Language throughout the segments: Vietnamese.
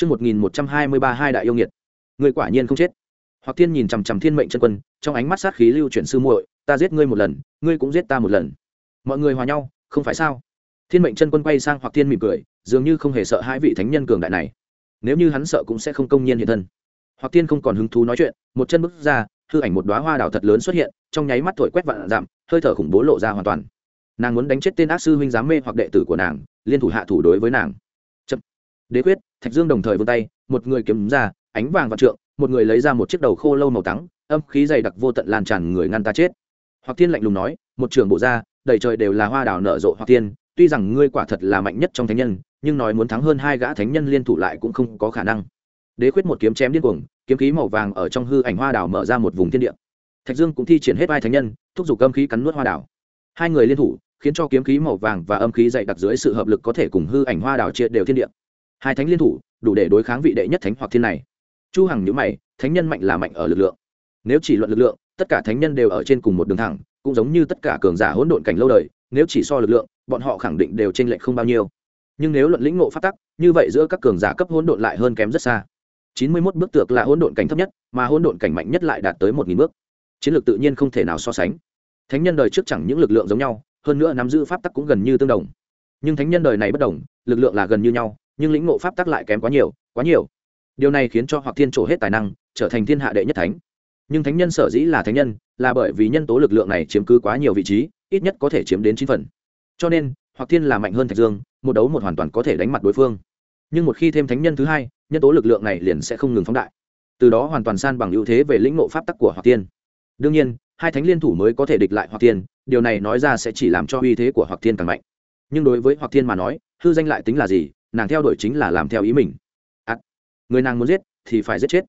Chương 1123 hai đại yêu nghiệt. Người quả nhiên không chết. Hoặc Thiên nhìn chằm chằm Thiên Mệnh chân quân, trong ánh mắt sát khí lưu chuyển sư muội, ta giết ngươi một lần, ngươi cũng giết ta một lần. Mọi người hòa nhau, không phải sao? Thiên Mệnh chân quân quay sang Hoặc Thiên mỉm cười, dường như không hề sợ hai vị thánh nhân cường đại này. Nếu như hắn sợ cũng sẽ không công nhiên hiện thân. Hoặc Thiên không còn hứng thú nói chuyện, một chân bước ra, hư ảnh một đóa hoa đào thật lớn xuất hiện, trong nháy mắt thổi quét vạn dặm, hơi thở khủng bố lộ ra hoàn toàn. Nàng muốn đánh chết tên ác sư huynh giám mê hoặc đệ tử của nàng, liên thủ hạ thủ đối với nàng. Chậm. Đế quyết, Thạch Dương đồng thời vươn tay, một người kiếm ra, ánh vàng và trượng, một người lấy ra một chiếc đầu khô lâu màu trắng, âm khí dày đặc vô tận lan tràn người ngăn ta chết. Hoặc Thiên lạnh lùng nói, một trường bộ ra, đầy trời đều là hoa đào nở rộ Hoặc Thiên, tuy rằng ngươi quả thật là mạnh nhất trong thánh nhân, nhưng nói muốn thắng hơn hai gã thánh nhân liên thủ lại cũng không có khả năng. Đế quyết một kiếm chém điên cuồng, kiếm khí màu vàng ở trong hư ảnh hoa đào mở ra một vùng thiên địa. Thạch Dương cũng thi triển hết vai thánh nhân, thúc giục âm khí cắn nuốt hoa đào. Hai người liên thủ, khiến cho kiếm khí màu vàng và âm khí dày đặc dưới sự hợp lực có thể cùng hư ảnh hoa đào chia đều thiên địa. Hai thánh liên thủ, đủ để đối kháng vị đệ nhất thánh hoặc thiên này. Chu Hằng nhíu mày, thánh nhân mạnh là mạnh ở lực lượng. Nếu chỉ luận lực lượng, tất cả thánh nhân đều ở trên cùng một đường thẳng, cũng giống như tất cả cường giả hỗn độn cảnh lâu đời, nếu chỉ so lực lượng, bọn họ khẳng định đều trên lệch không bao nhiêu. Nhưng nếu luận lĩnh ngộ pháp tắc, như vậy giữa các cường giả cấp hỗn độn lại hơn kém rất xa. 91 bước tược là hỗn độn cảnh thấp nhất, mà hỗn độn cảnh mạnh nhất lại đạt tới 1000 bước. Chiến lược tự nhiên không thể nào so sánh. Thánh nhân đời trước chẳng những lực lượng giống nhau, hơn nữa nắm giữ pháp tắc cũng gần như tương đồng. Nhưng thánh nhân đời này bất đồng, lực lượng là gần như nhau, nhưng lĩnh ngộ pháp tắc lại kém quá nhiều, quá nhiều. Điều này khiến cho Hoặc Thiên trổ hết tài năng, trở thành thiên hạ đệ nhất thánh. Nhưng thánh nhân sở dĩ là thánh nhân, là bởi vì nhân tố lực lượng này chiếm cứ quá nhiều vị trí, ít nhất có thể chiếm đến 9 phần. Cho nên, Hoặc Thiên là mạnh hơn Thạch Dương, một đấu một hoàn toàn có thể đánh mặt đối phương. Nhưng một khi thêm thánh nhân thứ hai, nhân tố lực lượng này liền sẽ không ngừng phóng đại từ đó hoàn toàn san bằng ưu thế về lĩnh ngộ pháp tắc của hoặc tiên đương nhiên hai thánh liên thủ mới có thể địch lại hoặc tiên điều này nói ra sẽ chỉ làm cho uy thế của hoặc Thiên càng mạnh nhưng đối với hoặc Thiên mà nói hư danh lại tính là gì nàng theo đuổi chính là làm theo ý mình. À, người nàng muốn giết thì phải giết chết.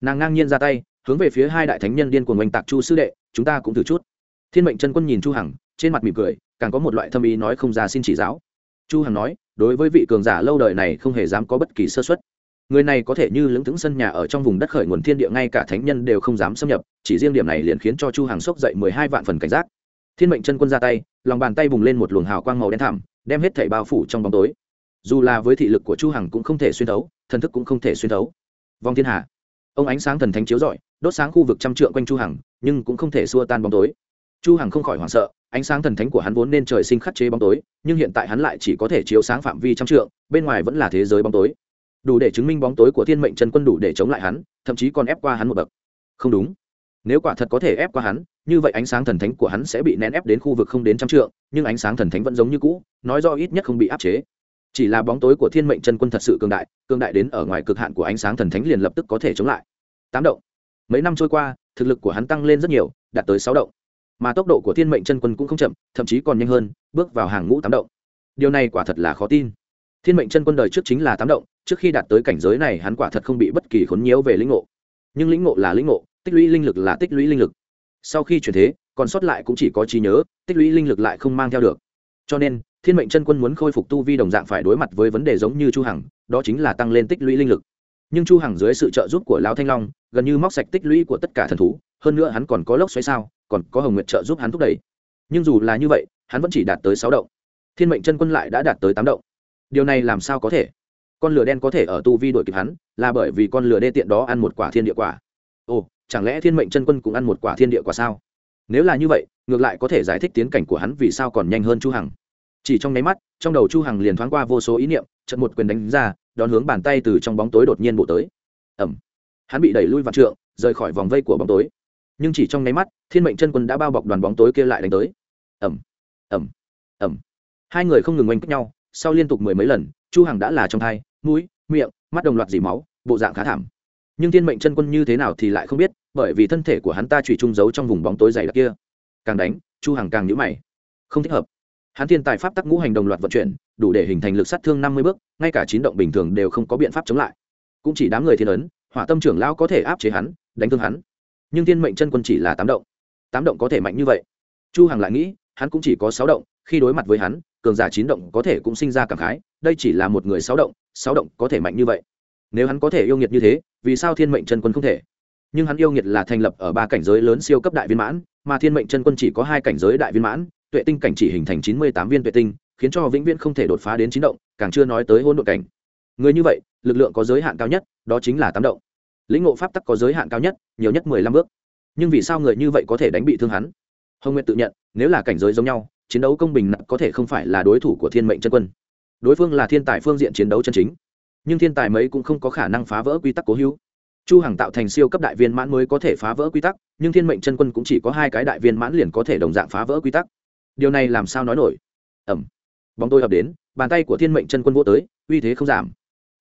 Nàng ngang nhiên ra tay hướng về phía hai đại thánh nhân điên cuồng oanh tạc chu sư đệ chúng ta cũng thử chút. Thiên mệnh chân quân nhìn chu hằng trên mặt mỉm cười càng có một loại thâm ý nói không ra xin chỉ giáo. Chu hằng nói đối với vị cường giả lâu đời này không hề dám có bất kỳ sơ suất. Người này có thể như lưỡng thững sân nhà ở trong vùng đất khởi nguồn thiên địa ngay cả thánh nhân đều không dám xâm nhập chỉ riêng điểm này liền khiến cho chu hằng sốc dậy mười hai vạn phần cảnh giác. Thiên mệnh chân quân ra tay lòng bàn tay bùng lên một luồng hào quang màu đen thẳm, đem hết thảy bao phủ trong bóng tối dù là với thị lực của chu hằng cũng không thể xuyên thấu, thần thức cũng không thể xuyên thấu. Vong thiên hà. Ông ánh sáng thần thánh chiếu rọi, đốt sáng khu vực trăm trượng quanh chu hằng, nhưng cũng không thể xua tan bóng tối. Chu hằng không khỏi hoảng sợ, ánh sáng thần thánh của hắn vốn nên trời sinh khắc chế bóng tối, nhưng hiện tại hắn lại chỉ có thể chiếu sáng phạm vi trăm trượng, bên ngoài vẫn là thế giới bóng tối. Đủ để chứng minh bóng tối của thiên mệnh trần quân đủ để chống lại hắn, thậm chí còn ép qua hắn một bậc. Không đúng. Nếu quả thật có thể ép qua hắn, như vậy ánh sáng thần thánh của hắn sẽ bị nén ép đến khu vực không đến trăm trượng, nhưng ánh sáng thần thánh vẫn giống như cũ, nói do ít nhất không bị áp chế chỉ là bóng tối của thiên mệnh chân quân thật sự cường đại cường đại đến ở ngoài cực hạn của ánh sáng thần thánh liền lập tức có thể chống lại. Tám động. Mấy năm trôi qua, thực lực của hắn tăng lên rất nhiều, đạt tới sáu động. Mà tốc độ của thiên mệnh chân quân cũng không chậm, thậm chí còn nhanh hơn, bước vào hàng ngũ tám động. Điều này quả thật là khó tin. Thiên mệnh chân quân đời trước chính là tám động, trước khi đạt tới cảnh giới này hắn quả thật không bị bất kỳ khốn nhiễu về lĩnh ngộ. Nhưng lĩnh ngộ là lĩnh ngộ, tích lũy linh lực là tích lũy linh lực. Sau khi chuyển thế, còn sót lại cũng chỉ có trí nhớ, tích lũy linh lực lại không mang theo được cho nên, thiên mệnh chân quân muốn khôi phục tu vi đồng dạng phải đối mặt với vấn đề giống như chu hằng, đó chính là tăng lên tích lũy linh lực. Nhưng chu hằng dưới sự trợ giúp của lão thanh long, gần như móc sạch tích lũy của tất cả thần thú, hơn nữa hắn còn có lốc xoáy sao, còn có hồng nguyệt trợ giúp hắn thúc đẩy. Nhưng dù là như vậy, hắn vẫn chỉ đạt tới sáu động. Thiên mệnh chân quân lại đã đạt tới tám động. Điều này làm sao có thể? Con lửa đen có thể ở tu vi đội kịp hắn, là bởi vì con lửa đê tiện đó ăn một quả thiên địa quả. Ồ, chẳng lẽ thiên mệnh chân quân cũng ăn một quả thiên địa quả sao? Nếu là như vậy ngược lại có thể giải thích tiến cảnh của hắn vì sao còn nhanh hơn chu hằng. Chỉ trong nháy mắt trong đầu chu hằng liền thoáng qua vô số ý niệm chợt một quyền đánh ra đón hướng bàn tay từ trong bóng tối đột nhiên bộ tới. Ầm, hắn bị đẩy lui vạn trượng rời khỏi vòng vây của bóng tối. Nhưng chỉ trong nháy mắt thiên mệnh chân quân đã bao bọc đoàn bóng tối kia lại đánh tới. Ầm, ầm, ầm, hai người không ngừng oanh kích nhau sau liên tục mười mấy lần chu hằng đã là trong thai mũi miệng mắt đồng loạt dỉ máu bộ dạng khá thảm nhưng thiên mệnh chân quân như thế nào thì lại không biết, bởi vì thân thể của hắn ta chủy trung giấu trong vùng bóng tối dày đặc kia. Càng đánh, chu hằng càng nhíu mày. Không thích hợp. Hắn thiên tài pháp tắc ngũ hành đồng loạt vận chuyển, đủ để hình thành lực sát thương năm mươi bước, ngay cả chín động bình thường đều không có biện pháp chống lại. Cũng chỉ đám người thiên ấn, hỏa tâm trưởng lão có thể áp chế hắn, đánh thương hắn. Nhưng thiên mệnh chân quân chỉ là tám động. Tám động có thể mạnh như vậy. Chu hằng lại nghĩ, hắn cũng chỉ có sáu động, khi đối mặt với hắn, cường giả chín động có thể cũng sinh ra cảm khái, đây chỉ là một người sáu động sáu động có thể mạnh như vậy. Nếu hắn có thể yêu nghiệt như thế vì sao thiên mệnh chân quân không thể? Nhưng hắn yêu nghiệt là thành lập ở ba cảnh giới lớn siêu cấp đại viên mãn, mà thiên mệnh chân quân chỉ có hai cảnh giới đại viên mãn, tuệ tinh cảnh chỉ hình thành chín mươi tám viên tuệ tinh, khiến cho vĩnh viễn không thể đột phá đến chín động, càng chưa nói tới hôn đ ộ cảnh. Người như vậy, lực lượng có giới hạn cao nhất, đó chính là tám động. Lĩnh ngộ pháp tắc có giới hạn cao nhất, nhiều nhất mười lăm bước. Nhưng vì sao người như vậy có thể đánh bị thương hắn? Hồng nguyệt tự nhận, nếu là cảnh giới giống nhau, chiến đấu công bình nặng có thể không phải là đối thủ của thiên mệnh chân quân. Đối phương là thiên tài phương diện chiến đấu chân chính nhưng thiên tài mấy cũng không có khả năng phá vỡ quy tắc cố hữu. Chu hằng tạo thành siêu cấp đại viên mãn mới có thể phá vỡ quy tắc, nhưng thiên mệnh chân quân cũng chỉ có hai cái đại viên mãn liền có thể đồng dạng phá vỡ quy tắc. Điều này làm sao nói nổi? Ẩm bóng tôi ập đến, bàn tay của thiên mệnh chân quân vô tới, uy thế không giảm.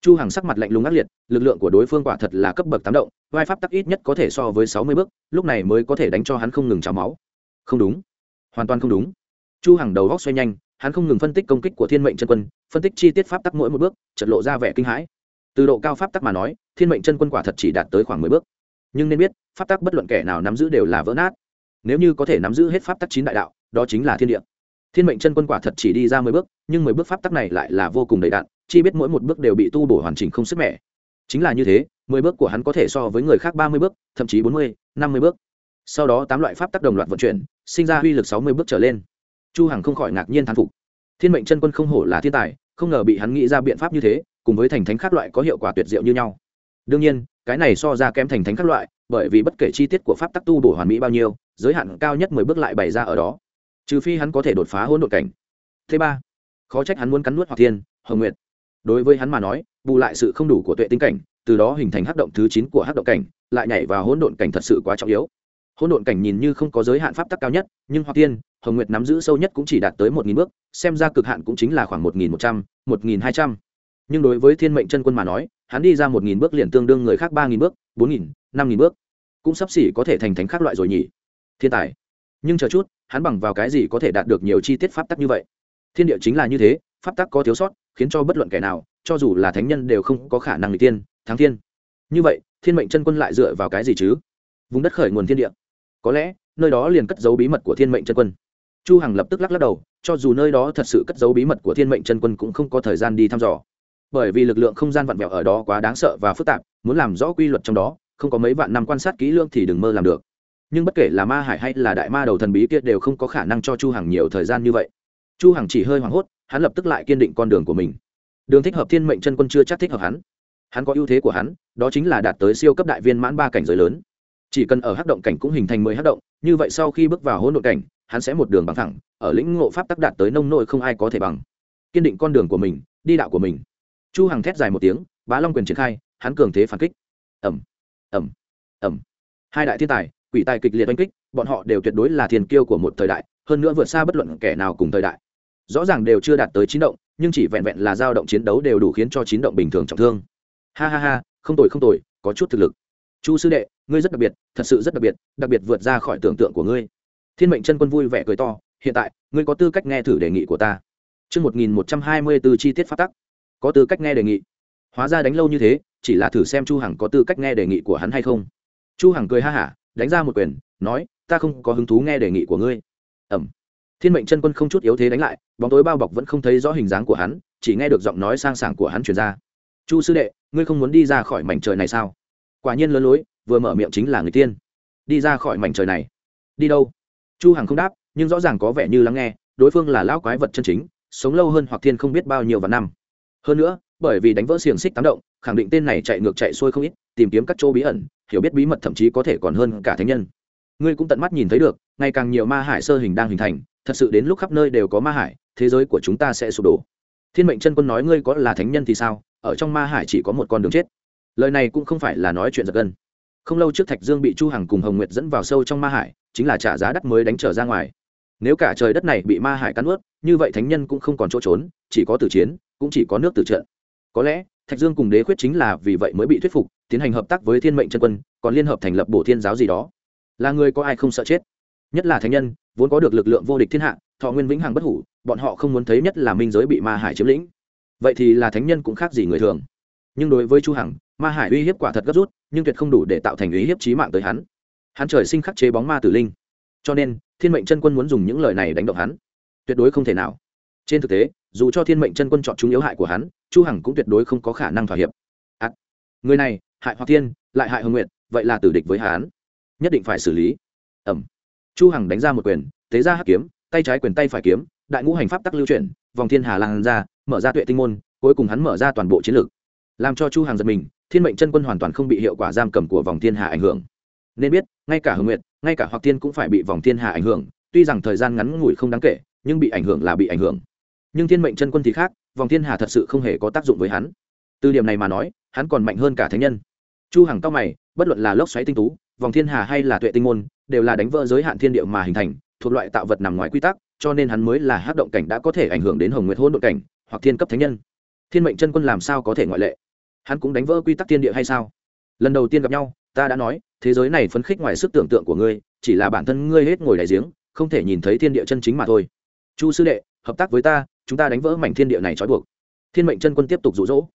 Chu hằng sắc mặt lạnh lùng ác liệt, lực lượng của đối phương quả thật là cấp bậc tám động, vai pháp tắc ít nhất có thể so với sáu mươi bước, lúc này mới có thể đánh cho hắn không ngừng trào máu. Không đúng. Hoàn toàn không đúng. Chu hằng đầu góc xoay nhanh hắn không ngừng phân tích công kích của thiên mệnh chân quân, phân tích chi tiết pháp tắc mỗi một bước trật lộ ra vẻ kinh hãi. Từ độ cao pháp tắc mà nói, thiên mệnh chân quân quả thật chỉ đạt tới khoảng mười bước. Nhưng nên biết, pháp tắc bất luận kẻ nào nắm giữ đều là vỡ nát. Nếu như có thể nắm giữ hết pháp tắc chín đại đạo, đó chính là thiên địa. Thiên mệnh chân quân quả thật chỉ đi ra mười bước, nhưng mười bước pháp tắc này lại là vô cùng đầy đạn chi biết mỗi một bước đều bị tu bổ hoàn chỉnh không sức mẻ. Chính là như thế, mười bước của hắn có thể so với người khác ba mươi bước, thậm chí bốn mươi, năm mươi bước. Sau đó tám loại pháp tắc đồng loạt vận chuyển, sinh ra uy lực sáu mươi bước trở lên chu hằng không khỏi ngạc nhiên thán phục. Thiên mệnh chân quân không hổ là thiên tài, không ngờ bị hắn nghĩ ra biện pháp như thế, cùng với thành thánh khác loại có hiệu quả tuyệt diệu như nhau. Đương nhiên, cái này so ra kém thành thánh các loại, bởi vì bất kể chi tiết của pháp tắc tu bổ hoàn mỹ bao nhiêu, giới hạn cao nhất mười bước lại bày ra ở đó. Trừ phi hắn có thể đột phá hỗn độn cảnh. Thứ ba, khó trách hắn muốn cắn nuốt hoặc thiên, hồng nguyệt. Đối với hắn mà nói, bù lại sự không đủ của tuệ tinh cảnh, từ đó hình thành hắc động thứ chín của hắc động cảnh, lại nhảy vào hỗn độn cảnh thật sự quá trọng yếu. Hỗn độn cảnh nhìn như không có giới hạn pháp tắc cao nhất, nhưng hoặc thiên hồng nguyệt nắm giữ sâu nhất cũng chỉ đạt tới một nghìn bước, xem ra cực hạn cũng chính là khoảng một nghìn một trăm, một nghìn hai trăm. Nhưng đối với thiên mệnh chân quân mà nói, hắn đi ra một nghìn bước liền tương đương người khác ba nghìn bước, bốn nghìn, năm nghìn bước. Cũng sắp xỉ có thể thành thánh khác loại rồi nhỉ? Thiên tài. Nhưng chờ chút, hắn bằng vào cái gì có thể đạt được nhiều chi tiết pháp tắc như vậy? Thiên địa chính là như thế, pháp tắc có thiếu sót, khiến cho bất luận kẻ nào, cho dù là thánh nhân đều không có khả năng người tiên thắng thiên. Như vậy, thiên mệnh chân quân lại dựa vào cái gì chứ? Vùng đất khởi nguồn thiên địa. Có lẽ, nơi đó liền cất giấu bí mật của thiên mệnh chân quân chu hằng lập tức lắc lắc đầu, cho dù nơi đó thật sự cất giấu bí mật của thiên mệnh chân quân cũng không có thời gian đi thăm dò. Bởi vì lực lượng không gian vặn vẹo ở đó quá đáng sợ và phức tạp, muốn làm rõ quy luật trong đó, không có mấy vạn năm quan sát kỹ lưỡng thì đừng mơ làm được. Nhưng bất kể là ma hải hay là đại ma đầu thần bí kia đều không có khả năng cho chu hằng nhiều thời gian như vậy. Chu hằng chỉ hơi hoảng hốt, hắn lập tức lại kiên định con đường của mình. Đường thích hợp thiên mệnh chân quân chưa chắc thích hợp hắn. Hắn có ưu thế của hắn, đó chính là đạt tới siêu cấp đại viên mãn ba cảnh giới lớn chỉ cần ở hắc động cảnh cũng hình thành mười hắc động, như vậy sau khi bước vào hỗn độn cảnh, hắn sẽ một đường bằng thẳng, ở lĩnh ngộ pháp tắc đạt tới nông nội không ai có thể bằng. Kiên định con đường của mình, đi đạo của mình. Chu hằng thét dài một tiếng, bá long quyền triển khai, hắn cường thế phản kích. Ẩm ẩm ẩm hai đại thiên tài, quỷ tài kịch liệt oanh kích, bọn họ đều tuyệt đối là thiên kiêu của một thời đại, hơn nữa vượt xa bất luận kẻ nào cùng thời đại. Rõ ràng đều chưa đạt tới chín động, nhưng chỉ vẹn vẹn là dao động chiến đấu đều đủ khiến cho chín động bình thường trọng thương. Ha ha ha, không tồi không tồi, có chút thực lực. Chu sư đệ ngươi rất đặc biệt, thật sự rất đặc biệt đặc biệt vượt ra khỏi tưởng tượng của ngươi. Thiên mệnh chân quân vui vẻ cười to, hiện tại, ngươi có tư cách nghe thử đề nghị của ta. Trước 1124 chi tiết phát tắc. Có tư cách nghe đề nghị. Hóa ra đánh lâu như thế, chỉ là thử xem chu hằng có tư cách nghe đề nghị của hắn hay không. Chu hằng cười ha hả, đánh ra một quyền, nói, ta không có hứng thú nghe đề nghị của ngươi. Ẩm. Thiên mệnh chân quân không chút yếu thế đánh lại, bóng tối bao bọc vẫn không thấy rõ hình dáng của hắn, chỉ nghe được giọng nói sang sảng của hắn truyền ra. Chu sư đệ, ngươi không muốn đi ra khỏi mảnh trời này sao? Quả nhiên lớn lối vừa mở miệng chính là người tiên. Đi ra khỏi mảnh trời này. Đi đâu? Chu hằng không đáp, nhưng rõ ràng có vẻ như lắng nghe, đối phương là lão quái vật chân chính, sống lâu hơn hoặc thiên không biết bao nhiêu và năm. Hơn nữa, bởi vì đánh vỡ xiềng xích tám động, khẳng định tên này chạy ngược chạy xuôi không ít, tìm kiếm các chỗ bí ẩn, hiểu biết bí mật thậm chí có thể còn hơn cả thánh nhân. Ngươi cũng tận mắt nhìn thấy được, ngày càng nhiều ma hải sơ hình đang hình thành, thật sự đến lúc khắp nơi đều có ma hải, thế giới của chúng ta sẽ sụp đổ. Thiên mệnh chân quân nói ngươi có là thánh nhân thì sao? Ở trong ma hải chỉ có một con đường chết. Lời này cũng không phải là nói chuyện giật gân không lâu trước thạch dương bị chu hằng cùng hồng nguyệt dẫn vào sâu trong ma hải, chính là trả giá đắt mới đánh trở ra ngoài. Nếu cả trời đất này bị ma hải cắn ướt như vậy thánh nhân cũng không còn chỗ trốn, chỉ có tử chiến, cũng chỉ có nước tử trận. Có lẽ, thạch dương cùng đế khuyết chính là vì vậy mới bị thuyết phục, tiến hành hợp tác với thiên mệnh chân quân, còn liên hợp thành lập bổ thiên giáo gì đó. Là người có ai không sợ chết? Nhất là thánh nhân, vốn có được lực lượng vô địch thiên hạ, thọ nguyên vĩnh hằng bất hủ, bọn họ không muốn thấy nhất là minh giới bị ma hải chiếm lĩnh. Vậy thì là thánh nhân cũng khác gì người thường. Nhưng đối với chu hằng ma hải uy hiếp quả thật gấp rút nhưng tuyệt không đủ để tạo thành uy hiếp chí mạng tới hắn. Hắn trời sinh khắc chế bóng ma tử linh. Cho nên thiên mệnh chân quân muốn dùng những lời này đánh động hắn. Tuyệt đối không thể nào. Trên thực tế dù cho thiên mệnh chân quân chọn chúng yếu hại của hắn chu hằng cũng tuyệt đối không có khả năng thỏa hiệp. À, người này hại hoặc thiên lại hại hồng nguyện vậy là tử địch với hắn. Nhất định phải xử lý. Ẩm. Chu hằng đánh ra một quyền thế ra hắc kiếm tay trái quyền tay phải kiếm đại ngũ hành pháp tắc lưu chuyển vòng thiên hà lan ra mở ra tuệ tinh môn cuối cùng hắn mở ra toàn bộ chiến lược. Làm cho chu hàng giật mình thiên mệnh chân quân hoàn toàn không bị hiệu quả giam cầm của vòng thiên hà ảnh hưởng. Nên biết, ngay cả hồng nguyệt, ngay cả hoặc tiên cũng phải bị vòng thiên hà ảnh hưởng, tuy rằng thời gian ngắn ngủi không đáng kể, nhưng bị ảnh hưởng là bị ảnh hưởng. Nhưng thiên mệnh chân quân thì khác, vòng thiên hà thật sự không hề có tác dụng với hắn. Từ điểm này mà nói, hắn còn mạnh hơn cả thánh nhân. Chu hằng cao mày, bất luận là lốc xoáy tinh tú, vòng thiên hà hay là tuệ tinh môn, đều là đánh vỡ giới hạn thiên địa mà hình thành, thuộc loại tạo vật nằm ngoài quy tắc, cho nên hắn mới là hát động cảnh đã có thể ảnh hưởng đến hồng nguyệt hôn đội cảnh, hoặc thiên cấp thánh nhân. Thiên mệnh chân quân làm sao có thể ngoại lệ? Hắn cũng đánh vỡ quy tắc thiên địa hay sao? Lần đầu tiên gặp nhau, ta đã nói, thế giới này phấn khích ngoài sức tưởng tượng của ngươi, chỉ là bản thân ngươi hết ngồi đại giếng, không thể nhìn thấy thiên địa chân chính mà thôi. Chu sư đệ, hợp tác với ta, chúng ta đánh vỡ mảnh thiên địa này trói buộc. Thiên mệnh chân quân tiếp tục rụ rỗ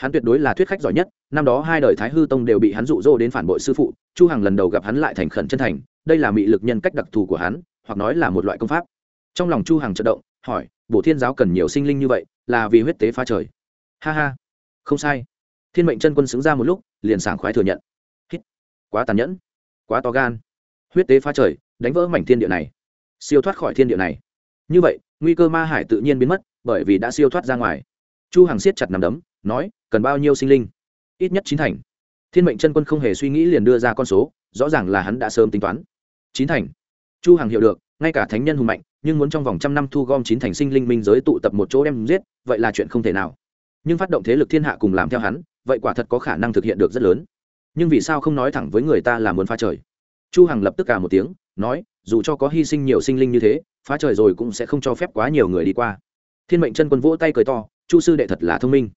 hắn tuyệt đối là thuyết khách giỏi nhất, năm đó hai đời thái hư tông đều bị hắn rụ rỗ đến phản bội sư phụ, chu hằng lần đầu gặp hắn lại thành khẩn chân thành, đây là mị lực nhân cách đặc thù của hắn, hoặc nói là một loại công pháp. Trong lòng chu hằng chợt động, hỏi, bổ thiên giáo cần nhiều sinh linh như vậy, là vì huyết tế phá trời? Ha ha, không sai thiên mệnh chân quân xứng ra một lúc, liền sảng khoái thừa nhận. Hít. Quá tàn nhẫn, quá to gan. Huyết tế phá trời, đánh vỡ mảnh thiên địa này. Siêu thoát khỏi thiên địa này. Như vậy, nguy cơ ma hải tự nhiên biến mất, bởi vì đã siêu thoát ra ngoài. Chu hằng siết chặt nằm đấm, nói, cần bao nhiêu sinh linh? Ít nhất chín thành. Thiên mệnh chân quân không hề suy nghĩ liền đưa ra con số, rõ ràng là hắn đã sớm tính toán. Chín thành. Chu hằng hiểu được, ngay cả thánh nhân hùng mạnh, nhưng muốn trong vòng trăm năm thu gom chín thành sinh linh minh giới tụ tập một chỗ đem giết, vậy là chuyện không thể nào nhưng phát động thế lực thiên hạ cùng làm theo hắn, vậy quả thật có khả năng thực hiện được rất lớn. Nhưng vì sao không nói thẳng với người ta là muốn phá trời? Chu hằng lập tức cả một tiếng, nói, dù cho có hy sinh nhiều sinh linh như thế, phá trời rồi cũng sẽ không cho phép quá nhiều người đi qua. Thiên mệnh chân quân vỗ tay cười to, chu sư đệ thật là thông minh.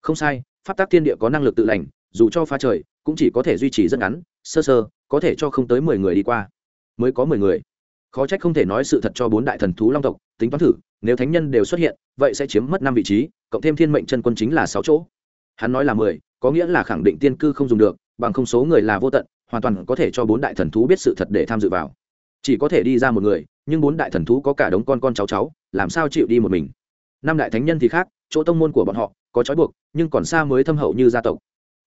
Không sai, pháp tác thiên địa có năng lực tự lành, dù cho phá trời, cũng chỉ có thể duy trì rất ngắn, sơ sơ, có thể cho không tới mười người đi qua. Mới có mười người khó trách không thể nói sự thật cho bốn đại thần thú long tộc, tính toán thử, nếu thánh nhân đều xuất hiện, vậy sẽ chiếm mất năm vị trí, cộng thêm thiên mệnh chân quân chính là sáu chỗ. Hắn nói là mười, có nghĩa là khẳng định tiên cư không dùng được, bằng không số người là vô tận, hoàn toàn có thể cho bốn đại thần thú biết sự thật để tham dự vào. Chỉ có thể đi ra một người, nhưng bốn đại thần thú có cả đống con con cháu cháu, làm sao chịu đi một mình? Năm đại thánh nhân thì khác, chỗ tông môn của bọn họ có trói buộc, nhưng còn xa mới thâm hậu như gia tộc.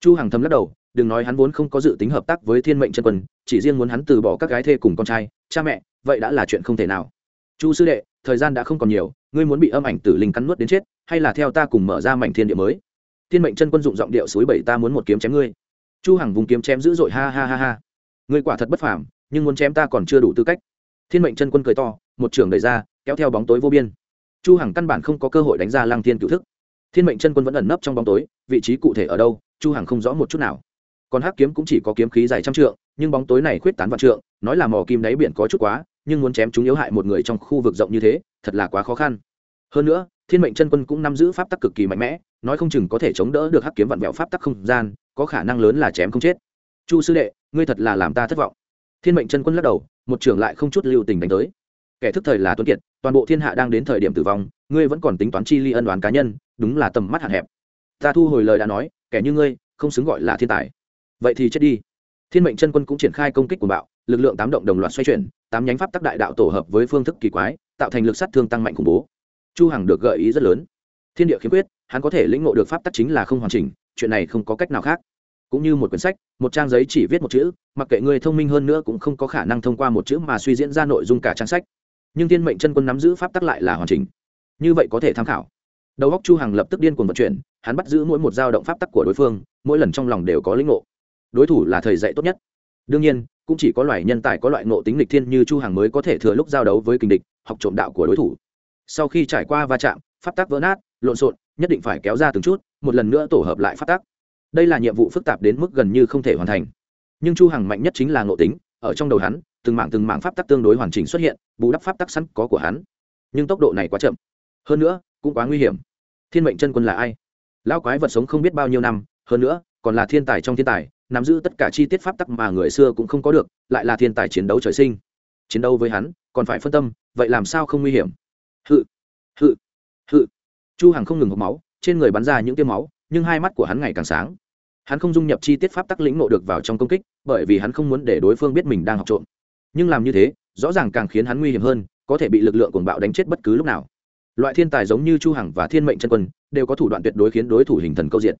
Chu hằng thầm lắc đầu, đừng nói hắn vốn không có dự tính hợp tác với thiên mệnh chân quân, chỉ riêng muốn hắn từ bỏ các gái thê cùng con trai, cha mẹ vậy đã là chuyện không thể nào. Chu sư đệ, thời gian đã không còn nhiều, ngươi muốn bị âm ảnh tử linh cắn nuốt đến chết, hay là theo ta cùng mở ra mảnh thiên địa mới? Thiên mệnh chân quân dụng giọng điệu suối bảy ta muốn một kiếm chém ngươi. Chu hằng vùng kiếm chém dữ dội, ha ha ha ha. Ngươi quả thật bất phàm, nhưng muốn chém ta còn chưa đủ tư cách. Thiên mệnh chân quân cười to, một trường đẩy ra, kéo theo bóng tối vô biên. Chu hằng căn bản không có cơ hội đánh ra lăng thiên cửu thức. Thiên mệnh chân quân vẫn ẩn nấp trong bóng tối, vị trí cụ thể ở đâu, chu hằng không rõ một chút nào. Còn hắc kiếm cũng chỉ có kiếm khí dài trăm trượng, nhưng bóng tối này khuyết tán vạn trượng, nói là mò kim đáy biển có chút quá nhưng muốn chém chúng yếu hại một người trong khu vực rộng như thế, thật là quá khó khăn. Hơn nữa, thiên mệnh chân quân cũng nắm giữ pháp tắc cực kỳ mạnh mẽ, nói không chừng có thể chống đỡ được hắc kiếm vặn vẹo pháp tắc không gian, có khả năng lớn là chém không chết. Chu sư đệ, ngươi thật là làm ta thất vọng. Thiên mệnh chân quân lắc đầu, một trưởng lại không chút lưu tình đánh tới. Kẻ thức thời là tuấn kiệt, toàn bộ thiên hạ đang đến thời điểm tử vong, ngươi vẫn còn tính toán chi ly ân đoán cá nhân, đúng là tầm mắt hạn hẹp. Ta thu hồi lời đã nói, kẻ như ngươi, không xứng gọi là thiên tài. Vậy thì chết đi. Thiên mệnh chân quân cũng triển khai công kích của bạo lực lượng tám động đồng loạt xoay chuyển tám nhánh pháp tắc đại đạo tổ hợp với phương thức kỳ quái tạo thành lực sát thương tăng mạnh khủng bố. Chu hằng được gợi ý rất lớn. Thiên địa khiếm quyết, hắn có thể lĩnh ngộ được pháp tắc chính là không hoàn chỉnh chuyện này không có cách nào khác. Cũng như một quyển sách một trang giấy chỉ viết một chữ mặc kệ người thông minh hơn nữa cũng không có khả năng thông qua một chữ mà suy diễn ra nội dung cả trang sách. Nhưng thiên mệnh chân quân nắm giữ pháp tắc lại là hoàn chỉnh. Như vậy có thể tham khảo. Đầu góc chu hằng lập tức điên cuồng vận chuyển hắn bắt giữ mỗi một dao động pháp tắc của đối phương mỗi lần trong lòng đều có lĩnh ngộ. Đối thủ là thầy dạy tốt nhất đương nhiên, cũng chỉ có loại nhân tài có loại ngộ tính lịch thiên như chu hằng mới có thể thừa lúc giao đấu với kình địch, học trộm đạo của đối thủ. Sau khi trải qua va chạm, pháp tắc vỡ nát, lộn xộn, nhất định phải kéo ra từng chút, một lần nữa tổ hợp lại pháp tắc. Đây là nhiệm vụ phức tạp đến mức gần như không thể hoàn thành. Nhưng chu hằng mạnh nhất chính là ngộ tính, ở trong đầu hắn, từng mảng từng mảng pháp tắc tương đối hoàn chỉnh xuất hiện, bù đắp pháp tắc sẵn có của hắn. Nhưng tốc độ này quá chậm. Hơn nữa, cũng quá nguy hiểm. Thiên mệnh chân quân là ai? Lão quái vật sống không biết bao nhiêu năm, hơn nữa, còn là thiên tài trong thiên tài nắm giữ tất cả chi tiết pháp tắc mà người xưa cũng không có được, lại là thiên tài chiến đấu trời sinh. Chiến đấu với hắn, còn phải phân tâm, vậy làm sao không nguy hiểm? Hự hự hự. Chu hằng không ngừng hộc máu, trên người bắn ra những tia máu, nhưng hai mắt của hắn ngày càng sáng. Hắn không dung nhập chi tiết pháp tắc lĩnh ngộ được vào trong công kích, bởi vì hắn không muốn để đối phương biết mình đang học trộm. Nhưng làm như thế, rõ ràng càng khiến hắn nguy hiểm hơn, có thể bị lực lượng cuồng bạo đánh chết bất cứ lúc nào. Loại thiên tài giống như chu hằng và thiên mệnh chân quân, đều có thủ đoạn tuyệt đối khiến đối thủ hình thần câu diện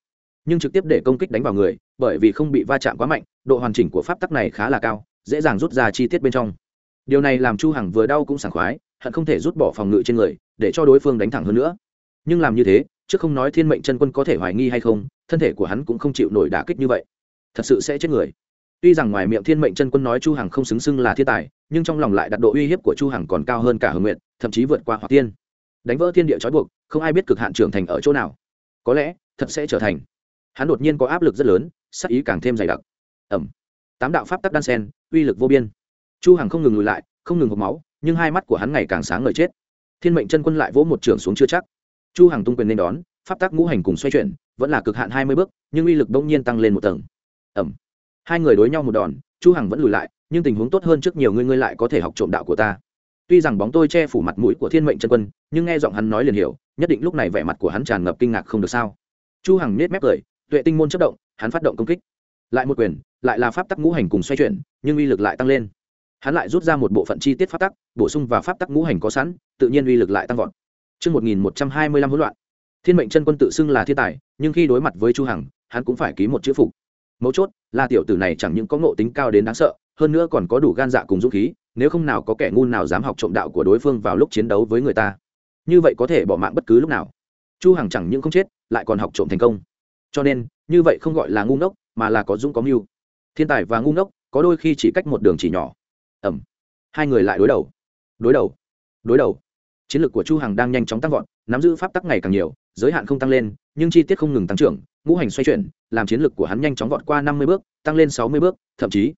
nhưng trực tiếp để công kích đánh vào người, bởi vì không bị va chạm quá mạnh, độ hoàn chỉnh của pháp tắc này khá là cao, dễ dàng rút ra chi tiết bên trong. Điều này làm chu hằng vừa đau cũng sảng khoái, hận không thể rút bỏ phòng ngự trên người, để cho đối phương đánh thẳng hơn nữa. Nhưng làm như thế chứ không nói thiên mệnh chân quân có thể hoài nghi hay không, thân thể của hắn cũng không chịu nổi đả kích như vậy. Thật sự sẽ chết người. Tuy rằng ngoài miệng thiên mệnh chân quân nói chu hằng không xứng xưng là thiên tài, nhưng trong lòng lại đặt độ uy hiếp của chu hằng còn cao hơn cả hưng nguyện thậm chí vượt qua hoặc tiên. Đánh vỡ thiên địa trói buộc, không ai biết cực hạn trưởng thành ở chỗ nào. Có lẽ, thật sẽ trở thành hắn đột nhiên có áp lực rất lớn sắc ý càng thêm dày đặc. Ẩm. Tám đạo pháp tắc đan sen, uy lực vô biên. Chu hằng không ngừng lùi lại, không ngừng hộc máu, nhưng hai mắt của hắn ngày càng sáng ngời chết. Thiên mệnh chân quân lại vỗ một trường xuống chưa chắc. Chu hằng tung quyền nên đón, pháp tắc ngũ hành cùng xoay chuyển, vẫn là cực hạn hai mươi bước, nhưng uy lực đông nhiên tăng lên một tầng. Ẩm. Hai người đối nhau một đòn, chu hằng vẫn lùi lại, nhưng tình huống tốt hơn trước nhiều người, ngươi lại có thể học trộm đạo của ta. Tuy rằng bóng tôi che phủ mặt mũi của thiên mệnh chân quân, nhưng nghe giọng hắn nói liền hiểu, nhất định lúc này vẻ mặt của hắn tràn ngập kinh ngạc không được sao. Chu hằng nết mép cười tuệ tinh môn chất động hắn phát động công kích. Lại một quyền lại là pháp tắc ngũ hành cùng xoay chuyển nhưng uy lực lại tăng lên. Hắn lại rút ra một bộ phận chi tiết pháp tắc bổ sung vào pháp tắc ngũ hành có sẵn tự nhiên uy lực lại tăng vọt. Trước 1125 hỗn loạn, thiên mệnh chân quân tự xưng là thiên tài nhưng khi đối mặt với chu hằng hắn cũng phải ký một chữ phục. Mấu chốt là tiểu tử này chẳng những có ngộ tính cao đến đáng sợ hơn nữa còn có đủ gan dạ cùng dũng khí nếu không nào có kẻ ngu nào dám học trộm đạo của đối phương vào lúc chiến đấu với người ta. Như vậy có thể bỏ mạng bất cứ lúc nào. Chu hằng chẳng những không chết lại còn học trộm thành công cho nên, như vậy không gọi là ngu ngốc, mà là có dũng có mưu. Thiên tài và ngu ngốc, có đôi khi chỉ cách một đường chỉ nhỏ. Ẩm. Hai người lại đối đầu. Đối đầu. Đối đầu. Chiến lược của chu hằng đang nhanh chóng tăng vọt, nắm giữ pháp tắc ngày càng nhiều, giới hạn không tăng lên, nhưng chi tiết không ngừng tăng trưởng, ngũ hành xoay chuyển, làm chiến lược của hắn nhanh chóng vọt qua năm mươi bước, tăng lên sáu mươi bước, thậm chí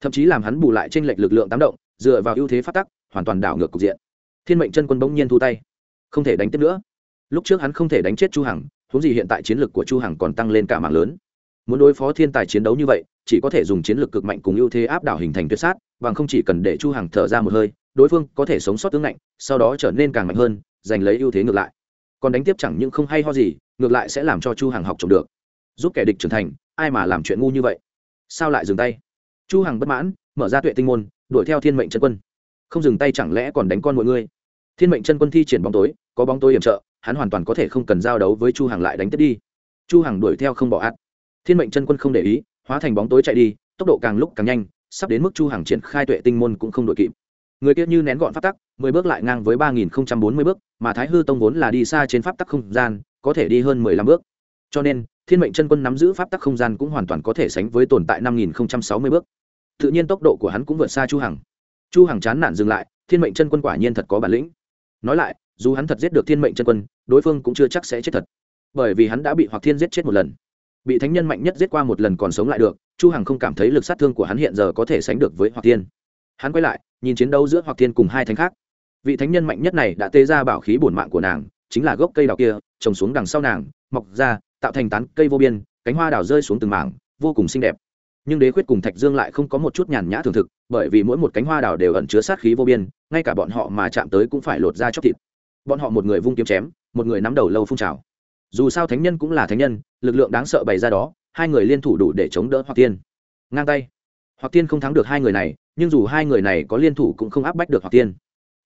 thậm chí làm hắn bù lại trên lệch lực lượng tám động, dựa vào ưu thế pháp tắc, hoàn toàn đảo ngược cục diện. Thiên mệnh chân quân bỗng nhiên thu tay. Không thể đánh tiếp nữa. Lúc trước hắn không thể đánh chết chu hằng huống gì hiện tại chiến lược của chu hằng còn tăng lên cả mạng lớn. Muốn đối phó thiên tài chiến đấu như vậy, chỉ có thể dùng chiến lược cực mạnh cùng ưu thế áp đảo hình thành tuyệt sát, bằng không chỉ cần để chu hằng thở ra một hơi, đối phương có thể sống sót tướng lạnh, sau đó trở nên càng mạnh hơn, giành lấy ưu thế ngược lại. Còn đánh tiếp chẳng những không hay ho gì, ngược lại sẽ làm cho chu hằng học trộm được. Giúp kẻ địch trưởng thành, ai mà làm chuyện ngu như vậy? Sao lại dừng tay? Chu hằng bất mãn, mở ra tuệ tinh môn, đuổi theo thiên mệnh chân quân. Không dừng tay chẳng lẽ còn đánh con mọi người? Thiên mệnh chân quân thi triển bóng tối, có bóng tối hiểm trợ hắn hoàn toàn có thể không cần giao đấu với chu hằng lại đánh tiếp đi. Chu hằng đuổi theo không bỏ át. Thiên mệnh chân quân không để ý, hóa thành bóng tối chạy đi, tốc độ càng lúc càng nhanh, sắp đến mức chu hằng triển khai tuệ tinh môn cũng không đội kịp. Người kia như nén gọn pháp tắc, mười bước lại ngang với ba nghìn không trăm bốn mươi bước, mà thái hư tông vốn là đi xa trên pháp tắc không gian, có thể đi hơn mười lăm bước. Cho nên, thiên mệnh chân quân nắm giữ pháp tắc không gian cũng hoàn toàn có thể sánh với tồn tại năm nghìn không trăm sáu mươi bước. Tự nhiên tốc độ của hắn cũng vượt xa chu hằng. Chu hằng chán nản dừng lại, thiên mệnh chân quân quả nhiên thật có bản lĩnh. Nói lại dù hắn thật giết được thiên mệnh chân quân, đối phương cũng chưa chắc sẽ chết thật. Bởi vì hắn đã bị hoặc thiên giết chết một lần. Bị thánh nhân mạnh nhất giết qua một lần còn sống lại được, chu hằng không cảm thấy lực sát thương của hắn hiện giờ có thể sánh được với hoặc thiên. Hắn quay lại, nhìn chiến đấu giữa hoặc thiên cùng hai thánh khác. Vị thánh nhân mạnh nhất này đã tê ra bảo khí bổn mạng của nàng, chính là gốc cây đào kia, trồng xuống đằng sau nàng, mọc ra, tạo thành tán cây vô biên, cánh hoa đào rơi xuống từng mảng, vô cùng xinh đẹp. Nhưng đế khuyết cùng thạch dương lại không có một chút nhàn nhã thường thực, bởi vì mỗi một cánh hoa đào đều ẩn chứa sát khí vô biên, ngay cả bọn họ mà chạm tới cũng phải lột ra chóc thịt bọn họ một người vung kiếm chém, một người nắm đầu lâu phun trào. Dù sao thánh nhân cũng là thánh nhân, lực lượng đáng sợ bày ra đó, hai người liên thủ đủ để chống đỡ hoặc tiên ngang tay. Hoặc tiên không thắng được hai người này, nhưng dù hai người này có liên thủ cũng không áp bách được hoặc tiên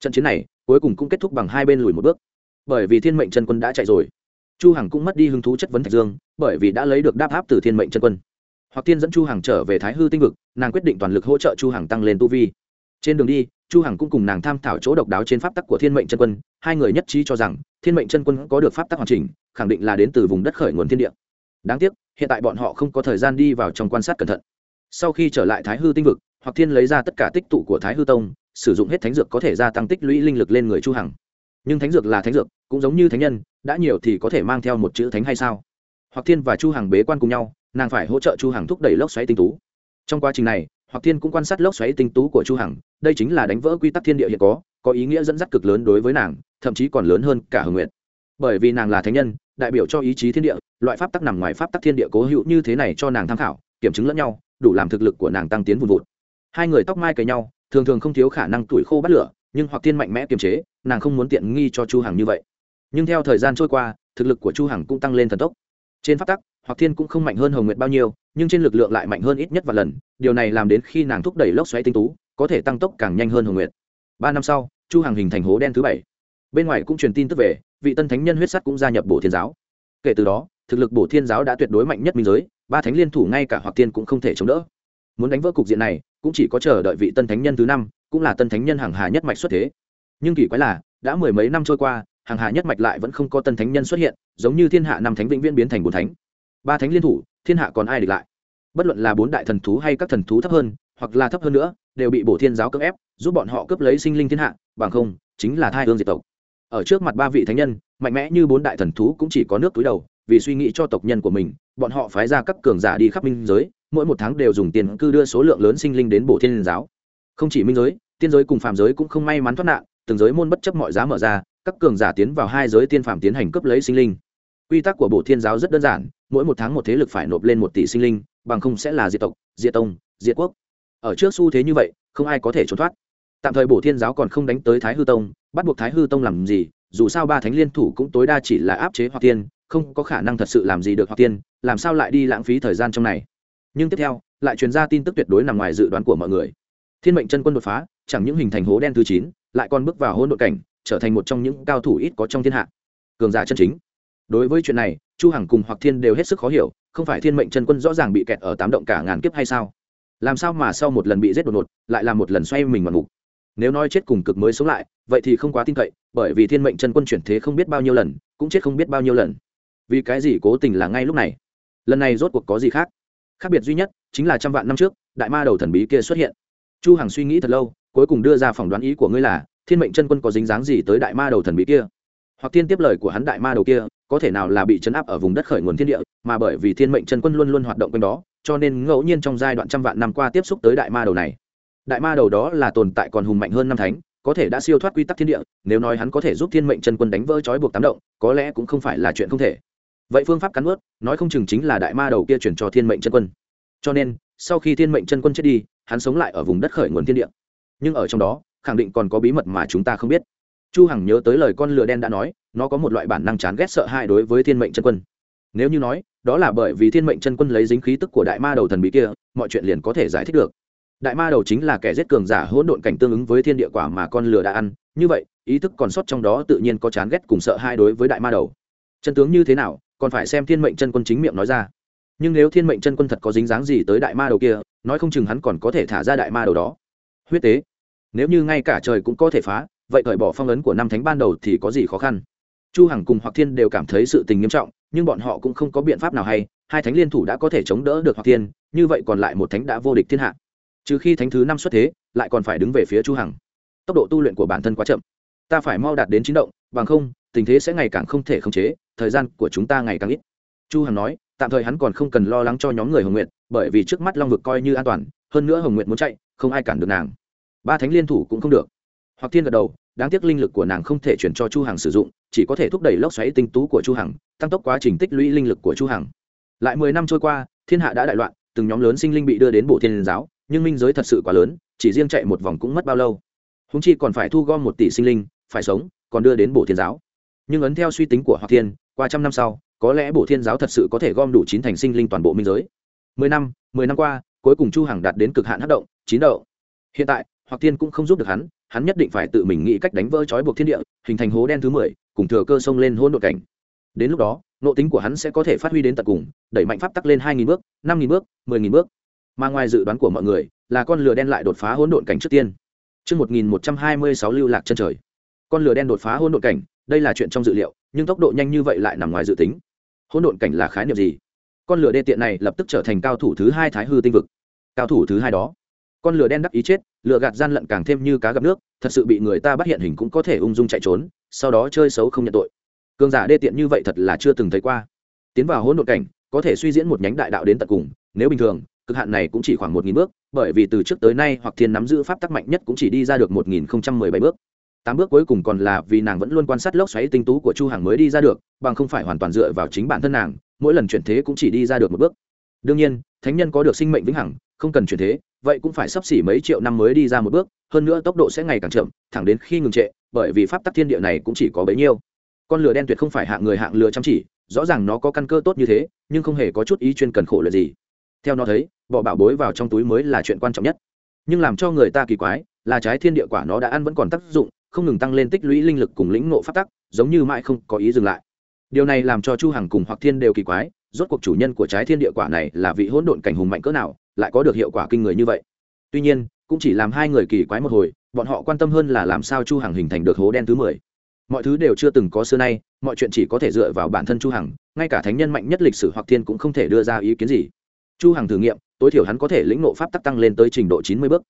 trận chiến này, cuối cùng cũng kết thúc bằng hai bên lùi một bước. Bởi vì thiên mệnh chân quân đã chạy rồi. Chu hằng cũng mất đi hứng thú chất vấn thạch dương, bởi vì đã lấy được đáp áp từ thiên mệnh chân quân. Hoặc tiên dẫn chu hằng trở về thái hư tinh vực, nàng quyết định toàn lực hỗ trợ chu hằng tăng lên tu vi. Trên đường đi chu hằng cũng cùng nàng tham thảo chỗ độc đáo trên pháp tắc của thiên mệnh chân quân, hai người nhất trí cho rằng, thiên mệnh chân quân có được pháp tắc hoàn chỉnh, khẳng định là đến từ vùng đất khởi nguồn thiên địa. Đáng tiếc, hiện tại bọn họ không có thời gian đi vào trong quan sát cẩn thận. Sau khi trở lại thái hư tinh vực, hoặc thiên lấy ra tất cả tích tụ của thái hư tông, sử dụng hết thánh dược có thể gia tăng tích lũy linh lực lên người chu hằng. Nhưng thánh dược là thánh dược, cũng giống như thánh nhân, đã nhiều thì có thể mang theo một chữ thánh hay sao? Hoặc thiên và chu hằng bế quan cùng nhau, nàng phải hỗ trợ chu hằng thúc đẩy lốc xoáy tinh tú. Trong quá trình này hoặc thiên cũng quan sát lốc xoáy tinh tú của chu hằng, đây chính là đánh vỡ quy tắc thiên địa hiện có có ý nghĩa dẫn dắt cực lớn đối với nàng, thậm chí còn lớn hơn cả hồng Nguyệt. bởi vì nàng là thánh nhân, đại biểu cho ý chí thiên địa, loại pháp tắc nằm ngoài pháp tắc thiên địa cố hữu như thế này cho nàng tham khảo, kiểm chứng lẫn nhau, đủ làm thực lực của nàng tăng tiến vùn vụt. Hai người tóc mai cầy nhau, thường thường không thiếu khả năng tuổi khô bắt lửa, nhưng hoặc thiên mạnh mẽ kiềm chế, nàng không muốn tiện nghi cho chu hằng như vậy. Nhưng theo thời gian trôi qua, thực lực của chu hằng cũng tăng lên thần tốc. Trên pháp tắc, hoặc thiên cũng không mạnh hơn hồng nguyệt bao nhiêu nhưng trên lực lượng lại mạnh hơn ít nhất vài lần, điều này làm đến khi nàng thúc đẩy lốc xoáy tinh tú, có thể tăng tốc càng nhanh hơn hồng nguyệt. Ba năm sau, chu hằng hình thành hố đen thứ bảy. Bên ngoài cũng truyền tin tức về, vị tân thánh nhân huyết sắt cũng gia nhập bổ thiên giáo. Kể từ đó, thực lực bổ thiên giáo đã tuyệt đối mạnh nhất minh giới, ba thánh liên thủ ngay cả hoặc tiên cũng không thể chống đỡ. Muốn đánh vỡ cục diện này, cũng chỉ có chờ đợi vị tân thánh nhân thứ năm, cũng là tân thánh nhân hàng hà nhất mạch xuất thế. Nhưng kỳ quái là, đã mười mấy năm trôi qua, hàng hà nhất mạch lại vẫn không có tân thánh nhân xuất hiện, giống như thiên hạ năm thánh vĩnh viễn biến thành bốn thánh. Ba thánh liên thủ thiên hạ còn ai địch lại? Bất luận là bốn đại thần thú hay các thần thú thấp hơn, hoặc là thấp hơn nữa, đều bị bổ thiên giáo cưỡng ép, giúp bọn họ cướp lấy sinh linh thiên hạ, bằng không, chính là thai hương diệt tộc. Ở trước mặt ba vị thánh nhân, mạnh mẽ như bốn đại thần thú cũng chỉ có nước túi đầu, vì suy nghĩ cho tộc nhân của mình, bọn họ phái ra các cường giả đi khắp minh giới, mỗi một tháng đều dùng tiền cư đưa số lượng lớn sinh linh đến bổ thiên giáo. Không chỉ minh giới, tiên giới cùng phàm giới cũng không may mắn thoát nạn, từng giới môn bất chấp mọi giá mở ra, các cường giả tiến vào hai giới tiên phàm tiến hành cướp lấy sinh linh. Quy tắc của bộ thiên giáo rất đơn giản mỗi một tháng một thế lực phải nộp lên một tỷ sinh linh, bằng không sẽ là diệt tộc, diệt tông, diệt quốc. Ở trước xu thế như vậy, không ai có thể trốn thoát. Tạm thời bổ thiên giáo còn không đánh tới thái hư tông, bắt buộc thái hư tông làm gì, dù sao ba thánh liên thủ cũng tối đa chỉ là áp chế hoặc tiên, không có khả năng thật sự làm gì được hoặc tiên, làm sao lại đi lãng phí thời gian trong này. Nhưng tiếp theo, lại truyền ra tin tức tuyệt đối nằm ngoài dự đoán của mọi người. Thiên mệnh chân quân đột phá, chẳng những hình thành hố đen thứ chín, lại còn bước vào hôn đội cảnh, trở thành một trong những cao thủ ít có trong thiên hạ. Cường giả chân chính. Đối với chuyện này chu hằng cùng hoặc thiên đều hết sức khó hiểu, không phải thiên mệnh chân quân rõ ràng bị kẹt ở tám động cả ngàn kiếp hay sao? Làm sao mà sau một lần bị giết đột ngột, lại là một lần xoay mình ngoạn mục nếu nói chết cùng cực mới sống lại, vậy thì không quá tin cậy, bởi vì thiên mệnh chân quân chuyển thế không biết bao nhiêu lần, cũng chết không biết bao nhiêu lần. Vì cái gì cố tình là ngay lúc này? Lần này rốt cuộc có gì khác? Khác biệt duy nhất chính là trăm vạn năm trước, đại ma đầu thần bí kia xuất hiện. Chu hằng suy nghĩ thật lâu, cuối cùng đưa ra phỏng đoán ý của ngươi là, thiên mệnh chân quân có dính dáng gì tới đại ma đầu thần bí kia? Hoặc tiên tiếp lời của hắn đại ma đầu kia, có thể nào là bị chấn áp ở vùng đất khởi nguồn thiên địa, mà bởi vì thiên mệnh chân quân luôn luôn hoạt động quanh đó, cho nên ngẫu nhiên trong giai đoạn trăm vạn năm qua tiếp xúc tới đại ma đầu này. Đại ma đầu đó là tồn tại còn hùng mạnh hơn năm thánh, có thể đã siêu thoát quy tắc thiên địa, nếu nói hắn có thể giúp thiên mệnh chân quân đánh vỡ trói buộc tám động, có lẽ cũng không phải là chuyện không thể. Vậy phương pháp cắn ướt nói không chừng chính là đại ma đầu kia chuyển cho thiên mệnh chân quân. Cho nên, sau khi thiên mệnh chân quân chết đi, hắn sống lại ở vùng đất khởi nguồn thiên địa. Nhưng ở trong đó, khẳng định còn có bí mật mà chúng ta không biết chu hằng nhớ tới lời con lừa đen đã nói, nó có một loại bản năng chán ghét sợ hãi đối với thiên mệnh chân quân. Nếu như nói, đó là bởi vì thiên mệnh chân quân lấy dính khí tức của đại ma đầu thần bí kia, mọi chuyện liền có thể giải thích được. Đại ma đầu chính là kẻ giết cường giả hỗn độn cảnh tương ứng với thiên địa quả mà con lừa đã ăn, như vậy, ý thức còn sót trong đó tự nhiên có chán ghét cùng sợ hãi đối với đại ma đầu. Chân tướng như thế nào, còn phải xem thiên mệnh chân quân chính miệng nói ra. Nhưng nếu thiên mệnh chân quân thật có dính dáng gì tới đại ma đầu kia, nói không chừng hắn còn có thể thả ra đại ma đầu đó. Huyết tế, nếu như ngay cả trời cũng có thể phá vậy cởi bỏ phong ấn của năm thánh ban đầu thì có gì khó khăn? Chu hằng cùng hoặc thiên đều cảm thấy sự tình nghiêm trọng, nhưng bọn họ cũng không có biện pháp nào hay, hai thánh liên thủ đã có thể chống đỡ được hoặc thiên, như vậy còn lại một thánh đã vô địch thiên hạ. Trừ khi thánh thứ năm xuất thế, lại còn phải đứng về phía chu hằng. Tốc độ tu luyện của bản thân quá chậm. Ta phải mau đạt đến chín động, bằng không, tình thế sẽ ngày càng không thể khống chế, thời gian của chúng ta ngày càng ít. Chu hằng nói, tạm thời hắn còn không cần lo lắng cho nhóm người hồng nguyện bởi vì trước mắt long vực coi như an toàn, hơn nữa hồng nguyện muốn chạy, không ai cản được nàng. Ba thánh liên thủ cũng không được hoặc thiên gật đầu, đáng tiếc linh lực của nàng không thể chuyển cho chu hằng sử dụng, chỉ có thể thúc đẩy lốc xoáy tinh tú của chu hằng, tăng tốc quá trình tích lũy linh lực của chu hằng. Lại mười năm trôi qua, thiên hạ đã đại loạn, từng nhóm lớn sinh linh bị đưa đến bộ thiên giáo, nhưng minh giới thật sự quá lớn, chỉ riêng chạy một vòng cũng mất bao lâu. Húng chi còn phải thu gom một tỷ sinh linh, phải sống, còn đưa đến bộ thiên giáo. Nhưng ấn theo suy tính của hoặc thiên, qua trăm năm sau, có lẽ bộ thiên giáo thật sự có thể gom đủ chín thành sinh linh toàn bộ minh giới. Mười năm mười năm qua, cuối cùng chu hằng đạt đến cực hạn hấp động, chín đậu hiện tại, hoặc thiên cũng không giúp được hắn hắn nhất định phải tự mình nghĩ cách đánh vỡ trói buộc thiên địa hình thành hố đen thứ mười cùng thừa cơ sông lên hôn đội cảnh đến lúc đó nộ tính của hắn sẽ có thể phát huy đến tận cùng đẩy mạnh pháp tắc lên hai nghìn bước năm nghìn bước mười nghìn bước mà ngoài dự đoán của mọi người là con lửa đen lại đột phá hỗn độn cảnh trước tiên Trước 1126 lưu lạc chân trời. Con lửa đen đột phá hỗn độn cảnh, đây là chuyện trong dự liệu, nhưng tốc độ nhanh như vậy lại nằm ngoài dự tính. Hỗn độn cảnh là khái niệm gì? Con lửa đê tiện này lập tức trở thành cao thủ thứ hai thái hư tinh vực. Cao thủ thứ hai đó, con lửa đen đắc ý chết, lừa gạt gian lận càng thêm như cá gặp nước, thật sự bị người ta bắt hiện hình cũng có thể ung dung chạy trốn, sau đó chơi xấu không nhận tội. Cường giả đê tiện như vậy thật là chưa từng thấy qua. Tiến vào hỗn độn cảnh, có thể suy diễn một nhánh đại đạo đến tận cùng, nếu bình thường, cực hạn này cũng chỉ khoảng một nghìn bước bởi vì từ trước tới nay hoặc thiên nắm giữ pháp tắc mạnh nhất cũng chỉ đi ra được một nghìn không trăm mười bảy bước tám bước cuối cùng còn là vì nàng vẫn luôn quan sát lốc xoáy tinh tú của chu hằng mới đi ra được bằng không phải hoàn toàn dựa vào chính bản thân nàng mỗi lần chuyển thế cũng chỉ đi ra được một bước đương nhiên thánh nhân có được sinh mệnh vĩnh hằng không cần chuyển thế vậy cũng phải sắp xỉ mấy triệu năm mới đi ra một bước, hơn nữa tốc độ sẽ ngày càng chậm, thẳng đến khi ngừng trệ, bởi vì pháp tắc thiên địa này cũng chỉ có bấy nhiêu. Con lửa đen tuyệt không phải hạng người hạng lừa chăm chỉ, rõ ràng nó có căn cơ tốt như thế, nhưng không hề có chút ý chuyên cần khổ luyện gì. Theo nó thấy bỏ bảo bối vào trong túi mới là chuyện quan trọng nhất. Nhưng làm cho người ta kỳ quái, là trái thiên địa quả nó đã ăn vẫn còn tác dụng, không ngừng tăng lên tích lũy linh lực cùng lĩnh ngộ pháp tắc, giống như mãi không có ý dừng lại. Điều này làm cho chu hằng cùng hoặc thiên đều kỳ quái, rốt cuộc chủ nhân của trái thiên địa quả này là vị hỗn độn cảnh hùng mạnh cỡ nào lại có được hiệu quả kinh người như vậy. Tuy nhiên, cũng chỉ làm hai người kỳ quái một hồi, bọn họ quan tâm hơn là làm sao chu hằng hình thành được hố đen thứ mười. Mọi thứ đều chưa từng có xưa nay, mọi chuyện chỉ có thể dựa vào bản thân chu hằng, ngay cả thánh nhân mạnh nhất lịch sử hoặc thiên cũng không thể đưa ra ý kiến gì. Chu hằng thử nghiệm, tối thiểu hắn có thể lĩnh ngộ pháp tắc tăng lên tới trình độ 90 bước.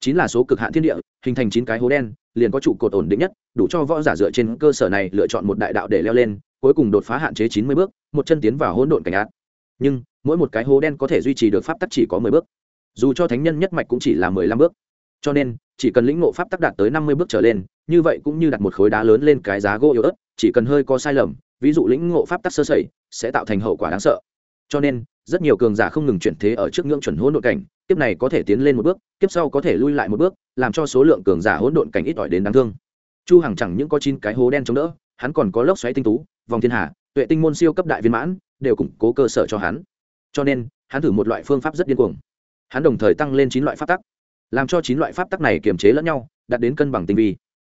Chín là số cực hạn thiên địa, hình thành chín cái hố đen, liền có trụ cột ổn định nhất, đủ cho võ giả dựa trên cơ sở này lựa chọn một đại đạo để leo lên, cuối cùng đột phá hạn chế 90 bước, một chân tiến vào hỗn độn cảnh ác. Nhưng mỗi một cái hố đen có thể duy trì được pháp tắc chỉ có 10 bước. Dù cho thánh nhân nhất mạch cũng chỉ là 15 bước. Cho nên, chỉ cần lĩnh ngộ pháp tắc đạt tới 50 bước trở lên, như vậy cũng như đặt một khối đá lớn lên cái giá gỗ yếu ớt, chỉ cần hơi có sai lầm, ví dụ lĩnh ngộ pháp tắc sơ sẩy, sẽ tạo thành hậu quả đáng sợ. Cho nên, rất nhiều cường giả không ngừng chuyển thế ở trước ngưỡng chuẩn hỗn độn cảnh, kiếp này có thể tiến lên một bước, kiếp sau có thể lui lại một bước, làm cho số lượng cường giả hỗn độn cảnh ít ỏi đến đáng thương. Chu hằng chẳng những có chín cái hố đen chống đỡ, hắn còn có lốc xoáy tinh tú, vòng thiên hà, tuệ tinh môn siêu cấp đại viên mãn, đều củng cố cơ sở cho hắn cho nên, hắn thử một loại phương pháp rất điên cuồng. Hắn đồng thời tăng lên chín loại pháp tắc, làm cho chín loại pháp tắc này kiềm chế lẫn nhau, đạt đến cân bằng tinh vi.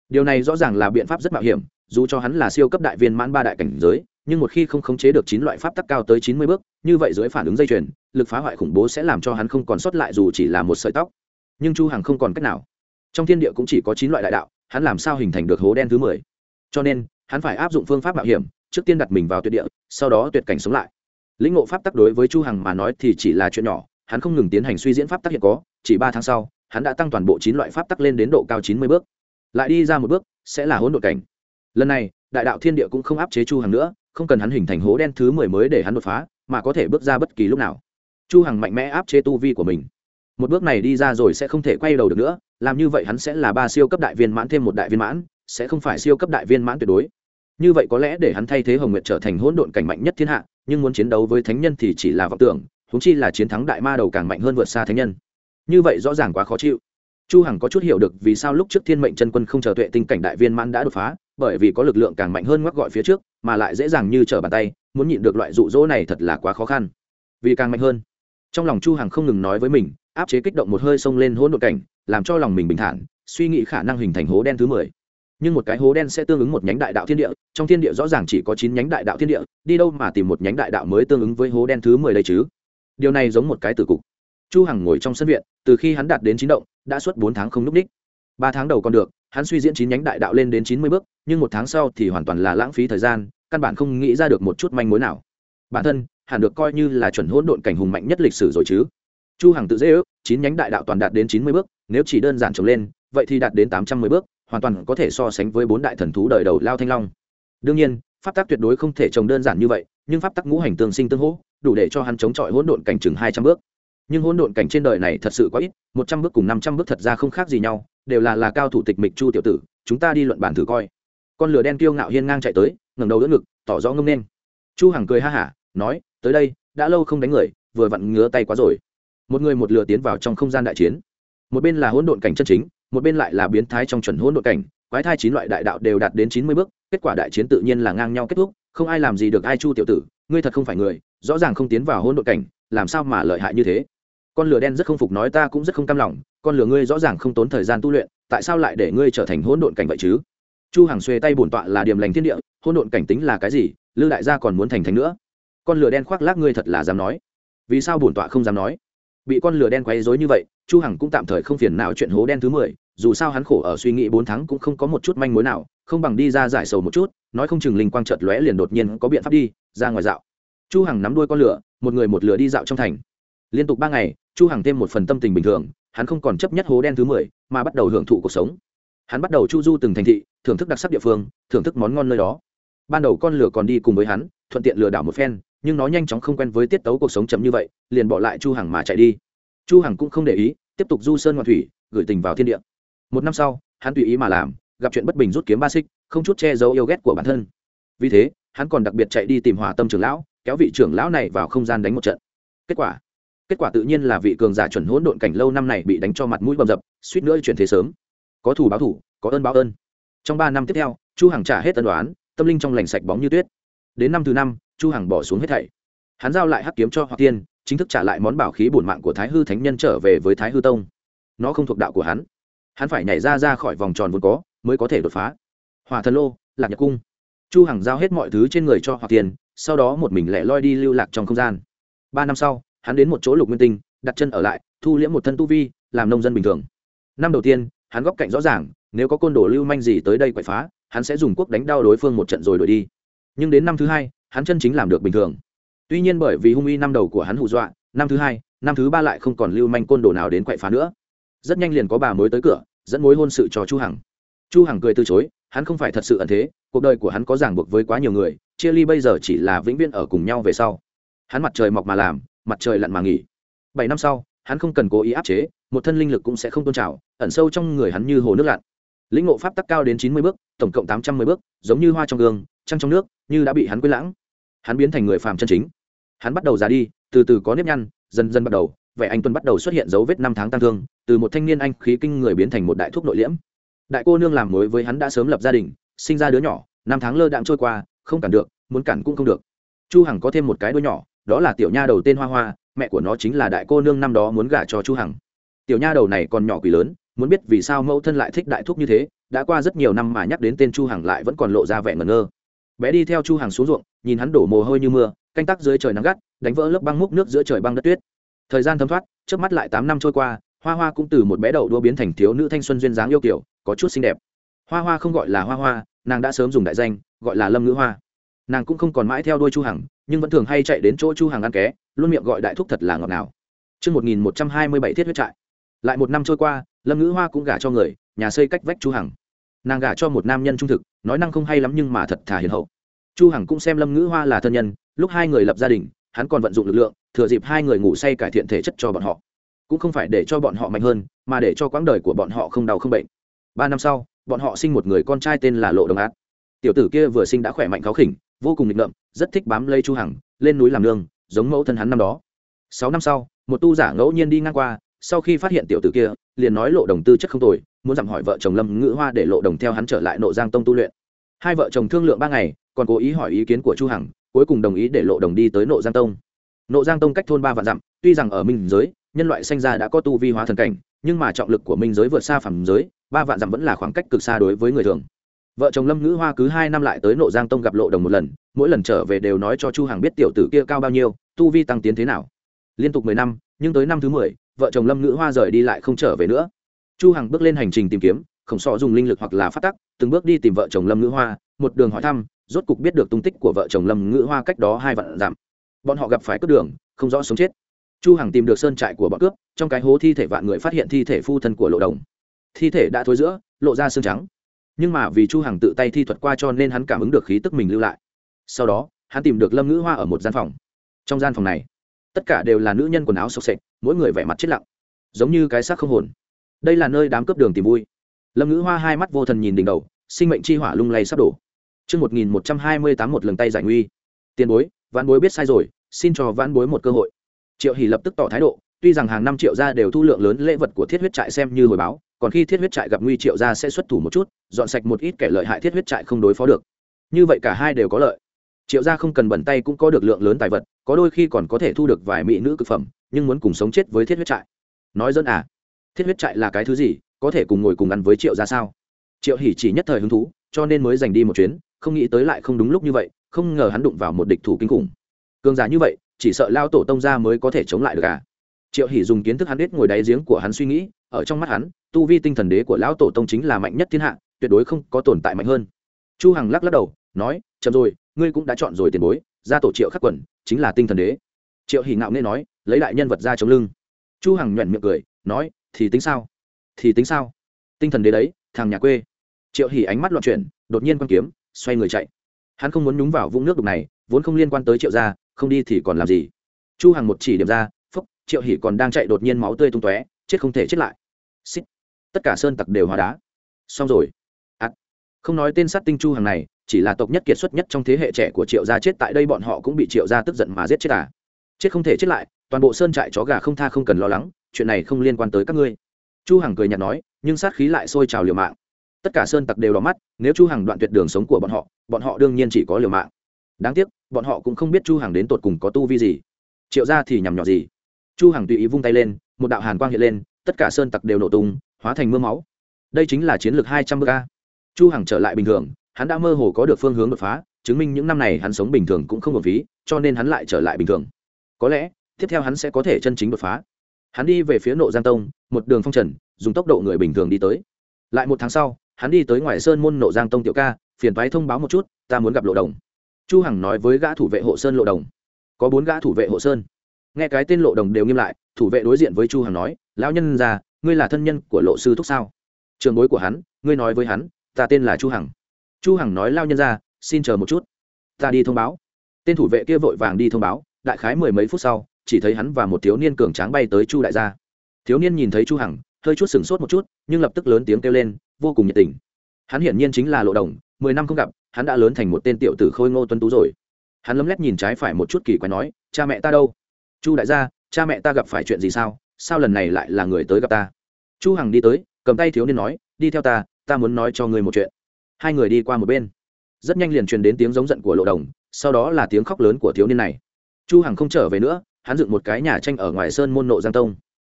Điều này rõ ràng là biện pháp rất mạo hiểm, dù cho hắn là siêu cấp đại viên mãn ba đại cảnh giới, nhưng một khi không khống chế được chín loại pháp tắc cao tới chín mươi bước, như vậy dưới phản ứng dây chuyền, lực phá hoại khủng bố sẽ làm cho hắn không còn sót lại dù chỉ là một sợi tóc. Nhưng chu hằng không còn cách nào. Trong thiên địa cũng chỉ có chín loại đại đạo, hắn làm sao hình thành được hố đen thứ mười? Cho nên, hắn phải áp dụng phương pháp mạo hiểm, trước tiên đặt mình vào tuyệt địa, sau đó tuyệt cảnh sống lại lĩnh ngộ pháp tắc đối với chu hằng mà nói thì chỉ là chuyện nhỏ, hắn không ngừng tiến hành suy diễn pháp tắc hiện có, chỉ ba tháng sau, hắn đã tăng toàn bộ chín loại pháp tắc lên đến độ cao chín mươi bước. Lại đi ra một bước, sẽ là hỗn độn cảnh. Lần này, đại đạo thiên địa cũng không áp chế chu hằng nữa, không cần hắn hình thành hố đen thứ mười mới để hắn đột phá, mà có thể bước ra bất kỳ lúc nào. Chu hằng mạnh mẽ áp chế tu vi của mình. Một bước này đi ra rồi sẽ không thể quay đầu được nữa, làm như vậy hắn sẽ là ba siêu cấp đại viên mãn thêm một đại viên mãn, sẽ không phải siêu cấp đại viên mãn tuyệt đối. Như vậy có lẽ để hắn thay thế hồng nguyệt trở thành hỗn độn cảnh mạnh nhất thiên hạ nhưng muốn chiến đấu với thánh nhân thì chỉ là vọng tưởng húng chi là chiến thắng đại ma đầu càng mạnh hơn vượt xa thánh nhân. Như vậy rõ ràng quá khó chịu. Chu hằng có chút hiểu được vì sao lúc trước thiên mệnh chân quân không chờ tuệ tinh cảnh đại viên mãn đã đột phá, bởi vì có lực lượng càng mạnh hơn ngoắc gọi phía trước, mà lại dễ dàng như trở bàn tay, muốn nhịn được loại dụ dỗ này thật là quá khó khăn. Vì càng mạnh hơn, trong lòng chu hằng không ngừng nói với mình, áp chế kích động một hơi xông lên hỗn độn cảnh, làm cho lòng mình bình thản, suy nghĩ khả năng hình thành hố đen thứ mười nhưng một cái hố đen sẽ tương ứng một nhánh đại đạo thiên địa, trong thiên địa rõ ràng chỉ có chín nhánh đại đạo thiên địa, đi đâu mà tìm một nhánh đại đạo mới tương ứng với hố đen thứ mười đây chứ? Điều này giống một cái tử cục. Chu hằng ngồi trong sân viện, từ khi hắn đạt đến chín động, đã suốt bốn tháng không núp đích ba tháng đầu còn được, hắn suy diễn chín nhánh đại đạo lên đến chín mươi bước, nhưng một tháng sau thì hoàn toàn là lãng phí thời gian, căn bản không nghĩ ra được một chút manh mối nào. Bản thân hẳn được coi như là chuẩn hỗn độn cảnh hùng mạnh nhất lịch sử rồi chứ. Chu hằng tự dễ ước, chín nhánh đại đạo toàn đạt đến chín mươi bước, nếu chỉ đơn giản trồng lên, vậy thì đạt đến tám trăm mười bước hoàn toàn có thể so sánh với bốn đại thần thú đời đầu lao thanh long. Đương nhiên, pháp tắc tuyệt đối không thể trồng đơn giản như vậy, nhưng pháp tắc ngũ hành tương sinh tương hỗ, đủ để cho hắn chống chọi hỗn độn cảnh chừng hai trăm bước. Nhưng hỗn độn cảnh trên đời này thật sự quá ít, một trăm bước cùng năm trăm bước thật ra không khác gì nhau, đều là là cao thủ tịch mịch chu tiểu tử, chúng ta đi luận bản thử coi. Con lửa đen kiêu ngạo hiên ngang chạy tới, ngẩng đầu đỡ ngực, tỏ rõ ngông nên chu hằng cười ha hả, nói, tới đây, đã lâu không đánh người, vừa vặn ngứa tay quá rồi. Một người một lửa tiến vào trong không gian đại chiến. Một bên là hỗn độn cảnh chân chính một bên lại là biến thái trong chuẩn hỗn độn cảnh, quái thai chín loại đại đạo đều đạt đến chín mươi bước, kết quả đại chiến tự nhiên là ngang nhau kết thúc, không ai làm gì được ai chu tiểu tử, ngươi thật không phải người, rõ ràng không tiến vào hỗn độn cảnh, làm sao mà lợi hại như thế? Con lửa đen rất không phục nói ta cũng rất không cam lòng, con lửa ngươi rõ ràng không tốn thời gian tu luyện, tại sao lại để ngươi trở thành hỗn độn cảnh vậy chứ? Chu Hằng xuê tay bổn tọa là điểm lành thiên địa, hỗn độn cảnh tính là cái gì, lư đại gia còn muốn thành thánh nữa? Con lửa đen khoác lác ngươi thật là dám nói. Vì sao bổn tọa không dám nói? Bị con lửa đen quấy rối như vậy chu hằng cũng tạm thời không phiền não chuyện hố đen thứ mười, dù sao hắn khổ ở suy nghĩ bốn tháng cũng không có một chút manh mối nào, không bằng đi ra giải sầu một chút, nói không chừng linh quang chợt lóe liền đột nhiên có biện pháp đi, ra ngoài dạo. Chu hằng nắm đuôi con lửa, một người một lửa đi dạo trong thành. Liên tục ba ngày, chu hằng thêm một phần tâm tình bình thường, hắn không còn chấp nhất hố đen thứ mười, mà bắt đầu hưởng thụ cuộc sống. Hắn bắt đầu chu du từng thành thị, thưởng thức đặc sắc địa phương, thưởng thức món ngon nơi đó. Ban đầu con lửa còn đi cùng với hắn, thuận tiện lừa đảo một phen, nhưng nó nhanh chóng không quen với tiết tấu cuộc sống chậm như vậy, liền bỏ lại chu hằng mà chạy đi chu hằng cũng không để ý, tiếp tục du sơn ngoạn thủy, gửi tình vào thiên địa. Một năm sau, hắn tùy ý mà làm, gặp chuyện bất bình rút kiếm ba xích, không chút che giấu yêu ghét của bản thân. Vì thế, hắn còn đặc biệt chạy đi tìm hòa tâm trưởng lão, kéo vị trưởng lão này vào không gian đánh một trận. Kết quả kết quả tự nhiên là vị cường giả chuẩn hỗn độn cảnh lâu năm này bị đánh cho mặt mũi bầm dập, suýt nữa chuyển thế sớm. Có thủ báo thủ có ơn báo ơn. Trong ba năm tiếp theo, chu hằng trả hết tân đoán tâm linh trong lành sạch bóng như tuyết. Đến năm thứ năm, chu hằng bỏ xuống hết thảy. Hắn giao lại hắc kiếm cho hoặc tiên chính thức trả lại món bảo khí bổn mạng của thái hư thánh nhân trở về với thái hư tông. Nó không thuộc đạo của hắn. Hắn phải nhảy ra ra khỏi vòng tròn vốn có, mới có thể đột phá. Hòa thần lô, lạc nhật cung. Chu hằng giao hết mọi thứ trên người cho hoặc tiền, sau đó một mình lẻ loi đi lưu lạc trong không gian. Ba năm sau, hắn đến một chỗ lục nguyên tinh, đặt chân ở lại, thu liễm một thân tu vi, làm nông dân bình thường. Năm đầu tiên, hắn góc cạnh rõ ràng, nếu có côn đồ lưu manh gì tới đây quậy phá, hắn sẽ dùng quốc đánh đau đối phương một trận rồi đổi đi. Nhưng đến năm thứ hai, hắn chân chính làm được bình thường tuy nhiên bởi vì hung uy năm đầu của hắn hù dọa, năm thứ hai, năm thứ ba lại không còn lưu manh côn đồ nào đến quậy phá nữa. Rất nhanh liền có bà mối tới cửa, dẫn mối hôn sự cho chu hằng. Chu hằng cười từ chối, hắn không phải thật sự ẩn thế, cuộc đời của hắn có ràng buộc với quá nhiều người, chia ly bây giờ chỉ là vĩnh viễn ở cùng nhau về sau. Hắn mặt trời mọc mà làm, mặt trời lặn mà nghỉ. Bảy năm sau, hắn không cần cố ý áp chế, một thân linh lực cũng sẽ không tôn trào, ẩn sâu trong người hắn như hồ nước lặn. Lĩnh ngộ pháp tắc cao đến chín mươi bước, tổng cộng tám trăm mươi bước, giống như hoa trong gương, trăng trong nước, như đã bị hắn quên lãng hắn biến thành người phàm chân chính. Hắn bắt đầu già đi, từ từ có nếp nhăn, dần dần bắt đầu, vẻ anh tuân bắt đầu xuất hiện dấu vết năm tháng tăng thương, từ một thanh niên anh khí kinh người biến thành một đại thuốc nội liễm. Đại cô nương làm mối với hắn đã sớm lập gia đình, sinh ra đứa nhỏ, năm tháng lơ đạm trôi qua, không cản được, muốn cản cũng không được. Chu hằng có thêm một cái đứa nhỏ, đó là tiểu nha đầu tên hoa hoa, mẹ của nó chính là đại cô nương năm đó muốn gả cho chu hằng. Tiểu nha đầu này còn nhỏ quỷ lớn, muốn biết vì sao mẫu thân lại thích đại thúc như thế, đã qua rất nhiều năm mà nhắc đến tên chu hằng lại vẫn còn lộ ra vẻ ngẩn ngơ bé đi theo chu hàng xuống ruộng nhìn hắn đổ mồ hôi như mưa canh tác dưới trời nắng gắt đánh vỡ lớp băng múc nước giữa trời băng đất tuyết thời gian thấm thoát trước mắt lại tám năm trôi qua hoa hoa cũng từ một bé đậu đua biến thành thiếu nữ thanh xuân duyên dáng yêu kiểu có chút xinh đẹp hoa hoa không gọi là hoa hoa nàng đã sớm dùng đại danh gọi là lâm ngữ hoa nàng cũng không còn mãi theo đuôi chu hằng nhưng vẫn thường hay chạy đến chỗ chu hằng ăn ké luôn miệng gọi đại thúc thật là ngọt ngào Trước 1127 thiết huyết trại. Lại một năm trôi qua, Lâm Ngữ Hoa cũng gả cho người, nhà xây cách vách Chu Hằng. Nàng gả cho một nam nhân trung thực, nói năng không hay lắm nhưng mà thật thà hiền hậu. Chu Hằng cũng xem Lâm Ngữ Hoa là thân nhân, lúc hai người lập gia đình, hắn còn vận dụng lực lượng, thừa dịp hai người ngủ say cải thiện thể chất cho bọn họ. Cũng không phải để cho bọn họ mạnh hơn, mà để cho quãng đời của bọn họ không đau không bệnh. Ba năm sau, bọn họ sinh một người con trai tên là Lộ Đồng Át. Tiểu tử kia vừa sinh đã khỏe mạnh kháo khỉnh, vô cùng nghịch ngợm, rất thích bám lây Chu Hằng, lên núi làm nương, giống mẫu thân hắn năm đó sáu năm sau một tu giả ngẫu nhiên đi ngang qua sau khi phát hiện tiểu tử kia liền nói lộ đồng tư chất không tồi muốn dặm hỏi vợ chồng lâm ngữ hoa để lộ đồng theo hắn trở lại nộ giang tông tu luyện. Hai vợ chồng thương lượng ba ngày, còn cố ý hỏi ý kiến của chu hằng, cuối cùng đồng ý để lộ đồng đi tới nộ giang tông. Nộ giang tông cách thôn ba vạn dặm, tuy rằng ở minh giới, nhân loại sinh ra đã có tu vi hóa thần cảnh, nhưng mà trọng lực của minh giới vượt xa phẳng giới, ba vạn dặm vẫn là khoảng cách cực xa đối với người thường. Vợ chồng lâm ngữ hoa cứ hai năm lại tới nộ giang tông gặp lộ đồng một lần, mỗi lần trở về đều nói cho chu hằng biết tiểu tử kia cao bao nhiêu, tu vi tăng tiến thế nào. Liên tục mười năm, nhưng tới năm thứ mười, vợ chồng lâm ngữ hoa rời đi lại không trở về nữa chu hằng bước lên hành trình tìm kiếm khổng sọ dùng linh lực hoặc là phát tắc, từng bước đi tìm vợ chồng lâm ngữ hoa, một đường hỏi thăm, rốt cục biết được tung tích của vợ chồng lâm ngữ hoa cách đó hai vạn dặm. Bọn họ gặp phải cướp đường, không rõ sống chết. Chu hằng tìm được sơn trại của bọn cướp, trong cái hố thi thể vạn người phát hiện thi thể phu thân của lộ đồng. Thi thể đã thối giữa, lộ ra xương trắng. Nhưng mà vì chu hằng tự tay thi thuật qua cho nên hắn cảm ứng được khí tức mình lưu lại. Sau đó, hắn tìm được lâm ngữ hoa ở một gian phòng. Trong gian phòng này, tất cả đều là nữ nhân quần áo sộc sệch mỗi người vẻ mặt chết lặng. Giống như cái xác không hồn đây là nơi đám cướp đường tìm vui lâm ngữ hoa hai mắt vô thần nhìn đỉnh đầu sinh mệnh chi hỏa lung lay sắp đổ Trước 1128 một lần tay giải nguy. Tiền bối, vãn bối biết sai rồi, xin cho vãn bối một cơ hội. Triệu Hỷ lập tức tỏ thái độ, tuy rằng hàng năm triệu gia đều thu lượng lớn lễ vật của thiết huyết trại xem như hồi báo, còn khi thiết huyết trại gặp nguy triệu gia sẽ xuất thủ một chút, dọn sạch một ít kẻ lợi hại thiết huyết trại không đối phó được. Như vậy cả hai đều có lợi triệu gia không cần bẩn tay cũng có được lượng lớn tài vật có đôi khi còn có thể thu được vài mỹ nữ cực phẩm nhưng muốn cùng sống chết với thiết huyết trại nói dân à thiết huyết trại là cái thứ gì, có thể cùng ngồi cùng ăn với triệu ra sao? Triệu hỉ chỉ nhất thời hứng thú, cho nên mới dành đi một chuyến, không nghĩ tới lại không đúng lúc như vậy, không ngờ hắn đụng vào một địch thủ kinh khủng. Cường giả như vậy, chỉ sợ lao tổ tông ra mới có thể chống lại được à? Triệu hỉ dùng kiến thức hắn biết ngồi đáy giếng của hắn suy nghĩ, ở trong mắt hắn, tu vi tinh thần đế của lão tổ tông chính là mạnh nhất thiên hạ, tuyệt đối không có tồn tại mạnh hơn. Chu hằng lắc lắc đầu, nói, chậm rồi, ngươi cũng đã chọn rồi tiền bối ra tổ triệu khắc quẩn chính là tinh thần đế. Triệu hỉ ngạo nghễ nói, lấy đại nhân vật ra chống lưng. Chu hằng nhuận miệng cười, nói thì tính sao? Thì tính sao? Tinh thần đế đấy, thằng nhà quê. Triệu hỉ ánh mắt loạn chuyển, đột nhiên quan kiếm, xoay người chạy. Hắn không muốn nhúng vào vũng nước đục này, vốn không liên quan tới triệu gia, không đi thì còn làm gì? Chu hằng một chỉ điểm ra, phúc, triệu hỉ còn đang chạy đột nhiên máu tươi tung tóe, chết không thể chết lại. Xích tất cả sơn tặc đều hóa đá. Xong rồi. Ắt không nói tên sát tinh chu Hằng này, chỉ là tộc nhất kiệt xuất nhất trong thế hệ trẻ của triệu gia chết tại đây bọn họ cũng bị triệu gia tức giận mà giết chết à. Chết không thể chết lại, toàn bộ sơn trại chó gà không tha không cần lo lắng chuyện này không liên quan tới các ngươi. Chu hằng cười nhạt nói, nhưng sát khí lại sôi trào liều mạng. Tất cả sơn tặc đều đỏ mắt, nếu chu hằng đoạn tuyệt đường sống của bọn họ bọn họ đương nhiên chỉ có liều mạng. Đáng tiếc, bọn họ cũng không biết chu hằng đến tột cùng có tu vi gì. Triệu gia thì nhằm nhỏ gì? Chu hằng tùy ý vung tay lên, một đạo hàn quang hiện lên, tất cả sơn tặc đều nổ tung, hóa thành mưa máu. Đây chính là chiến lược hai trăm bước a. Chu hằng trở lại bình thường, hắn đã mơ hồ có được phương hướng đột phá, chứng minh những năm này hắn sống bình thường cũng không hợp phí, cho nên hắn lại trở lại bình thường. Có lẽ, tiếp theo hắn sẽ có thể chân chính đột phá hắn đi về phía nộ giang tông, một đường phong trần, dùng tốc độ người bình thường đi tới. Lại một tháng sau, hắn đi tới ngoài sơn môn nộ giang tông tiểu ca, phiền thoái thông báo một chút, ta muốn gặp lộ đồng. Chu hằng nói với gã thủ vệ hộ sơn lộ đồng. Có bốn gã thủ vệ hộ sơn. Nghe cái tên lộ đồng đều nghiêm lại, thủ vệ đối diện với chu hằng nói, lão nhân già, ngươi là thân nhân của lộ sư thúc sao? Trường bối của hắn, ngươi nói với hắn, ta tên là chu hằng. Chu hằng nói lao nhân ra xin chờ một chút, ta đi thông báo. Tên thủ vệ kia vội vàng đi thông báo, đại khái mười mấy phút sau chỉ thấy hắn và một thiếu niên cường tráng bay tới chu đại gia. Thiếu niên nhìn thấy chu hằng, hơi chút sừng sốt một chút, nhưng lập tức lớn tiếng kêu lên, vô cùng nhiệt tình. Hắn hiển nhiên chính là lộ đồng, mười năm không gặp, hắn đã lớn thành một tên tiểu tử khôi ngô tuân tú rồi. Hắn lấm lét nhìn trái phải một chút kỳ quái nói, cha mẹ ta đâu? Chu đại gia, cha mẹ ta gặp phải chuyện gì sao? Sao lần này lại là người tới gặp ta? Chu hằng đi tới, cầm tay thiếu niên nói, đi theo ta ta muốn nói cho ngươi một chuyện. Hai người đi qua một bên. Rất nhanh liền truyền đến tiếng giống giận của lộ đồng, sau đó là tiếng khóc lớn của thiếu niên này. Chu hằng không trở về nữa hắn dựng một cái nhà tranh ở ngoài sơn môn nộ giang tông.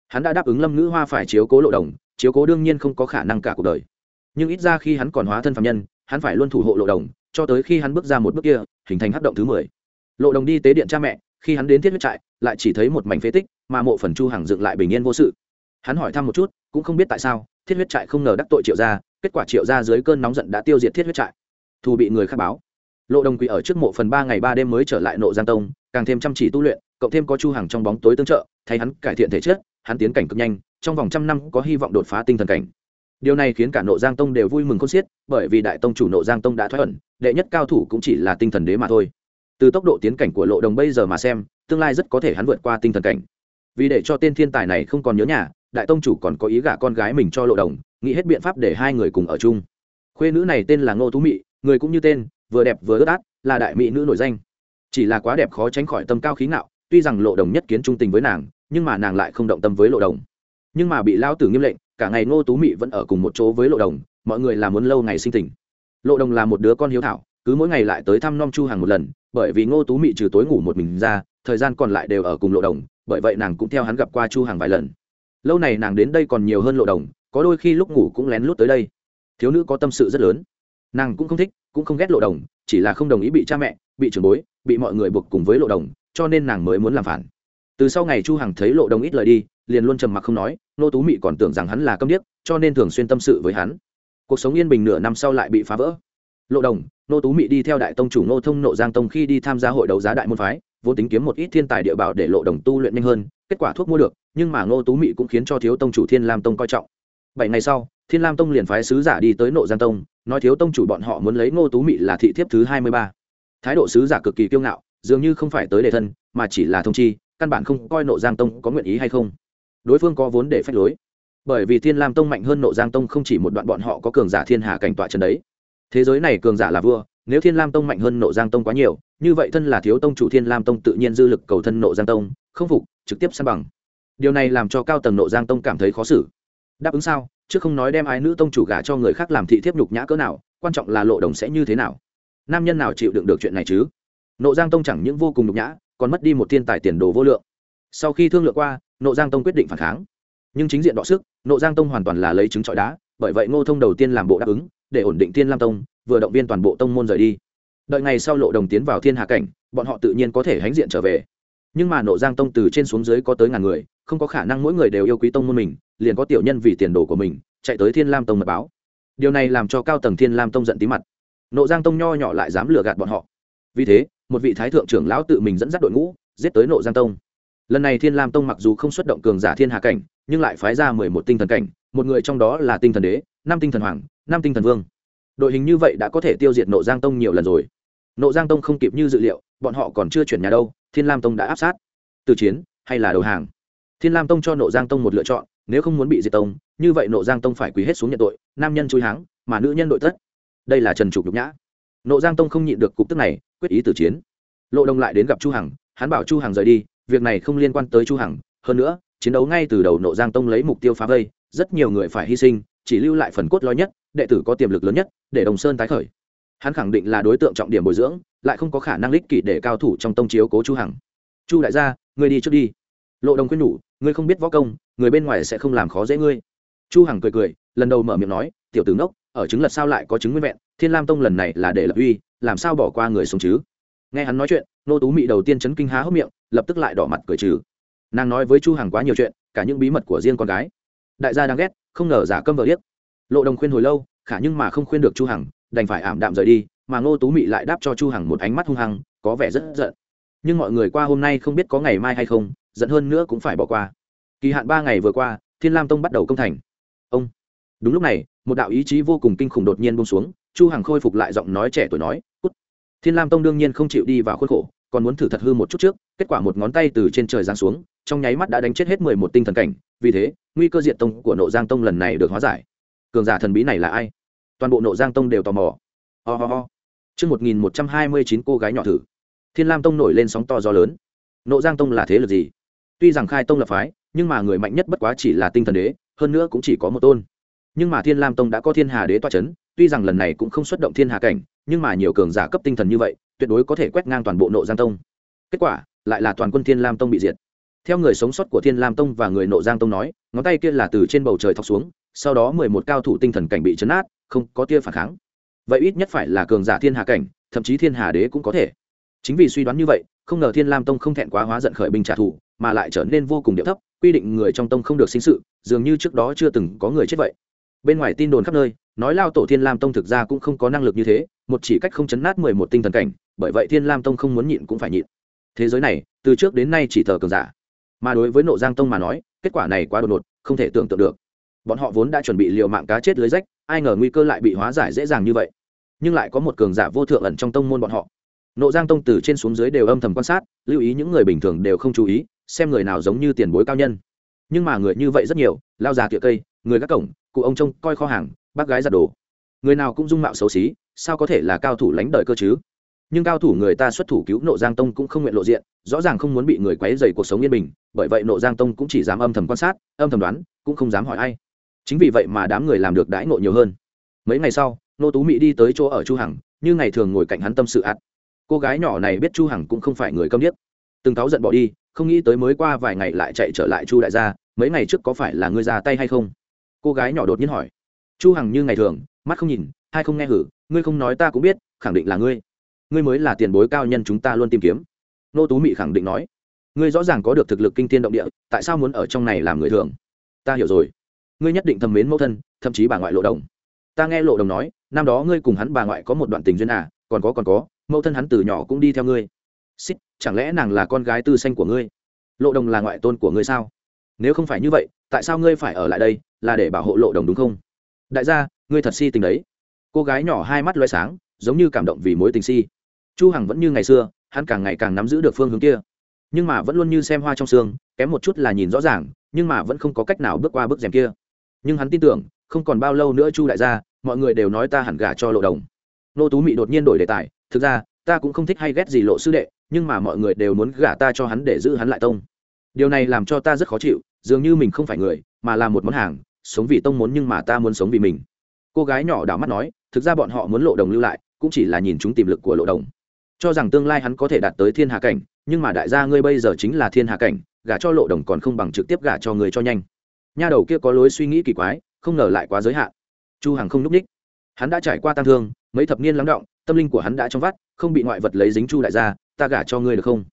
Hắn đã đáp ứng lâm ngữ hoa phải chiếu cố lộ đồng, chiếu cố đương nhiên không có khả năng cả cuộc đời. Nhưng ít ra khi hắn còn hóa thân phạm nhân, hắn phải luôn thủ hộ lộ đồng, cho tới khi hắn bước ra một bước kia, hình thành hắc động thứ mười. Lộ đồng đi tế điện cha mẹ, khi hắn đến thiết huyết trại, lại chỉ thấy một mảnh phế tích, mà mộ phần chu hàng dựng lại bình yên vô sự. Hắn hỏi thăm một chút, cũng không biết tại sao, thiết huyết trại không ngờ đắc tội triệu gia, kết quả triệu gia dưới cơn nóng giận đã tiêu diệt thiết huyết trại. Thù bị người khác báo. Lộ đồng quỳ ở trước mộ phần ba ngày ba đêm mới trở lại nộ giang tông, càng thêm chăm chỉ tu luyện cộng thêm có chu hàng trong bóng tối tương trợ, thay hắn cải thiện thể chất, hắn tiến cảnh cực nhanh, trong vòng trăm năm có hy vọng đột phá tinh thần cảnh. Điều này khiến cả nộ giang tông đều vui mừng khôn xiết, bởi vì đại tông chủ nộ giang tông đã thoát ẩn, đệ nhất cao thủ cũng chỉ là tinh thần đế mà thôi. Từ tốc độ tiến cảnh của lộ đồng bây giờ mà xem, tương lai rất có thể hắn vượt qua tinh thần cảnh. Vì để cho tên thiên tài này không còn nhớ nhà, đại tông chủ còn có ý gả con gái mình cho lộ đồng, nghĩ hết biện pháp để hai người cùng ở chung. Khuê nữ này tên là ngô tú mị, người cũng như tên, vừa đẹp vừa ướt át, là đại mỹ nữ nổi danh. Chỉ là quá đẹp khó tránh khỏi tâm cao khí ngạo tuy rằng lộ đồng nhất kiến trung tình với nàng, nhưng mà nàng lại không động tâm với lộ đồng. Nhưng mà bị lao tử nghiêm lệnh, cả ngày ngô tú mị vẫn ở cùng một chỗ với lộ đồng, mọi người làm muốn lâu ngày sinh tình. Lộ đồng là một đứa con hiếu thảo, cứ mỗi ngày lại tới thăm nom chu hàng một lần, bởi vì ngô tú mị trừ tối ngủ một mình ra, thời gian còn lại đều ở cùng lộ đồng, bởi vậy nàng cũng theo hắn gặp qua chu hàng vài lần. Lâu này nàng đến đây còn nhiều hơn lộ đồng, có đôi khi lúc ngủ cũng lén lút tới đây. Thiếu nữ có tâm sự rất lớn. Nàng cũng không thích, cũng không ghét lộ đồng, chỉ là không đồng ý bị cha mẹ, bị trưởng bối, bị mọi người buộc cùng với lộ đồng cho nên nàng mới muốn làm phản. Từ sau ngày chu hằng thấy lộ đồng ít lời đi, liền luôn trầm mặc không nói, nô tú mị còn tưởng rằng hắn là câm điếc, cho nên thường xuyên tâm sự với hắn. Cuộc sống yên bình nửa năm sau lại bị phá vỡ. Lộ đồng, nô tú mị đi theo đại tông chủ nô thông nộ giang tông khi đi tham gia hội đấu giá đại môn phái vốn tính kiếm một ít thiên tài địa bảo để lộ đồng tu luyện nhanh hơn, kết quả thuốc mua được, nhưng mà nô tú mị cũng khiến cho thiếu tông chủ thiên lam tông coi trọng. Bảy ngày sau, thiên lam tông liền phái sứ giả đi tới nộ giang tông, nói thiếu tông chủ bọn họ muốn lấy ngô tú mị là thị thiếp thứ hai mươi ba. Thái độ sứ giả cực kỳ kiêu ngạo dường như không phải tới đề thân, mà chỉ là thông chi, căn bản không coi nộ giang tông có nguyện ý hay không. Đối phương có vốn để phách lối. Bởi vì thiên lam tông mạnh hơn nộ giang tông không chỉ một đoạn bọn họ có cường giả thiên hà cảnh tọa trần đấy. Thế giới này cường giả là vua, nếu thiên lam tông mạnh hơn nộ giang tông quá nhiều, như vậy thân là thiếu tông chủ thiên lam tông tự nhiên dư lực cầu thân nộ giang tông, không phục, trực tiếp san bằng. Điều này làm cho cao tầng nộ giang tông cảm thấy khó xử. Đáp ứng sao? Chứ không nói đem ái nữ tông chủ gả cho người khác làm thị thiếp nhục nhã cỡ nào, quan trọng là lộ đồng sẽ như thế nào. Nam nhân nào chịu đựng được chuyện này chứ? Nộ giang tông chẳng những vô cùng nhục nhã, còn mất đi một thiên tài tiền đồ vô lượng. Sau khi thương lượng qua, nộ giang tông quyết định phản kháng. Nhưng chính diện đọ sức, nộ giang tông hoàn toàn là lấy trứng trọi đá, bởi vậy ngô thông đầu tiên làm bộ đáp ứng, để ổn định thiên lam tông, vừa động viên toàn bộ tông môn rời đi. Đợi ngày sau lộ đồng tiến vào thiên hạ cảnh, bọn họ tự nhiên có thể hãnh diện trở về. Nhưng mà nộ giang tông từ trên xuống dưới có tới ngàn người, không có khả năng mỗi người đều yêu quý tông môn mình, liền có tiểu nhân vì tiền đồ của mình, chạy tới thiên lam tông mật báo. Điều này làm cho cao tầng thiên lam tông giận tí mặt. Nộ giang tông nho nhỏ lại dám lừa gạt bọn họ. Vì thế một vị thái thượng trưởng lão tự mình dẫn dắt đội ngũ, giết tới nộ giang tông. Lần này thiên lam tông mặc dù không xuất động cường giả thiên hạ cảnh, nhưng lại phái ra mười một tinh thần cảnh, một người trong đó là tinh thần đế, năm tinh thần hoàng, năm tinh thần vương. Đội hình như vậy đã có thể tiêu diệt nộ giang tông nhiều lần rồi. Nộ giang tông không kịp như dự liệu, bọn họ còn chưa chuyển nhà đâu, thiên lam tông đã áp sát. Từ chiến hay là đầu hàng? Thiên lam tông cho nộ giang tông một lựa chọn, nếu không muốn bị diệt tông, như vậy nộ giang tông phải quỳ hết xuống nhận tội, nam nhân chui háng, mà nữ nhân đội tất. Đây là trần trục nhục nhã. Nộ giang tông không nhịn được cục tức này quyết ý từ chiến. Lộ Đông lại đến gặp chu hằng, hắn bảo chu hằng rời đi, việc này không liên quan tới chu hằng. Hơn nữa, chiến đấu ngay từ đầu nộ giang tông lấy mục tiêu phá vây, rất nhiều người phải hy sinh, chỉ lưu lại phần cốt lõi nhất, đệ tử có tiềm lực lớn nhất, để đồng sơn tái khởi. Hắn khẳng định là đối tượng trọng điểm bồi dưỡng, lại không có khả năng lích kỷ để cao thủ trong tông chiếu cố chu hằng. Chu đại gia, ngươi đi trước đi. Lộ đồng khuyên nhủ, ngươi không biết võ công, người bên ngoài sẽ không làm khó dễ ngươi. Chu hằng cười cười, lần đầu mở miệng nói, tiểu tử ngốc, ở chứng lật sao lại có chứng nguyên vẹn, thiên lam tông lần này là để lập uy làm sao bỏ qua người sống chứ? Nghe hắn nói chuyện, nô tú mị đầu tiên chấn kinh há hốc miệng, lập tức lại đỏ mặt cười trừ. Nàng nói với chu hằng quá nhiều chuyện, cả những bí mật của riêng con gái. Đại gia đang ghét, không ngờ giả câm vờ điếc. Lộ đồng khuyên hồi lâu, khả nhưng mà không khuyên được chu hằng, đành phải ảm đạm rời đi, mà ngô tú mị lại đáp cho chu hằng một ánh mắt hung hăng, có vẻ rất giận. Nhưng mọi người qua hôm nay không biết có ngày mai hay không, giận hơn nữa cũng phải bỏ qua. Kỳ hạn ba ngày vừa qua, thiên lam tông bắt đầu công thành. Ông. Đúng lúc này, một đạo ý chí vô cùng kinh khủng đột nhiên buông xuống chu hằng khôi phục lại giọng nói trẻ tuổi nói cút thiên lam tông đương nhiên không chịu đi vào khuôn khổ còn muốn thử thật hư một chút trước kết quả một ngón tay từ trên trời giáng xuống trong nháy mắt đã đánh chết hết mười một tinh thần cảnh vì thế nguy cơ diện tông của nộ giang tông lần này được hóa giải cường giả thần bí này là ai toàn bộ nộ giang tông đều tò mò ho、oh、ho、oh. ho Trước 1129 cô gái nhỏ thử. Thiên Lam Tông nổi lên sóng to gió lớn. Nộ Giang Tông là thế lực gì? Tuy rằng khai tông lập phái, nhưng mà người mạnh nhất bất quá chỉ là tinh thần đế, hơn nữa cũng chỉ có một tôn. Nhưng mà Thiên Lam Tông đã có Thiên Hà đế tọa chấn, tuy rằng lần này cũng không xuất động Thiên Hà cảnh, nhưng mà nhiều cường giả cấp tinh thần như vậy, tuyệt đối có thể quét ngang toàn bộ Nộ Giang Tông. Kết quả, lại là toàn quân Thiên Lam Tông bị diệt. Theo người sống sót của Thiên Lam Tông và người Nộ Giang Tông nói, ngón tay kia là từ trên bầu trời thọc xuống, sau đó mười một cao thủ tinh thần cảnh bị chấn át, không có tia phản kháng. Vậy ít nhất phải là cường giả Thiên Hà cảnh, thậm chí thiên hà đế cũng có thể chính vì suy đoán như vậy không ngờ thiên lam tông không thẹn quá hóa giận khởi binh trả thù mà lại trở nên vô cùng điệu thấp quy định người trong tông không được sinh sự dường như trước đó chưa từng có người chết vậy bên ngoài tin đồn khắp nơi, nói lao tổ thiên lam tông thực ra cũng không có năng lực như thế, một chỉ cách không chấn nát mười một tinh thần cảnh, bởi vậy thiên lam tông không muốn nhịn cũng phải nhịn. Thế giới này, từ trước đến nay chỉ thờ cường giả. Mà đối với nộ giang tông mà nói, kết quả này quá đột ngột, không thể tưởng tượng được. Bọn họ vốn đã chuẩn bị liều mạng cá chết lưới rách, ai ngờ nguy cơ lại bị hóa giải dễ dàng như vậy. Nhưng lại có một cường giả vô thượng ẩn trong tông môn bọn họ. Nộ giang tông từ trên xuống dưới đều âm thầm quan sát, lưu ý những người bình thường đều không chú ý, xem người nào giống như tiền bối cao nhân. Nhưng mà người như vậy rất nhiều, lao già tiệ cây, người gác cổng cụ ông trông coi kho hàng, bác gái giặt đồ. Người nào cũng dung mạo xấu xí, sao có thể là cao thủ lánh đời cơ chứ? Nhưng cao thủ người ta xuất thủ cứu nộ giang tông cũng không nguyện lộ diện, rõ ràng không muốn bị người quấy dày cuộc sống yên bình, bởi vậy nộ giang tông cũng chỉ dám âm thầm quan sát, âm thầm đoán, cũng không dám hỏi ai. Chính vì vậy mà đám người làm được đãi nộ nhiều hơn. Mấy ngày sau, nô tú mỹ đi tới chỗ ở chu hằng, như ngày thường ngồi cạnh hắn tâm sự ạt. Cô gái nhỏ này biết chu hằng cũng không phải người câm điếc. Từng cáu giận bỏ đi, không nghĩ tới mới qua vài ngày lại chạy trở lại chu đại gia, mấy ngày trước có phải là ngươi ra tay hay không? Cô gái nhỏ đột nhiên hỏi. Chu hằng như ngày thường, mắt không nhìn, hai không nghe hử, ngươi không nói ta cũng biết, khẳng định là ngươi. Ngươi mới là tiền bối cao nhân chúng ta luôn tìm kiếm. Nô tú mị khẳng định nói. Ngươi rõ ràng có được thực lực kinh thiên động địa, tại sao muốn ở trong này làm người thường? Ta hiểu rồi. Ngươi nhất định thầm mến mẫu thân, thậm chí bà ngoại lộ đồng. Ta nghe lộ đồng nói, năm đó ngươi cùng hắn bà ngoại có một đoạn tình duyên à còn có còn có, mẫu thân hắn từ nhỏ cũng đi theo ngươi. Xích, chẳng lẽ nàng là con gái tư xanh của ngươi? Lộ đồng là ngoại tôn của ngươi sao? Nếu không phải như vậy, tại sao ngươi phải ở lại đây là để bảo hộ lộ đồng đúng không? Đại gia, ngươi thật si tình đấy. Cô gái nhỏ hai mắt loay sáng, giống như cảm động vì mối tình si. Chu hằng vẫn như ngày xưa, hắn càng ngày càng nắm giữ được phương hướng kia. Nhưng mà vẫn luôn như xem hoa trong xương kém một chút là nhìn rõ ràng, nhưng mà vẫn không có cách nào bước qua bước rèm kia. Nhưng hắn tin tưởng, không còn bao lâu nữa chu đại gia, mọi người đều nói ta hẳn gả cho lộ đồng. Nô tú mị đột nhiên đổi đề tài, thực ra, ta cũng không thích hay ghét gì lộ sư đệ, nhưng mà mọi người đều muốn gả ta cho hắn để giữ hắn lại tông điều này làm cho ta rất khó chịu, dường như mình không phải người, mà là một món hàng, sống vì tông muốn nhưng mà ta muốn sống vì mình. Cô gái nhỏ đảo mắt nói, thực ra bọn họ muốn lộ đồng lưu lại, cũng chỉ là nhìn chúng tiềm lực của lộ đồng. Cho rằng tương lai hắn có thể đạt tới thiên hạ cảnh, nhưng mà đại gia ngươi bây giờ chính là thiên hạ cảnh, gả cho lộ đồng còn không bằng trực tiếp gả cho người cho nhanh. Nha đầu kia có lối suy nghĩ kỳ quái, không ngờ lại quá giới hạn. Chu hằng không núp ních. Hắn đã trải qua tăng thương, mấy thập niên lắng động, tâm linh của hắn đã trong vắt, không bị ngoại vật lấy dính chu đại gia, ta gả cho ngươi được không?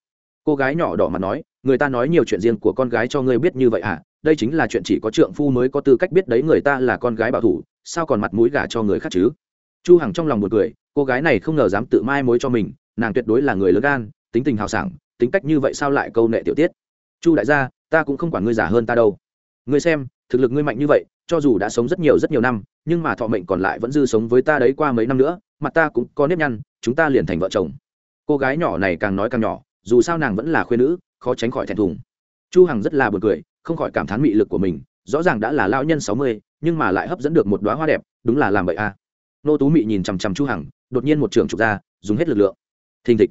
Cô gái nhỏ đỏ mặt nói người ta nói nhiều chuyện riêng của con gái cho ngươi biết như vậy à? Đây chính là chuyện chỉ có trượng phu mới có tư cách biết đấy, người ta là con gái bảo thủ, sao còn mặt mũi gả cho người khác chứ? Chu hằng trong lòng một cười, cô gái này không ngờ dám tự mai mối cho mình, nàng tuyệt đối là người lớn gan, tính tình hào sảng, tính cách như vậy sao lại câu nệ tiểu tiết? Chu đại gia, ta cũng không quản ngươi giả hơn ta đâu. Ngươi xem, thực lực ngươi mạnh như vậy, cho dù đã sống rất nhiều rất nhiều năm, nhưng mà thọ mệnh còn lại vẫn dư sống với ta đấy qua mấy năm nữa, mặt ta cũng có nếp nhăn, chúng ta liền thành vợ chồng. Cô gái nhỏ này càng nói càng nhỏ, dù sao nàng vẫn là khuyên nữ khó tránh khỏi thẹn thùng. Chu hằng rất là buồn cười không khỏi cảm thán mị lực của mình rõ ràng đã là lão nhân 60, nhưng mà lại hấp dẫn được một đóa hoa đẹp đúng là làm bậy a. À. nô tú mị nhìn chằm chằm chu hằng đột nhiên một trường trục ra dùng hết lực lượng. Thình thịch.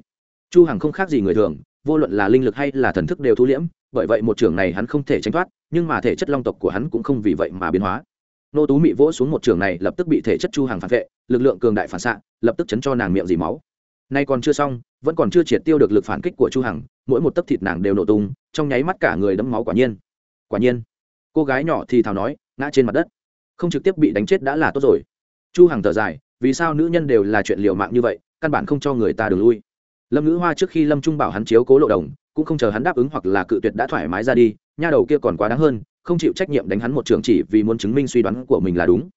Chu hằng không khác gì người thường vô luận là linh lực hay là thần thức đều thu liễm bởi vậy một trường này hắn không thể tránh thoát nhưng mà thể chất long tộc của hắn cũng không vì vậy mà biến hóa. Nô tú mị vỗ xuống một trường này lập tức bị thể chất chu hàng phản vệ lực lượng cường đại phản xạ lập tức chấn cho nàng miệng dì máu nay còn chưa xong, vẫn còn chưa triệt tiêu được lực phản kích của chu hằng, mỗi một tấc thịt nàng đều nổ tung, trong nháy mắt cả người đẫm máu quả nhiên. Quả nhiên. Cô gái nhỏ thì thào nói, ngã trên mặt đất. Không trực tiếp bị đánh chết đã là tốt rồi. Chu hằng thở dài, vì sao nữ nhân đều là chuyện liều mạng như vậy, căn bản không cho người ta đường lui. Lâm ngữ hoa trước khi lâm trung bảo hắn chiếu cố lộ đồng, cũng không chờ hắn đáp ứng hoặc là cự tuyệt đã thoải mái ra đi, nha đầu kia còn quá đáng hơn, không chịu trách nhiệm đánh hắn một trường chỉ vì muốn chứng minh suy đoán của mình là đúng.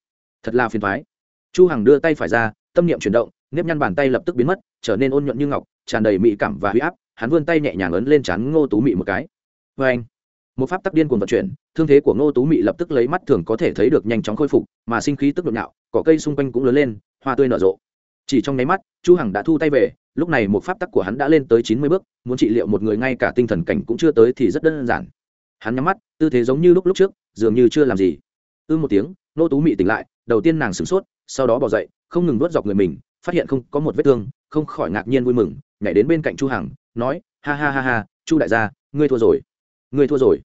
Thật là phiền thoái chu hằng đưa tay phải ra, tâm niệm chuyển động nếp nhăn bàn tay lập tức biến mất, trở nên ôn nhuận như ngọc, tràn đầy mị cảm và huy áp, hắn vươn tay nhẹ nhàng ấn lên trán ngô tú mị một cái. Vê anh, một pháp tắc điên cuồng vận chuyển, thương thế của ngô tú mị lập tức lấy mắt thường có thể thấy được nhanh chóng khôi phục, mà sinh khí tức nhộn nhạo, cỏ cây xung quanh cũng lớn lên, hoa tươi nở rộ. Chỉ trong nháy mắt, chu hằng đã thu tay về, lúc này một pháp tắc của hắn đã lên tới chín mươi bước, muốn trị liệu một người ngay cả tinh thần cảnh cũng chưa tới thì rất đơn giản. Hắn nhắm mắt, tư thế giống như lúc lúc trước, dường như chưa làm gì. Ư một tiếng nô tú mị tỉnh lại, đầu tiên nàng sửng sốt, sau đó bỏ dậy, không ngừng nuốt dọc người mình phát hiện không có một vết thương, không khỏi ngạc nhiên vui mừng, nhảy đến bên cạnh chu hằng, nói, ha ha ha ha, chu đại gia, ngươi thua rồi. Ngươi thua rồi.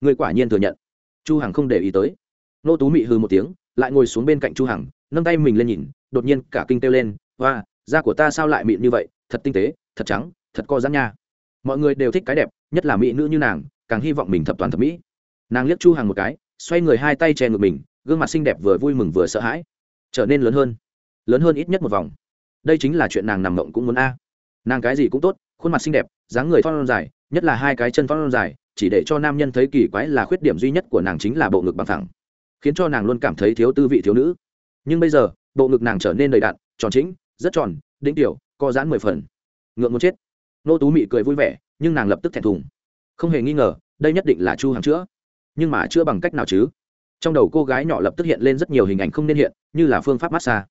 Ngươi quả nhiên thừa nhận. Chu hằng không để ý tới. Nô tú mị hừ một tiếng, lại ngồi xuống bên cạnh chu hằng, nâng tay mình lên nhìn, đột nhiên cả kinh kêu lên hoa da của ta sao lại mịn như vậy? Thật tinh tế, thật trắng, thật co giãn nha. Mọi người đều thích cái đẹp, nhất là mỹ nữ như nàng, càng hy vọng mình thập toàn thập mỹ. Nàng liếc chu hằng một cái, xoay người hai tay che ngực mình, gương mặt xinh đẹp vừa vui mừng vừa sợ hãi. Trở nên lớn hơn. Lớn hơn ít nhất một vòng đây chính là chuyện nàng nằm mộng cũng muốn a. Nàng cái gì cũng tốt, khuôn mặt xinh đẹp, dáng người thon dài, nhất là hai cái chân thon dài, chỉ để cho nam nhân thấy kỳ quái là khuyết điểm duy nhất của nàng chính là bộ ngực bằng thẳng, khiến cho nàng luôn cảm thấy thiếu tư vị thiếu nữ. Nhưng bây giờ, bộ ngực nàng trở nên đầy đặn, tròn chính rất tròn, đĩnh tiểu, co giãn mười phần. Ngượng muốn chết. Nô tú mị cười vui vẻ, nhưng nàng lập tức thẹn thùng. Không hề nghi ngờ, đây nhất định là chu hàng chữa. Nhưng mà chữa bằng cách nào chứ? Trong đầu cô gái nhỏ lập tức hiện lên rất nhiều hình ảnh không nên hiện, như là phương pháp massage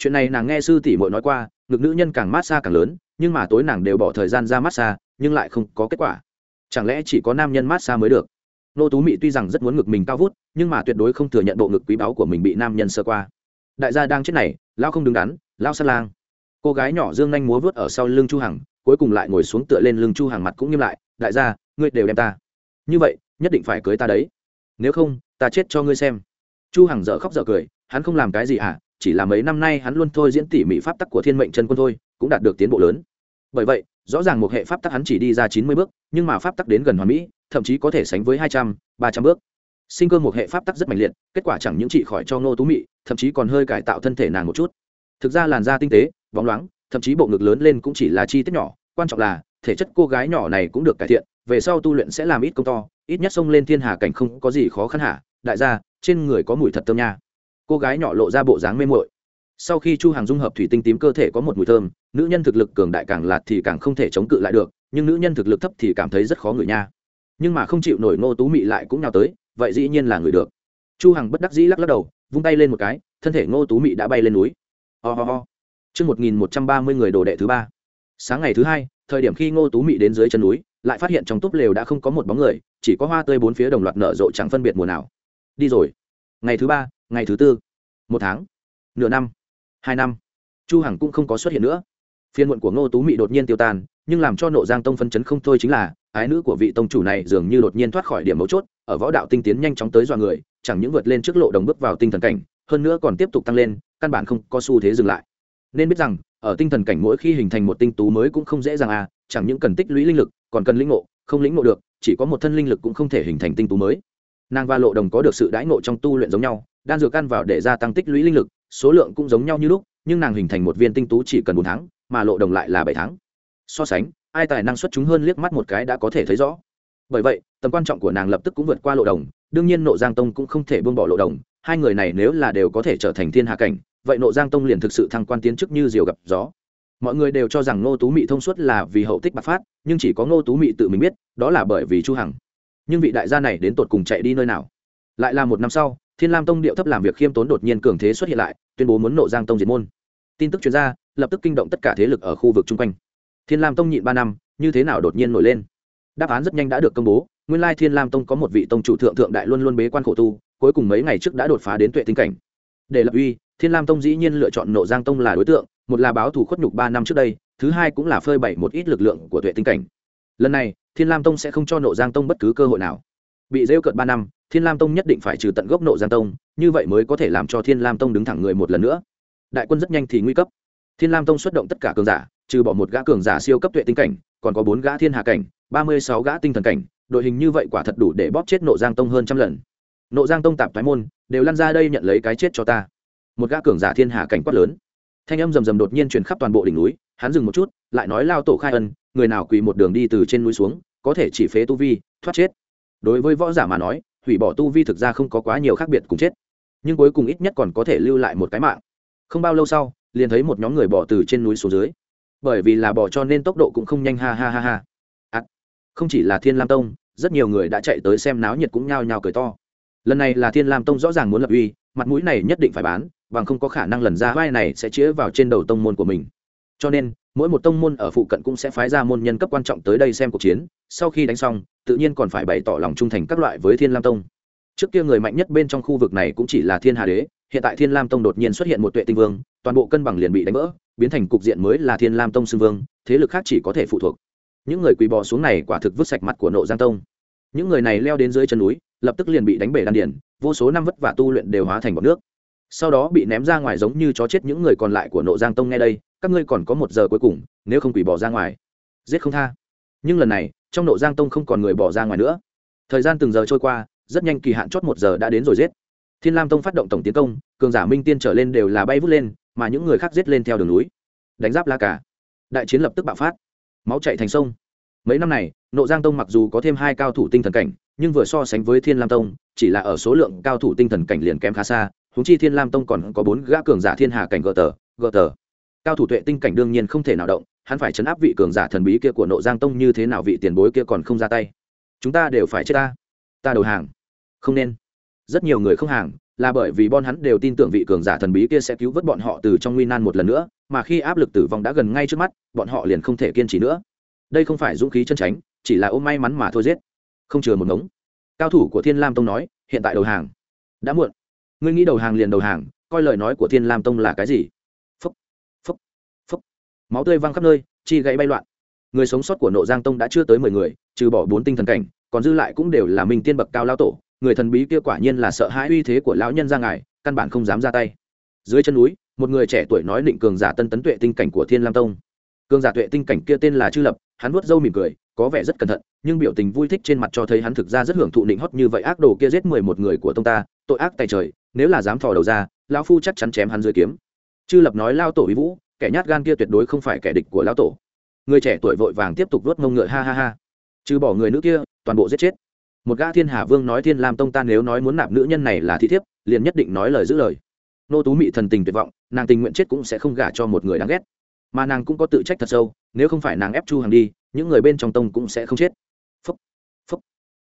chuyện này nàng nghe sư tỷ muội nói qua, ngực nữ nhân càng massage càng lớn, nhưng mà tối nàng đều bỏ thời gian ra massage nhưng lại không có kết quả. Chẳng lẽ chỉ có nam nhân massage mới được? Nô tú mị tuy rằng rất muốn ngực mình cao vút, nhưng mà tuyệt đối không thừa nhận bộ ngực quý báu của mình bị nam nhân sơ qua. Đại gia đang chết này lao không đứng đắn lao sát lang. Cô gái nhỏ dương nhanh múa vớt ở sau lưng chu hằng, cuối cùng lại ngồi xuống tựa lên lưng chu hằng mặt cũng nghiêm lại, đại gia, ngươi đều đem ta. Như vậy, nhất định phải cưới ta đấy. Nếu không, ta chết cho ngươi xem. Chu hằng dở khóc dở cười, hắn không làm cái gì hả chỉ là mấy năm nay hắn luôn thôi diễn tỉ mỉ pháp tắc của thiên mệnh chân quân thôi, cũng đạt được tiến bộ lớn. Bởi vậy, rõ ràng một hệ pháp tắc hắn chỉ đi ra chín mươi bước, nhưng mà pháp tắc đến gần hoàn mỹ, thậm chí có thể sánh với hai trăm, ba trăm bước. Sinh cơ một hệ pháp tắc rất mạnh liệt, kết quả chẳng những trị khỏi cho ngô tú mị, thậm chí còn hơi cải tạo thân thể nàng một chút. Thực ra làn da tinh tế, bóng loáng, thậm chí bộ ngực lớn lên cũng chỉ là chi tiết nhỏ, quan trọng là, thể chất cô gái nhỏ này cũng được cải thiện, về sau tu luyện sẽ làm ít công to, ít nhất xông lên thiên hà cảnh không có gì khó khăn hả? Đại gia, trên người có mùi thật thơm nha cô gái nhỏ lộ ra bộ dáng mê mội sau khi chu hàng dung hợp thủy tinh tím cơ thể có một mùi thơm, nữ nhân thực lực cường đại càng lạt thì càng không thể chống cự lại được, nhưng nữ nhân thực lực thấp thì cảm thấy rất khó ngửi nha. Nhưng mà không chịu nổi ngô tú mị lại cũng nhào tới, vậy dĩ nhiên là người được. Chu hằng bất đắc dĩ lắc lắc đầu, vung tay lên một cái, thân thể ngô tú mị đã bay lên núi. Ho、oh、ho、oh. ho. Chương một nghìn một trăm ba mươi người đồ đệ thứ ba. Sáng ngày thứ hai, thời điểm khi ngô tú mị đến dưới chân núi, lại phát hiện trong túp lều đã không có một bóng người, chỉ có hoa tươi bốn phía đồng loạt nở rộ chẳng phân biệt mùa nào. Đi rồi. Ngày thứ ba ngày thứ tư, một tháng, nửa năm, hai năm, chu hằng cũng không có xuất hiện nữa. Phiên muộn của ngô tú mị đột nhiên tiêu tan, nhưng làm cho nộ giang tông phân chấn không thôi chính là, ái nữ của vị tông chủ này dường như đột nhiên thoát khỏi điểm mấu chốt, ở võ đạo tinh tiến nhanh chóng tới dọa người, chẳng những vượt lên trước lộ đồng bước vào tinh thần cảnh, hơn nữa còn tiếp tục tăng lên, căn bản không có xu thế dừng lại. Nên biết rằng, ở tinh thần cảnh mỗi khi hình thành một tinh tú mới cũng không dễ dàng à chẳng những cần tích lũy linh lực, còn cần lĩnh ngộ, không lĩnh ngộ được, chỉ có một thân linh lực cũng không thể hình thành tinh tú mới. Nàng và lộ đồng có được sự đãi ngộ trong tu luyện giống nhau đan dược ăn vào để gia tăng tích lũy linh lực, số lượng cũng giống nhau như lúc, nhưng nàng hình thành một viên tinh tú chỉ cần bốn tháng, mà lộ đồng lại là bảy tháng. So sánh, ai tài năng xuất chúng hơn liếc mắt một cái đã có thể thấy rõ. Bởi vậy, tầm quan trọng của nàng lập tức cũng vượt qua lộ đồng, đương nhiên nộ giang tông cũng không thể buông bỏ lộ đồng, hai người này nếu là đều có thể trở thành thiên hạ cảnh, vậy nộ giang tông liền thực sự thăng quan tiến chức như diều gặp gió. Mọi người đều cho rằng ngô tú mị thông suốt là vì hậu tích bạc phát, nhưng chỉ có ngô tú mị tự mình biết, đó là bởi vì chu hằng. Nhưng vị đại gia này đến tột cùng chạy đi nơi nào? Lại là một năm sau, thiên lam tông điệu thấp làm việc khiêm tốn đột nhiên cường thế xuất hiện lại, tuyên bố muốn nộ giang tông diệt môn. Tin tức chuyên gia lập tức kinh động tất cả thế lực ở khu vực chung quanh. Thiên lam tông nhịn ba năm, như thế nào đột nhiên nổi lên? Đáp án rất nhanh đã được công bố, nguyên lai thiên lam tông có một vị tông chủ thượng thượng đại luôn luôn bế quan khổ tu, cuối cùng mấy ngày trước đã đột phá đến tuệ tinh cảnh. Để lập uy, thiên lam tông dĩ nhiên lựa chọn nộ giang tông là đối tượng, một là báo thủ khuất nhục ba năm trước đây, thứ hai cũng là phơi bày một ít lực lượng của tuệ tinh cảnh. Lần này, thiên lam tông sẽ không cho nộ giang tông bất cứ cơ hội nào bị rêu cợt ba năm, thiên lam tông nhất định phải trừ tận gốc nộ giang tông, như vậy mới có thể làm cho thiên lam tông đứng thẳng người một lần nữa. Đại quân rất nhanh thì nguy cấp. Thiên lam tông xuất động tất cả cường giả, trừ bỏ một gã cường giả siêu cấp tuệ tinh cảnh, còn có bốn gã thiên hạ cảnh, ba mươi sáu gã tinh thần cảnh, đội hình như vậy quả thật đủ để bóp chết nộ giang tông hơn trăm lần. Nộ giang tông tạp thoái môn, đều lăn ra đây nhận lấy cái chết cho ta. Một gã cường giả thiên hạ cảnh quát lớn. Thanh âm rầm rầm đột nhiên chuyển khắp toàn bộ đỉnh núi, hắn dừng một chút, lại nói, lao tổ khai ân, người nào quỳ một đường đi từ trên núi xuống, có thể chỉ phế tu vi, thoát chết đối với võ giả mà nói hủy bỏ tu vi thực ra không có quá nhiều khác biệt cùng chết. Nhưng cuối cùng ít nhất còn có thể lưu lại một cái mạng. Không bao lâu sau liền thấy một nhóm người bỏ từ trên núi xuống dưới. Bởi vì là bỏ cho nên tốc độ cũng không nhanh ha ha ha ha. À, không chỉ là thiên lam tông rất nhiều người đã chạy tới xem náo nhiệt cũng nhao nhao cười to. Lần này là thiên lam tông rõ ràng muốn lập uy mặt mũi này nhất định phải bán bằng không có khả năng lần ra vai này sẽ chĩa vào trên đầu tông môn của mình. Cho nên mỗi một tông môn ở phụ cận cũng sẽ phái ra môn nhân cấp quan trọng tới đây xem cuộc chiến. Sau khi đánh xong tự nhiên còn phải bày tỏ lòng trung thành các loại với thiên lam tông. Trước kia người mạnh nhất bên trong khu vực này cũng chỉ là thiên hà đế, hiện tại thiên lam tông đột nhiên xuất hiện một tuệ tinh vương, toàn bộ cân bằng liền bị đánh vỡ, biến thành cục diện mới là thiên lam tông xưng vương, thế lực khác chỉ có thể phụ thuộc. Những người quỳ bò xuống này quả thực vứt sạch mặt của nộ giang tông. Những người này leo đến dưới chân núi, lập tức liền bị đánh bể đan điển vô số năm vất vả tu luyện đều hóa thành bọc nước. Sau đó bị ném ra ngoài giống như chó chết những người còn lại của nộ giang tông nghe đây, các ngươi còn có một giờ cuối cùng, nếu không quỳ bỏ ra ngoài, giết không tha. Nhưng lần này trong nộ giang tông không còn người bỏ ra ngoài nữa. Thời gian từng giờ trôi qua, rất nhanh kỳ hạn chót một giờ đã đến rồi giết. Thiên lam tông phát động tổng tiến công, cường giả minh tiên trở lên đều là bay vút lên, mà những người khác giết lên theo đường núi. Đánh giáp la cả. Đại chiến lập tức bạo phát. Máu chạy thành sông. Mấy năm này, nộ giang tông mặc dù có thêm hai cao thủ tinh thần cảnh, nhưng vừa so sánh với thiên lam tông, chỉ là ở số lượng cao thủ tinh thần cảnh liền kém khá xa húng chi thiên lam tông còn có bốn gã cường giả thiên hà cảnh gờ tờ gờ tờ. Cao thủ tuệ tinh cảnh đương nhiên không thể nào động hắn phải chấn áp vị cường giả thần bí kia của nộ giang tông như thế nào, vị tiền bối kia còn không ra tay. Chúng ta đều phải chết ta. Ta đầu hàng. Không nên. Rất nhiều người không hàng, là bởi vì bọn hắn đều tin tưởng vị cường giả thần bí kia sẽ cứu vớt bọn họ từ trong nguy nan một lần nữa, mà khi áp lực tử vong đã gần ngay trước mắt, bọn họ liền không thể kiên trì nữa. Đây không phải dũng khí chân tránh, chỉ là ôm may mắn mà thôi giết. Không chừa một ngống. Cao thủ của thiên lam tông nói, hiện tại đầu hàng. Đã muộn. Ngươi nghĩ đầu hàng liền đầu hàng, coi lời nói của thiên lam tông là cái gì? Máu tươi văng khắp nơi, chi gãy bay loạn. Người sống sót của nộ giang tông đã chưa tới mười người, trừ bỏ bốn tinh thần cảnh, còn dư lại cũng đều là minh tiên bậc cao lao tổ. Người thần bí kia quả nhiên là sợ hãi uy thế của lão nhân ra ngài, căn bản không dám ra tay. Dưới chân núi, một người trẻ tuổi nói định cường giả tân tấn tuệ tinh cảnh của thiên lam tông. Cường giả tuệ tinh cảnh kia tên là chư lập, hắn vuốt râu mỉm cười, có vẻ rất cẩn thận, nhưng biểu tình vui thích trên mặt cho thấy hắn thực ra rất hưởng thụ định hót như vậy ác đồ kia giết mười một người của tông ta, tội ác tay trời, nếu là dám thò đầu ra, lão phu chắc chắn chém hắn dưới kiếm. Chư lập nói lao tổ ý vũ kẻ nhát gan kia tuyệt đối không phải kẻ địch của lão tổ. Người trẻ tuổi vội vàng tiếp tục vuốt mông ngựa, ha ha ha. Trừ bỏ người nữ kia, toàn bộ giết chết. Một gã thiên hà vương nói thiên lam tông ta nếu nói muốn nạp nữ nhân này là thị thiếp, liền nhất định nói lời giữ lời. Nô tú mị thần tình tuyệt vọng, nàng tình nguyện chết cũng sẽ không gả cho một người đáng ghét. Mà nàng cũng có tự trách thật sâu, nếu không phải nàng ép chu hàng đi, những người bên trong tông cũng sẽ không chết. Phúc phúc.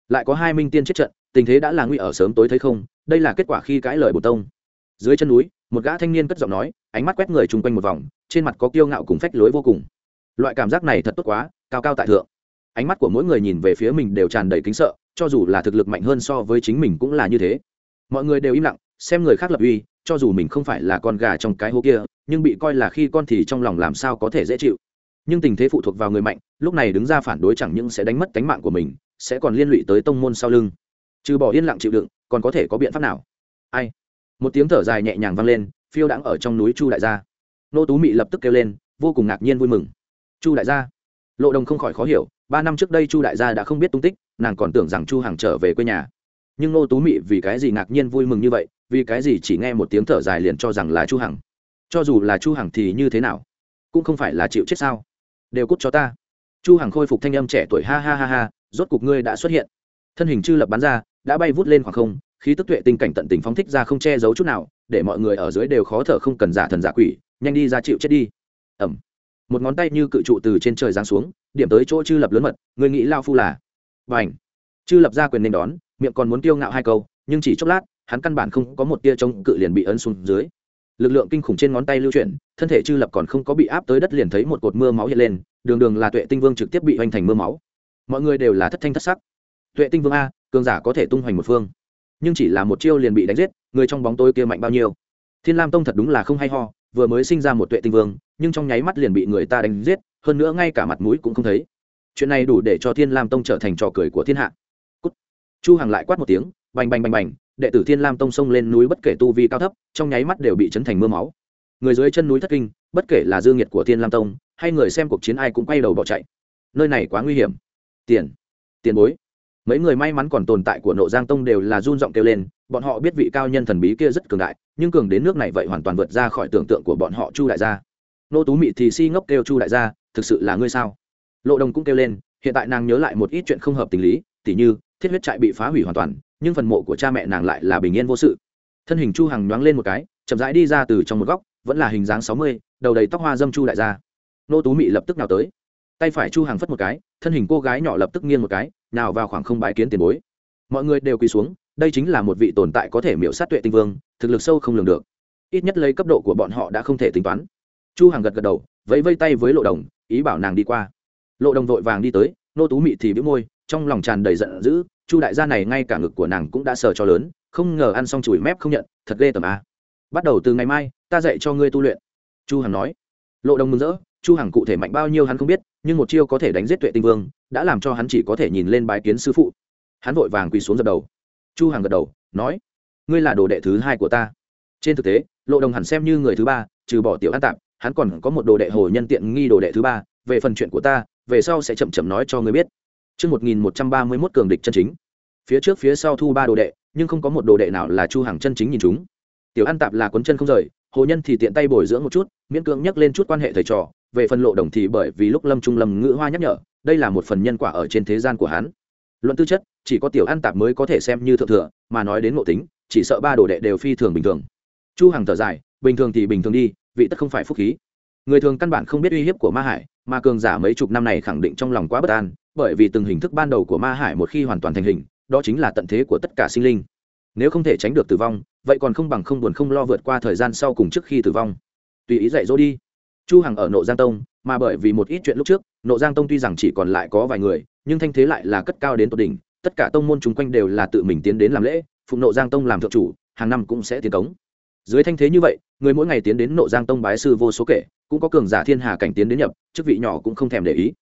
Lại có hai minh tiên chết trận, tình thế đã là nguy ở sớm tối thấy không, đây là kết quả khi cãi lời bổ tông. Dưới chân núi một gã thanh niên cất giọng nói, ánh mắt quét người chung quanh một vòng, trên mặt có kiêu ngạo cùng phách lối vô cùng. Loại cảm giác này thật tốt quá, cao cao tại thượng. Ánh mắt của mỗi người nhìn về phía mình đều tràn đầy kính sợ, cho dù là thực lực mạnh hơn so với chính mình cũng là như thế. Mọi người đều im lặng, xem người khác lập uy, cho dù mình không phải là con gà trong cái hố kia, nhưng bị coi là khi con thì trong lòng làm sao có thể dễ chịu. Nhưng tình thế phụ thuộc vào người mạnh, lúc này đứng ra phản đối chẳng những sẽ đánh mất tánh mạng của mình, sẽ còn liên lụy tới tông môn sau lưng. Trừ bỏ yên lặng chịu đựng, còn có thể có biện pháp nào? Ai? Một tiếng thở dài nhẹ nhàng vang lên, phiêu đãng ở trong núi chu đại gia. Nô tú mị lập tức kêu lên, vô cùng ngạc nhiên vui mừng. Chu đại gia? Lộ đồng không khỏi khó hiểu, ba năm trước đây chu đại gia đã không biết tung tích, nàng còn tưởng rằng chu hằng trở về quê nhà. Nhưng nô tú mị vì cái gì ngạc nhiên vui mừng như vậy, vì cái gì chỉ nghe một tiếng thở dài liền cho rằng là chu hằng? Cho dù là chu hằng thì như thế nào? Cũng không phải là chịu chết sao? Đều cút cho ta. Chu hằng khôi phục thanh âm trẻ tuổi, ha ha ha ha, rốt cục ngươi đã xuất hiện. Thân hình chư lập bắn ra, đã bay vút lên khoảng không khí tức tuệ tinh cảnh tận tình phóng thích ra không che giấu chút nào, để mọi người ở dưới đều khó thở không cần giả thần giả quỷ, nhanh đi ra chịu chết đi. Ẩm một ngón tay như cự trụ từ trên trời giáng xuống, điểm tới chỗ chư lập lớn mật, người nghĩ lao phu là và chư lập ra quyền nên đón, miệng còn muốn tiêu ngạo hai câu, nhưng chỉ chốc lát, hắn căn bản không có một tia chống cự liền bị ấn xuống dưới. Lực lượng kinh khủng trên ngón tay lưu chuyển, thân thể chư lập còn không có bị áp tới đất liền thấy một cột mưa máu hiện lên, đường đường là tuệ tinh vương trực tiếp bị hoành thành mưa máu. Mọi người đều là thất thanh thất sắc. Tuệ tinh vương a, cường giả có thể tung hoành một phương nhưng chỉ là một chiêu liền bị đánh giết, người trong bóng tối kia mạnh bao nhiêu? Thiên lam tông thật đúng là không hay ho, vừa mới sinh ra một tuệ tinh vương, nhưng trong nháy mắt liền bị người ta đánh giết, hơn nữa ngay cả mặt mũi cũng không thấy. Chuyện này đủ để cho thiên lam tông trở thành trò cười của thiên hạ. Cút. chu hằng lại quát một tiếng, bành bành bành bành, đệ tử thiên lam tông xông lên núi bất kể tu vi cao thấp, trong nháy mắt đều bị chấn thành mưa máu. Người dưới chân núi thất kinh, bất kể là dương nhiệt của thiên lam tông, hay người xem cuộc chiến ai cũng quay đầu bỏ chạy. Nơi này quá nguy hiểm. Tiền. Tiền bối mấy người may mắn còn tồn tại của nộ giang tông đều là run giọng kêu lên, bọn họ biết vị cao nhân thần bí kia rất cường đại, nhưng cường đến nước này vậy hoàn toàn vượt ra khỏi tưởng tượng của bọn họ chu đại gia. Nô tú mị thì si ngốc kêu chu đại gia, thực sự là ngươi sao? Lộ đồng cũng kêu lên, hiện tại nàng nhớ lại một ít chuyện không hợp tình lý, tỉ như, thiết huyết trại bị phá hủy hoàn toàn, nhưng phần mộ của cha mẹ nàng lại là bình yên vô sự. Thân hình chu hằng nhoáng lên một cái, chậm rãi đi ra từ trong một góc, vẫn là hình dáng sáu mươi, đầu đầy tóc hoa dâm chu đại gia. Nô tú mị lập tức nào tới tay phải chu hàng phất một cái, thân hình cô gái nhỏ lập tức nghiêng một cái, nào vào khoảng không bãi kiến tiền bối. Mọi người đều quỳ xuống, đây chính là một vị tồn tại có thể miễu sát tuệ tinh vương, thực lực sâu không lường được. Ít nhất lấy cấp độ của bọn họ đã không thể tính toán. Chu hàng gật gật đầu, vẫy vây tay với lộ đồng, ý bảo nàng đi qua. Lộ đồng vội vàng đi tới, nô tú mị thì bĩu môi, trong lòng tràn đầy giận dữ, chu đại gia này ngay cả ngực của nàng cũng đã sờ cho lớn, không ngờ ăn xong chùi mép không nhận, thật ghê tởm a. Bắt đầu từ ngày mai, ta dạy cho ngươi tu luyện. Chu hằng nói. Lộ đồng mừng rỡ chu hằng cụ thể mạnh bao nhiêu hắn không biết nhưng một chiêu có thể đánh giết tuệ tinh vương đã làm cho hắn chỉ có thể nhìn lên bái kiến sư phụ hắn vội vàng quỳ xuống dập đầu chu hằng gật đầu nói ngươi là đồ đệ thứ hai của ta trên thực tế lộ đồng hẳn xem như người thứ ba trừ bỏ tiểu an tạm hắn còn có một đồ đệ hồ nhân tiện nghi đồ đệ thứ ba về phần chuyện của ta về sau sẽ chậm chậm nói cho ngươi biết Trước 1131 cường địch chân chính. Phía trước phía sau thu ba đồ đệ, nhưng không có một đồ đệ nào là Chu Hằng chân chính nhìn chúng. Tiểu An Tạp là cuốn chân không rời, Hồ Nhân thì tiện tay bồi dưỡng một chút, miễn cưỡng nhắc lên chút quan hệ thầy trò, về phần lộ đồng thì bởi vì lúc Lâm Trung Lâm ngữ hoa nhắc nhở, đây là một phần nhân quả ở trên thế gian của hắn. Luận tư chất, chỉ có Tiểu An Tạp mới có thể xem như thượng thừa, mà nói đến ngộ tính, chỉ sợ ba đồ đệ đều phi thường bình thường. Chu Hằng thở dài, bình thường thì bình thường đi, vị tất không phải phúc khí. Người thường căn bản không biết uy hiếp của Ma Hải, mà cường giả mấy chục năm này khẳng định trong lòng quá bất an, bởi vì từng hình thức ban đầu của ma hải một khi hoàn toàn thành hình đó chính là tận thế của tất cả sinh linh nếu không thể tránh được tử vong vậy còn không bằng không buồn không lo vượt qua thời gian sau cùng trước khi tử vong tùy ý dạy dỗ đi chu hằng ở nộ giang tông, mà bởi vì một ít chuyện lúc trước, nộ giang tông tuy rằng chỉ còn lại có vài người, nhưng thanh thế lại là cất cao đến tột đỉnh, tất cả tông môn chúng quanh đều là tự mình tiến đến làm lễ phụng nộ giang tông làm thượng chủ, hàng năm cũng sẽ tiến cống. Dưới thanh thế như vậy, người mỗi ngày tiến đến nộ giang tông bái sư vô số kể, cũng có cường giả thiên hà cảnh tiến đến nhập, chức vị nhỏ cũng không thèm để ý.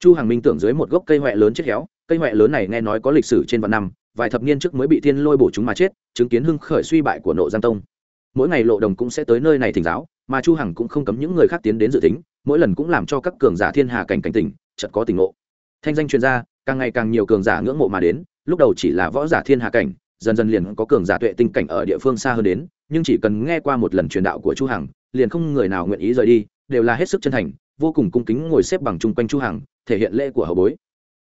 Chu hằng minh tưởng dưới một gốc cây huệ lớn chết héo, cây huệ lớn này nghe nói có lịch sử trên vạn năm, vài thập niên trước mới bị thiên lôi bổ chúng mà chết, chứng kiến hưng khởi suy bại của nộ giang tông mỗi ngày lộ đồng cũng sẽ tới nơi này thỉnh giáo, mà chu hằng cũng không cấm những người khác tiến đến dự tính, mỗi lần cũng làm cho các cường giả thiên hà cảnh cảnh tỉnh, chợt có tình ngộ. Thanh danh truyền ra càng ngày càng nhiều cường giả ngưỡng mộ mà đến, lúc đầu chỉ là võ giả thiên hà cảnh, dần dần liền có cường giả tuệ tinh cảnh ở địa phương xa hơn đến, nhưng chỉ cần nghe qua một lần truyền đạo của chu hằng, liền không người nào nguyện ý rời đi, đều là hết sức chân thành, vô cùng cung kính ngồi xếp bằng chung quanh chu hằng, thể hiện lễ của hậu bối.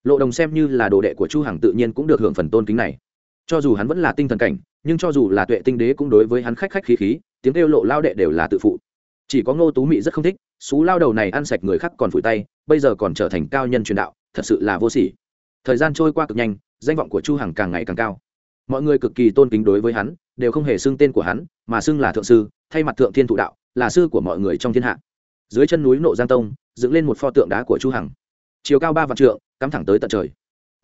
Lộ đồng xem như là đồ đệ của chu hằng tự nhiên cũng được hưởng phần tôn kính này. Cho dù hắn vẫn là tinh thần cảnh nhưng cho dù là tuệ tinh đế cũng đối với hắn khách khách khí khí, tiếng kêu lộ lao đệ đều là tự phụ. Chỉ có ngô tú mị rất không thích, xú lao đầu này ăn sạch người khác còn phủi tay, bây giờ còn trở thành cao nhân truyền đạo, thật sự là vô sỉ. Thời gian trôi qua cực nhanh, danh vọng của chu hằng càng ngày càng cao. Mọi người cực kỳ tôn kính đối với hắn, đều không hề xưng tên của hắn, mà xưng là thượng sư, thay mặt thượng thiên thụ đạo, là sư của mọi người trong thiên hạ. Dưới chân núi nộ giang tông, dựng lên một pho tượng đá của chu hằng. Chiều cao ba vạn trượng, cắm thẳng tới tận trời.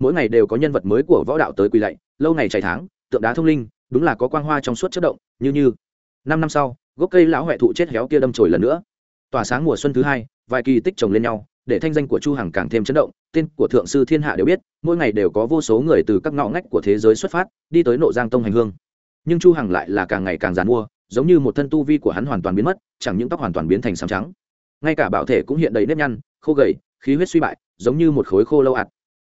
Mỗi ngày đều có nhân vật mới của võ đạo tới quỳ lạy, lâu ngày chảy tháng, tượng đá thông linh đúng là có quang hoa trong suốt chất động, như như. Năm năm sau, gốc cây lão huệ thụ chết héo kia đâm chồi lần nữa. Tỏa sáng mùa xuân thứ hai, vài kỳ tích chồng lên nhau, để thanh danh của chu hằng càng thêm chấn động, tên của thượng sư thiên hạ đều biết, mỗi ngày đều có vô số người từ các ngõ ngách của thế giới xuất phát, đi tới nộ giang tông hành hương. Nhưng chu hằng lại là càng ngày càng giàn mua giống như một thân tu vi của hắn hoàn toàn biến mất, chẳng những tóc hoàn toàn biến thành xám trắng. Ngay cả bảo thể cũng hiện đầy nếp nhăn, khô gầy, khí huyết suy bại, giống như một khối khô lâu ạt.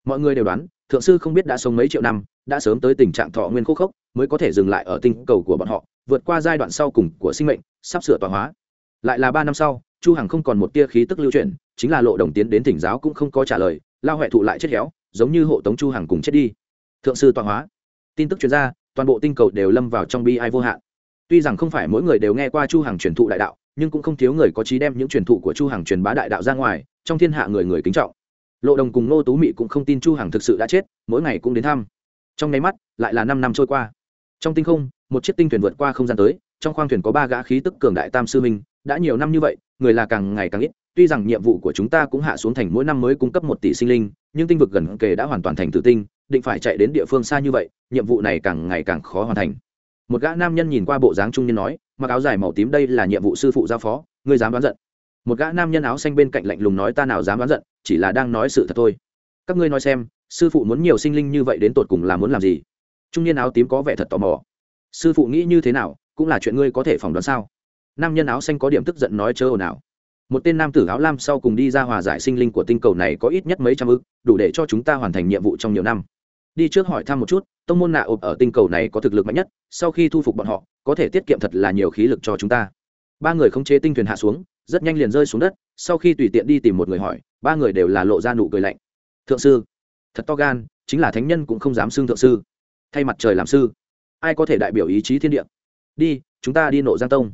Mọi người đều đoán, thượng sư không biết đã sống mấy triệu năm đã sớm tới tình trạng thọ nguyên khô khốc, mới có thể dừng lại ở tinh cầu của bọn họ, vượt qua giai đoạn sau cùng của sinh mệnh, sắp sửa tọa hóa. Lại là ba năm sau, chu hằng không còn một tia khí tức lưu chuyển, chính là lộ đồng tiến đến thỉnh giáo cũng không có trả lời, lao huệ thụ lại chết héo, giống như hộ tống chu hằng cùng chết đi. Thượng sư tọa hóa. Tin tức chuyên gia toàn bộ tinh cầu đều lâm vào trong bi ai vô hạn. Tuy rằng không phải mỗi người đều nghe qua chu hằng truyền thụ đại đạo, nhưng cũng không thiếu người có trí đem những truyền thụ của chu hằng truyền bá đại đạo ra ngoài, trong thiên hạ người người kính trọng. Lộ đồng cùng nô tú mị cũng không tin chu hằng thực sự đã chết, mỗi ngày cũng đến thăm trong nháy mắt, lại là năm năm trôi qua. Trong tinh không, một chiếc tinh thuyền vượt qua không gian tới, trong khoang thuyền có ba gã khí tức cường đại tam sư minh, đã nhiều năm như vậy, người là càng ngày càng ít, tuy rằng nhiệm vụ của chúng ta cũng hạ xuống thành mỗi năm mới cung cấp một tỷ sinh linh, nhưng tinh vực gần kề đã hoàn toàn thành tử tinh, định phải chạy đến địa phương xa như vậy, nhiệm vụ này càng ngày càng khó hoàn thành. Một gã nam nhân nhìn qua bộ dáng trung niên nói, mặc áo dài màu tím đây là nhiệm vụ sư phụ giao phó, ngươi dám đoán giận. Một gã nam nhân áo xanh bên cạnh lạnh lùng nói, ta nào dám đoán giận, chỉ là đang nói sự thật thôi các ngươi nói xem, sư phụ muốn nhiều sinh linh như vậy đến tột cùng là muốn làm gì? Trung niên áo tím có vẻ thật tò mò. Sư phụ nghĩ như thế nào, cũng là chuyện ngươi có thể phỏng đoán sao? Nam nhân áo xanh có điểm tức giận nói chớ ồn ào. Một tên nam tử áo lam sau cùng đi ra hòa giải sinh linh của tinh cầu này có ít nhất mấy trăm ức, đủ để cho chúng ta hoàn thành nhiệm vụ trong nhiều năm. Đi trước hỏi thăm một chút, tông môn nạ ộp ở tinh cầu này có thực lực mạnh nhất, sau khi thu phục bọn họ, có thể tiết kiệm thật là nhiều khí lực cho chúng ta. Ba người không chế tinh thuyền hạ xuống, rất nhanh liền rơi xuống đất, sau khi tùy tiện đi tìm một người hỏi, ba người đều là lộ ra nụ cười lạnh thượng sư. Thật to gan, chính là thánh nhân cũng không dám xưng thượng sư. Thay mặt trời làm sư, ai có thể đại biểu ý chí thiên địa? Đi, chúng ta đi nộ giang tông.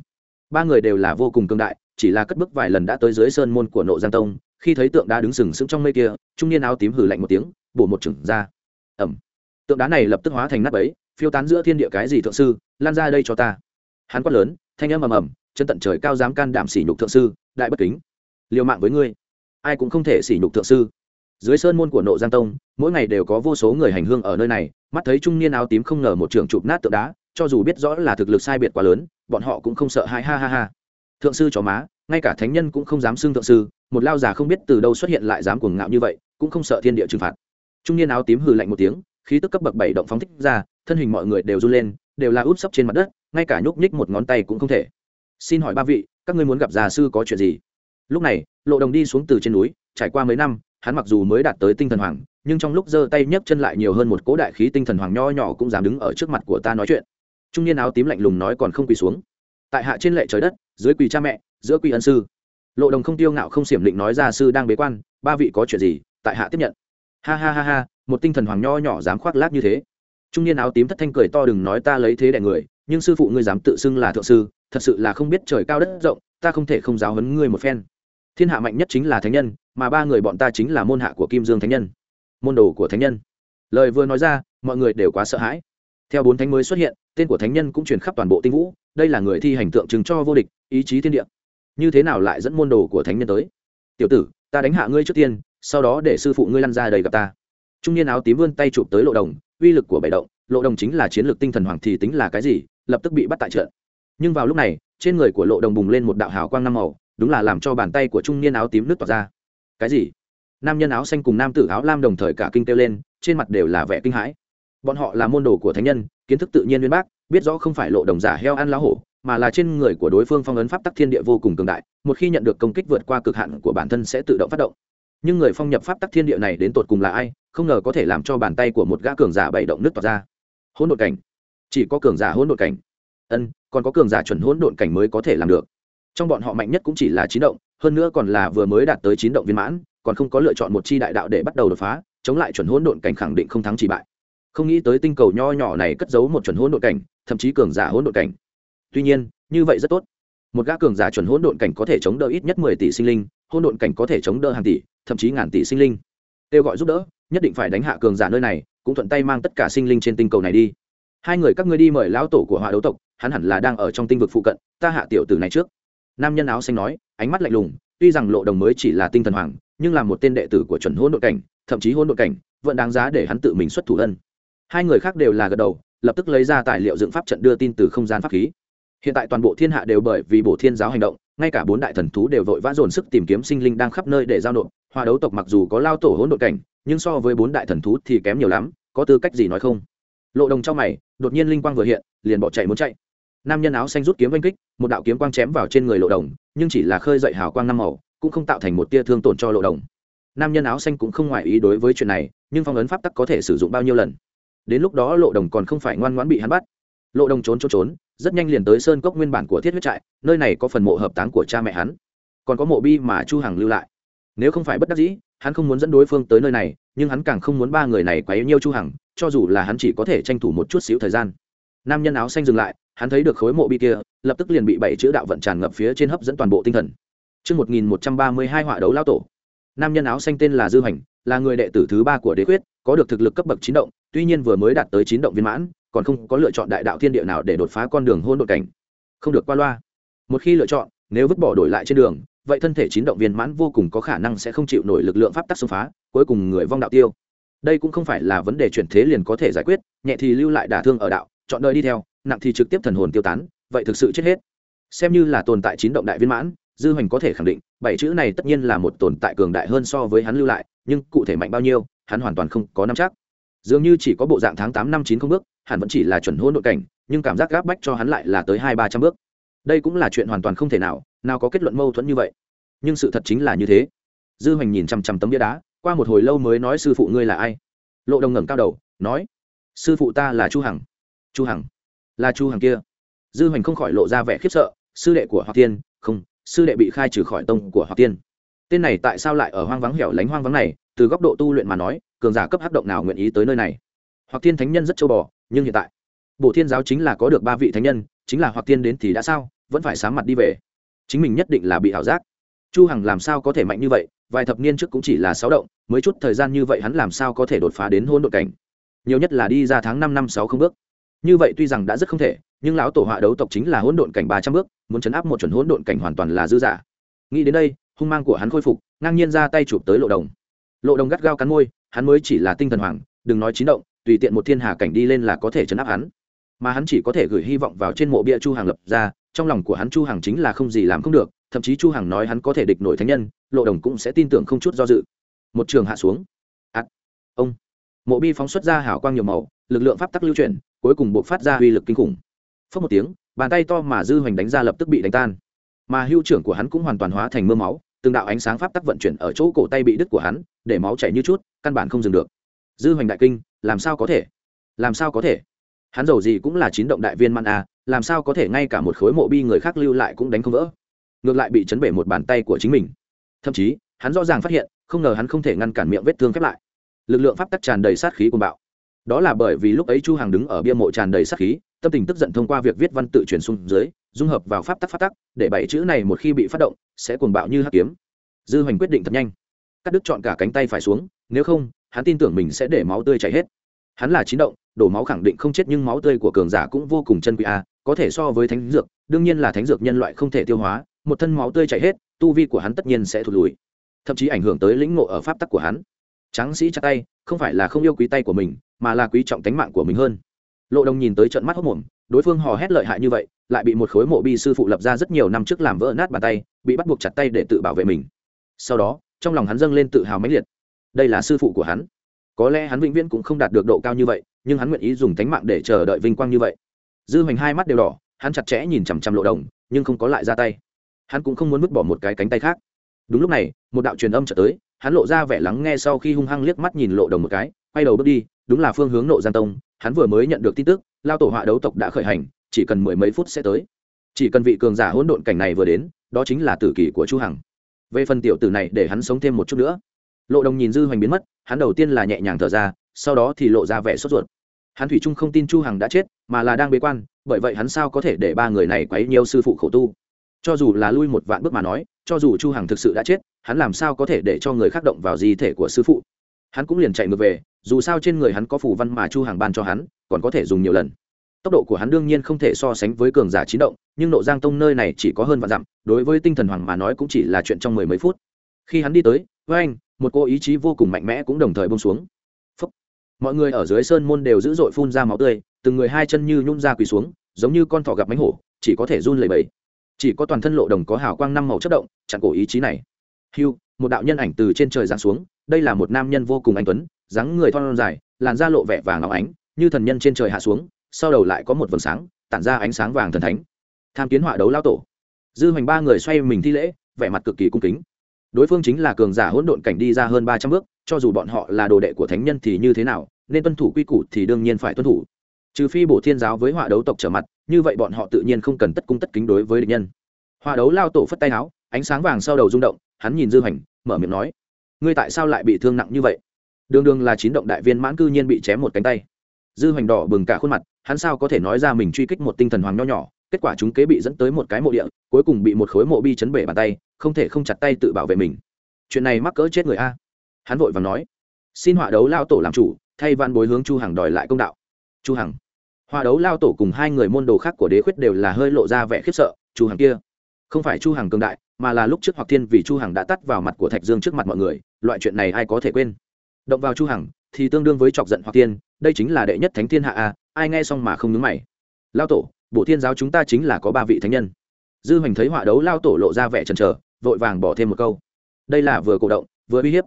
Ba người đều là vô cùng cường đại, chỉ là cất bước vài lần đã tới dưới sơn môn của nộ giang tông, khi thấy tượng đá đứng sừng sững trong mây kia, trung niên áo tím hử lạnh một tiếng, bổ một chừng ra. Ẩm tượng đá này lập tức hóa thành nắp ấy phiêu tán giữa thiên địa cái gì thượng sư, lan ra đây cho ta. Hắn quát lớn, thanh âm ầm ầm, chân tận trời cao dám can đảm sỉ nhục thượng sư, đại bất kính. Liều mạng với ngươi. Ai cũng không thể sỉ nhục thượng sư dưới sơn môn của nộ giang tông, mỗi ngày đều có vô số người hành hương ở nơi này, mắt thấy trung niên áo tím không ngờ một trường chụp nát tượng đá, cho dù biết rõ là thực lực sai biệt quá lớn, bọn họ cũng không sợ hai, ha ha ha. Thượng sư chó má, ngay cả thánh nhân cũng không dám xưng thượng sư, một lao già không biết từ đâu xuất hiện lại dám cuồng ngạo như vậy, cũng không sợ thiên địa trừng phạt. Trung niên áo tím hừ lạnh một tiếng, khí tức cấp bậc bảy động phóng thích ra, thân hình mọi người đều run lên, đều là úp sấp trên mặt đất, ngay cả nhúc nhích một ngón tay cũng không thể. Xin hỏi ba vị, các ngươi muốn gặp già sư có chuyện gì? Lúc này, lộ đồng đi xuống từ trên núi, trải qua mấy năm hắn mặc dù mới đạt tới tinh thần hoàng, nhưng trong lúc giơ tay nhấc chân lại nhiều hơn một cố đại khí tinh thần hoàng nho nhỏ cũng dám đứng ở trước mặt của ta nói chuyện. Trung niên áo tím lạnh lùng nói còn không quỳ xuống. Tại hạ trên lệ trời đất, dưới quỳ cha mẹ, giữa quỳ ân sư. Lộ đồng không tiêu ngạo không xiểm định nói ra sư đang bế quan, ba vị có chuyện gì, tại hạ tiếp nhận. Ha ha ha ha, một tinh thần hoàng nho nhỏ dám khoác lác như thế. Trung niên áo tím thất thanh cười to đừng nói ta lấy thế đẻ người, nhưng sư phụ ngươi dám tự xưng là thượng sư, thật sự là không biết trời cao đất rộng, ta không thể không giáo huấn ngươi một phen. Thiên hạ mạnh nhất chính là thánh nhân mà ba người bọn ta chính là môn hạ của kim dương thánh nhân, môn đồ của thánh nhân. Lời vừa nói ra, mọi người đều quá sợ hãi. Theo bốn thánh mới xuất hiện, tên của thánh nhân cũng truyền khắp toàn bộ tinh vũ, đây là người thi hành tượng trưng cho vô địch, ý chí thiên địa. Như thế nào lại dẫn môn đồ của thánh nhân tới? Tiểu tử, ta đánh hạ ngươi trước tiên, sau đó để sư phụ ngươi lăn ra đầy gặp ta. Trung niên áo tím vươn tay chụp tới lộ đồng, uy lực của bảy động, lộ đồng chính là chiến lược tinh thần hoàng thì tính là cái gì, lập tức bị bắt tại trận. Nhưng vào lúc này, trên người của lộ đồng bùng lên một đạo hào quang năm màu, đúng là làm cho bàn tay của trung niên áo tím nước tỏa ra cái gì? Nam nhân áo xanh cùng nam tử áo lam đồng thời cả kinh kêu lên, trên mặt đều là vẻ kinh hãi. Bọn họ là môn đồ của thánh nhân, kiến thức tự nhiên nguyên bác, biết rõ không phải lộ đồng giả heo ăn lá hổ, mà là trên người của đối phương phong ấn pháp tắc thiên địa vô cùng cường đại, một khi nhận được công kích vượt qua cực hạn của bản thân sẽ tự động phát động. Nhưng người phong nhập pháp tắc thiên địa này đến tột cùng là ai, không ngờ có thể làm cho bàn tay của một gã cường giả bảy động nước tỏa ra. Hỗn độn cảnh. Chỉ có cường giả hỗn độn cảnh. Ân, còn có cường giả chuẩn hỗn độn cảnh mới có thể làm được trong bọn họ mạnh nhất cũng chỉ là chín động, hơn nữa còn là vừa mới đạt tới chín động viên mãn, còn không có lựa chọn một chi đại đạo để bắt đầu đột phá, chống lại chuẩn hỗn độn cảnh khẳng định không thắng chỉ bại. Không nghĩ tới tinh cầu nho nhỏ này cất giấu một chuẩn hỗn độn cảnh, thậm chí cường giả hỗn độn cảnh. Tuy nhiên, như vậy rất tốt. Một gã cường giả chuẩn hỗn độn cảnh có thể chống đỡ ít nhất mười tỷ sinh linh, hỗn độn cảnh có thể chống đỡ hàng tỷ, thậm chí ngàn tỷ sinh linh. Kêu gọi giúp đỡ, nhất định phải đánh hạ cường giả nơi này, cũng thuận tay mang tất cả sinh linh trên tinh cầu này đi. Hai người các ngươi đi mời lão tổ của họa đấu tộc, hắn hẳn là đang ở trong tinh vực phụ cận, ta hạ tiểu tử này trước nam nhân áo xanh nói, ánh mắt lạnh lùng, tuy rằng lộ đồng mới chỉ là tinh thần hoàng, nhưng là một tên đệ tử của chuẩn hỗn độn cảnh, thậm chí hỗn độn cảnh, vẫn đáng giá để hắn tự mình xuất thủ thân hai người khác đều là gật đầu, lập tức lấy ra tài liệu dựng pháp trận đưa tin từ không gian pháp khí. Hiện tại toàn bộ thiên hạ đều bởi vì bổ thiên giáo hành động, ngay cả bốn đại thần thú đều vội vã dồn sức tìm kiếm sinh linh đang khắp nơi để giao nộp. Hòa đấu tộc mặc dù có lao tổ hỗn độn cảnh, nhưng so với bốn đại thần thú thì kém nhiều lắm, có tư cách gì nói không? Lộ đồng trong mày, đột nhiên linh quang vừa hiện, liền bỏ chạy muốn chạy nam nhân áo xanh rút kiếm oanh kích, một đạo kiếm quang chém vào trên người lộ đồng, nhưng chỉ là khơi dậy hào quang năm màu, cũng không tạo thành một tia thương tổn cho lộ đồng. Nam nhân áo xanh cũng không ngoại ý đối với chuyện này, nhưng phong ấn pháp tắc có thể sử dụng bao nhiêu lần? Đến lúc đó lộ đồng còn không phải ngoan ngoãn bị hắn bắt. Lộ đồng trốn trốn trốn, rất nhanh liền tới sơn cốc nguyên bản của thiết huyết trại, nơi này có phần mộ hợp táng của cha mẹ hắn. Còn có mộ bi mà chu hằng lưu lại. Nếu không phải bất đắc dĩ, hắn không muốn dẫn đối phương tới nơi này, nhưng hắn càng không muốn ba người này quá yêu nhiêu chu hằng, cho dù là hắn chỉ có thể tranh thủ một chút xíu thời gian. Nam nhân áo xanh dừng lại hắn thấy được khối mộ bi kia lập tức liền bị bảy chữ đạo vận tràn ngập phía trên hấp dẫn toàn bộ tinh thần Trước 1132 họa đấu lao tổ. Nam nhân áo xanh tên là Dư Hoành, là người đệ tử thứ ba của đế quyết, có được thực lực cấp bậc chín động, tuy nhiên vừa mới đạt tới chín động viên mãn, còn không có lựa chọn đại đạo thiên địa nào để đột phá con đường hôn đột cảnh. Không được qua loa. Một khi lựa chọn, nếu vứt bỏ đổi lại trên đường, vậy thân thể chín động viên mãn vô cùng có khả năng sẽ không chịu nổi lực lượng pháp tắc xông phá, cuối cùng người vong đạo tiêu. Đây cũng không phải là vấn đề chuyển thế liền có thể giải quyết, nhẹ thì lưu lại đả thương ở đạo, chọn đời đi theo, nặng thì trực tiếp thần hồn tiêu tán, vậy thực sự chết hết. Xem như là tồn tại chín động đại viên mãn, dư hoành có thể khẳng định, bảy chữ này tất nhiên là một tồn tại cường đại hơn so với hắn lưu lại, nhưng cụ thể mạnh bao nhiêu, hắn hoàn toàn không có nắm chắc. Dường như chỉ có bộ dạng tháng tám năm chín không bước hắn vẫn chỉ là chuẩn hôn nội cảnh, nhưng cảm giác gáp bách cho hắn lại là tới hai ba trăm bước. Đây cũng là chuyện hoàn toàn không thể nào nào có kết luận mâu thuẫn như vậy. Nhưng sự thật chính là như thế. Dư hoành nhìn chằm chằm tấm bia đá, qua một hồi lâu mới nói sư phụ ngươi là ai? Lộ đồng ngẩng cao đầu, nói, sư phụ ta là chu hằng. Chu hằng là chu hàng kia. Dư hoành không khỏi lộ ra vẻ khiếp sợ, sư đệ của hoặc tiên không, sư đệ bị khai trừ khỏi tông của hoặc tiên tên này tại sao lại ở hoang vắng hẻo lánh hoang vắng này, từ góc độ tu luyện mà nói, cường giả cấp hắc động nào nguyện ý tới nơi này? Hoặc tiên thánh nhân rất châu bò, nhưng hiện tại bộ thiên giáo chính là có được ba vị thánh nhân, chính là hoặc tiên đến thì đã sao, vẫn phải sáng mặt đi về. Chính mình nhất định là bị ảo giác. Chu hằng làm sao có thể mạnh như vậy, vài thập niên trước cũng chỉ là sáu động, mới chút thời gian như vậy hắn làm sao có thể đột phá đến hôn đột cảnh? Nhiều nhất là đi ra tháng năm năm sáu không bước như vậy tuy rằng đã rất không thể, nhưng lão tổ họa đấu tộc chính là hỗn độn cảnh ba trăm bước, muốn chấn áp một chuẩn hỗn độn cảnh hoàn toàn là dư giả. Nghĩ đến đây, hung mang của hắn khôi phục, ngang nhiên ra tay chụp tới lộ đồng. Lộ đồng gắt gao cắn môi, hắn mới chỉ là tinh thần hoàng đừng nói chín động, tùy tiện một thiên hà cảnh đi lên là có thể chấn áp hắn. Mà hắn chỉ có thể gửi hy vọng vào trên mộ bia chu hàng lập ra, trong lòng của hắn chu hàng chính là không gì làm không được, thậm chí chu hàng nói hắn có thể địch nổi thánh nhân, lộ đồng cũng sẽ tin tưởng không chút do dự. Một trường hạ xuống. Ắt ông. Mộ bi phóng xuất ra hảo quang nhiều màu, lực lượng pháp tắc lưu chuyển cuối cùng buộc phát ra uy lực kinh khủng. Phớt một tiếng, bàn tay to mà dư hoành đánh ra lập tức bị đánh tan. Mà hưu trưởng của hắn cũng hoàn toàn hóa thành mưa máu, từng đạo ánh sáng pháp tắc vận chuyển ở chỗ cổ tay bị đứt của hắn, để máu chảy như chút, căn bản không dừng được. Dư hoành đại kinh, làm sao có thể? Làm sao có thể? Hắn giàu gì cũng là chín động đại viên man a à, làm sao có thể ngay cả một khối mộ bi người khác lưu lại cũng đánh không vỡ. Ngược lại bị chấn bể một bàn tay của chính mình. Thậm chí, hắn rõ ràng phát hiện, không ngờ hắn không thể ngăn cản miệng vết thương khép lại. Lực lượng pháp tắc tràn đầy sát khí cuồng bạo đó là bởi vì lúc ấy chu hằng đứng ở bia mộ tràn đầy sát khí, tâm tình tức giận thông qua việc viết văn tự truyền xuống dưới, dung hợp vào pháp tắc pháp tắc, để bảy chữ này một khi bị phát động, sẽ cuồng bạo như hắc kiếm. Dư hoành quyết định thật nhanh. Cắt đứt chọn cả cánh tay phải xuống, nếu không, hắn tin tưởng mình sẽ để máu tươi chảy hết. Hắn là chín động, đổ máu khẳng định không chết nhưng máu tươi của cường giả cũng vô cùng chân quý a có thể so với thánh dược, đương nhiên là thánh dược nhân loại không thể tiêu hóa, một thân máu tươi chảy hết, tu vi của hắn tất nhiên sẽ thụt lùi. Thậm chí ảnh hưởng tới lĩnh ngộ ở pháp tắc của hắn. Tráng sĩ chặt tay không phải là không yêu quý tay của mình, mà là quý trọng tánh mạng của mình hơn. Lộ đồng nhìn tới trận mắt hốc mồm đối phương hò hét lợi hại như vậy, lại bị một khối mộ bi sư phụ lập ra rất nhiều năm trước làm vỡ nát bàn tay, bị bắt buộc chặt tay để tự bảo vệ mình. Sau đó, trong lòng hắn dâng lên tự hào mãnh liệt. Đây là sư phụ của hắn. Có lẽ hắn vĩnh viễn cũng không đạt được độ cao như vậy, nhưng hắn nguyện ý dùng tánh mạng để chờ đợi vinh quang như vậy. Dư hoành hai mắt đều đỏ, hắn chặt chẽ nhìn chằm chằm lộ đồng nhưng không có lại ra tay. Hắn cũng không muốn vứt bỏ một cái cánh tay khác. Đúng lúc này, một đạo truyền âm trở tới hắn lộ ra vẻ lắng nghe sau khi hung hăng liếc mắt nhìn lộ đồng một cái, quay đầu bước đi, đúng là phương hướng nộ giang tông, hắn vừa mới nhận được tin tức, lao tổ họa đấu tộc đã khởi hành, chỉ cần mười mấy phút sẽ tới. Chỉ cần vị cường giả hỗn độn cảnh này vừa đến, đó chính là tử kỷ của chu hằng. Về phần tiểu tử này để hắn sống thêm một chút nữa. Lộ đồng nhìn dư hoành biến mất, hắn đầu tiên là nhẹ nhàng thở ra, sau đó thì lộ ra vẻ sốt ruột. Hắn thủy trung không tin chu hằng đã chết, mà là đang bế quan, bởi vậy hắn sao có thể để ba người này quấy nhiều sư phụ khổ tu? Cho dù là lui một vạn bước mà nói, cho dù chu hằng thực sự đã chết hắn làm sao có thể để cho người khác động vào di thể của sư phụ? Hắn cũng liền chạy ngược về, dù sao trên người hắn có phù văn mà chu Hàng ban cho hắn, còn có thể dùng nhiều lần. Tốc độ của hắn đương nhiên không thể so sánh với cường giả chín động, nhưng nộ giang tông nơi này chỉ có hơn vạn dặm, đối với tinh thần hoàng mà nói cũng chỉ là chuyện trong mười mấy phút. Khi hắn đi tới, với anh, một cô ý chí vô cùng mạnh mẽ cũng đồng thời bông xuống. Phúc. mọi người ở dưới sơn môn đều dữ dội phun ra máu tươi, từng người hai chân như nhung ra quỳ xuống, giống như con thỏ gặp mánh hổ, chỉ có thể run lẩy bẩy. Chỉ có toàn thân lộ đồng có hào quang năm màu chất động, chặn cổ ý chí này hưu, một đạo nhân ảnh từ trên trời giáng xuống, đây là một nam nhân vô cùng anh tuấn, dáng người thon dài, làn da lộ vẻ vàng óng ánh, như thần nhân trên trời hạ xuống, sau đầu lại có một vầng sáng, tản ra ánh sáng vàng thần thánh. Tham kiến họa đấu lao tổ. Dư hoành ba người xoay mình thi lễ, vẻ mặt cực kỳ cung kính. Đối phương chính là cường giả hỗn độn cảnh đi ra hơn ba trăm bước, cho dù bọn họ là đồ đệ của thánh nhân thì như thế nào, nên tuân thủ quy củ thì đương nhiên phải tuân thủ. Trừ phi bổ thiên giáo với họa đấu tộc trở mặt, như vậy bọn họ tự nhiên không cần tất cung tất kính đối với địch nhân. Họa đấu lao tổ phất tay áo, ánh sáng vàng sau đầu rung động hắn nhìn dư hoành, mở miệng nói, ngươi tại sao lại bị thương nặng như vậy? Đường đường là chín động đại viên mãn cư nhiên bị chém một cánh tay. Dư hoành đỏ bừng cả khuôn mặt, hắn sao có thể nói ra mình truy kích một tinh thần hoàng nho nhỏ, kết quả chúng kế bị dẫn tới một cái mộ địa, cuối cùng bị một khối mộ bi chấn bể bàn tay, không thể không chặt tay tự bảo vệ mình. Chuyện này mắc cỡ chết người a. Hắn vội và nói, xin họa đấu lao tổ làm chủ, thay văn bối hướng chu hằng đòi lại công đạo. Chu hằng? Họa đấu lao tổ cùng hai người môn đồ khác của đế khuyết đều là hơi lộ ra vẻ khiếp sợ, chu hằng kia không phải chu hằng cường đại, mà là lúc trước hoặc thiên vì chu hằng đã tắt vào mặt của thạch dương trước mặt mọi người, loại chuyện này ai có thể quên? Động vào chu hằng, thì tương đương với chọc giận hoặc thiên, đây chính là đệ nhất thánh thiên hạ a, ai nghe xong mà không nhướng mày. Lao tổ bộ thiên giáo chúng ta chính là có ba vị thánh nhân. Dư hoành thấy họa đấu lao tổ lộ ra vẻ chần chờ, vội vàng bỏ thêm một câu. Đây là vừa cổ động, vừa uy hiếp.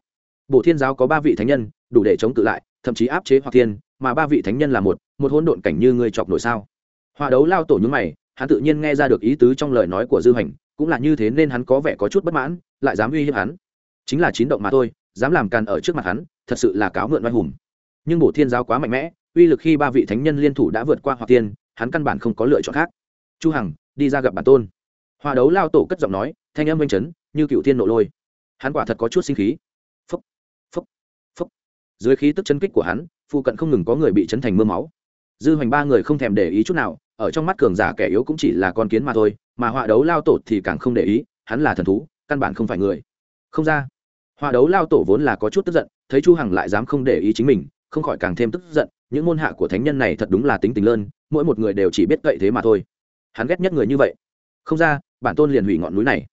Bộ thiên giáo có ba vị thánh nhân, đủ để chống cự lại, thậm chí áp chế hoặc thiên, mà ba vị thánh nhân là một một hỗn độn cảnh như người chọc nổi sao? Họa đấu lao tổ nhúng mày hắn tự nhiên nghe ra được ý tứ trong lời nói của dư hoành, cũng là như thế nên hắn có vẻ có chút bất mãn, lại dám uy hiếp hắn. Chính là chín động mà thôi, dám làm càn ở trước mặt hắn, thật sự là cáo mượn oai hùng. Nhưng bổ thiên giáo quá mạnh mẽ, uy lực khi ba vị thánh nhân liên thủ đã vượt qua hoặc tiên, hắn căn bản không có lựa chọn khác. Chu hằng, đi ra gặp bản tôn. Hòa đấu lao tổ cất giọng nói, thanh âm minh chấn, như cựu thiên nộ lôi. Hắn quả thật có chút sinh khí. Phúc phúc phúc. Dưới khí tức chấn kích của hắn, phụ cận không ngừng có người bị chấn thành mưa máu. Dư hoành ba người không thèm để ý chút nào ở trong mắt cường giả kẻ yếu cũng chỉ là con kiến mà thôi, mà họa đấu lao tổ thì càng không để ý, hắn là thần thú, căn bản không phải người. Không ra. Họa đấu lao tổ vốn là có chút tức giận, thấy chu hằng lại dám không để ý chính mình, không khỏi càng thêm tức giận, những môn hạ của thánh nhân này thật đúng là tính tình lơn, mỗi một người đều chỉ biết cậy thế mà thôi. Hắn ghét nhất người như vậy. Không ra, bản tôn liền hủy ngọn núi này.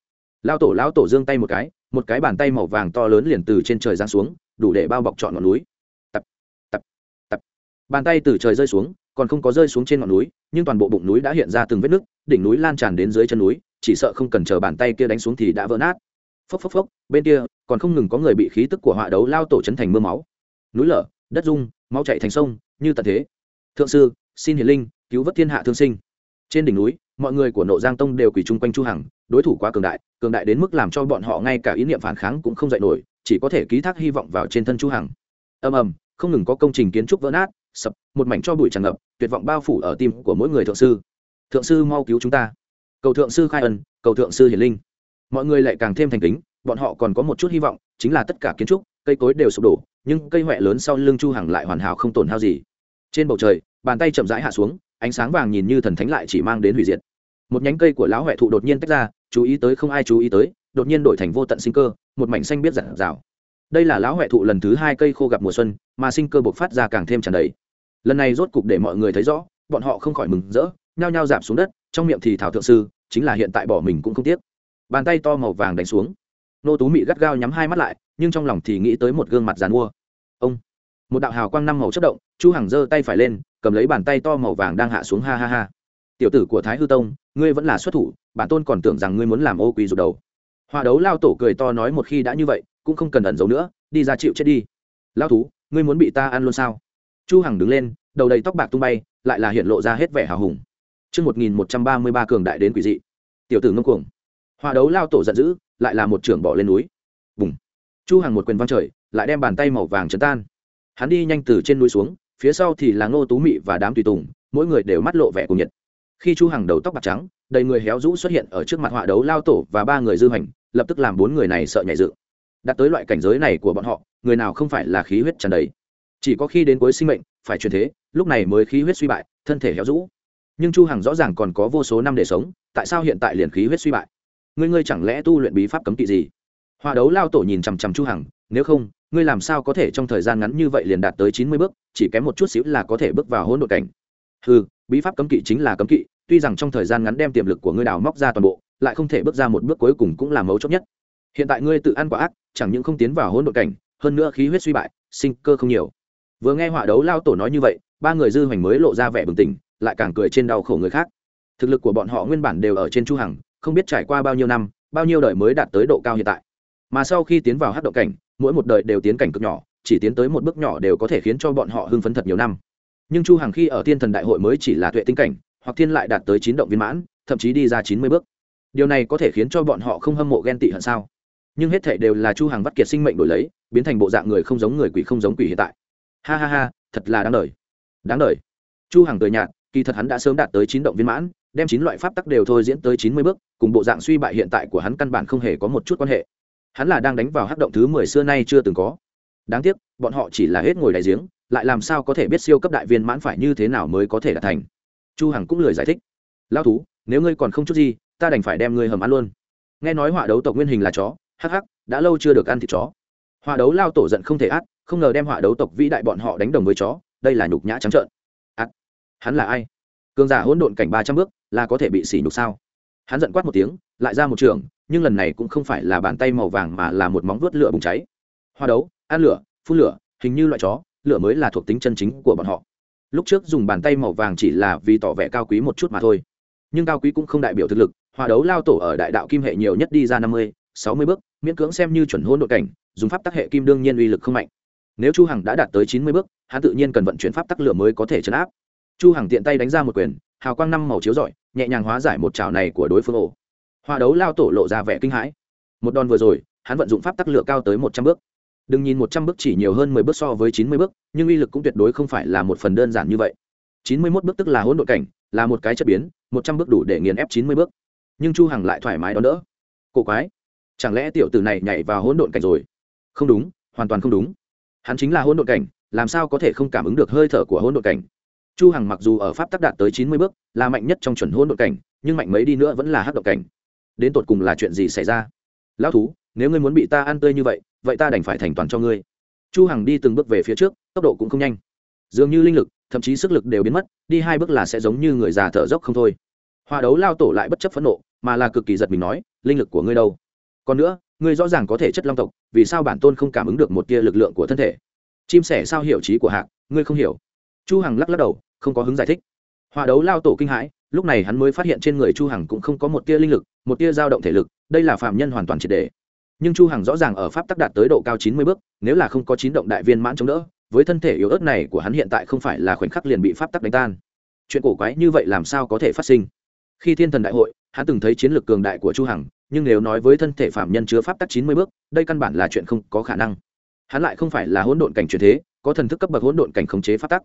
Lao tổ lao tổ giương tay một cái một cái bàn tay màu vàng to lớn liền từ trên trời giáng xuống, đủ để bao bọc trọn ngọn núi. Tập tập tập. Bàn tay từ trời rơi xuống còn không có rơi xuống trên ngọn núi, nhưng toàn bộ bụng núi đã hiện ra từng vết nứt, đỉnh núi lan tràn đến dưới chân núi, chỉ sợ không cần chờ bàn tay kia đánh xuống thì đã vỡ nát. Phốc phốc phốc, bên kia, còn không ngừng có người bị khí tức của họa đấu lao tổ chấn thành mưa máu. Núi lở, đất rung, máu chạy thành sông, như tận thế. Thượng sư, xin hiền linh, cứu vớt thiên hạ thương sinh. Trên đỉnh núi, mọi người của nộ giang tông đều quỳ chung quanh chu hằng, đối thủ quá cường đại cường đại đến mức làm cho bọn họ ngay cả ý niệm phản kháng cũng không dậy nổi, chỉ có thể ký thác hy vọng vào trên thân chu hằng. Ầm ầm, không ngừng có công trình kiến trúc vỡ nát sập, một mảnh cho bụi tràn ngập, tuyệt vọng bao phủ ở tim của mỗi người thượng sư. Thượng sư mau cứu chúng ta. Cầu thượng sư khai ân, cầu thượng sư hiển linh. Mọi người lại càng thêm thành kính, bọn họ còn có một chút hy vọng, chính là tất cả kiến trúc, cây cối đều sụp đổ, nhưng cây huệ lớn sau lưng chu hằng lại hoàn hảo không tổn hao gì. Trên bầu trời, bàn tay chậm rãi hạ xuống, ánh sáng vàng nhìn như thần thánh lại chỉ mang đến hủy diệt. Một nhánh cây của lão huệ thụ đột nhiên tách ra, chú ý tới không ai chú ý tới, đột nhiên đổi thành vô tận sinh cơ, một mảnh xanh biết rạng rào đây là lão huệ thụ lần thứ hai cây khô gặp mùa xuân, mà sinh cơ bộc phát ra càng thêm tràn đầy lần này rốt cục để mọi người thấy rõ, bọn họ không khỏi mừng rỡ, nhao nhao giảm xuống đất, trong miệng thì thảo thượng sư, chính là hiện tại bỏ mình cũng không tiếc. Bàn tay to màu vàng đánh xuống. Nô tú mị gắt gao nhắm hai mắt lại, nhưng trong lòng thì nghĩ tới một gương mặt dàn mua ông! Một đạo hào quang năm màu chất động, chu hằng giơ tay phải lên, cầm lấy bàn tay to màu vàng đang hạ xuống ha ha ha. Tiểu tử của thái hư tông, ngươi vẫn là xuất thủ, bản tôn còn tưởng rằng ngươi muốn làm ô quỳ rụt đầu. Hòa đấu lao tổ cười to nói một khi đã như vậy, cũng không cần ẩn giấu nữa, đi ra chịu chết đi. Lao thú, ngươi muốn bị ta ăn luôn sao? Chu hằng đứng lên đầu đầy tóc bạc tung bay lại là hiện lộ ra hết vẻ hào hùng Trước 1133 cường đại đến quỷ dị. Tiểu tử ngông cuồng. Hòa đấu lao tổ giận dữ, lại là một trưởng bỏ lên núi. Bùng. Chu Hằng một quyền văng trời, lại đem bàn tay màu vàng chấn tan. Hắn đi nhanh từ trên núi xuống, phía sau thì là Ngô Tú Mị và đám tùy tùng, mỗi người đều mắt lộ vẻ cuồng nhiệt. Khi Chu Hằng đầu tóc bạc trắng, đầy người héo rũ xuất hiện ở trước mặt họa đấu lao tổ và ba người dư hành, lập tức làm bốn người này sợ nhảy dựng. Đạt tới loại cảnh giới này của bọn họ, người nào không phải là khí huyết tràn đầy. Chỉ có khi đến cuối sinh mệnh, phải truyền thế, lúc này mới khí huyết suy bại, thân thể héo rũ. Nhưng chu hằng rõ ràng còn có vô số năm để sống tại sao hiện tại liền khí huyết suy bại? Ngươi ngươi chẳng lẽ tu luyện bí pháp cấm kỵ gì? Hòa đấu lao tổ nhìn chằm chằm chu hằng nếu không ngươi làm sao có thể trong thời gian ngắn như vậy liền đạt tới 90 bước chỉ kém một chút xíu là có thể bước vào hỗn độn cảnh? Hừ bí pháp cấm kỵ chính là cấm kỵ tuy rằng trong thời gian ngắn đem tiềm lực của ngươi đào móc ra toàn bộ lại không thể bước ra một bước cuối cùng cũng là mấu chốt nhất. Hiện tại ngươi tự ăn quả ác chẳng những không tiến vào hỗn độn cảnh hơn nữa khí huyết suy bại sinh cơ không nhiều vừa nghe họa đấu lao tổ nói như vậy, ba người dư hoành mới lộ ra vẻ bừng tỉnh, lại càng cười trên đau khổ người khác. Thực lực của bọn họ nguyên bản đều ở trên chu hằng, không biết trải qua bao nhiêu năm, bao nhiêu đời mới đạt tới độ cao hiện tại. Mà sau khi tiến vào hát động cảnh, mỗi một đời đều tiến cảnh cực nhỏ, chỉ tiến tới một bước nhỏ đều có thể khiến cho bọn họ hưng phấn thật nhiều năm. Nhưng chu hằng khi ở thiên thần đại hội mới chỉ là tuệ tinh cảnh, hoặc thiên lại đạt tới chín động viên mãn, thậm chí đi ra chín mươi bước. Điều này có thể khiến cho bọn họ không hâm mộ ghen tị hận sao? Nhưng hết thảy đều là chu hằng vắt kiệt sinh mệnh đổi lấy, biến thành bộ dạng người không giống người quỷ không giống quỷ hiện tại ha ha ha, thật là đáng đời. Đáng đời. Chu hằng cười nhạt, kỳ thật hắn đã sớm đạt tới chín động viên mãn, đem chín loại pháp tắc đều thôi diễn tới chín mươi bước, cùng bộ dạng suy bại hiện tại của hắn căn bản không hề có một chút quan hệ. Hắn là đang đánh vào hắc động thứ mười xưa nay chưa từng có. Đáng tiếc, bọn họ chỉ là hết ngồi đại giếng, lại làm sao có thể biết siêu cấp đại viên mãn phải như thế nào mới có thể đạt thành. Chu hằng cũng lười giải thích. Lao thú, nếu ngươi còn không chút gì, ta đành phải đem ngươi hầm ăn luôn. Nghe nói họa đấu tộc nguyên hình là chó, hắc hắc, đã lâu chưa được ăn thịt chó. Họa đấu lao tổ giận không thể át không ngờ đem họa đấu tộc vĩ đại bọn họ đánh đồng với chó, đây là nhục nhã trắng trợn. Hắn là ai? Cường giả hỗn độn cảnh ba trăm bước, là có thể bị xỉ nhục sao? Hắn giận quát một tiếng, lại ra một trường, nhưng lần này cũng không phải là bàn tay màu vàng mà là một móng vuốt lửa bùng cháy. Hoa đấu, ăn lửa, phun lửa, hình như loại chó, lửa mới là thuộc tính chân chính của bọn họ. Lúc trước dùng bàn tay màu vàng chỉ là vì tỏ vẻ cao quý một chút mà thôi. Nhưng cao quý cũng không đại biểu thực lực hòa đấu lao tổ ở đại đạo kim hệ nhiều nhất đi ra năm mươi, sáu mươi bước, miễn cưỡng xem như chuẩn hôn đội cảnh, dùng pháp tác hệ kim đương nhiên uy lực không mạnh nếu chu hằng đã đạt tới chín mươi bước, hắn tự nhiên cần vận chuyển pháp tắc lửa mới có thể chấn áp. Chu hằng tiện tay đánh ra một quyền, hào quang năm màu chiếu rọi, nhẹ nhàng hóa giải một chảo này của đối phương ổ. Hoa đấu lao tổ lộ ra vẻ kinh hãi. Một đòn vừa rồi, hắn vận dụng pháp tắc lửa cao tới một trăm bước. Đừng nhìn một trăm bước chỉ nhiều hơn mười bước so với chín mươi bước, nhưng uy lực cũng tuyệt đối không phải là một phần đơn giản như vậy. Chín mươi 91 bước tức là hỗn độn cảnh, là một cái chất biến, một trăm bước đủ để nghiền ép chín mươi bước. Nhưng chu hằng lại thoải mái đón đỡ. Cổ quái, chẳng lẽ tiểu tử này nhảy vào hỗn độn cảnh rồi? Không đúng, hoàn toàn không đúng hắn chính là hôn đội cảnh, làm sao có thể không cảm ứng được hơi thở của hôn đội cảnh? Chu hằng mặc dù ở pháp tắc đạt tới chín mươi bước, là mạnh nhất trong chuẩn hôn đội cảnh, nhưng mạnh mấy đi nữa vẫn là hắc độc cảnh. Đến tột cùng là chuyện gì xảy ra? Lão thú, nếu ngươi muốn bị ta ăn tươi như vậy vậy ta đành phải thành toàn cho ngươi. Chu hằng đi từng bước về phía trước, tốc độ cũng không nhanh. Dường như linh lực, thậm chí sức lực đều biến mất, đi hai bước là sẽ giống như người già thở dốc không thôi. Hòa đấu lao tổ lại bất chấp phẫn nộ, mà là cực kỳ giật mình nói, linh lực của ngươi đâu? Còn nữa ngươi rõ ràng có thể chất long tộc, vì sao bản tôn không cảm ứng được một tia lực lượng của thân thể? Chim sẻ sao hiểu trí của hạng ngươi không hiểu. Chu hằng lắc lắc đầu, không có hứng giải thích. Hòa đấu lao tổ kinh hãi, lúc này hắn mới phát hiện trên người chu hằng cũng không có một tia linh lực, một tia dao động thể lực, đây là phạm nhân hoàn toàn triệt đề nhưng chu hằng rõ ràng ở pháp tắc đạt tới độ cao 90 bước, nếu là không có chín động đại viên mãn chống đỡ, với thân thể yếu ớt này của hắn hiện tại không phải là khoảnh khắc liền bị pháp tắc đánh tan. Chuyện cổ quái như vậy làm sao có thể phát sinh? Khi thiên thần đại hội, hắn từng thấy chiến lược cường đại của chu hằng nhưng nếu nói với thân thể phạm nhân chứa pháp tắc 90 bước, đây căn bản là chuyện không có khả năng. Hắn lại không phải là hỗn độn cảnh truyền thế, có thần thức cấp bậc hỗn độn cảnh khống chế pháp tắc.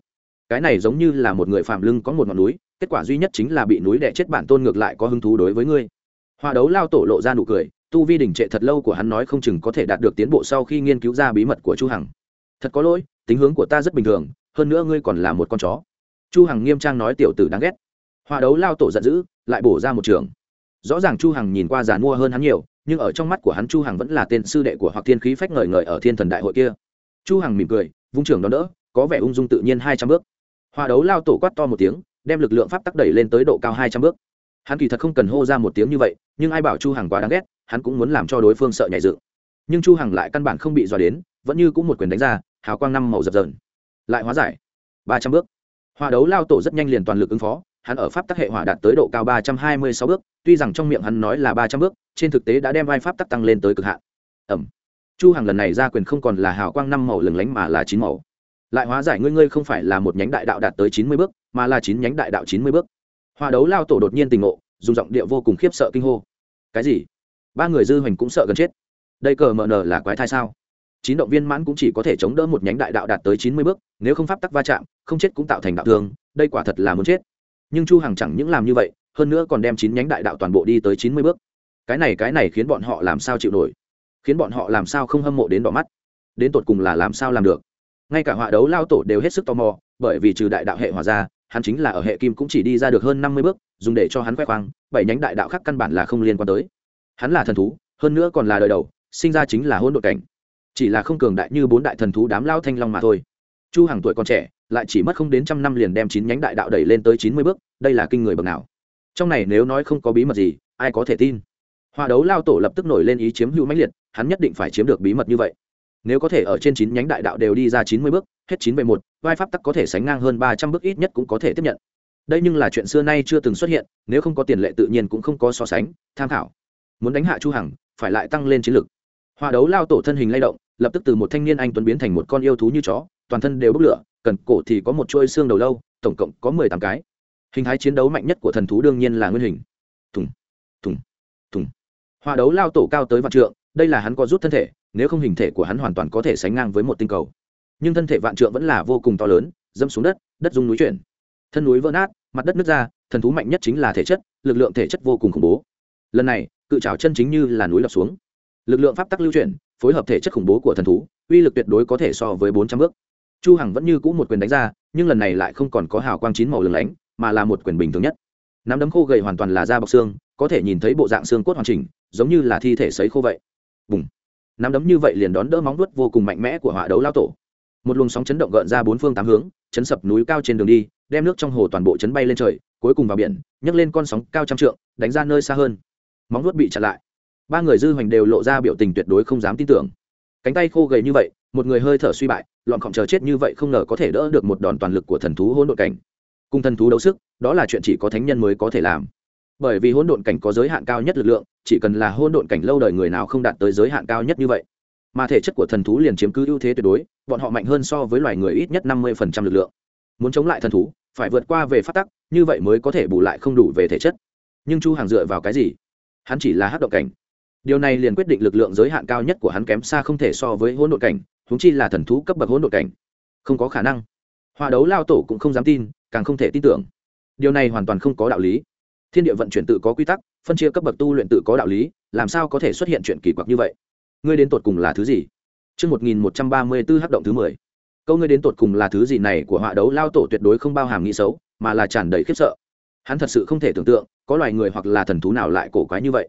Cái này giống như là một người phạm lưng có một ngọn núi, kết quả duy nhất chính là bị núi đè chết bản tôn ngược lại có hứng thú đối với ngươi. Hoa đấu lao tổ lộ ra nụ cười, tu vi đỉnh trệ thật lâu của hắn nói không chừng có thể đạt được tiến bộ sau khi nghiên cứu ra bí mật của chu hằng. Thật có lỗi, tính hướng của ta rất bình thường, hơn nữa ngươi còn là một con chó. Chu hằng nghiêm trang nói tiểu tử đáng ghét. Hoa đấu lao tổ giận dữ, lại bổ ra một trường rõ ràng chu hằng nhìn qua giàn mua hơn hắn nhiều, nhưng ở trong mắt của hắn chu hằng vẫn là tên sư đệ của hoặc thiên khí phách ngời ngời ở thiên thần đại hội kia. Chu hằng mỉm cười, vung trường đón đỡ, có vẻ ung dung tự nhiên hai trăm bước. Hoa đấu lao tổ quát to một tiếng, đem lực lượng pháp tắc đẩy lên tới độ cao hai trăm bước. Hắn kỳ thật không cần hô ra một tiếng như vậy, nhưng ai bảo chu hằng quá đáng ghét, hắn cũng muốn làm cho đối phương sợ nhảy dựng. Nhưng chu hằng lại căn bản không bị dọa đến, vẫn như cũng một quyền đánh ra, hào quang năm màu dập dờn. Lại hóa giải. Ba trăm bước. Hòa đấu lao tổ rất nhanh liền toàn lực ứng phó hắn ở pháp tắc hệ hỏa đạt tới độ cao ba trăm hai mươi sáu bước, tuy rằng trong miệng hắn nói là ba trăm bước, trên thực tế đã đem vai pháp tắc tăng lên tới cực hạn. Ẩm. Chu hằng lần này ra quyền không còn là hào quang năm màu lừng lánh mà là chín màu. Lại hóa giải ngươi ngươi không phải là một nhánh đại đạo đạt tới chín mươi bước, mà là chín nhánh đại đạo chín mươi bước. Hòa đấu lao tổ đột nhiên tình ngộ, dùng giọng điệu vô cùng khiếp sợ kinh hô. Cái gì? Ba người dư hoành cũng sợ gần chết. Đây cờ mờ nờ là quái thai sao? Chín động viên mãn cũng chỉ có thể chống đỡ một nhánh đại đạo đạt tới chín mươi bước, nếu không pháp tắc va chạm, không chết cũng tạo thành đạo thương, đây quả thật là muốn chết nhưng chu hằng chẳng những làm như vậy, hơn nữa còn đem chín nhánh đại đạo toàn bộ đi tới chín mươi bước. Cái này cái này khiến bọn họ làm sao chịu nổi? Khiến bọn họ làm sao không hâm mộ đến đỏ mắt? Đến tột cùng là làm sao làm được? Ngay cả họa đấu lao tổ đều hết sức tò mò, bởi vì trừ đại đạo hệ hòa ra, hắn chính là ở hệ kim cũng chỉ đi ra được hơn năm mươi bước, dùng để cho hắn khoe khoang, bảy nhánh đại đạo khác căn bản là không liên quan tới. Hắn là thần thú, hơn nữa còn là đời đầu, sinh ra chính là hôn đội cảnh. Chỉ là không cường đại như bốn đại thần thú đám lao thanh long mà thôi. Chu hàng tuổi còn trẻ lại chỉ mất không đến trăm năm liền đem chín nhánh đại đạo đẩy lên tới chín mươi bước, đây là kinh người bậc nào? Trong này nếu nói không có bí mật gì, ai có thể tin? Hòa đấu lao tổ lập tức nổi lên ý chiếm hữu mãnh liệt, hắn nhất định phải chiếm được bí mật như vậy. Nếu có thể ở trên chín nhánh đại đạo đều đi ra chín mươi bước, hết chín về một, vai pháp tắc có thể sánh ngang hơn ba trăm bước ít nhất cũng có thể tiếp nhận. Đây nhưng là chuyện xưa nay chưa từng xuất hiện, nếu không có tiền lệ tự nhiên cũng không có so sánh, tham khảo. Muốn đánh hạ chu hằng, phải lại tăng lên chiến lực. Hòa đấu lao tổ thân hình lay động, lập tức từ một thanh niên anh tuấn biến thành một con yêu thú như chó, toàn thân đều bốc lửa cần cổ thì có một chuôi xương đầu lâu, tổng cộng có mười tám cái. Hình thái chiến đấu mạnh nhất của thần thú đương nhiên là nguyên hình. Thùng thùng thùng. Hòa đấu lao tổ cao tới vạn trượng, đây là hắn có rút thân thể, nếu không hình thể của hắn hoàn toàn có thể sánh ngang với một tinh cầu. Nhưng thân thể vạn trượng vẫn là vô cùng to lớn dâm xuống đất đất dung núi chuyển. Thân núi vỡ nát, mặt đất nứt ra, thần thú mạnh nhất chính là thể chất, lực lượng thể chất vô cùng khủng bố. Lần này, cự trào chân chính như là núi lập xuống. Lực lượng pháp tắc lưu chuyển, phối hợp thể chất khủng bố của thần thú, uy lực tuyệt đối có thể so với bốn trăm bước chu hằng vẫn như cũ một quyền đánh ra, nhưng lần này lại không còn có hào quang chín màu lừng lánh, mà là một quyền bình thường nhất. Nắm đấm khô gầy hoàn toàn là da bọc xương, có thể nhìn thấy bộ dạng xương cốt hoàn chỉnh, giống như là thi thể sấy khô vậy. Bùng. Nắm đấm như vậy liền đón đỡ móng vuốt vô cùng mạnh mẽ của hỏa đấu lao tổ. Một luồng sóng chấn động gợn ra bốn phương tám hướng, chấn sập núi cao trên đường đi, đem nước trong hồ toàn bộ chấn bay lên trời, cuối cùng vào biển, nhấc lên con sóng cao trăm trượng, đánh ra nơi xa hơn. Móng vuốt bị chặn lại. Ba người dư hoành đều lộ ra biểu tình tuyệt đối không dám tin tưởng. Cánh tay khô gầy như vậy, một người hơi thở suy bại loạn khổng chờ chết như vậy không ngờ có thể đỡ được một đòn toàn lực của thần thú hỗn độn cảnh. Cùng thần thú đấu sức, đó là chuyện chỉ có thánh nhân mới có thể làm. Bởi vì hỗn độn cảnh có giới hạn cao nhất lực lượng, chỉ cần là hỗn độn cảnh lâu đời người nào không đạt tới giới hạn cao nhất như vậy, mà thể chất của thần thú liền chiếm cứ ưu thế tuyệt đối, bọn họ mạnh hơn so với loài người ít nhất năm mươi lực lượng. Muốn chống lại thần thú, phải vượt qua về phát tắc, như vậy mới có thể bù lại không đủ về thể chất. Nhưng chu hàng dựa vào cái gì? Hắn chỉ là hát động cảnh. Điều này liền quyết định lực lượng giới hạn cao nhất của hắn kém xa không thể so với hỗn độn cảnh huống chi là thần thú cấp bậc hỗn độn cảnh. Không có khả năng. Hòa đấu lao tổ cũng không dám tin, càng không thể tin tưởng. Điều này hoàn toàn không có đạo lý. Thiên địa vận chuyển tự có quy tắc, phân chia cấp bậc tu luyện tự có đạo lý, làm sao có thể xuất hiện chuyện kỳ quặc như vậy? Ngươi đến tột cùng là thứ gì? Trước 1134 hắc động thứ 10. câu ngươi đến tột cùng là thứ gì này của họa đấu lao tổ tuyệt đối không bao hàm nghĩ xấu, mà là tràn đầy khiếp sợ. Hắn thật sự không thể tưởng tượng, có loài người hoặc là thần thú nào lại cổ quái như vậy.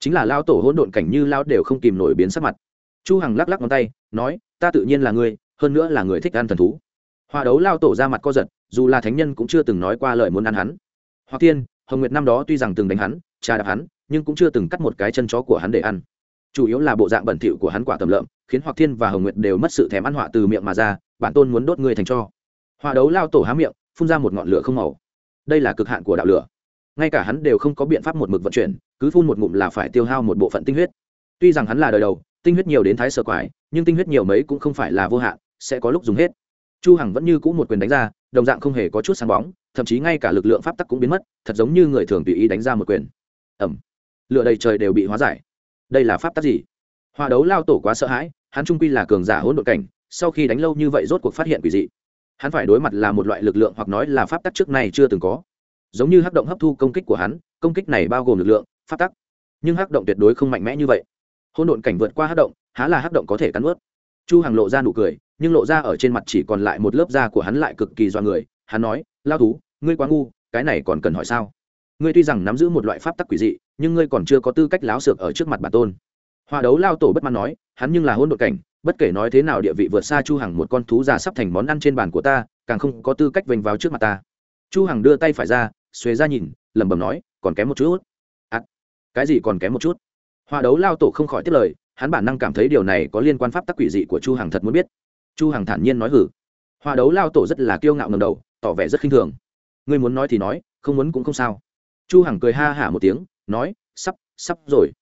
Chính là lao tổ hỗn độn cảnh như lao đều không kìm nổi biến sắc mặt chu hằng lắc lắc ngón tay, nói, ta tự nhiên là người, hơn nữa là người thích ăn thần thú. Hòa đấu lao tổ ra mặt co giật, dù là thánh nhân cũng chưa từng nói qua lời muốn ăn hắn. Hoặc tiên, hồng nguyệt năm đó tuy rằng từng đánh hắn, trà đạp hắn, nhưng cũng chưa từng cắt một cái chân chó của hắn để ăn. Chủ yếu là bộ dạng bẩn thỉu của hắn quả tầm lợm, khiến hoặc thiên và hồng nguyệt đều mất sự thèm ăn họa từ miệng mà ra, bản tôn muốn đốt người thành cho. Hòa đấu lao tổ há miệng, phun ra một ngọn lửa không màu. Đây là cực hạn của đạo lửa. Ngay cả hắn đều không có biện pháp một mực vận chuyển, cứ phun một ngụm là phải tiêu hao một bộ phận tinh huyết. Tuy rằng hắn là đời đầu tinh huyết nhiều đến thái sở quái, nhưng tinh huyết nhiều mấy cũng không phải là vô hạn, sẽ có lúc dùng hết. Chu hằng vẫn như cũ một quyền đánh ra, đồng dạng không hề có chút sáng bóng, thậm chí ngay cả lực lượng pháp tắc cũng biến mất, thật giống như người thường tùy ý đánh ra một quyền. Ẩm lửa đầy trời đều bị hóa giải. Đây là pháp tắc gì? Hòa đấu lao tổ quá sợ hãi, hắn trung quy là cường giả hỗn độn cảnh, sau khi đánh lâu như vậy rốt cuộc phát hiện quỷ dị. Hắn phải đối mặt là một loại lực lượng hoặc nói là pháp tắc trước này chưa từng có. Giống như hắc động hấp thu công kích của hắn, công kích này bao gồm lực lượng, pháp tắc. Nhưng hắc động tuyệt đối không mạnh mẽ như vậy hôn độn cảnh vượt qua hát động há là hát động có thể cắn ướt chu hằng lộ ra nụ cười nhưng lộ ra ở trên mặt chỉ còn lại một lớp da của hắn lại cực kỳ do người. Hắn nói lao thú ngươi quá ngu cái này còn cần hỏi sao? Ngươi tuy rằng nắm giữ một loại pháp tắc quỷ dị nhưng ngươi còn chưa có tư cách láo xược ở trước mặt bản tôn. Hòa đấu lao tổ bất mãn nói hắn nhưng là hôn độn cảnh bất kể nói thế nào địa vị vượt xa chu hằng một con thú già sắp thành món ăn trên bàn của ta càng không có tư cách vênh vào trước mặt ta. Chu hằng đưa tay phải ra xuề ra nhìn lẩm bẩm nói còn kém một chút. À, cái gì còn kém một chút? Hòa đấu lao tổ không khỏi tiếp lời, hắn bản năng cảm thấy điều này có liên quan pháp tắc quỷ dị của chu hằng thật muốn biết. Chu hằng thản nhiên nói hử. Hòa đấu lao tổ rất là kiêu ngạo ngầm đầu, tỏ vẻ rất khinh thường. Ngươi muốn nói thì nói, không muốn cũng không sao. Chu hằng cười ha hả một tiếng, nói, sắp sắp rồi.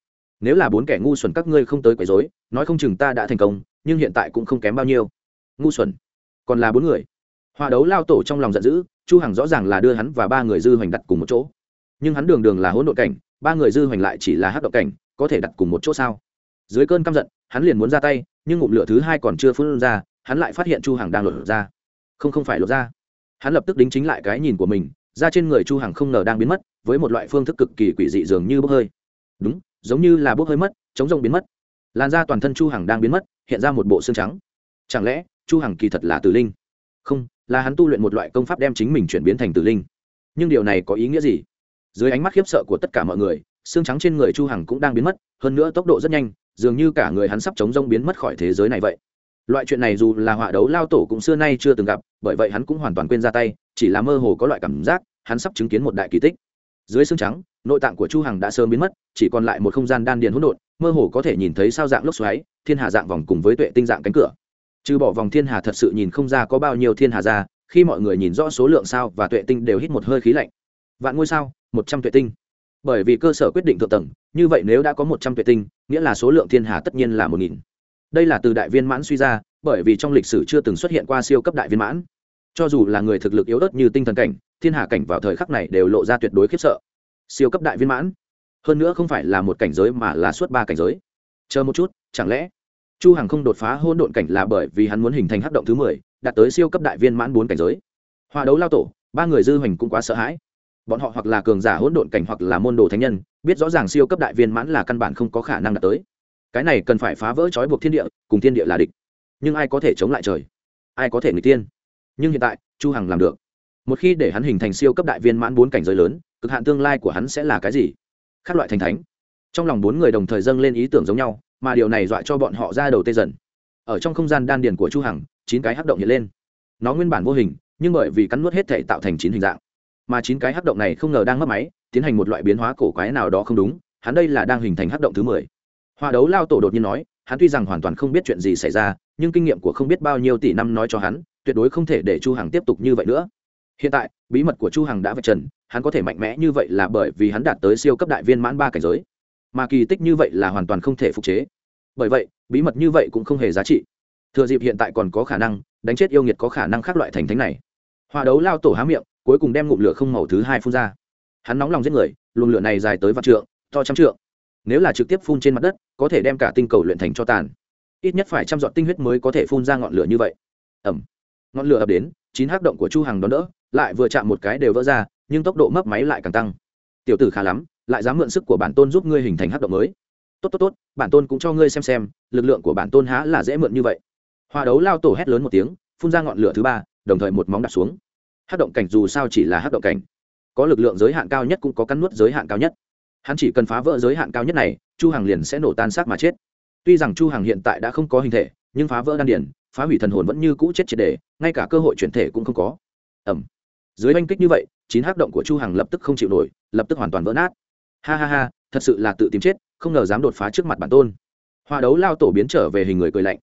Nếu là bốn kẻ ngu xuẩn các ngươi không tới quấy rối, nói không chừng ta đã thành công, nhưng hiện tại cũng không kém bao nhiêu. Ngu xuẩn. Còn là bốn người. Hòa đấu lao tổ trong lòng giận dữ, chu hằng rõ ràng là đưa hắn và ba người dư hoành đặt cùng một chỗ. Nhưng hắn đường đường là hỗn độn cảnh, ba người dư hoành lại chỉ là hắc động cảnh có thể đặt cùng một chỗ sao? Dưới cơn căm giận, hắn liền muốn ra tay, nhưng ngụm lửa thứ hai còn chưa phun ra, hắn lại phát hiện chu hằng đang lột ra. Không không phải lột ra. Hắn lập tức đính chính lại cái nhìn của mình ra trên người chu hằng không ngờ đang biến mất, với một loại phương thức cực kỳ quỷ dị dường như bốc hơi. Đúng, giống như là bốc hơi mất, chống rông biến mất. Làn da toàn thân chu hằng đang biến mất, hiện ra một bộ xương trắng. Chẳng lẽ, chu hằng kỳ thật là tử linh? Không, là hắn tu luyện một loại công pháp đem chính mình chuyển biến thành tử linh. Nhưng điều này có ý nghĩa gì? Dưới ánh mắt khiếp sợ của tất cả mọi người xương trắng trên người chu hằng cũng đang biến mất, hơn nữa tốc độ rất nhanh, dường như cả người hắn sắp chống rông biến mất khỏi thế giới này vậy. Loại chuyện này dù là họa đấu lao tổ cũng xưa nay chưa từng gặp, bởi vậy hắn cũng hoàn toàn quên ra tay, chỉ là mơ hồ có loại cảm giác, hắn sắp chứng kiến một đại kỳ tích. Dưới xương trắng, nội tạng của chu hằng đã sớm biến mất, chỉ còn lại một không gian đan điền hỗn độn, mơ hồ có thể nhìn thấy sao dạng lốc xoáy, thiên hà dạng vòng cùng với tuệ tinh dạng cánh cửa. Trừ bỏ vòng thiên hà thật sự nhìn không ra có bao nhiêu thiên hà ra, khi mọi người nhìn rõ số lượng sao và tuệ tinh đều hít một hơi khí lạnh. Vạn ngôi sao, một trăm tuệ tinh bởi vì cơ sở quyết định thượng tầng, như vậy nếu đã có một trăm tuệ tinh, nghĩa là số lượng thiên hà tất nhiên là một nghìn. Đây là từ đại viên mãn suy ra, bởi vì trong lịch sử chưa từng xuất hiện qua siêu cấp đại viên mãn. Cho dù là người thực lực yếu ớt như tinh thần cảnh, thiên hà cảnh vào thời khắc này đều lộ ra tuyệt đối khiếp sợ. Siêu cấp đại viên mãn? Hơn nữa không phải là một cảnh giới mà là suốt ba cảnh giới. Chờ một chút, chẳng lẽ chu hằng không đột phá hôn độn cảnh là bởi vì hắn muốn hình thành hắc động thứ mười, đạt tới siêu cấp đại viên mãn bốn cảnh giới? Hòa đấu lao tổ, ba người dư hoành cũng quá sợ hãi bọn họ hoặc là cường giả hỗn độn cảnh hoặc là môn đồ thánh nhân, biết rõ ràng siêu cấp đại viên mãn là căn bản không có khả năng đạt tới. Cái này cần phải phá vỡ trói buộc thiên địa, cùng thiên địa là địch. Nhưng ai có thể chống lại trời? Ai có thể người tiên nhưng hiện tại, chu hằng làm được. Một khi để hắn hình thành siêu cấp đại viên mãn bốn cảnh giới lớn, cực hạn tương lai của hắn sẽ là cái gì? Các loại thành thánh. Trong lòng bốn người đồng thời dâng lên ý tưởng giống nhau, mà điều này dọa cho bọn họ ra đầu tê dần. Ở trong không gian đan điền của chu hằng, chín cái hắc động hiện lên. Nó nguyên bản vô hình, nhưng bởi vì cắn nuốt hết thể tạo thành chín hình dạng mà chín cái hắc động này không ngờ đang mất máy, tiến hành một loại biến hóa cổ quái nào đó không đúng, hắn đây là đang hình thành hắc động thứ mười. Hòa đấu lao tổ đột nhiên nói, hắn tuy rằng hoàn toàn không biết chuyện gì xảy ra, nhưng kinh nghiệm của không biết bao nhiêu tỷ năm nói cho hắn, tuyệt đối không thể để chu hằng tiếp tục như vậy nữa. Hiện tại, bí mật của chu hằng đã vạch trần, hắn có thể mạnh mẽ như vậy là bởi vì hắn đạt tới siêu cấp đại viên mãn ba cảnh giới. Mà kỳ tích như vậy là hoàn toàn không thể phục chế. Bởi vậy, bí mật như vậy cũng không hề giá trị. Thừa dịp hiện tại còn có khả năng, đánh chết yêu nghiệt có khả năng khác loại thành thánh này. Hòa đấu lao tổ há miệng cuối cùng đem ngụm lửa không màu thứ hai phun ra. Hắn nóng lòng giết người, luồng lửa này dài tới vạn trượng, to trăm trượng. Nếu là trực tiếp phun trên mặt đất, có thể đem cả tinh cầu luyện thành cho tàn. Ít nhất phải trăm dọn tinh huyết mới có thể phun ra ngọn lửa như vậy. Ẩm ngọn lửa ập đến, chín hắc động của chu hằng đón đỡ, lại vừa chạm một cái đều vỡ ra, nhưng tốc độ mấp máy lại càng tăng. Tiểu tử khá lắm, lại dám mượn sức của bản tôn giúp ngươi hình thành hắc động mới. Tốt tốt tốt, bản tôn cũng cho ngươi xem xem, lực lượng của bản tôn há là dễ mượn như vậy. Hòa đấu lao tổ hét lớn một tiếng, phun ra ngọn lửa thứ ba, đồng thời một móng đặt xuống hát động cảnh dù sao chỉ là hát động cảnh. Có lực lượng giới hạn cao nhất cũng có cắn nuốt giới hạn cao nhất. Hắn chỉ cần phá vỡ giới hạn cao nhất này, chu hằng liền sẽ nổ tan xác mà chết. Tuy rằng chu hằng hiện tại đã không có hình thể, nhưng phá vỡ đan điển phá hủy thần hồn vẫn như cũ chết triệt đề ngay cả cơ hội chuyển thể cũng không có. Ẩm dưới oanh kích như vậy, chín hắc động của chu hằng lập tức không chịu nổi, lập tức hoàn toàn vỡ nát. Ha ha ha, thật sự là tự tìm chết, không ngờ dám đột phá trước mặt bản tôn. Hòa đấu lao tổ biến trở về hình người cười lạnh.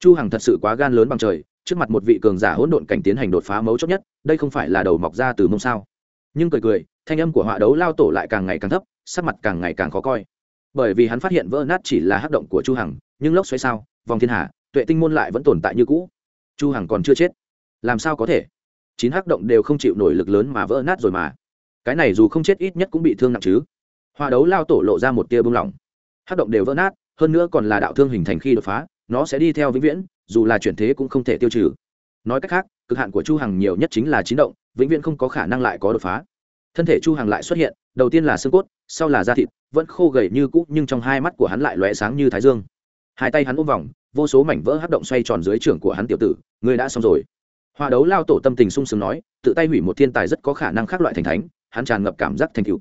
Chu hằng thật sự quá gan lớn bằng trời trước mặt một vị cường giả hỗn độn cảnh tiến hành đột phá mấu chốt nhất, đây không phải là đầu mọc ra từ mông sao? Nhưng cười cười, thanh âm của họa đấu lao tổ lại càng ngày càng thấp, sắc mặt càng ngày càng khó coi. Bởi vì hắn phát hiện vỡ nát chỉ là hắc động của chu hằng, nhưng lốc xoáy sao, vòng thiên hà tuệ tinh môn lại vẫn tồn tại như cũ. Chu hằng còn chưa chết. Làm sao có thể? Chín hắc động đều không chịu nổi lực lớn mà vỡ nát rồi mà. Cái này dù không chết ít nhất cũng bị thương nặng chứ. Họa đấu lao tổ lộ ra một tia bưng lỏng hắc động đều vỡ nát, hơn nữa còn là đạo thương hình thành khi đột phá, nó sẽ đi theo vĩnh viễn dù là chuyển thế cũng không thể tiêu trừ. Nói cách khác, cực hạn của chu hằng nhiều nhất chính là chín động, vĩnh viễn không có khả năng lại có đột phá. Thân thể chu hằng lại xuất hiện, đầu tiên là xương cốt, sau là da thịt, vẫn khô gầy như cũ, nhưng trong hai mắt của hắn lại lóe sáng như thái dương. Hai tay hắn ôm vòng, vô số mảnh vỡ hấp động xoay tròn dưới trưởng của hắn tiểu tử, ngươi đã xong rồi. Hòa đấu lao tổ tâm tình sung sướng nói, tự tay hủy một thiên tài rất có khả năng khác loại thành thánh, hắn tràn ngập cảm giác thành cựu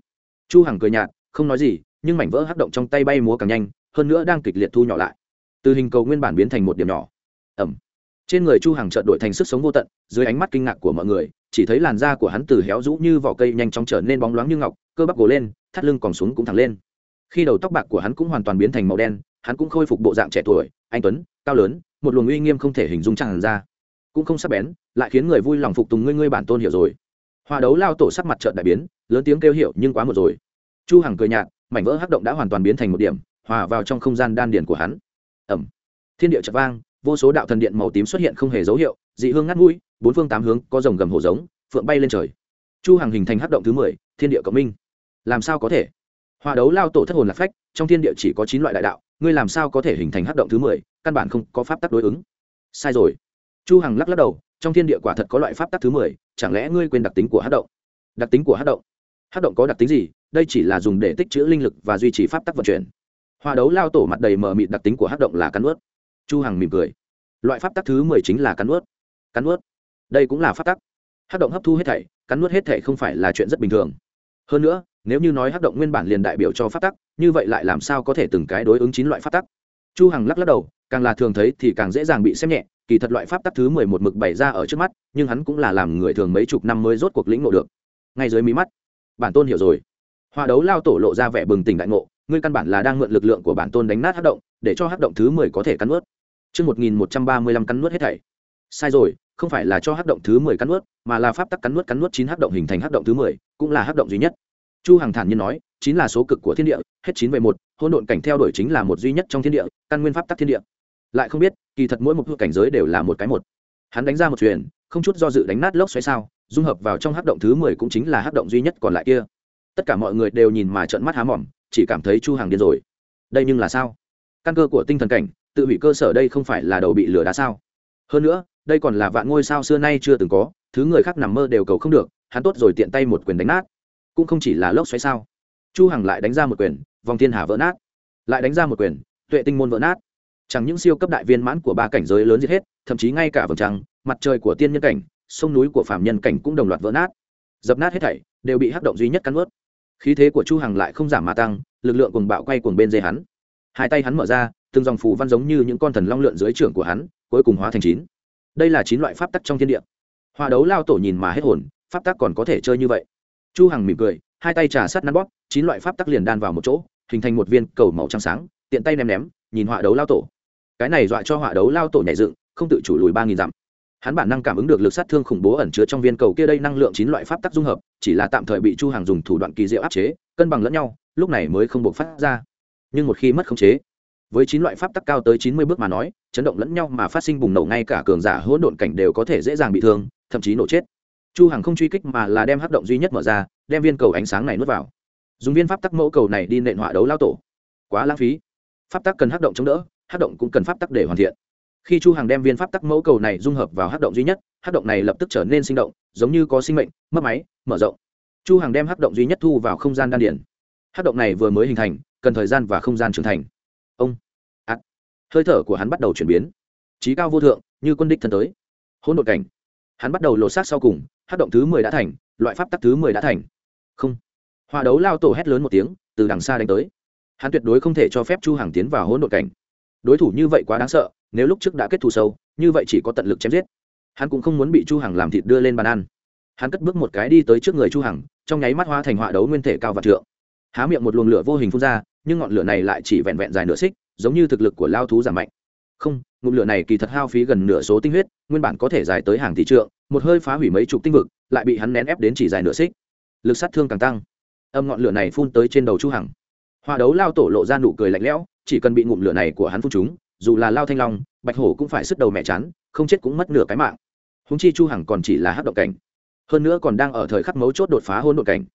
chu hằng cười nhạt, không nói gì, nhưng mảnh vỡ hấp động trong tay bay múa càng nhanh, hơn nữa đang kịch liệt thu nhỏ lại. Từ hình cầu nguyên bản biến thành một điểm nhỏ ẩm. Trên người chu hằng chợt đổi thành sức sống vô tận, dưới ánh mắt kinh ngạc của mọi người, chỉ thấy làn da của hắn từ héo rũ như vỏ cây nhanh chóng trở nên bóng loáng như ngọc, cơ bắp gồ lên, thắt lưng còn xuống cũng thẳng lên. Khi đầu tóc bạc của hắn cũng hoàn toàn biến thành màu đen, hắn cũng khôi phục bộ dạng trẻ tuổi, anh tuấn, cao lớn, một luồng uy nghiêm không thể hình dung chẳng ra. Cũng không sắc bén, lại khiến người vui lòng phục tùng ngươi ngươi bản tôn hiểu rồi. Hòa đấu lao tổ sắc mặt trợn đại biến, lớn tiếng kêu hiệu nhưng quá một rồi. Chu hằng cười nhạt, mảnh vỡ hắc động đã hoàn toàn biến thành một điểm, hòa vào trong không gian đan điền của hắn. Ẩm. Thiên địa chợt vang vô số đạo thần điện màu tím xuất hiện không hề dấu hiệu, dị hương ngắt mũi bốn phương tám hướng có rồng gầm hổ giống, phượng bay lên trời. Chu hằng hình thành hắc động thứ mười, thiên địa cộng minh. Làm sao có thể? Hòa đấu lao tổ thất hồn lạc phách, trong thiên địa chỉ có chín loại đại đạo, ngươi làm sao có thể hình thành hắc động thứ mười, căn bản không có pháp tắc đối ứng. Sai rồi. Chu hằng lắc lắc đầu, trong thiên địa quả thật có loại pháp tắc thứ mười, chẳng lẽ ngươi quên đặc tính của hắc động? Đặc tính của hắc động? Hắc động có đặc tính gì? Đây chỉ là dùng để tích trữ linh lực và duy trì pháp tắc vận chuyển. Hòa đấu lao tổ mặt đầy mờ mịt đặc tính của hắc động là cắn ướt chu hằng mỉm cười. Loại pháp tắc thứ mười chính là cắn nuốt. cắn nuốt. đây cũng là pháp tắc. Hắc động hấp thu hết thảy, cắn nuốt hết thảy không phải là chuyện rất bình thường. Hơn nữa, nếu như nói hắc động nguyên bản liền đại biểu cho pháp tắc, như vậy lại làm sao có thể từng cái đối ứng chín loại pháp tắc? Chu hằng lắc lắc đầu, càng là thường thấy thì càng dễ dàng bị xem nhẹ, kỳ thật loại pháp tắc thứ mười một mực bày ra ở trước mắt, nhưng hắn cũng là làm người thường mấy chục năm mới rốt cuộc lĩnh ngộ được. Ngay dưới mí mắt, bản tôn hiểu rồi. Hòa đấu lao tổ lộ ra vẻ bừng tỉnh đại ngộ, ngươi căn bản là đang mượn lực lượng của bản tôn đánh nát hắc động, để cho hắc động thứ mười có thể cắn nuốt. Trước 1135 cắn nuốt hết thảy. Sai rồi, không phải là cho hắc động thứ mười cắn nuốt, mà là pháp tắc cắn nuốt cắn nuốt chín hắc động hình thành hắc động thứ mười, cũng là hắc động duy nhất. Chu Hằng thản nhiên nói, chín là số cực của thiên địa, hết chín về một, hỗn độn cảnh theo đuổi chính là một duy nhất trong thiên địa, căn nguyên pháp tắc thiên địa. Lại không biết, kỳ thật mỗi một cảnh giới đều là một cái một. Hắn đánh ra một truyền, không chút do dự đánh nát lốc xoáy sao, dung hợp vào trong hắc động thứ mười cũng chính là hắc động duy nhất còn lại kia. Tất cả mọi người đều nhìn mà trợn mắt há mồm, chỉ cảm thấy Chu Hằng điên rồi. Đây nhưng là sao? Căn cơ của tinh thần cảnh, tự hủy cơ sở đây không phải là đầu bị lửa đá sao? Hơn nữa, đây còn là vạn ngôi sao xưa nay chưa từng có thứ người khác nằm mơ đều cầu không được hắn tốt rồi tiện tay một quyền đánh nát. Cũng không chỉ là lốc xoáy sao. Chu hằng lại đánh ra một quyền vòng thiên hà vỡ nát. Lại đánh ra một quyền tuệ tinh môn vỡ nát. Chẳng những siêu cấp đại viên mãn của ba cảnh giới lớn giết hết thậm chí ngay cả vầng trăng mặt trời của tiên nhân cảnh sông núi của phạm nhân cảnh cũng đồng loạt vỡ nát. Dập nát hết thảy đều bị hắc động duy nhất cắn ướt khí thế của chu hằng lại không giảm mà tăng lực lượng cuồng bạo quay cuồng bên dây hắn. Hai tay hắn mở ra từng dòng phù văn giống như những con thần long lượn dưới trưởng của hắn, cuối cùng hóa thành chín. Đây là chín loại pháp tắc trong thiên địa. Hòa đấu lao tổ nhìn mà hết hồn, pháp tắc còn có thể chơi như vậy. Chu hằng mỉm cười, hai tay trà sát nắn bóp, chín loại pháp tắc liền đan vào một chỗ, hình thành một viên cầu màu trắng sáng, tiện tay ném ném, nhìn họa đấu lao tổ. Cái này dọa cho họa đấu lao tổ nhảy dựng, không tự chủ lùi ba nghìn dặm. Hắn bản năng cảm ứng được lực sát thương khủng bố ẩn chứa trong viên cầu kia đây năng lượng chín loại pháp tắc dung hợp, chỉ là tạm thời bị chu hàng dùng thủ đoạn kỳ diệu áp chế, cân bằng lẫn nhau, lúc này mới không buộc phát ra. Nhưng một khi mất khống chế với chín loại pháp tắc cao tới chín mươi bước mà nói, chấn động lẫn nhau mà phát sinh bùng nổ ngay cả cường giả hỗn độn cảnh đều có thể dễ dàng bị thương, thậm chí nổ chết. Chu hằng không truy kích mà là đem hấp động duy nhất mở ra, đem viên cầu ánh sáng này nuốt vào. Dùng viên pháp tắc mẫu cầu này đi nện hỏa đấu lao tổ. Quá lãng phí. Pháp tắc cần hấp động chống đỡ hấp động cũng cần pháp tắc để hoàn thiện. Khi chu hằng đem viên pháp tắc mẫu cầu này dung hợp vào hấp động duy nhất hấp động này lập tức trở nên sinh động, giống như có sinh mệnh, mất máy, mở rộng. Chu hằng đem hấp động duy nhất thu vào không gian đan điển hấp động này vừa mới hình thành, cần thời gian và không gian trưởng thành hơi thở của hắn bắt đầu chuyển biến. Trí cao vô thượng, như quân đích thân tới. Hỗn độn cảnh. Hắn bắt đầu lột xác sau cùng hát động thứ mười đã thành, loại pháp tắc thứ mười đã thành. Không. Hòa đấu lao tổ hét lớn một tiếng, từ đằng xa đánh tới. Hắn tuyệt đối không thể cho phép chu hàng tiến vào hỗn độn cảnh. Đối thủ như vậy quá đáng sợ, nếu lúc trước đã kết thù sâu, như vậy chỉ có tận lực chém giết. Hắn cũng không muốn bị chu hằng làm thịt đưa lên bàn ăn. Hắn cất bước một cái đi tới trước người chu hằng, trong nháy mắt hóa thành họa đấu nguyên thể cao và trượng. Há miệng một luồng lửa vô hình phun ra, nhưng ngọn lửa này lại chỉ vẹn vẹn dài nửa xích giống như thực lực của lao thú giảm mạnh. Không, ngụm lửa này kỳ thật hao phí gần nửa số tinh huyết, nguyên bản có thể dài tới hàng tỷ trượng, một hơi phá hủy mấy chục tinh vực, lại bị hắn nén ép đến chỉ dài nửa xích. Lực sát thương càng tăng. Âm ngọn lửa này phun tới trên đầu chu hằng. Hòa đấu lao tổ lộ ra nụ cười lạnh lẽo, chỉ cần bị ngụm lửa này của hắn phun chúng dù là lao thanh long, bạch hổ cũng phải sức đầu mẹ chán, không chết cũng mất nửa cái mạng. Húng chi chu hằng còn chỉ là hát động cảnh, hơn nữa còn đang ở thời khắc mấu chốt đột phá hôn đột cảnh.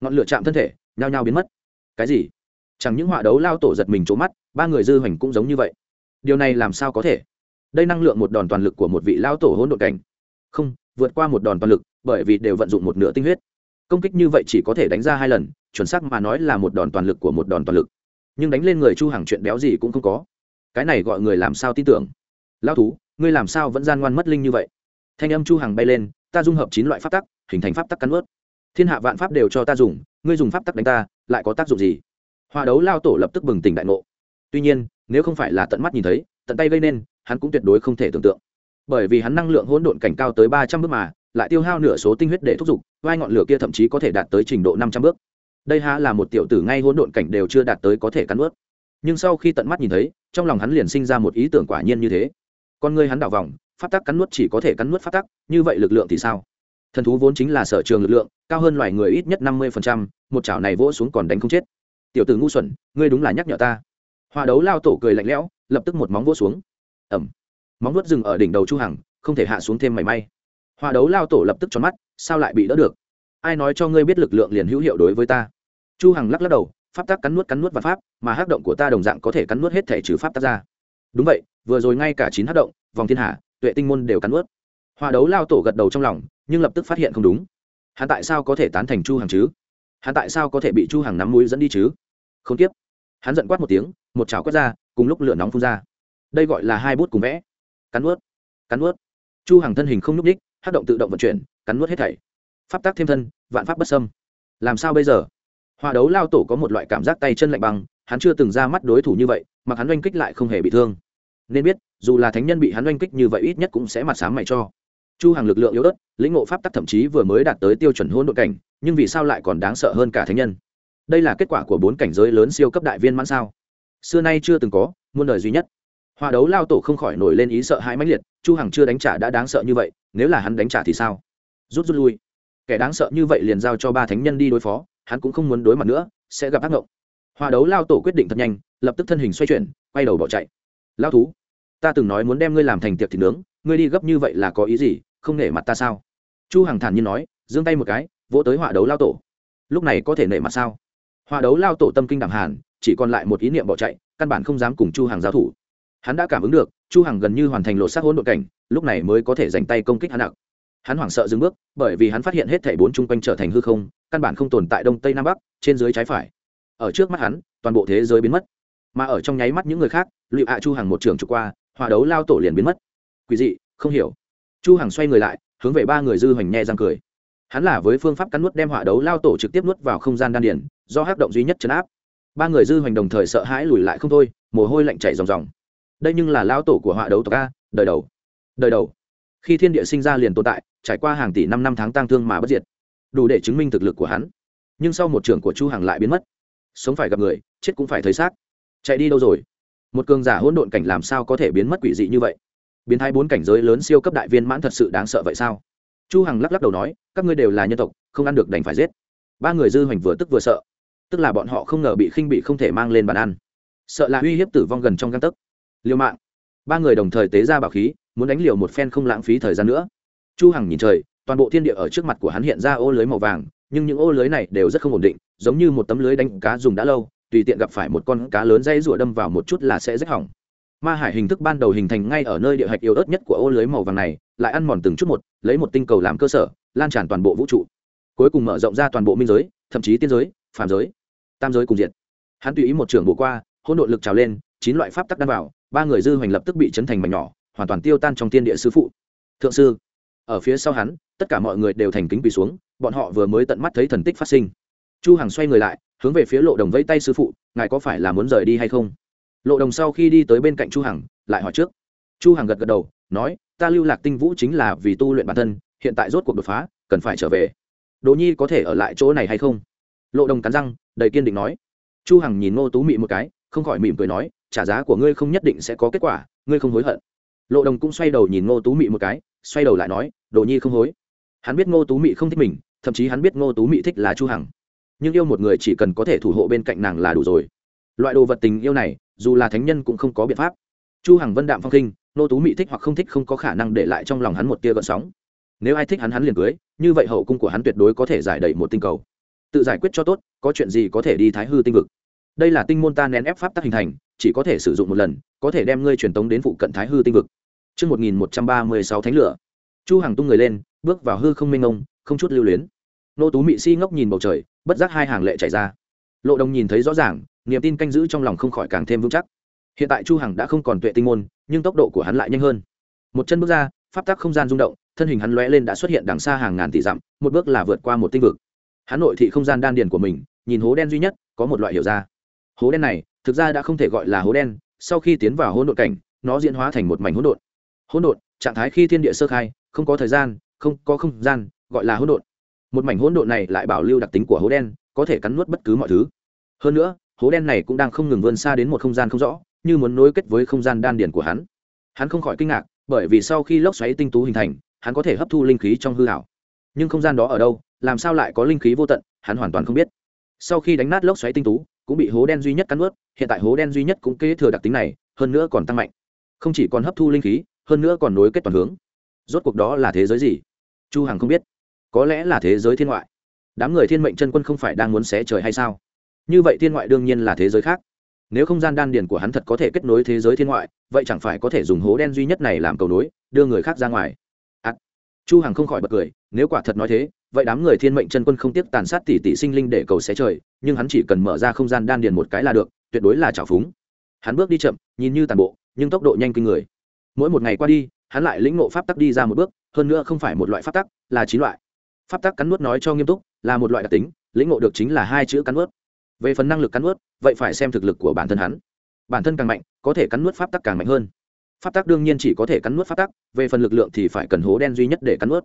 Ngọn lửa chạm thân thể, nhao nhao biến mất. Cái gì? Chẳng những họa đấu lao tổ giật mình trố mắt, ba người dư hoành cũng giống như vậy. Điều này làm sao có thể? Đây năng lượng một đòn toàn lực của một vị lao tổ hỗn độn cảnh. Không, vượt qua một đòn toàn lực, bởi vì đều vận dụng một nửa tinh huyết. Công kích như vậy chỉ có thể đánh ra hai lần, chuẩn xác mà nói là một đòn toàn lực của một đòn toàn lực. Nhưng đánh lên người chu hàng chuyện béo gì cũng không có. Cái này gọi người làm sao tin tưởng? Lao thú, ngươi làm sao vẫn gian ngoan mất linh như vậy? Thanh âm chu hàng bay lên, ta dung hợp chín loại pháp tắc, hình thành pháp tắc cắn ướt thiên hạ vạn pháp đều cho ta dùng, ngươi dùng pháp tắc đánh ta, lại có tác dụng gì? Hòa đấu lao tổ lập tức bừng tỉnh đại ngộ. Tuy nhiên, nếu không phải là tận mắt nhìn thấy, tận tay gây nên, hắn cũng tuyệt đối không thể tưởng tượng. Bởi vì hắn năng lượng hỗn độn cảnh cao tới ba trăm bước mà, lại tiêu hao nửa số tinh huyết để thúc giục, vai ngọn lửa kia thậm chí có thể đạt tới trình độ năm trăm bước. Đây há là một tiểu tử ngay hỗn độn cảnh đều chưa đạt tới có thể cắn ướt nhưng sau khi tận mắt nhìn thấy, trong lòng hắn liền sinh ra một ý tưởng quả nhiên như thế. Con người hắn đảo vòng phát tắc cắn nuốt chỉ có thể cắn nuốt phát tắc, như vậy lực lượng thì sao? Thần thú vốn chính là sở trường lực lượng, cao hơn loài người ít nhất năm mươi một chảo này vỗ xuống còn đánh không chết tiểu tử ngu xuẩn, ngươi đúng là nhắc nhở ta. Hòa đấu lao tổ cười lạnh lẽo, lập tức một móng vỗ xuống. Ẩm. Móng vuốt dừng ở đỉnh đầu chu hằng, không thể hạ xuống thêm mảy may. Hòa đấu lao tổ lập tức tròn mắt, sao lại bị đỡ được? Ai nói cho ngươi biết lực lượng liền hữu hiệu đối với ta? Chu hằng lắc lắc đầu, pháp tắc cắn nuốt cắn nuốt và pháp, mà hắc động của ta đồng dạng có thể cắn nuốt hết thể trừ pháp tắc ra. Đúng vậy, vừa rồi ngay cả chín hắc động, vòng thiên hạ, tuệ tinh môn đều cắn nuốt. Hòa đấu lao tổ gật đầu trong lòng, nhưng lập tức phát hiện không đúng. Hắn tại sao có thể tán thành chu Hằng chứ? Hắn tại sao có thể bị chu Hằng nắm mũi dẫn đi chứ? Không tiếp. Hắn giận quát một tiếng, một chảo quét ra, cùng lúc lửa nóng phun ra. Đây gọi là hai bút cùng vẽ. Cắn nuốt cắn nuốt. Chu Hằng thân hình không nhúc ních hát động tự động vận chuyển, cắn nuốt hết thảy. Pháp tác thêm thân, vạn pháp bất sâm làm sao bây giờ? Hòa đấu lao tổ có một loại cảm giác tay chân lạnh băng, hắn chưa từng ra mắt đối thủ như vậy mà hắn oanh kích lại không hề bị thương. Nên biết, dù là thánh nhân bị hắn oanh kích như vậy, ít nhất cũng sẽ mặt sáng mày cho chu hàng lực lượng yếu ớt, lĩnh ngộ pháp tắc thậm chí vừa mới đạt tới tiêu chuẩn hôn đội cảnh, nhưng vì sao lại còn đáng sợ hơn cả thánh nhân? Đây là kết quả của bốn cảnh giới lớn siêu cấp đại viên mãn sao? Xưa nay chưa từng có, muôn đời duy nhất. Hòa đấu lao tổ không khỏi nổi lên ý sợ hãi mãnh liệt, chu hằng chưa đánh trả đã đáng sợ như vậy, nếu là hắn đánh trả thì sao? Rút rút lui. Kẻ đáng sợ như vậy liền giao cho ba thánh nhân đi đối phó, hắn cũng không muốn đối mặt nữa, sẽ gặp ác ngộng. Hòa đấu lao tổ quyết định thật nhanh, lập tức thân hình xoay chuyển, quay đầu bỏ chạy. Lao thú, ta từng nói muốn đem ngươi làm thành tiệc thịt nướng, ngươi đi gấp như vậy là có ý gì? Không nể mặt ta sao? Chu hằng thản nhiên nói, giương tay một cái, vỗ tới họa đấu lao tổ. Lúc này có thể nể mặt sao? Họa đấu lao tổ tâm kinh đẳng hàn, chỉ còn lại một ý niệm bỏ chạy, căn bản không dám cùng chu hằng giao thủ. Hắn đã cảm ứng được, chu hằng gần như hoàn thành lộ sát hỗn độn cảnh, lúc này mới có thể dành tay công kích hắn nặng. Hắn hoảng sợ dừng bước, bởi vì hắn phát hiện hết thảy bốn chung quanh trở thành hư không, căn bản không tồn tại đông tây nam bắc, trên dưới trái phải. Ở trước mắt hắn, toàn bộ thế giới biến mất. Mà ở trong nháy mắt những người khác lụy ạ chu Hằng một trường trục qua hòa đấu lao tổ liền biến mất. Quỷ dị, không hiểu chu hằng xoay người lại, hướng về ba người dư hoành nhẹ răng cười. Hắn là với phương pháp cắn nuốt đem hỏa đấu lao tổ trực tiếp nuốt vào không gian đan điển do hắc động duy nhất chấn áp. Ba người dư hoành đồng thời sợ hãi lùi lại không thôi, mồ hôi lạnh chảy ròng ròng. Đây nhưng là lao tổ của hỏa đấu tộc a, đời đầu. Đời đầu. Khi thiên địa sinh ra liền tồn tại, trải qua hàng tỷ năm năm tháng tang thương mà bất diệt. Đủ để chứng minh thực lực của hắn. Nhưng sau một trưởng của chu hằng lại biến mất. Sống phải gặp người, chết cũng phải thấy xác. Chạy đi đâu rồi? Một cường giả hỗn độn cảnh làm sao có thể biến mất quỷ dị như vậy? Biến thái bốn cảnh giới lớn siêu cấp đại viên mãn thật sự đáng sợ vậy sao? Chu hằng lắc lắc đầu nói, các ngươi đều là nhân tộc, không ăn được đành phải giết. Ba người dư hoành vừa tức vừa sợ. Tức là bọn họ không ngờ bị khinh bị không thể mang lên bàn ăn. Sợ là uy hiếp tử vong gần trong găng tấc. Liều mạng. Ba người đồng thời tế ra bảo khí, muốn đánh liều một phen không lãng phí thời gian nữa. Chu hằng nhìn trời, toàn bộ thiên địa ở trước mặt của hắn hiện ra ô lưới màu vàng, nhưng những ô lưới này đều rất không ổn định, giống như một tấm lưới đánh cá dùng đã lâu, tùy tiện gặp phải một con cá lớn dây rủa đâm vào một chút là sẽ rách hỏng ma hải hình thức ban đầu hình thành ngay ở nơi địa hạch yếu ớt nhất của ô lưới màu vàng này, lại ăn mòn từng chút một, lấy một tinh cầu làm cơ sở, lan tràn toàn bộ vũ trụ. Cuối cùng mở rộng ra toàn bộ minh giới, thậm chí tiên giới, phàm giới, tam giới cùng diện. Hắn tùy ý một trường bộ qua, hỗn độn lực trào lên, chín loại pháp tắc đan vào, ba người dư hoành lập tức bị chấn thành mảnh nhỏ, hoàn toàn tiêu tan trong tiên địa sư phụ. Thượng sư, ở phía sau hắn, tất cả mọi người đều thành kính quỳ xuống, bọn họ vừa mới tận mắt thấy thần tích phát sinh. Chu hằng xoay người lại, hướng về phía lộ đồng vẫy tay sư phụ, ngài có phải là muốn rời đi hay không? Lộ đồng sau khi đi tới bên cạnh chu hằng, lại hỏi trước. Chu hằng gật gật đầu, nói, ta lưu lạc tinh vũ chính là vì tu luyện bản thân, hiện tại rốt cuộc đột phá, cần phải trở về. Đỗ nhi có thể ở lại chỗ này hay không? Lộ đồng cắn răng, đầy kiên định nói. Chu hằng nhìn ngô tú mị một cái, không khỏi mỉm cười nói, trả giá của ngươi không nhất định sẽ có kết quả, ngươi không hối hận. Lộ đồng cũng xoay đầu nhìn ngô tú mị một cái, xoay đầu lại nói đồ nhi không hối. Hắn biết ngô tú mị không thích mình, thậm chí hắn biết ngô tú mị thích là chu hằng. Nhưng yêu một người chỉ cần có thể thủ hộ bên cạnh nàng là đủ rồi. Loại đồ vật tình yêu này dù là thánh nhân cũng không có biện pháp chu hằng vân đạm phong khinh nô tú mị thích hoặc không thích không có khả năng để lại trong lòng hắn một tia gợn sóng nếu ai thích hắn hắn liền cưới như vậy hậu cung của hắn tuyệt đối có thể giải đầy một tinh cầu tự giải quyết cho tốt có chuyện gì có thể đi thái hư tinh vực đây là tinh môn ta nén ép pháp tắc hình thành chỉ có thể sử dụng một lần có thể đem ngươi truyền tống đến phụ cận thái hư tinh vực Trước 1136 thánh lửa. Chu Hằng tung người lên, bước vào hư không mênh mông, không chút lưu luyến. Nô Tú Mị Si ngốc nhìn bầu trời, bất giác hai hàng lệ chảy ra. Lộ Đồng nhìn thấy rõ ràng, niềm tin canh giữ trong lòng không khỏi càng thêm vững chắc. Hiện tại Chu Hằng đã không còn tuệ tinh môn, nhưng tốc độ của hắn lại nhanh hơn. Một chân bước ra, pháp tắc không gian rung động, thân hình hắn lóe lên đã xuất hiện đằng xa hàng ngàn tỷ dặm, một bước là vượt qua một tinh vực. Hắn nội thị không gian đan điền của mình, nhìn hố đen duy nhất, có một loại hiểu ra. Hố đen này, thực ra đã không thể gọi là hố đen, sau khi tiến vào hỗn độn cảnh, nó diễn hóa thành một mảnh hỗn độn. Hỗn độn, trạng thái khi thiên địa sơ khai, không có thời gian, không có không gian, gọi là hỗn độn. Một mảnh hỗn độn này lại bảo lưu đặc tính của hố đen, có thể cắn nuốt bất cứ mọi thứ. Hơn nữa, hố đen này cũng đang không ngừng vươn xa đến một không gian không rõ, như muốn nối kết với không gian đan điền của hắn. Hắn không khỏi kinh ngạc, bởi vì sau khi lốc xoáy tinh tú hình thành, hắn có thể hấp thu linh khí trong hư ảo. Nhưng không gian đó ở đâu, làm sao lại có linh khí vô tận, hắn hoàn toàn không biết. Sau khi đánh nát lốc xoáy tinh tú, cũng bị hố đen duy nhất cắn nuốt, hiện tại hố đen duy nhất cũng kế thừa đặc tính này, hơn nữa còn tăng mạnh. Không chỉ còn hấp thu linh khí, hơn nữa còn nối kết toàn hướng. Rốt cuộc đó là thế giới gì? Chu Hằng không biết. Có lẽ là thế giới thiên ngoại. Đám người thiên mệnh chân quân không phải đang muốn xé trời hay sao? Như vậy thiên ngoại đương nhiên là thế giới khác. Nếu không gian đan điền của hắn thật có thể kết nối thế giới thiên ngoại, vậy chẳng phải có thể dùng hố đen duy nhất này làm cầu nối, đưa người khác ra ngoài. À, Chu Hằng không khỏi bật cười, nếu quả thật nói thế, vậy đám người thiên mệnh chân quân không tiếc tàn sát tỷ tỷ sinh linh để cầu xé trời nhưng hắn chỉ cần mở ra không gian đan điền một cái là được tuyệt đối là trào phúng hắn bước đi chậm nhìn như tàn bộ nhưng tốc độ nhanh kinh người mỗi một ngày qua đi hắn lại lĩnh ngộ pháp tắc đi ra một bước hơn nữa không phải một loại pháp tắc là chín loại pháp tắc cắn nuốt nói cho nghiêm túc là một loại đặc tính, lĩnh ngộ được chính là hai chữ cắn nuốt. Về phần năng lực cắn nuốt, vậy phải xem thực lực của bản thân hắn. Bản thân càng mạnh, có thể cắn nuốt pháp tắc càng mạnh hơn. Pháp tắc đương nhiên chỉ có thể cắn nuốt pháp tắc, về phần lực lượng thì phải cần hố đen duy nhất để cắn nuốt.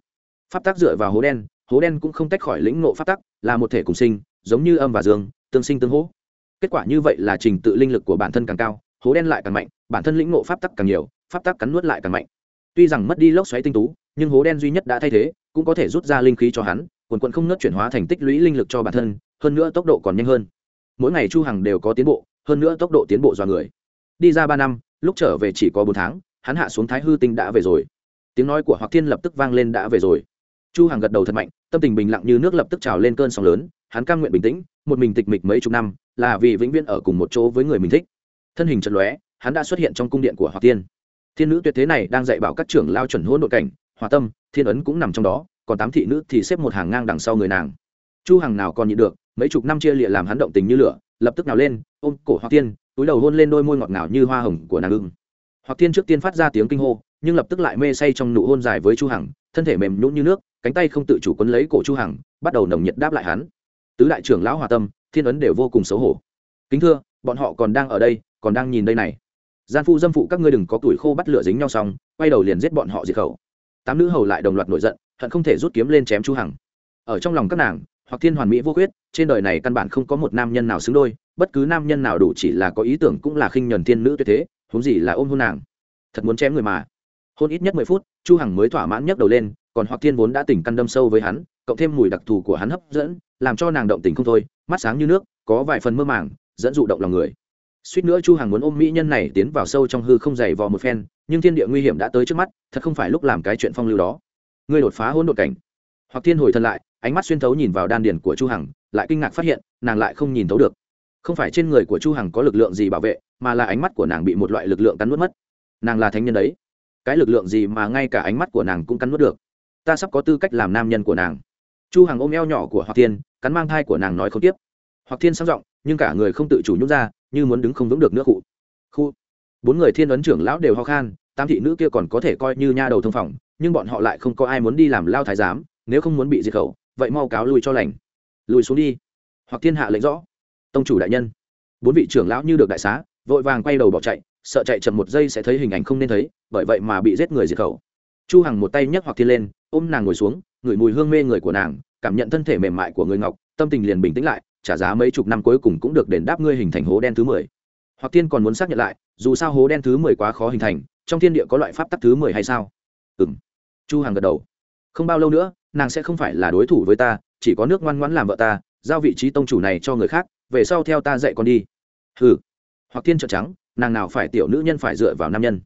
Pháp tắc dựa vào hố đen hố đen cũng không tách khỏi lĩnh ngộ pháp tắc, là một thể cùng sinh, giống như âm và dương, tương sinh tương hỗ. Kết quả như vậy là trình tự linh lực của bản thân càng cao, hố đen lại càng mạnh, bản thân lĩnh ngộ pháp tắc càng nhiều, pháp tắc cắn nuốt lại càng mạnh. Tuy rằng mất đi lốc xoáy tinh tú, nhưng hố đen duy nhất đã thay thế, cũng có thể rút ra linh khí cho hắn quần quần không nớt chuyển hóa thành tích lũy linh lực cho bản thân, hơn nữa tốc độ còn nhanh hơn. Mỗi ngày chu hằng đều có tiến bộ, hơn nữa tốc độ tiến bộ do người. Đi ra ba năm, lúc trở về chỉ có bốn tháng, hắn hạ xuống thái hư tinh đã về rồi. Tiếng nói của hoặc thiên lập tức vang lên đã về rồi. Chu hằng gật đầu thật mạnh, tâm tình bình lặng như nước lập tức trào lên cơn sóng lớn, hắn cam nguyện bình tĩnh, một mình tịch mịch mấy chục năm, là vì vĩnh viễn ở cùng một chỗ với người mình thích. Thân hình chật lóe, hắn đã xuất hiện trong cung điện của hoặc Thiên. thiên nữ tuyệt thế này đang dạy bảo các trưởng lao chuẩn hôn nội cảnh, hòa tâm, thiên ấn cũng nằm trong đó còn tám thị nữ thì xếp một hàng ngang đằng sau người nàng. Chu hằng nào còn nhịn được, mấy chục năm chia lịa làm hắn động tình như lửa, lập tức nào lên, ôm cổ hoặc tiên túi đầu hôn lên đôi môi ngọt ngào như hoa hồng của nàng ưng. Hoặc tiên trước tiên phát ra tiếng kinh hô, nhưng lập tức lại mê say trong nụ hôn dài với chu hằng, thân thể mềm nhũn như nước, cánh tay không tự chủ quấn lấy cổ chu hằng, bắt đầu nồng nhiệt đáp lại hắn. Tứ đại trưởng lão hòa tâm, thiên ấn đều vô cùng xấu hổ. Kính thưa, bọn họ còn đang ở đây, còn đang nhìn đây này. Gian phu dâm phụ các ngươi đừng có tuổi khô bắt lửa dính nhau xong, quay đầu liền giết bọn họ diệt khẩu tám nữ hầu lại đồng loạt nổi giận, hận không thể rút kiếm lên chém chu hằng. Ở trong lòng các nàng, hoặc thiên hoàn mỹ vô khuyết, trên đời này căn bản không có một nam nhân nào xứng đôi, bất cứ nam nhân nào đủ chỉ là có ý tưởng cũng là khinh nhẫn thiên nữ tuyệt thế, huống gì là ôm hôn nàng. Thật muốn chém người mà. Hôn ít nhất mười phút, chu hằng mới thỏa mãn nhấc đầu lên, còn hoặc thiên vốn đã tỉnh căn đâm sâu với hắn, cộng thêm mùi đặc thù của hắn hấp dẫn, làm cho nàng động tình không thôi, mắt sáng như nước, có vài phần mơ màng, dẫn dụ động lòng người. Suýt nữa chu hằng muốn ôm mỹ nhân này tiến vào sâu trong hư không dày vò một phen nhưng thiên địa nguy hiểm đã tới trước mắt, thật không phải lúc làm cái chuyện phong lưu đó. Ngươi đột phá hỗn độn cảnh. Hoặc thiên hồi thân lại, ánh mắt xuyên thấu nhìn vào đan điền của chu hằng, lại kinh ngạc phát hiện, nàng lại không nhìn thấu được. Không phải trên người của chu hằng có lực lượng gì bảo vệ, mà là ánh mắt của nàng bị một loại lực lượng cắn nuốt mất. Nàng là thánh nhân đấy. Cái lực lượng gì mà ngay cả ánh mắt của nàng cũng cắn nuốt được? Ta sắp có tư cách làm nam nhân của nàng. Chu hằng ôm eo nhỏ của hoặc thiên, cắn mang thai của nàng nói không tiếp. Hoặc thiên sang giọng, nhưng cả người không tự chủ nhúc ra, như muốn đứng không vững được nữa cụ khu bốn người thiên ấn trưởng lão đều ho khan tam thị nữ kia còn có thể coi như nha đầu thông phòng, nhưng bọn họ lại không có ai muốn đi làm lao thái giám, nếu không muốn bị diệt khẩu, vậy mau cáo lui cho lành. Lùi xuống đi. Hoặc thiên hạ lệnh rõ. Tông chủ đại nhân. Bốn vị trưởng lão như được đại xá, vội vàng quay đầu bỏ chạy, sợ chạy chậm một giây sẽ thấy hình ảnh không nên thấy, bởi vậy mà bị giết người diệt khẩu. Chu hằng một tay nhấc hoặc thiên lên, ôm nàng ngồi xuống, ngửi mùi hương mê người của nàng, cảm nhận thân thể mềm mại của người ngọc, tâm tình liền bình tĩnh lại, trả giá mấy chục năm cuối cùng cũng được đền đáp ngươi hình thành hố đen thứ mười hoặc tiên còn muốn xác nhận lại, dù sao hố đen thứ mười quá khó hình thành, trong thiên địa có loại pháp tắc thứ mười hay sao? Ừm. Chu hằng gật đầu. Không bao lâu nữa, nàng sẽ không phải là đối thủ với ta, chỉ có nước ngoan ngoãn làm vợ ta, giao vị trí tông chủ này cho người khác, về sau theo ta dạy con đi. Hừ. Hoặc tiên trợn trắng, nàng nào phải tiểu nữ nhân phải dựa vào nam nhân.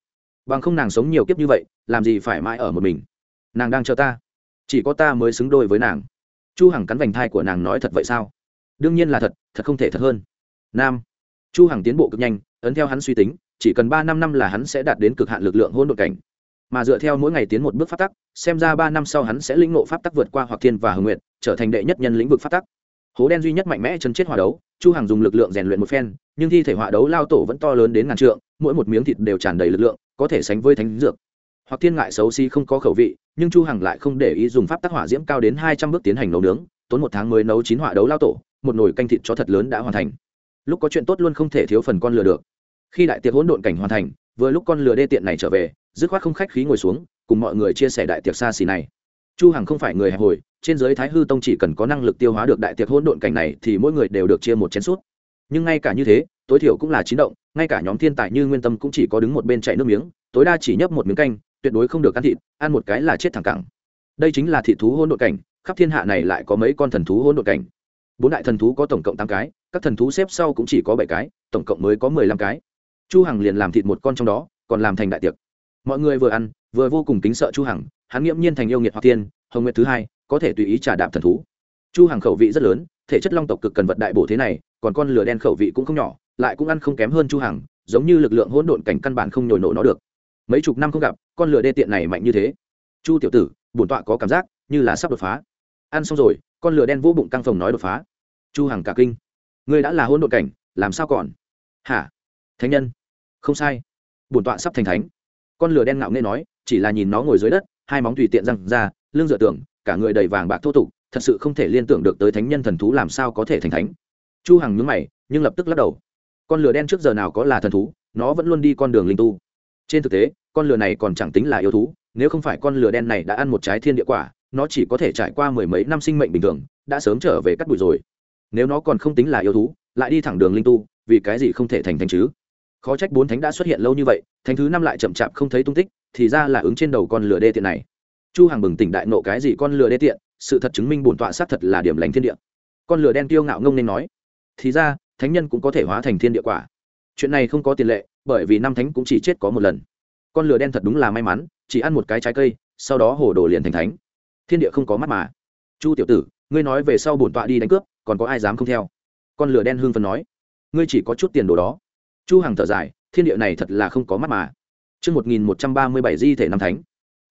Bằng không nàng sống nhiều kiếp như vậy, làm gì phải mãi ở một mình. Nàng đang chờ ta. Chỉ có ta mới xứng đôi với nàng. Chu hằng cắn vành thai của nàng nói thật vậy sao? Đương nhiên là thật thật không thể thật hơn. Nam chu hằng tiến bộ cực nhanh, ấn theo hắn suy tính, chỉ cần ba năm năm là hắn sẽ đạt đến cực hạn lực lượng hỗn độn cảnh. Mà dựa theo mỗi ngày tiến một bước pháp tắc, xem ra ba năm sau hắn sẽ lĩnh ngộ pháp tắc vượt qua hoặc thiên và hồng nguyện trở thành đệ nhất nhân lĩnh vực pháp tắc. Hố đen duy nhất mạnh mẽ chân chết hòa đấu, chu hằng dùng lực lượng rèn luyện một phen, nhưng thi thể hỏa đấu lao tổ vẫn to lớn đến ngàn trượng, mỗi một miếng thịt đều tràn đầy lực lượng, có thể sánh với thánh dược. Hoặc thiên ngại xấu xí không có khẩu vị, nhưng chu hằng lại không để ý dùng pháp tắc hỏa diễm cao đến 200 bước tiến hành nấu nướng, tốn một tháng mới nấu chín hỏa đấu lao tổ, một nồi canh thịt cho thật lớn đã hoàn thành lúc có chuyện tốt luôn không thể thiếu phần con lừa được. Khi đại tiệc hỗn độn cảnh hoàn thành, vừa lúc con lừa đê tiện này trở về, dứt khoát không khách khí ngồi xuống, cùng mọi người chia sẻ đại tiệc xa xỉ này. Chu hằng không phải người hẹp hồi trên giới thái hư tông chỉ cần có năng lực tiêu hóa được đại tiệc hỗn độn cảnh này thì mỗi người đều được chia một chén suốt nhưng ngay cả như thế, tối thiểu cũng là chín động, ngay cả nhóm thiên tài như nguyên tâm cũng chỉ có đứng một bên chạy nước miếng, tối đa chỉ nhấp một miếng canh, tuyệt đối không được ăn thịt, ăn một cái là chết thẳng cẳng. Đây chính là thị thú hỗn độn cảnh, khắp thiên hạ này lại có mấy con thần thú hỗn độn cảnh. Bốn đại thần thú có tổng cộng tám cái các thần thú xếp sau cũng chỉ có bảy cái, tổng cộng mới có mười lăm cái. Chu hằng liền làm thịt một con trong đó, còn làm thành đại tiệc. Mọi người vừa ăn, vừa vô cùng kính sợ chu hằng, hắn nghiễm nhiên thành yêu nghiệt hoặc tiên, hồng nguyệt thứ hai, có thể tùy ý trả đạm thần thú. Chu hằng khẩu vị rất lớn, thể chất long tộc cực cần vật đại bổ thế này, còn con lửa đen khẩu vị cũng không nhỏ, lại cũng ăn không kém hơn chu hằng, giống như lực lượng hỗn độn cảnh căn bản không nhồi nổ nó được. Mấy chục năm không gặp, con lửa đê tiện này mạnh như thế. Chu tiểu tử, bổn tọa có cảm giác như là sắp đột phá. Ăn xong rồi, con lửa đen vô bụng căng phồng nói đột phá. Chu hằng cả kinh ngươi đã là hôn đội cảnh, làm sao còn? Hả? Thánh nhân? Không sai. Bổn tọa sắp thành thánh. Con lửa đen ngạo nghễ nói, chỉ là nhìn nó ngồi dưới đất, hai móng tùy tiện răng ra, lưng dựa tưởng cả người đầy vàng bạc thô tục, thật sự không thể liên tưởng được tới thánh nhân thần thú làm sao có thể thành thánh. Chu hằng nhướng mày, nhưng lập tức lắc đầu. Con lửa đen trước giờ nào có là thần thú, nó vẫn luôn đi con đường linh tu. Trên thực tế, con lửa này còn chẳng tính là yêu thú, nếu không phải con lửa đen này đã ăn một trái thiên địa quả, nó chỉ có thể trải qua mười mấy năm sinh mệnh bình thường, đã sớm trở về cắt bụi rồi nếu nó còn không tính là yêu thú, lại đi thẳng đường linh tu, vì cái gì không thể thành thánh chứ? Khó trách bốn thánh đã xuất hiện lâu như vậy, thánh thứ năm lại chậm chạp không thấy tung tích, thì ra là ứng trên đầu con lửa đê tiện này. Chu hàng bừng tỉnh đại nộ cái gì con lửa đê tiện, sự thật chứng minh bổn tọa xác thật là điểm lành thiên địa. Con lửa đen tiêu ngạo ngông nên nói, thì ra, thánh nhân cũng có thể hóa thành thiên địa quả. Chuyện này không có tiền lệ, bởi vì năm thánh cũng chỉ chết có một lần. Con lửa đen thật đúng là may mắn, chỉ ăn một cái trái cây, sau đó hồ đồ liền thành thánh. Thiên địa không có mắt mà. Chu tiểu tử, ngươi nói về sau bổn tọa đi đánh cướp còn có ai dám không theo con lửa đen hương phân nói ngươi chỉ có chút tiền đồ đó chu hằng thở dài thiên địa này thật là không có mắt mà Trước 1137 di thể năm thánh.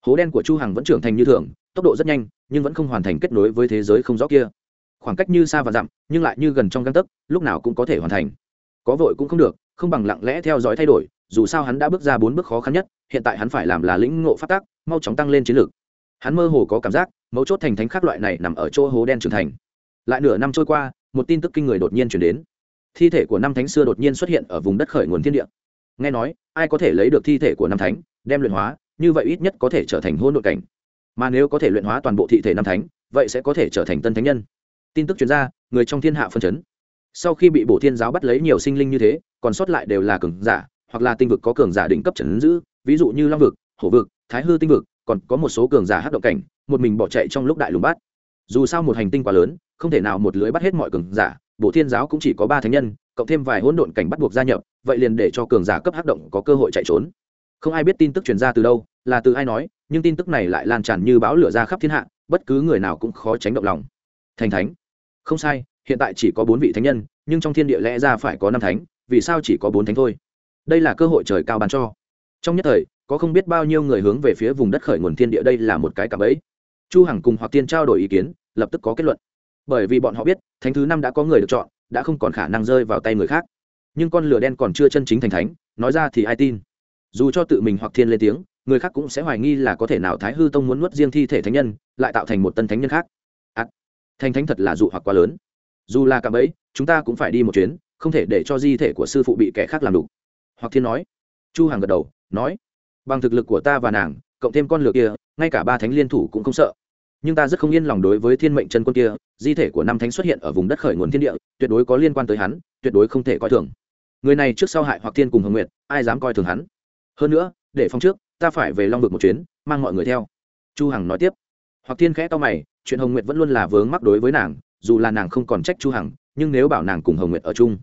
Hố đen của Chu Hằng vẫn trưởng thành như thường, tốc độ rất nhanh, nhưng vẫn không hoàn thành kết nối với thế giới không rõ kia. Khoảng cách như xa và dặm, nhưng lại như gần trong gang tấc, lúc nào cũng có thể hoàn thành. Có vội cũng không được, không bằng lặng lẽ theo dõi thay đổi, dù sao hắn đã bước ra bốn bước khó khăn nhất, hiện tại hắn phải làm là lĩnh ngộ phát tác, mau chóng tăng lên chiến lược. Hắn mơ hồ có cảm giác, mấu chốt thành thánh khác loại này nằm ở chỗ hố đen trưởng thành. Lại nửa năm trôi qua, một tin tức kinh người đột nhiên truyền đến. Thi thể của năm thánh xưa đột nhiên xuất hiện ở vùng đất khởi nguồn thiên địa. Nghe nói ai có thể lấy được thi thể của năm thánh đem luyện hóa như vậy ít nhất có thể trở thành hôn nội cảnh. Mà nếu có thể luyện hóa toàn bộ thị thể năm thánh vậy sẽ có thể trở thành tân thánh nhân. Tin tức chuyên gia người trong thiên hạ phân chấn. Sau khi bị bổ thiên giáo bắt lấy nhiều sinh linh như thế còn sót lại đều là cường giả hoặc là tinh vực có cường giả đỉnh cấp trần giữ ví dụ như long vực hổ vực thái hư tinh vực còn có một số cường giả hát động cảnh một mình bỏ chạy trong lúc đại lùng bát. dù sao một hành tinh quá lớn không thể nào một lưới bắt hết mọi cường giả bộ thiên giáo cũng chỉ có ba thánh nhân, cộng thêm vài hỗn độn cảnh bắt buộc gia nhập, vậy liền để cho cường giả cấp hắc động có cơ hội chạy trốn. Không ai biết tin tức truyền ra từ đâu, là từ ai nói, nhưng tin tức này lại lan tràn như bão lửa ra khắp thiên hạ, bất cứ người nào cũng khó tránh động lòng. Thành thánh. Không sai, hiện tại chỉ có bốn vị thánh nhân, nhưng trong thiên địa lẽ ra phải có năm thánh, vì sao chỉ có bốn thánh thôi? Đây là cơ hội trời cao ban cho. Trong nhất thời, có không biết bao nhiêu người hướng về phía vùng đất khởi nguồn thiên địa, đây là một cái cảm ấy chu hằng cùng hoặc tiên trao đổi ý kiến, lập tức có kết luận bởi vì bọn họ biết thánh thứ năm đã có người được chọn đã không còn khả năng rơi vào tay người khác. Nhưng con lửa đen còn chưa chân chính thành thánh nói ra thì ai tin? Dù cho tự mình hoặc thiên lên tiếng người khác cũng sẽ hoài nghi là có thể nào thái hư tông muốn nuốt riêng thi thể thánh nhân lại tạo thành một tân thánh nhân khác. Ắt à, thành thánh thật là dụ hoặc quá lớn. Dù là cả ấy chúng ta cũng phải đi một chuyến không thể để cho di thể của sư phụ bị kẻ khác làm đủ hoặc thiên nói. Chu hàng gật đầu nói. Bằng thực lực của ta và nàng cộng thêm con lửa kia ngay cả ba thánh liên thủ cũng không sợ nhưng ta rất không yên lòng đối với thiên mệnh chân quân kia, di thể của năm thánh xuất hiện ở vùng đất khởi nguồn thiên địa, tuyệt đối có liên quan tới hắn, tuyệt đối không thể coi thường. Người này trước sau hại hoặc thiên cùng hồng nguyệt, ai dám coi thường hắn? Hơn nữa, để phong trước, ta phải về long vực một chuyến, mang mọi người theo. Chu hằng nói tiếp. Hoặc thiên khẽ to mày, chuyện hồng nguyệt vẫn luôn là vướng mắc đối với nàng, dù là nàng không còn trách chu hằng, nhưng nếu bảo nàng cùng hồng nguyệt ở chung,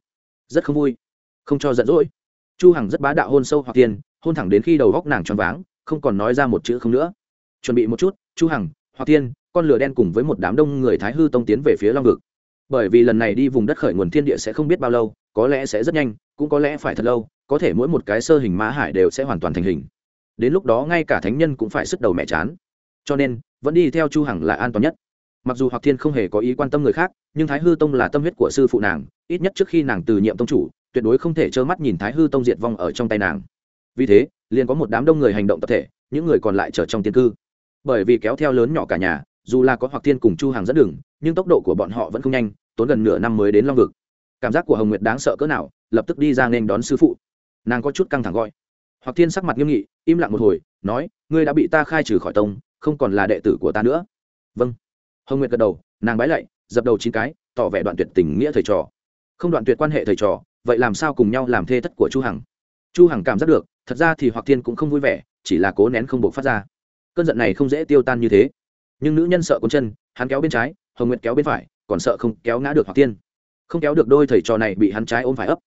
rất không vui, không cho giận dỗi. Chu hằng rất bá đạo hôn sâu hoặc thiên, hôn thẳng đến khi đầu góc nàng tròn váng, không còn nói ra một chữ không nữa. Chuẩn bị một chút, chu hằng hoặc thiên con lửa đen cùng với một đám đông người thái hư tông tiến về phía long vực. Bởi vì lần này đi vùng đất khởi nguồn thiên địa sẽ không biết bao lâu, có lẽ sẽ rất nhanh, cũng có lẽ phải thật lâu, có thể mỗi một cái sơ hình mã hải đều sẽ hoàn toàn thành hình. Đến lúc đó ngay cả thánh nhân cũng phải sức đầu mẹ chán. Cho nên, vẫn đi theo chu hằng là an toàn nhất. Mặc dù hoặc thiên không hề có ý quan tâm người khác, nhưng thái hư tông là tâm huyết của sư phụ nàng, ít nhất trước khi nàng từ nhiệm tông chủ, tuyệt đối không thể trơ mắt nhìn thái hư tông diệt vong ở trong tay nàng. Vì thế, liền có một đám đông người hành động tập thể, những người còn lại trở trong tiên cư bởi vì kéo theo lớn nhỏ cả nhà, dù là có hoặc thiên cùng chu hàng dẫn đường, nhưng tốc độ của bọn họ vẫn không nhanh, tốn gần nửa năm mới đến long vực. Cảm giác của hồng nguyệt đáng sợ cỡ nào, lập tức đi ra nên đón sư phụ. Nàng có chút căng thẳng gọi. Hoặc thiên sắc mặt nghiêm nghị, im lặng một hồi, nói, ngươi đã bị ta khai trừ khỏi tông, không còn là đệ tử của ta nữa. Vâng. Hồng nguyệt gật đầu, nàng bái lạy, dập đầu chín cái, tỏ vẻ đoạn tuyệt tình nghĩa thầy trò. Không đoạn tuyệt quan hệ thầy trò, vậy làm sao cùng nhau làm thê thất của chu hằng? Chu hằng cảm giác được, thật ra thì hoặc thiên cũng không vui vẻ, chỉ là cố nén không buộc phát ra cơn giận này không dễ tiêu tan như thế. Nhưng nữ nhân sợ cuốn chân, hắn kéo bên trái, hồng nguyệt kéo bên phải, còn sợ không kéo ngã được hoặc tiên không kéo được đôi thầy trò này bị hắn trái ôm phải ấp.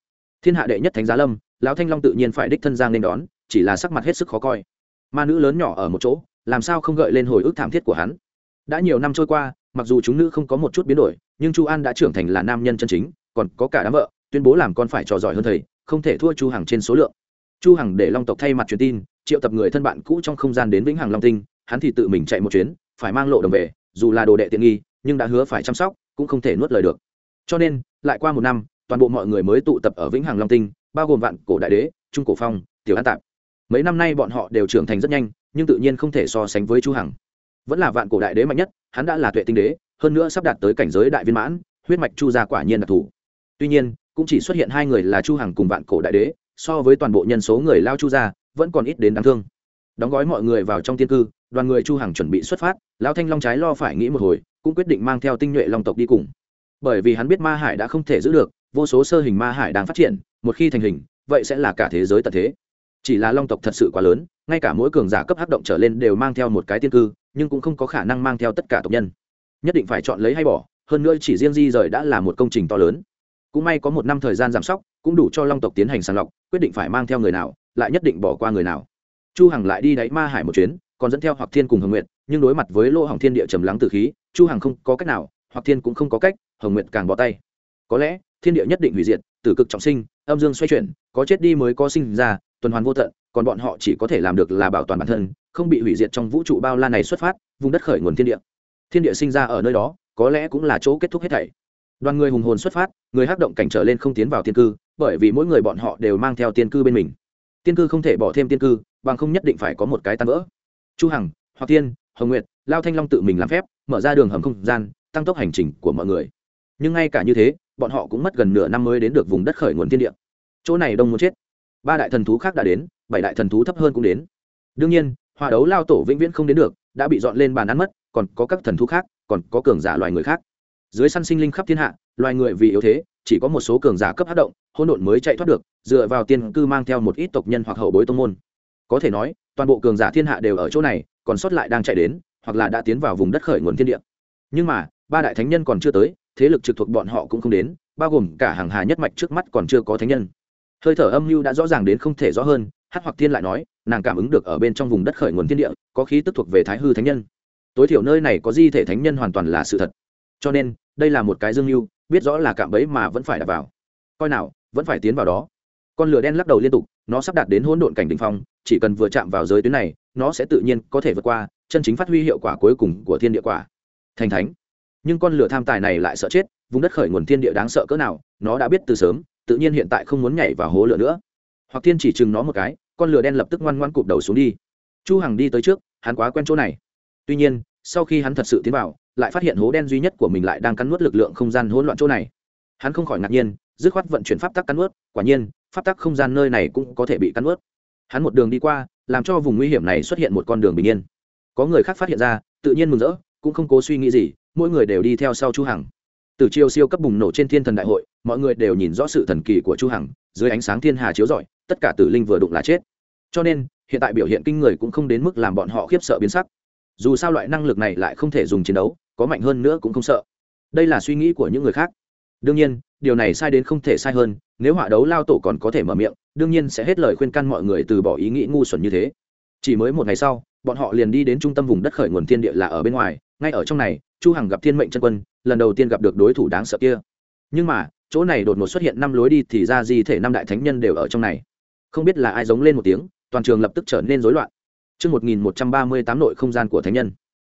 Thiên hạ đệ nhất thánh giá lâm, lão thanh long tự nhiên phải đích thân giang nên đón, chỉ là sắc mặt hết sức khó coi. Ma nữ lớn nhỏ ở một chỗ, làm sao không gợi lên hồi ức thảm thiết của hắn? Đã nhiều năm trôi qua, mặc dù chúng nữ không có một chút biến đổi, nhưng chu an đã trưởng thành là nam nhân chân chính, còn có cả đám vợ, tuyên bố làm con phải trò giỏi hơn thầy, không thể thua chu hằng trên số lượng. Chu hằng để long tộc thay mặt truyền tin triệu tập người thân bạn cũ trong không gian đến vĩnh hằng long tinh, hắn thì tự mình chạy một chuyến, phải mang lộ đồng về, dù là đồ đệ tiện nghi, nhưng đã hứa phải chăm sóc, cũng không thể nuốt lời được. Cho nên, lại qua một năm, toàn bộ mọi người mới tụ tập ở vĩnh hằng long tinh, bao gồm vạn cổ đại đế, trung cổ phong, tiểu an tạp. Mấy năm nay bọn họ đều trưởng thành rất nhanh, nhưng tự nhiên không thể so sánh với chu hằng. Vẫn là vạn cổ đại đế mạnh nhất, hắn đã là tuệ tinh đế, hơn nữa sắp đạt tới cảnh giới đại viên mãn, huyết mạch chu gia quả nhiên đặc thù. Tuy nhiên, cũng chỉ xuất hiện hai người là chu hằng cùng vạn cổ đại đế, so với toàn bộ nhân số người lao chu gia vẫn còn ít đến đáng thương. Đóng gói mọi người vào trong tiên cư, đoàn người chu hằng chuẩn bị xuất phát, lão thanh long trái lo phải nghĩ một hồi, cũng quyết định mang theo tinh nhuệ long tộc đi cùng. Bởi vì hắn biết ma hải đã không thể giữ được, vô số sơ hình ma hải đang phát triển, một khi thành hình, vậy sẽ là cả thế giới tận thế. Chỉ là long tộc thật sự quá lớn, ngay cả mỗi cường giả cấp hắc động trở lên đều mang theo một cái tiên cư, nhưng cũng không có khả năng mang theo tất cả tộc nhân. Nhất định phải chọn lấy hay bỏ, hơn nữa chỉ riêng di rời đã là một công trình to lớn. Cũng may có một năm thời gian giảm sóc, cũng đủ cho long tộc tiến hành sàng lọc, quyết định phải mang theo người nào lại nhất định bỏ qua người nào. Chu hằng lại đi đáy ma hải một chuyến, còn dẫn theo hoặc thiên cùng hồng nguyệt, nhưng đối mặt với lỗ hỏng thiên địa trầm lắng từ khí, chu hằng không có cách nào, hoặc thiên cũng không có cách, hồng nguyệt càng bỏ tay. Có lẽ, thiên địa nhất định hủy diệt, tử cực trọng sinh, âm dương xoay chuyển, có chết đi mới có sinh ra, tuần hoàn vô tận, còn bọn họ chỉ có thể làm được là bảo toàn bản thân, không bị hủy diệt trong vũ trụ bao la này xuất phát, vùng đất khởi nguồn thiên địa. Thiên địa sinh ra ở nơi đó, có lẽ cũng là chỗ kết thúc hết thảy. Đoàn người hùng hồn xuất phát, người hắc động cảnh trở lên không tiến vào tiên cư, bởi vì mỗi người bọn họ đều mang theo tiên cư bên mình tiên cư không thể bỏ thêm tiên cư, bằng không nhất định phải có một cái tan vỡ. Chu hằng hoặc tiên, hồng nguyệt, lao thanh long tự mình làm phép, mở ra đường hầm không gian, tăng tốc hành trình của mọi người. Nhưng ngay cả như thế, bọn họ cũng mất gần nửa năm mới đến được vùng đất khởi nguồn thiên địa. Chỗ này đông muốn chết. Ba đại thần thú khác đã đến, bảy đại thần thú thấp hơn cũng đến. Đương nhiên hòa đấu lao tổ vĩnh viễn không đến được, đã bị dọn lên bàn ăn mất, còn có các thần thú khác, còn có cường giả loài người khác. Dưới săn sinh linh khắp thiên hạ, loài người vì yếu thế chỉ có một số cường giả cấp hát động, hỗn độn mới chạy thoát được, dựa vào tiên cư mang theo một ít tộc nhân hoặc hậu bối tông môn. Có thể nói, toàn bộ cường giả thiên hạ đều ở chỗ này, còn sót lại đang chạy đến, hoặc là đã tiến vào vùng đất khởi nguồn thiên địa. Nhưng mà, ba đại thánh nhân còn chưa tới, thế lực trực thuộc bọn họ cũng không đến, bao gồm cả hàng hà nhất mạch trước mắt còn chưa có thánh nhân. Hơi thở âm mưu đã rõ ràng đến không thể rõ hơn, hát hoặc thiên lại nói, nàng cảm ứng được ở bên trong vùng đất khởi nguồn thiên địa, có khí tức thuộc về thái hư thánh nhân. Tối thiểu nơi này có di thể thánh nhân hoàn toàn là sự thật. Cho nên, đây là một cái dương mưu biết rõ là cạm bẫy mà vẫn phải đặt vào. Coi nào, vẫn phải tiến vào đó. Con lửa đen lắc đầu liên tục, nó sắp đạt đến hỗn độn cảnh đ ỉ n h phong, chỉ cần vừa chạm vào giới tuyến này, nó sẽ tự nhiên có thể vượt qua, chân chính phát huy hiệu quả cuối cùng của thiên địa quả. Thành thánh. Nhưng con lửa tham tài này lại sợ chết, vùng đất khởi nguồn thiên địa đáng sợ cỡ nào, nó đã biết từ sớm, tự nhiên hiện tại không muốn nhảy vào hố lửa nữa. Hoặc thiên chỉ chừng nó một cái, con lửa đen lập tức ngoan ngoan cụp đầu xuống đi. Chu hằng đi tới trước, hắn quá quen chỗ này. Tuy nhiên, sau khi hắn thật sự tiến vào lại phát hiện hố đen duy nhất của mình lại đang cắn nuốt lực lượng không gian hỗn loạn chỗ này. Hắn không khỏi ngạc nhiên, dứt khoát vận chuyển pháp tắc cắn nuốt, quả nhiên, pháp tắc không gian nơi này cũng có thể bị cắn nuốt. Hắn một đường đi qua, làm cho vùng nguy hiểm này xuất hiện một con đường bình yên. Có người khác phát hiện ra, tự nhiên mừng rỡ, cũng không cố suy nghĩ gì, mỗi người đều đi theo sau chu hằng. Từ chiều siêu cấp bùng nổ trên thiên thần đại hội, mọi người đều nhìn rõ sự thần kỳ của chu hằng, dưới ánh sáng thiên hà chiếu rọi, tất cả tử linh vừa đụng là chết. Cho nên, hiện tại biểu hiện kinh người cũng không đến mức làm bọn họ khiếp sợ biến sắc dù sao loại năng lực này lại không thể dùng chiến đấu, có mạnh hơn nữa cũng không sợ. Đây là suy nghĩ của những người khác. Đương nhiên, điều này sai đến không thể sai hơn, nếu họa đấu lao tổ còn có thể mở miệng, đương nhiên sẽ hết lời khuyên can mọi người từ bỏ ý nghĩ ngu xuẩn như thế. Chỉ mới một ngày sau, bọn họ liền đi đến trung tâm vùng đất khởi nguồn thiên địa là ở bên ngoài, ngay ở trong này, chu hằng gặp thiên mệnh chân quân, lần đầu tiên gặp được đối thủ đáng sợ kia. Nhưng mà, chỗ này đột ngột xuất hiện năm lối đi thì ra gì thể năm đại thánh nhân đều ở trong này. Không biết là ai giống lên một tiếng, toàn trường lập tức trở nên rối loạn. Trước 1138 nội không gian của thánh nhân,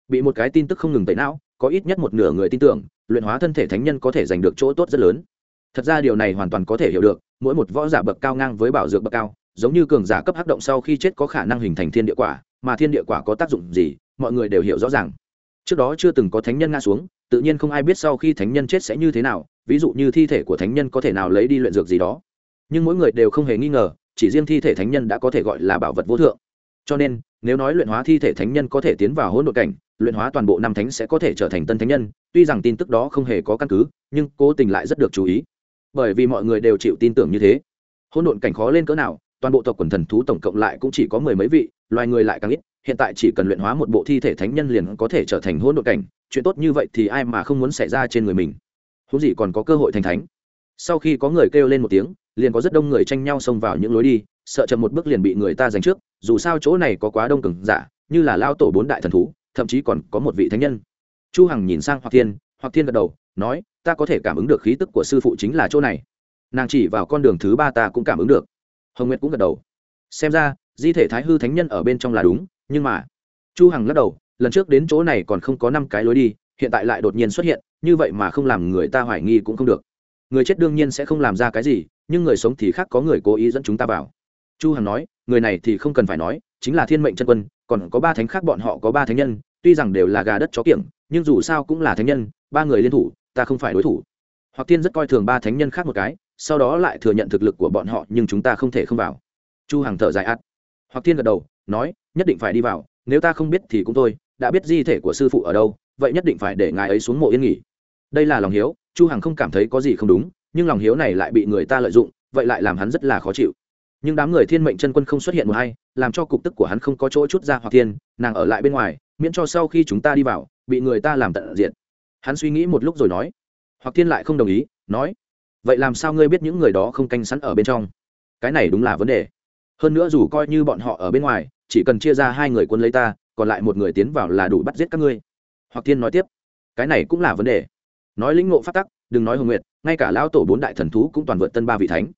bị một cái tin tức không ngừng tẩy não, có ít nhất một nửa người tin tưởng, luyện hóa thân thể thánh nhân có thể giành được chỗ tốt rất lớn. Thật ra điều này hoàn toàn có thể hiểu được, mỗi một võ giả bậc cao ngang với bảo dược bậc cao, giống như cường giả cấp hắc động sau khi chết có khả năng hình thành thiên địa quả, mà thiên địa quả có tác dụng gì, mọi người đều hiểu rõ ràng. Trước đó chưa từng có thánh nhân ngã xuống, tự nhiên không ai biết sau khi thánh nhân chết sẽ như thế nào, ví dụ như thi thể của thánh nhân có thể nào lấy đi luyện dược gì đó. Nhưng mỗi người đều không hề nghi ngờ, chỉ riêng thi thể thánh nhân đã có thể gọi là bảo vật vô thượng cho nên nếu nói luyện hóa thi thể thánh nhân có thể tiến vào hỗn độn cảnh, luyện hóa toàn bộ năm thánh sẽ có thể trở thành tân thánh nhân, tuy rằng tin tức đó không hề có căn cứ, nhưng cố tình lại rất được chú ý. Bởi vì mọi người đều chịu tin tưởng như thế. Hỗn độn cảnh khó lên cỡ nào, toàn bộ tộc quần thần thú tổng cộng lại cũng chỉ có mười mấy vị, loài người lại càng ít, hiện tại chỉ cần luyện hóa một bộ thi thể thánh nhân liền có thể trở thành hỗn độn cảnh, chuyện tốt như vậy thì ai mà không muốn xảy ra trên người mình. Huống gì còn có cơ hội thành thánh. Sau khi có người kêu lên một tiếng, liền có rất đông người tranh nhau xông vào những lối đi, sợ chậm một bước liền bị người ta giành trước dù sao chỗ này có quá đông cường giả, như là lao tổ bốn đại thần thú, thậm chí còn có một vị thánh nhân. Chu hằng nhìn sang hoặc thiên hoặc thiên gật đầu, nói, ta có thể cảm ứng được khí tức của sư phụ chính là chỗ này. Nàng chỉ vào con đường thứ ba ta cũng cảm ứng được. Hồng nguyệt cũng gật đầu. Xem ra, di thể thái hư thánh nhân ở bên trong là đúng, nhưng mà chu hằng lắc đầu, lần trước đến chỗ này còn không có năm cái lối đi, hiện tại lại đột nhiên xuất hiện, như vậy mà không làm người ta hoài nghi cũng không được. Người chết đương nhiên sẽ không làm ra cái gì, nhưng người sống thì khác có người cố ý dẫn chúng ta vào. Chu hằng nói người này thì không cần phải nói, chính là thiên mệnh chân quân, còn có ba thánh khác bọn họ có ba thánh nhân, tuy rằng đều là gà đất chó kiểng, nhưng dù sao cũng là thánh nhân, ba người liên thủ, ta không phải đối thủ. Hoặc tiên rất coi thường ba thánh nhân khác một cái, sau đó lại thừa nhận thực lực của bọn họ, nhưng chúng ta không thể không vào. Chu hằng thở dài ắt hoặc tiên gật đầu, nói, nhất định phải đi vào, nếu ta không biết thì cũng thôi, đã biết di thể của sư phụ ở đâu, vậy nhất định phải để ngài ấy xuống mộ yên nghỉ. Đây là lòng hiếu, chu hằng không cảm thấy có gì không đúng, nhưng lòng hiếu này lại bị người ta lợi dụng, vậy lại làm hắn rất là khó chịu nhưng đám người thiên mệnh chân quân không xuất hiện một hay làm cho cục tức của hắn không có chỗ chút ra hoặc thiên, nàng ở lại bên ngoài, miễn cho sau khi chúng ta đi vào, bị người ta làm tận diện hắn suy nghĩ một lúc rồi nói. Hoặc thiên lại không đồng ý, nói. Vậy làm sao ngươi biết những người đó không canh sẵn ở bên trong? Cái này đúng là vấn đề. Hơn nữa dù coi như bọn họ ở bên ngoài, chỉ cần chia ra hai người quân lấy ta, còn lại một người tiến vào là đủ bắt giết các ngươi. Hoặc thiên nói tiếp. Cái này cũng là vấn đề. Nói lĩnh ngộ phát tắc, đừng nói hồng nguyệt, ngay cả lão tổ bốn đại thần thú cũng toàn vượt tân ba vị thánh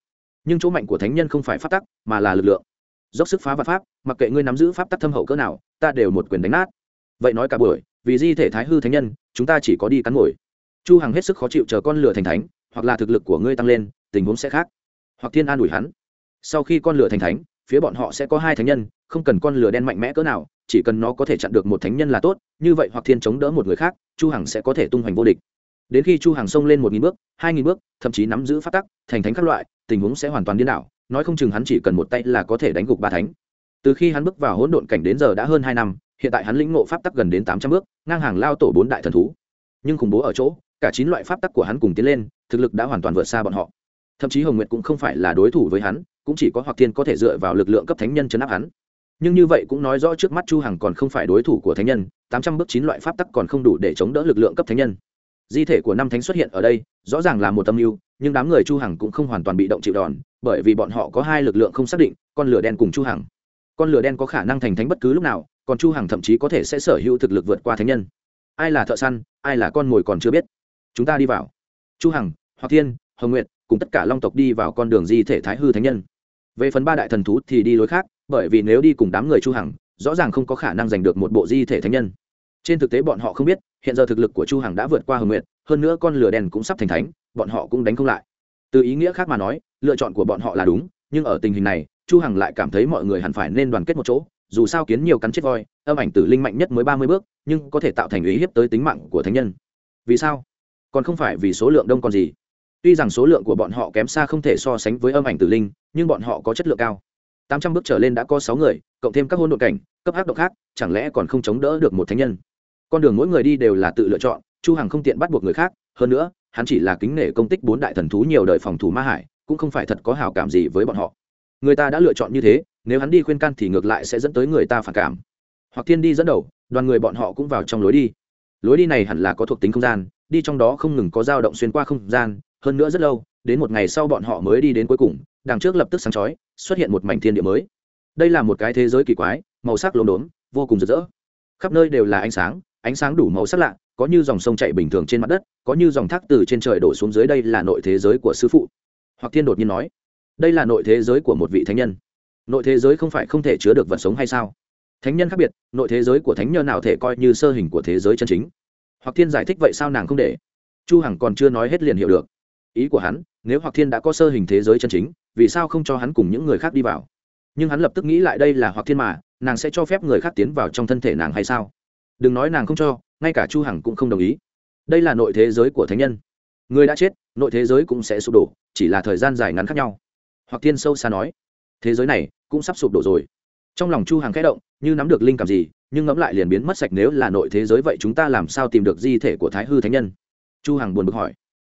nhưng chỗ mạnh của thánh nhân không phải pháp tắc, mà là lực lượng. Dốc sức phá và pháp, mặc kệ ngươi nắm giữ pháp tắc thâm hậu cỡ nào, ta đều một quyền đánh nát. Vậy nói cả buổi, vì di thể thái hư thánh nhân, chúng ta chỉ có đi cắn ngồi chu hằng hết sức khó chịu chờ con lửa thành thánh, hoặc là thực lực của ngươi tăng lên, tình huống sẽ khác. Hoặc thiên an ủi hắn. Sau khi con lửa thành thánh, phía bọn họ sẽ có hai thánh nhân, không cần con lửa đen mạnh mẽ cỡ nào, chỉ cần nó có thể chặn được một thánh nhân là tốt, như vậy hoặc thiên chống đỡ một người khác, chu hằng sẽ có thể tung hoành vô địch đến khi chu hàng xông lên một nghìn bước, hai nghìn bước, thậm chí nắm giữ phát tắc, thành thánh các loại, tình huống sẽ hoàn toàn điên đảo, nói không chừng hắn chỉ cần một tay là có thể đánh gục ba thánh. Từ khi hắn bước vào hỗn độn cảnh đến giờ đã hơn hai năm, hiện tại hắn lĩnh ngộ pháp tắc gần đến tám trăm bước, ngang hàng lao tổ bốn đại thần thú. Nhưng khủng bố ở chỗ, cả chín loại pháp tắc của hắn cùng tiến lên, thực lực đã hoàn toàn vượt xa bọn họ. Thậm chí hồng nguyệt cũng không phải là đối thủ với hắn, cũng chỉ có hoặc thiên có thể dựa vào lực lượng cấp thánh nhân chấn áp hắn. Nhưng như vậy cũng nói rõ trước mắt chu hằng còn không phải đối thủ của thánh nhân, tám trăm bước chín loại pháp tắc còn không đủ để chống đỡ lực lượng cấp thánh nhân di thể của năm thánh xuất hiện ở đây, rõ ràng là một tâm mưu, nhưng đám người chu hằng cũng không hoàn toàn bị động chịu đòn, bởi vì bọn họ có hai lực lượng không xác định, con lửa đen cùng chu hằng. Con lửa đen có khả năng thành thánh bất cứ lúc nào, còn chu hằng thậm chí có thể sẽ sở hữu thực lực vượt qua thánh nhân. Ai là thợ săn, ai là con mồi còn chưa biết. Chúng ta đi vào. Chu hằng hoặc thiên, hồng nguyệt cùng tất cả long tộc đi vào con đường di thể thái hư thánh nhân. Về phần ba đại thần thú thì đi lối khác, bởi vì nếu đi cùng đám người chu hằng, rõ ràng không có khả năng giành được một bộ di thể thánh nhân trên thực tế bọn họ không biết, hiện giờ thực lực của chu hằng đã vượt qua hồng nguyệt, hơn nữa con lửa đèn cũng sắp thành thánh, bọn họ cũng đánh không lại. Từ ý nghĩa khác mà nói, lựa chọn của bọn họ là đúng, nhưng ở tình hình này, chu hằng lại cảm thấy mọi người hẳn phải nên đoàn kết một chỗ, dù sao kiến nhiều cắn chết voi, âm ảnh tử linh mạnh nhất mới ba mươi bước, nhưng có thể tạo thành ý hiếp tới tính mạng của thánh nhân. Vì sao? Còn không phải vì số lượng đông còn gì. Tuy rằng số lượng của bọn họ kém xa không thể so sánh với âm ảnh tử linh, nhưng bọn họ có chất lượng cao. Tám trăm bước trở lên đã có sáu người, cộng thêm các hôn độn cảnh, cấp hắc độc khác, chẳng lẽ còn không chống đỡ được một thánh nhân? Con đường mỗi người đi đều là tự lựa chọn, chu hằng không tiện bắt buộc người khác, hơn nữa, hắn chỉ là kính nể công tích bốn đại thần thú nhiều đời phòng thủ ma hải, cũng không phải thật có hảo cảm gì với bọn họ. Người ta đã lựa chọn như thế, nếu hắn đi khuyên can thì ngược lại sẽ dẫn tới người ta phản cảm. Hoặc thiên đi dẫn đầu, đoàn người bọn họ cũng vào trong lối đi. Lối đi này hẳn là có thuộc tính không gian, đi trong đó không ngừng có dao động xuyên qua không gian, hơn nữa rất lâu, đến một ngày sau bọn họ mới đi đến cuối cùng, đằng trước lập tức sáng chói, xuất hiện một mảnh thiên địa mới. Đây là một cái thế giới kỳ quái, màu sắc lốm đốm, vô cùng rực rỡ. Khắp nơi đều là ánh sáng ánh sáng đủ màu sắc lạ, có như dòng sông chạy bình thường trên mặt đất, có như dòng thác từ trên trời đổ xuống dưới đây là nội thế giới của sư phụ. Hoặc thiên đột nhiên nói, đây là nội thế giới của một vị thánh nhân. Nội thế giới không phải không thể chứa được vật sống hay sao? Thánh nhân khác biệt, nội thế giới của thánh nhân nào thể coi như sơ hình của thế giới chân chính? Hoặc thiên giải thích vậy sao nàng không để? Chu hằng còn chưa nói hết liền hiểu được. Ý của hắn, nếu hoặc thiên đã có sơ hình thế giới chân chính, vì sao không cho hắn cùng những người khác đi vào? Nhưng hắn lập tức nghĩ lại đây là hoặc thiên mà, nàng sẽ cho phép người khác tiến vào trong thân thể nàng hay sao? Đừng nói nàng không cho, ngay cả chu hằng cũng không đồng ý. Đây là nội thế giới của thánh nhân. Người đã chết, nội thế giới cũng sẽ sụp đổ, chỉ là thời gian dài ngắn khác nhau. Hoặc thiên sâu xa nói, thế giới này cũng sắp sụp đổ rồi. Trong lòng chu hằng khẽ động, như nắm được linh cảm gì, nhưng ngẫm lại liền biến mất sạch nếu là nội thế giới vậy chúng ta làm sao tìm được di thể của thái hư thánh nhân? Chu hằng buồn bực hỏi.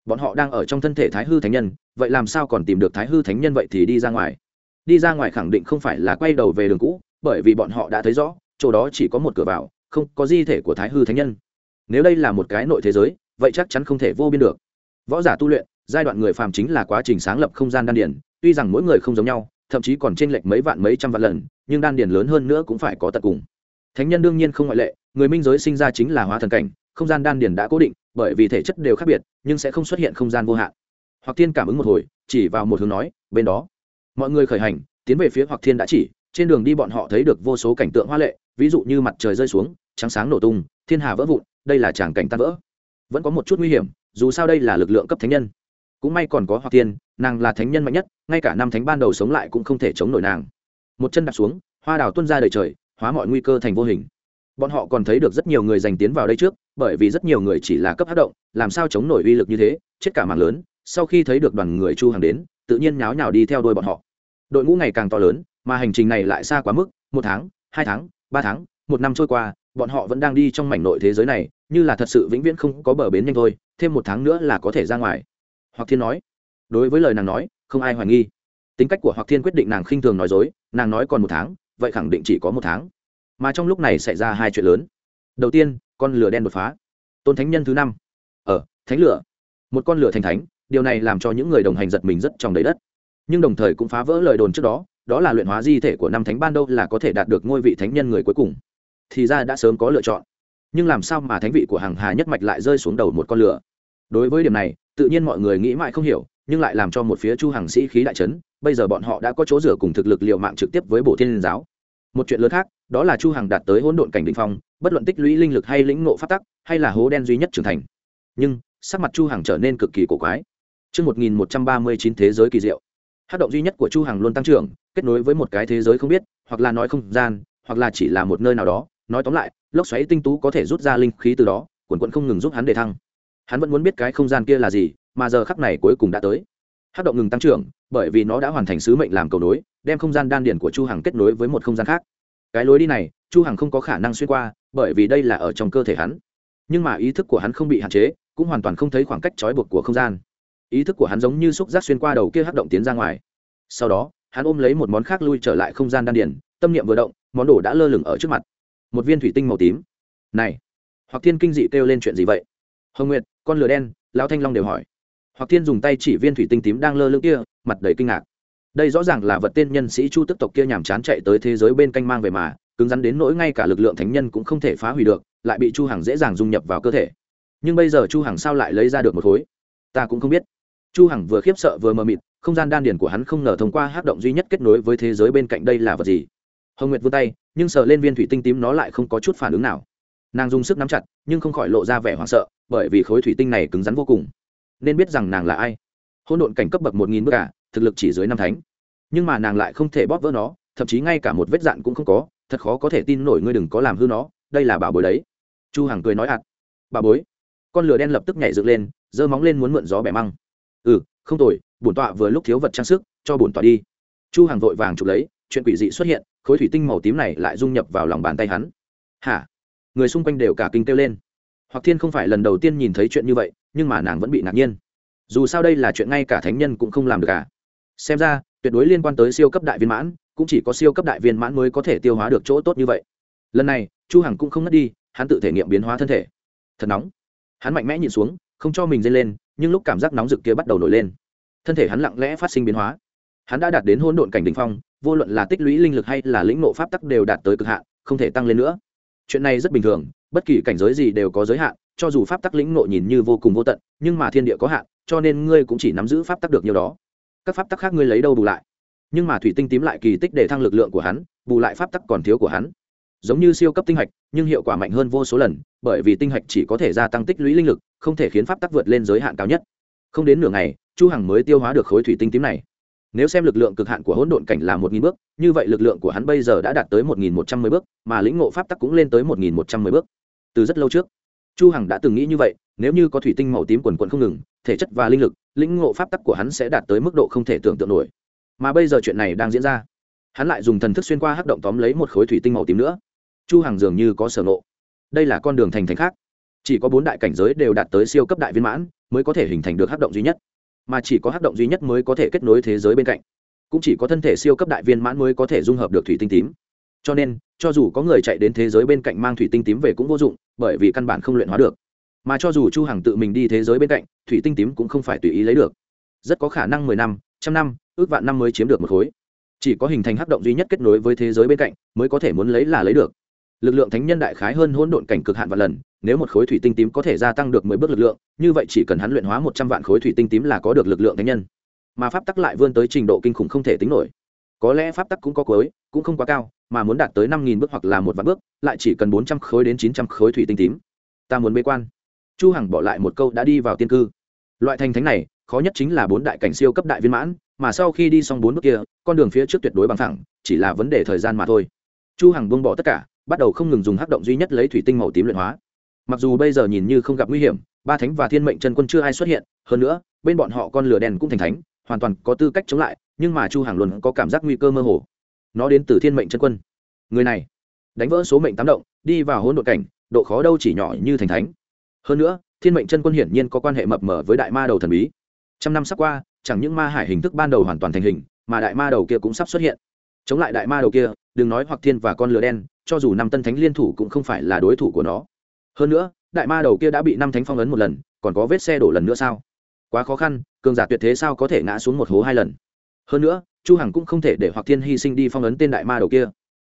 Bọn họ đang ở trong thân thể thái hư thánh nhân, vậy làm sao còn tìm được thái hư thánh nhân vậy thì đi ra ngoài? Đi ra ngoài khẳng định không phải là quay đầu về đường cũ, bởi vì bọn họ đã thấy rõ, chỗ đó chỉ có một cửa vào không có di thể của thái hư thánh nhân. Nếu đây là một cái nội thế giới, vậy chắc chắn không thể vô biên được. Võ giả tu luyện, giai đoạn người phàm chính là quá trình sáng lập không gian đan điển tuy rằng mỗi người không giống nhau, thậm chí còn trên lệch mấy vạn mấy trăm vạn lần, nhưng đan điển lớn hơn nữa cũng phải có tận cùng. Thánh nhân đương nhiên không ngoại lệ, người minh giới sinh ra chính là hóa thần cảnh, không gian đan điển đã cố định, bởi vì thể chất đều khác biệt, nhưng sẽ không xuất hiện không gian vô hạn. Hoặc thiên cảm ứng một hồi, chỉ vào một hướng nói, bên đó. Mọi người khởi hành, tiến về phía hoặc thiên đã chỉ, trên đường đi bọn họ thấy được vô số cảnh tượng hoa lệ ví dụ như mặt trời rơi xuống trắng sáng nổ tung thiên hà vỡ vụn đây là tràng cảnh tan vỡ. Vẫn có một chút nguy hiểm dù sao đây là lực lượng cấp thánh nhân. Cũng may còn có hoặc Tiên, nàng là thánh nhân mạnh nhất ngay cả năm thánh ban đầu sống lại cũng không thể chống nổi nàng. Một chân đạp xuống hoa đào tuân ra đời trời hóa mọi nguy cơ thành vô hình. Bọn họ còn thấy được rất nhiều người giành tiến vào đây trước bởi vì rất nhiều người chỉ là cấp hát động làm sao chống nổi uy lực như thế chết cả mạng lớn sau khi thấy được đoàn người chu hàng đến tự nhiên nháo nhào đi theo đôi bọn họ. Đội ngũ ngày càng to lớn mà hành trình này lại xa quá mức một tháng hai tháng ba tháng, một năm trôi qua, bọn họ vẫn đang đi trong mảnh nội thế giới này, như là thật sự vĩnh viễn không có bờ bến nhanh thôi, thêm một tháng nữa là có thể ra ngoài. Hoặc thiên nói. Đối với lời nàng nói, không ai hoài nghi. Tính cách của hoặc thiên quyết định nàng khinh thường nói dối, nàng nói còn một tháng, vậy khẳng định chỉ có một tháng. Mà trong lúc này xảy ra hai chuyện lớn. Đầu tiên, con lửa đen đột phá. Tôn thánh nhân thứ năm. Ở thánh lửa. Một con lửa thành thánh, điều này làm cho những người đồng hành giật mình rất trong đầy đất. Nhưng đồng thời cũng phá vỡ lời đồn trước đó đó là luyện hóa di thể của năm thánh ban đâu là có thể đạt được ngôi vị thánh nhân người cuối cùng. Thì ra đã sớm có lựa chọn. Nhưng làm sao mà thánh vị của hàng hà nhất mạch lại rơi xuống đầu một con lửa? Đối với điểm này tự nhiên mọi người nghĩ mãi không hiểu nhưng lại làm cho một phía chu hàng sĩ khí đại trấn bây giờ bọn họ đã có chỗ rửa cùng thực lực liệu mạng trực tiếp với bộ thiên liên giáo. Một chuyện lớn khác đó là chu hàng đạt tới hỗn độn cảnh định phong bất luận tích lũy linh lực hay lĩnh ngộ phát tắc hay là hố đen duy nhất trưởng thành. Nhưng sắc mặt chu hàng trở nên cực kỳ cổ quái. Trước 1139 thế giới kỳ diệu. Hát động duy nhất của Chu Hằng luôn tăng trưởng, kết nối với một cái thế giới không biết, hoặc là nói không gian, hoặc là chỉ là một nơi nào đó, nói tóm lại, lốc xoáy tinh tú có thể rút ra linh khí từ đó, quần quận không ngừng giúp hắn để thăng. Hắn vẫn muốn biết cái không gian kia là gì, mà giờ khắc này cuối cùng đã tới. Hát động ngừng tăng trưởng, bởi vì nó đã hoàn thành sứ mệnh làm cầu nối, đem không gian đan điển của Chu Hằng kết nối với một không gian khác. Cái lối đi này, Chu Hằng không có khả năng xuyên qua, bởi vì đây là ở trong cơ thể hắn. Nhưng mà ý thức của hắn không bị hạn chế, cũng hoàn toàn không thấy khoảng cách trói buộc của không gian ý thức của hắn giống như xúc giác xuyên qua đầu kia hát động tiến ra ngoài sau đó hắn ôm lấy một món khác lui trở lại không gian đan điền, tâm niệm vừa động món đồ đã lơ lửng ở trước mặt. Một viên thủy tinh màu tím. Này hoặc thiên kinh dị kêu lên chuyện gì vậy? Hồng nguyệt con lửa đen lão thanh long đều hỏi. Hoặc thiên dùng tay chỉ viên thủy tinh tím đang lơ lửng kia mặt đầy kinh ngạc. Đây rõ ràng là vật tên nhân sĩ chu tức tộc kia nhàm chán chạy tới thế giới bên canh mang về mà cứng rắn đến nỗi ngay cả lực lượng thánh nhân cũng không thể phá hủy được lại bị chu hằng dễ dàng dung nhập vào cơ thể. Nhưng bây giờ chu hằng sao lại lấy ra được một khối? Ta cũng không biết. Chu hằng vừa khiếp sợ vừa mờ mịt không gian đan điền của hắn không ngờ thông qua hát động duy nhất kết nối với thế giới bên cạnh đây là vật gì? Hồng nguyệt vươn tay, nhưng sờ lên viên thủy tinh tím nó lại không có chút phản ứng nào. Nàng dùng sức nắm chặt, nhưng không khỏi lộ ra vẻ hoảng sợ, bởi vì khối thủy tinh này cứng rắn vô cùng. Nên biết rằng nàng là ai? Hôn độn cảnh cấp bậc một nghìn bước cả, thực lực chỉ dưới năm thánh. Nhưng mà nàng lại không thể bóp vỡ nó, thậm chí ngay cả một vết dạn cũng không có, thật khó có thể tin nổi ngươi đừng có làm hư nó, đây là bảo bối đấy. Chu hằng cười nói ạt. Bà bối. Con lửa đen lập tức nhảy dựng lên, giơ móng lên muốn mượn gió bẻ măng. Ừ không tồi, bổn tọa vừa lúc thiếu vật trang sức, cho bổn tọa đi. Chu hằng vội vàng chụp lấy, chuyện quỷ dị xuất hiện, khối thủy tinh màu tím này lại dung nhập vào lòng bàn tay hắn. Hả? Người xung quanh đều cả kinh kêu lên. Hoặc thiên không phải lần đầu tiên nhìn thấy chuyện như vậy, nhưng mà nàng vẫn bị ngạc nhiên. Dù sao đây là chuyện ngay cả thánh nhân cũng không làm được cả xem ra, tuyệt đối liên quan tới siêu cấp đại viên mãn, cũng chỉ có siêu cấp đại viên mãn mới có thể tiêu hóa được chỗ tốt như vậy. Lần này, chu hằng cũng không ngất đi, hắn tự thể nghiệm biến hóa thân thể. Thật nóng. Hắn mạnh mẽ nhìn xuống, không cho mình dây lên nhưng lúc cảm giác nóng rực kia bắt đầu nổi lên, thân thể hắn lặng lẽ phát sinh biến hóa. Hắn đã đạt đến hỗn độn cảnh đỉnh phong, vô luận là tích lũy linh lực hay là lĩnh nộ pháp tắc đều đạt tới cực hạn, không thể tăng lên nữa. Chuyện này rất bình thường, bất kỳ cảnh giới gì đều có giới hạn, cho dù pháp tắc lĩnh nộ nhìn như vô cùng vô tận, nhưng mà thiên địa có hạn, cho nên ngươi cũng chỉ nắm giữ pháp tắc được nhiều đó. Các pháp tắc khác ngươi lấy đâu bù lại? Nhưng mà thủy tinh tím lại kỳ tích để thăng lực lượng của hắn, bù lại pháp tắc còn thiếu của hắn. Giống như siêu cấp tinh hạch, nhưng hiệu quả mạnh hơn vô số lần, bởi vì tinh hạch chỉ có thể gia tăng tích lũy linh lực không thể khiến pháp tắc vượt lên giới hạn cao nhất. Không đến nửa ngày, chu hằng mới tiêu hóa được khối thủy tinh tím này. Nếu xem lực lượng cực hạn của hỗn độn cảnh là một nghìn bước, như vậy lực lượng của hắn bây giờ đã đạt tới một nghìn một trăm mười bước, mà lĩnh ngộ pháp tắc cũng lên tới một nghìn một trăm mười bước. Từ rất lâu trước, chu hằng đã từng nghĩ như vậy, nếu như có thủy tinh màu tím quần quần không ngừng, thể chất và linh lực, lĩnh ngộ pháp tắc của hắn sẽ đạt tới mức độ không thể tưởng tượng nổi. Mà bây giờ chuyện này đang diễn ra. Hắn lại dùng thần thức xuyên qua hắc động tóm lấy một khối thủy tinh màu tím nữa. Chu hằng dường như có sở nộ đây là con đường thành thành khác chỉ có bốn đại cảnh giới đều đạt tới siêu cấp đại viên mãn, mới có thể hình thành được hắc động duy nhất. Mà chỉ có hắc động duy nhất mới có thể kết nối thế giới bên cạnh. Cũng chỉ có thân thể siêu cấp đại viên mãn mới có thể dung hợp được thủy tinh tím. Cho nên, cho dù có người chạy đến thế giới bên cạnh mang thủy tinh tím về cũng vô dụng, bởi vì căn bản không luyện hóa được. Mà cho dù chu hằng tự mình đi thế giới bên cạnh, thủy tinh tím cũng không phải tùy ý lấy được. Rất có khả năng mười năm, trăm năm, ước vạn năm mới chiếm được một khối. Chỉ có hình thành hắc động duy nhất kết nối với thế giới bên cạnh, mới có thể muốn lấy là lấy được. Lực lượng thánh nhân đại khái hơn hỗn độn cảnh cực hạn vạn lần nếu một khối thủy tinh tím có thể gia tăng được mười bước lực lượng, như vậy chỉ cần hắn luyện hóa một trăm vạn khối thủy tinh tím là có được lực lượng thánh nhân. Mà pháp tắc lại vươn tới trình độ kinh khủng không thể tính nổi. Có lẽ pháp tắc cũng có cuối, cũng không quá cao, mà muốn đạt tới năm nghìn bước hoặc là một vạn bước, lại chỉ cần bốn trăm khối đến chín trăm khối thủy tinh tím. Ta muốn bế quan. Chu hằng bỏ lại một câu đã đi vào tiên cư. Loại thành thánh này, khó nhất chính là bốn đại cảnh siêu cấp đại viên mãn, mà sau khi đi xong bốn bước kia, con đường phía trước tuyệt đối bằng thẳng, chỉ là vấn đề thời gian mà thôi. Chu hằng buông bỏ tất cả, bắt đầu không ngừng dùng hắc động duy nhất lấy thủy tinh màu tím luyện hóa mặc dù bây giờ nhìn như không gặp nguy hiểm, ba thánh và thiên mệnh chân quân chưa ai xuất hiện, hơn nữa, bên bọn họ con lửa đen cũng thành thánh, hoàn toàn có tư cách chống lại, nhưng mà chu hàng luôn có cảm giác nguy cơ mơ hồ. Nó đến từ thiên mệnh chân quân. Người này, đánh vỡ số mệnh tám động, đi vào hỗn độn cảnh, độ khó đâu chỉ nhỏ như thành thánh. Hơn nữa, thiên mệnh chân quân hiển nhiên có quan hệ mập mờ với đại ma đầu thần bí. Trăm năm sắp qua, chẳng những ma hải hình thức ban đầu hoàn toàn thành hình, mà đại ma đầu kia cũng sắp xuất hiện. Chống lại đại ma đầu kia, đừng nói hoặc thiên và con lửa đen, cho dù năm tân thánh liên thủ cũng không phải là đối thủ của nó hơn nữa, đại ma đầu kia đã bị năm thánh phong ấn một lần, còn có vết xe đổ lần nữa sao? Quá khó khăn, cường giả tuyệt thế sao có thể ngã xuống một hố hai lần? Hơn nữa, chu hằng cũng không thể để hoặc thiên hy sinh đi phong ấn tên đại ma đầu kia.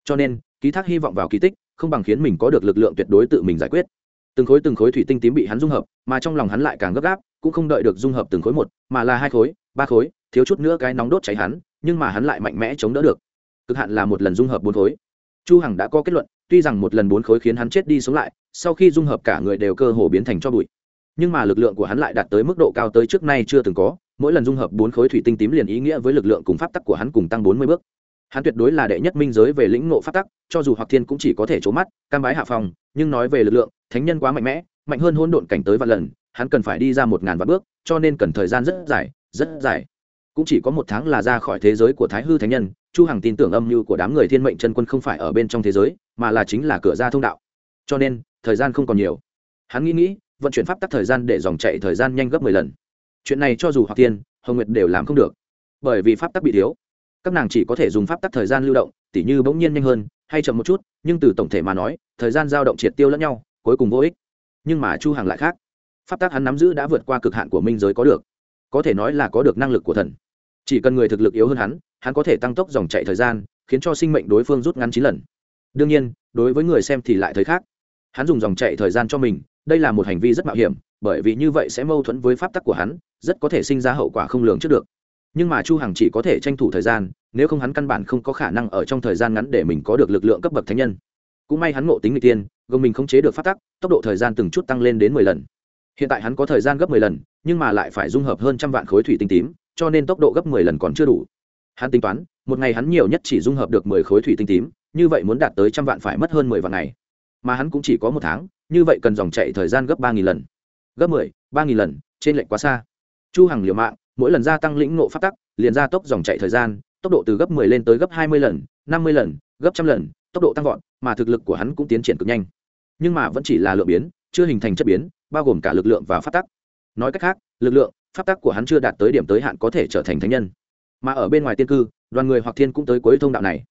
Cho nên, ký thác hy vọng vào kỳ tích, không bằng khiến mình có được lực lượng tuyệt đối tự mình giải quyết. Từng khối từng khối thủy tinh tím bị hắn dung hợp, mà trong lòng hắn lại càng gấp gáp, cũng không đợi được dung hợp từng khối một, mà là hai khối, ba khối, thiếu chút nữa cái nóng đốt cháy hắn, nhưng mà hắn lại mạnh mẽ chống đỡ được. Cực hạn là một lần dung hợp bốn khối. Chu hằng đã có kết luận, tuy rằng một lần bốn khối khiến hắn chết đi sống lại sau khi dung hợp cả người đều cơ hồ biến thành cho bụi. Nhưng mà lực lượng của hắn lại đạt tới mức độ cao tới trước nay chưa từng có, mỗi lần dung hợp bốn khối thủy tinh tím liền ý nghĩa với lực lượng cùng pháp tắc của hắn cùng tăng bốn mươi bước. Hắn tuyệt đối là đệ nhất minh giới về lĩnh ngộ pháp tắc, cho dù hoặc thiên cũng chỉ có thể trố mắt, cam bái hạ phòng, nhưng nói về lực lượng, thánh nhân quá mạnh mẽ, mạnh hơn hôn độn cảnh tới vạn lần, hắn cần phải đi ra một ngàn vạn bước, cho nên cần thời gian rất dài rất dài. Cũng chỉ có một tháng là ra khỏi thế giới của thái hư thánh nhân, chu hằng tin tưởng âm mưu của đám người thiên mệnh chân quân không phải ở bên trong thế giới, mà là chính là cửa ra thông đạo. Cho nên thời gian không còn nhiều. Hắn nghĩ nghĩ, vận chuyển pháp tắc thời gian để dòng chạy thời gian nhanh gấp mười lần. Chuyện này cho dù hoặc tiên hồng nguyệt đều làm không được. Bởi vì pháp tắc bị thiếu. Các nàng chỉ có thể dùng pháp tắc thời gian lưu động, tỉ như bỗng nhiên nhanh hơn, hay chậm một chút, nhưng từ tổng thể mà nói, thời gian dao động triệt tiêu lẫn nhau, cuối cùng vô ích. Nhưng mà chu hàng lại khác. Pháp tắc hắn nắm giữ đã vượt qua cực hạn của minh giới có được. Có thể nói là có được năng lực của thần. Chỉ cần người thực lực yếu hơn hắn hắn có thể tăng tốc dòng chạy thời gian, khiến cho sinh mệnh đối phương rút ngắn chín lần. Đương nhiên, đối với người xem thì lại thấy khác hắn dùng dòng chạy thời gian cho mình, đây là một hành vi rất mạo hiểm, bởi vì như vậy sẽ mâu thuẫn với pháp tắc của hắn, rất có thể sinh ra hậu quả không lường trước được. Nhưng mà chu hằng chỉ có thể tranh thủ thời gian, nếu không hắn căn bản không có khả năng ở trong thời gian ngắn để mình có được lực lượng cấp bậc thánh nhân. Cũng may hắn ngộ tính người tiên gồm mình không chế được pháp tắc, tốc độ thời gian từng chút tăng lên đến mười lần. Hiện tại hắn có thời gian gấp mười lần, nhưng mà lại phải dung hợp hơn trăm vạn khối thủy tinh tím, cho nên tốc độ gấp mười lần còn chưa đủ. Hắn tính toán, một ngày hắn nhiều nhất chỉ dung hợp được mười khối thủy tinh tím, như vậy muốn đạt tới trăm vạn phải mất hơn mười vạn ngày mà hắn cũng chỉ có một tháng, như vậy cần dòng chạy thời gian gấp ba nghìn lần. Gấp mười, ba nghìn lần, trên lệnh quá xa. Chu hằng liều mạng, mỗi lần gia tăng lĩnh ngộ phát tắc, liền gia tốc dòng chạy thời gian, tốc độ từ gấp mười lên tới gấp hai mươi lần, năm mươi lần, gấp trăm lần, tốc độ tăng vọt, mà thực lực của hắn cũng tiến triển cực nhanh. Nhưng mà vẫn chỉ là lượng biến, chưa hình thành chất biến, bao gồm cả lực lượng và phát tắc. Nói cách khác, lực lượng phát tắc của hắn chưa đạt tới điểm tới hạn có thể trở thành thánh nhân. Mà ở bên ngoài tiên cư, đoàn người hoặc thiên cũng tới cuối thông đạo này.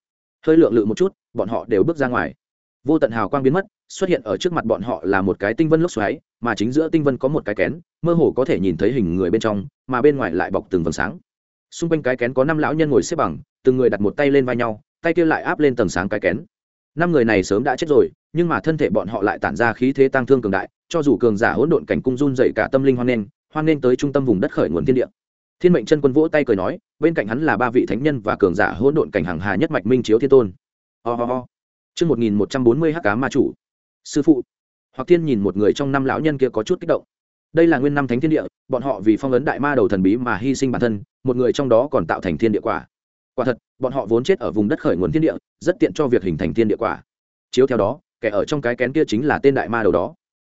Hơi lượng lự một chút, bọn họ đều bước ra ngoài vô tận hào quang biến mất, xuất hiện ở trước mặt bọn họ là một cái tinh vân lốc xoáy, mà chính giữa tinh vân có một cái kén, mơ hồ có thể nhìn thấy hình người bên trong, mà bên ngoài lại bọc từng vầng sáng. Xung quanh cái kén có năm lão nhân ngồi xếp bằng, từng người đặt một tay lên vai nhau, tay kia lại áp lên tầng sáng cái kén. Năm người này sớm đã chết rồi, nhưng mà thân thể bọn họ lại tản ra khí thế tăng thương cường đại, cho dù cường giả hỗn độn cảnh cung run dậy cả tâm linh hoan nghênh hoan nghênh tới trung tâm vùng đất khởi nguồn thiên địa. Thiên mệnh chân quân vỗ tay cười nói, bên cạnh hắn là ba vị thánh nhân và cường giả hỗn độn cảnh hàng hà nhất mạch minh chiếu thiên tôn. Ho、oh、ho、oh. ho. Chương 1140 hắc cá ma chủ. Sư phụ. Hoặc Thiên nhìn một người trong năm lão nhân kia có chút kích động. Đây là nguyên năm thánh thiên địa, bọn họ vì phong ấn đại ma đầu thần bí mà hy sinh bản thân, một người trong đó còn tạo thành thiên địa quả. Quả thật, bọn họ vốn chết ở vùng đất khởi nguồn thiên địa, rất tiện cho việc hình thành thiên địa quả. Chiếu theo đó, kẻ ở trong cái kén kia chính là tên đại ma đầu đó.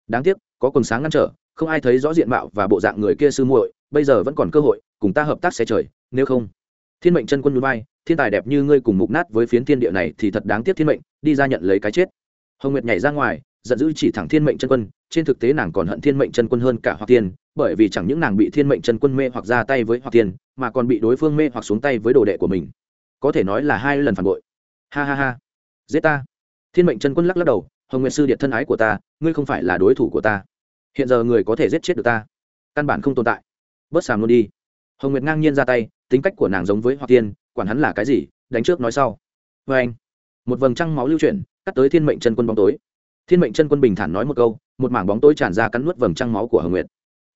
Đáng tiếc, có quần sáng ngăn trở, không ai thấy rõ diện mạo và bộ dạng người kia sư muội, bây giờ vẫn còn cơ hội, cùng ta hợp tác sẽ trời, nếu không. Thiên mệnh chân quân núi bay, thiên tài đẹp như ngươi cùng mục nát với phiến thiên địa này thì thật đáng tiếc thiên mệnh đi ra nhận lấy cái chết. Hồng nguyệt nhảy ra ngoài giận dữ chỉ thẳng thiên mệnh chân quân trên thực tế nàng còn hận thiên mệnh chân quân hơn cả hoặc tiên bởi vì chẳng những nàng bị thiên mệnh chân quân mê hoặc ra tay với hoặc tiên mà còn bị đối phương mê hoặc xuống tay với đồ đệ của mình. Có thể nói là hai lần phản bội. Ha ha ha. Giết ta. Thiên mệnh chân quân lắc lắc đầu hồng nguyệt sư điện thân ái của ta ngươi không phải là đối thủ của ta. Hiện giờ người có thể giết chết được ta. Căn bản không tồn tại. Bớt sàm luôn đi. Hồng nguyệt ngang nhiên ra tay tính cách của nàng giống với hoặc tiên quản hắn là cái gì, đánh trước nói sau. Vê anh, một vầng trăng máu lưu chuyển, cắt tới thiên mệnh chân quân bóng tối. Thiên mệnh chân quân bình thản nói một câu, một mảng bóng tối tràn ra cắn nuốt vầng trăng máu của hồng nguyệt.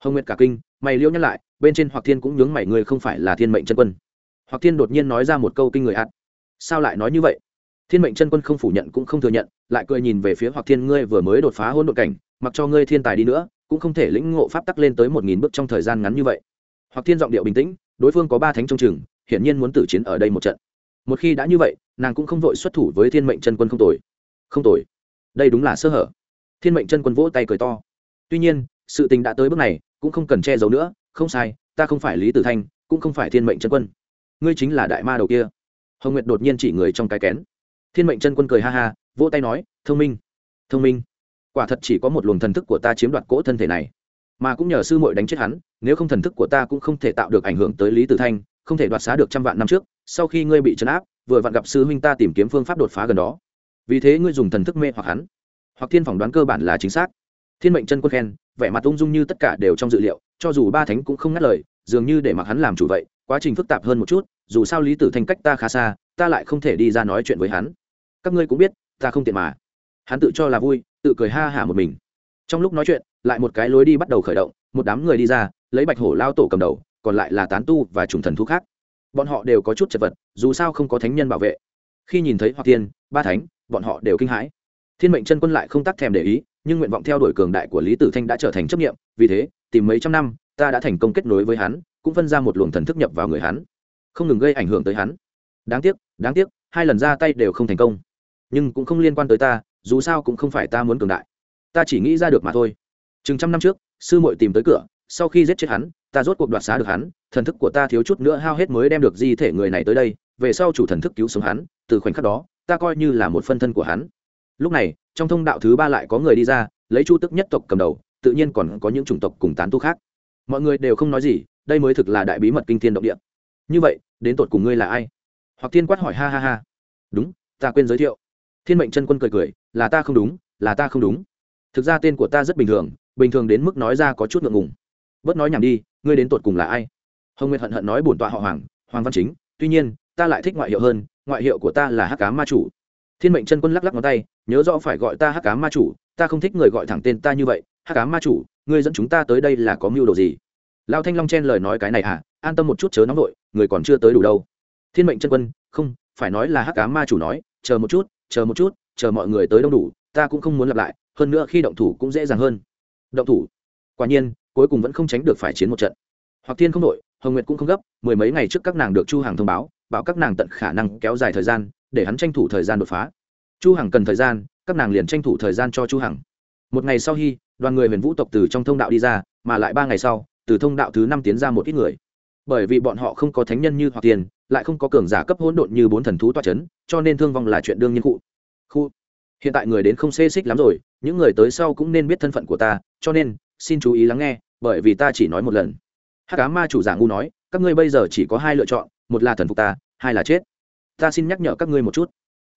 Hồng nguyệt cả kinh, mày liêu nhắc lại, bên trên hoặc thiên cũng nhướng mày người không phải là thiên mệnh chân quân. Hoặc thiên đột nhiên nói ra một câu kinh người ạt sao lại nói như vậy? Thiên mệnh chân quân không phủ nhận cũng không thừa nhận, lại cười nhìn về phía hoặc thiên ngươi vừa mới đột phá hôn đ ộ cảnh, mặc cho ngươi thiên tài đi nữa, cũng không thể lĩnh ngộ pháp tắc lên tới một nghìn bước trong thời gian ngắn như vậy. Hoặc thiên giọng điệu bình tĩnh đối phương có ba thánh trong chừng, hiển nhiên muốn tử chiến ở đây một trận. Một khi đã như vậy, nàng cũng không vội xuất thủ với thiên mệnh chân quân không tồi. Không tồi. Đây đúng là sơ hở. Thiên mệnh chân quân vỗ tay cười to. Tuy nhiên, sự tình đã tới bước này, cũng không cần che giấu nữa. Không sai, ta không phải lý tử thanh, cũng không phải thiên mệnh chân quân. Ngươi chính là đại ma đầu kia. Hồng nguyệt đột nhiên chỉ người trong cái kén. Thiên mệnh chân quân cười ha ha, vỗ tay nói, thông minh thông minh, quả thật chỉ có một luồng thần thức của ta chiếm đoạt cỗ thân thể này mà cũng nhờ sư muội đánh chết hắn, nếu không thần thức của ta cũng không thể tạo được ảnh hưởng tới lý tử thanh, không thể đoạt xá được trăm vạn năm trước, sau khi ngươi bị trấn áp, vừa vặn gặp sư huynh ta tìm kiếm phương pháp đột phá gần đó. Vì thế ngươi dùng thần thức mê hoặc hắn. Hoặc thiên phỏng đoán cơ bản là chính xác. Thiên mệnh chân quân khen, vẻ mặt ung dung như tất cả đều trong dự liệu, cho dù ba thánh cũng không ngắt lời, dường như để mặc hắn làm chủ vậy, quá trình phức tạp hơn một chút, dù sao lý tử thanh cách ta khá xa, ta lại không thể đi ra nói chuyện với hắn. Các ngươi cũng biết, ta không tiện mà. Hắn tự cho là vui, tự cười ha hả một mình. Trong lúc nói chuyện lại một cái lối đi bắt đầu khởi động, một đám người đi ra, lấy bạch hổ lao tổ cầm đầu, còn lại là tán tu và chủng thần thú khác. Bọn họ đều có chút chật vật, dù sao không có thánh nhân bảo vệ. Khi nhìn thấy hoặc tiên, ba thánh, bọn họ đều kinh hãi. Thiên mệnh chân quân lại không tắc thèm để ý, nhưng nguyện vọng theo đuổi cường đại của lý tử thanh đã trở thành chấp nghiệm vì thế, tìm mấy trăm năm, ta đã thành công kết nối với hắn, cũng phân ra một luồng thần thức nhập vào người hắn. Không ngừng gây ảnh hưởng tới hắn. Đáng tiếc đáng tiếc, hai lần ra tay đều không thành công. Nhưng cũng không liên quan tới ta, dù sao cũng không phải ta muốn cường đại. Ta chỉ nghĩ ra được mà thôi chừng trăm năm trước, sư muội tìm tới cửa, sau khi giết chết hắn, ta rốt cuộc đoạt xá được hắn, thần thức của ta thiếu chút nữa hao hết mới đem được di thể người này tới đây, về sau chủ thần thức cứu sống hắn, từ khoảnh khắc đó, ta coi như là một phân thân của hắn. Lúc này, trong thông đạo thứ ba lại có người đi ra, lấy chu tức nhất tộc cầm đầu, tự nhiên còn có những chủng tộc cùng tán tu khác. Mọi người đều không nói gì, đây mới thực là đại bí mật kinh thiên động địa. Như vậy, đến tột cùng ngươi là ai? Hoặc thiên quát hỏi, ha ha ha. Đúng, ta quên giới thiệu. Thiên mệnh chân quân cười cười, là ta không đúng, là ta không đúng. Thực ra tên của ta rất bình thường bình thường đến mức nói ra có chút ngượng ngùng. Bớt nói nhảm đi, ngươi đến tột cùng là ai? Hồng nguyệt hận hận nói bổn tọa họ hoàng hoàng văn chính, tuy nhiên, ta lại thích ngoại hiệu hơn, ngoại hiệu của ta là hắc cá ma chủ. Thiên mệnh chân quân lắc lắc ngón tay, nhớ rõ phải gọi ta hắc cá ma chủ, ta không thích người gọi thẳng tên ta như vậy, hắc cá ma chủ, ngươi dẫn chúng ta tới đây là có mưu đồ gì? Lao thanh long chen lời nói cái này à an tâm một chút chớ nóng vội, người còn chưa tới đủ đâu. Thiên mệnh chân quân, không, phải nói là hắc cá ma chủ nói, chờ một chút, chờ một chút, chờ mọi người tới đông đủ, ta cũng không muốn lặp lại, hơn nữa khi động thủ cũng dễ dàng hơn động thủ. Quả nhiên, cuối cùng vẫn không tránh được phải chiến một trận. Hoặc thiên không đội, hồng nguyệt cũng không gấp, mười mấy ngày trước các nàng được chu hàng thông báo, bảo các nàng tận khả năng kéo dài thời gian, để hắn tranh thủ thời gian đột phá. Chu hằng cần thời gian, các nàng liền tranh thủ thời gian cho chu hằng. Một ngày sau khi đoàn người huyền vũ tộc từ trong thông đạo đi ra, mà lại ba ngày sau, từ thông đạo thứ năm tiến ra một ít người. Bởi vì bọn họ không có thánh nhân như hoặc tiền lại không có cường giả cấp hỗn độn như bốn thần thú toa chấn, cho nên thương vong là chuyện đương nhiên cụ khu hiện tại người đến không xê xích lắm rồi những người tới sau cũng nên biết thân phận của ta, cho nên, xin chú ý lắng nghe, bởi vì ta chỉ nói một lần. Hát cá ma chủ giả ngu nói, các ngươi bây giờ chỉ có hai lựa chọn, một là thần phục ta, hai là chết. Ta xin nhắc nhở các ngươi một chút.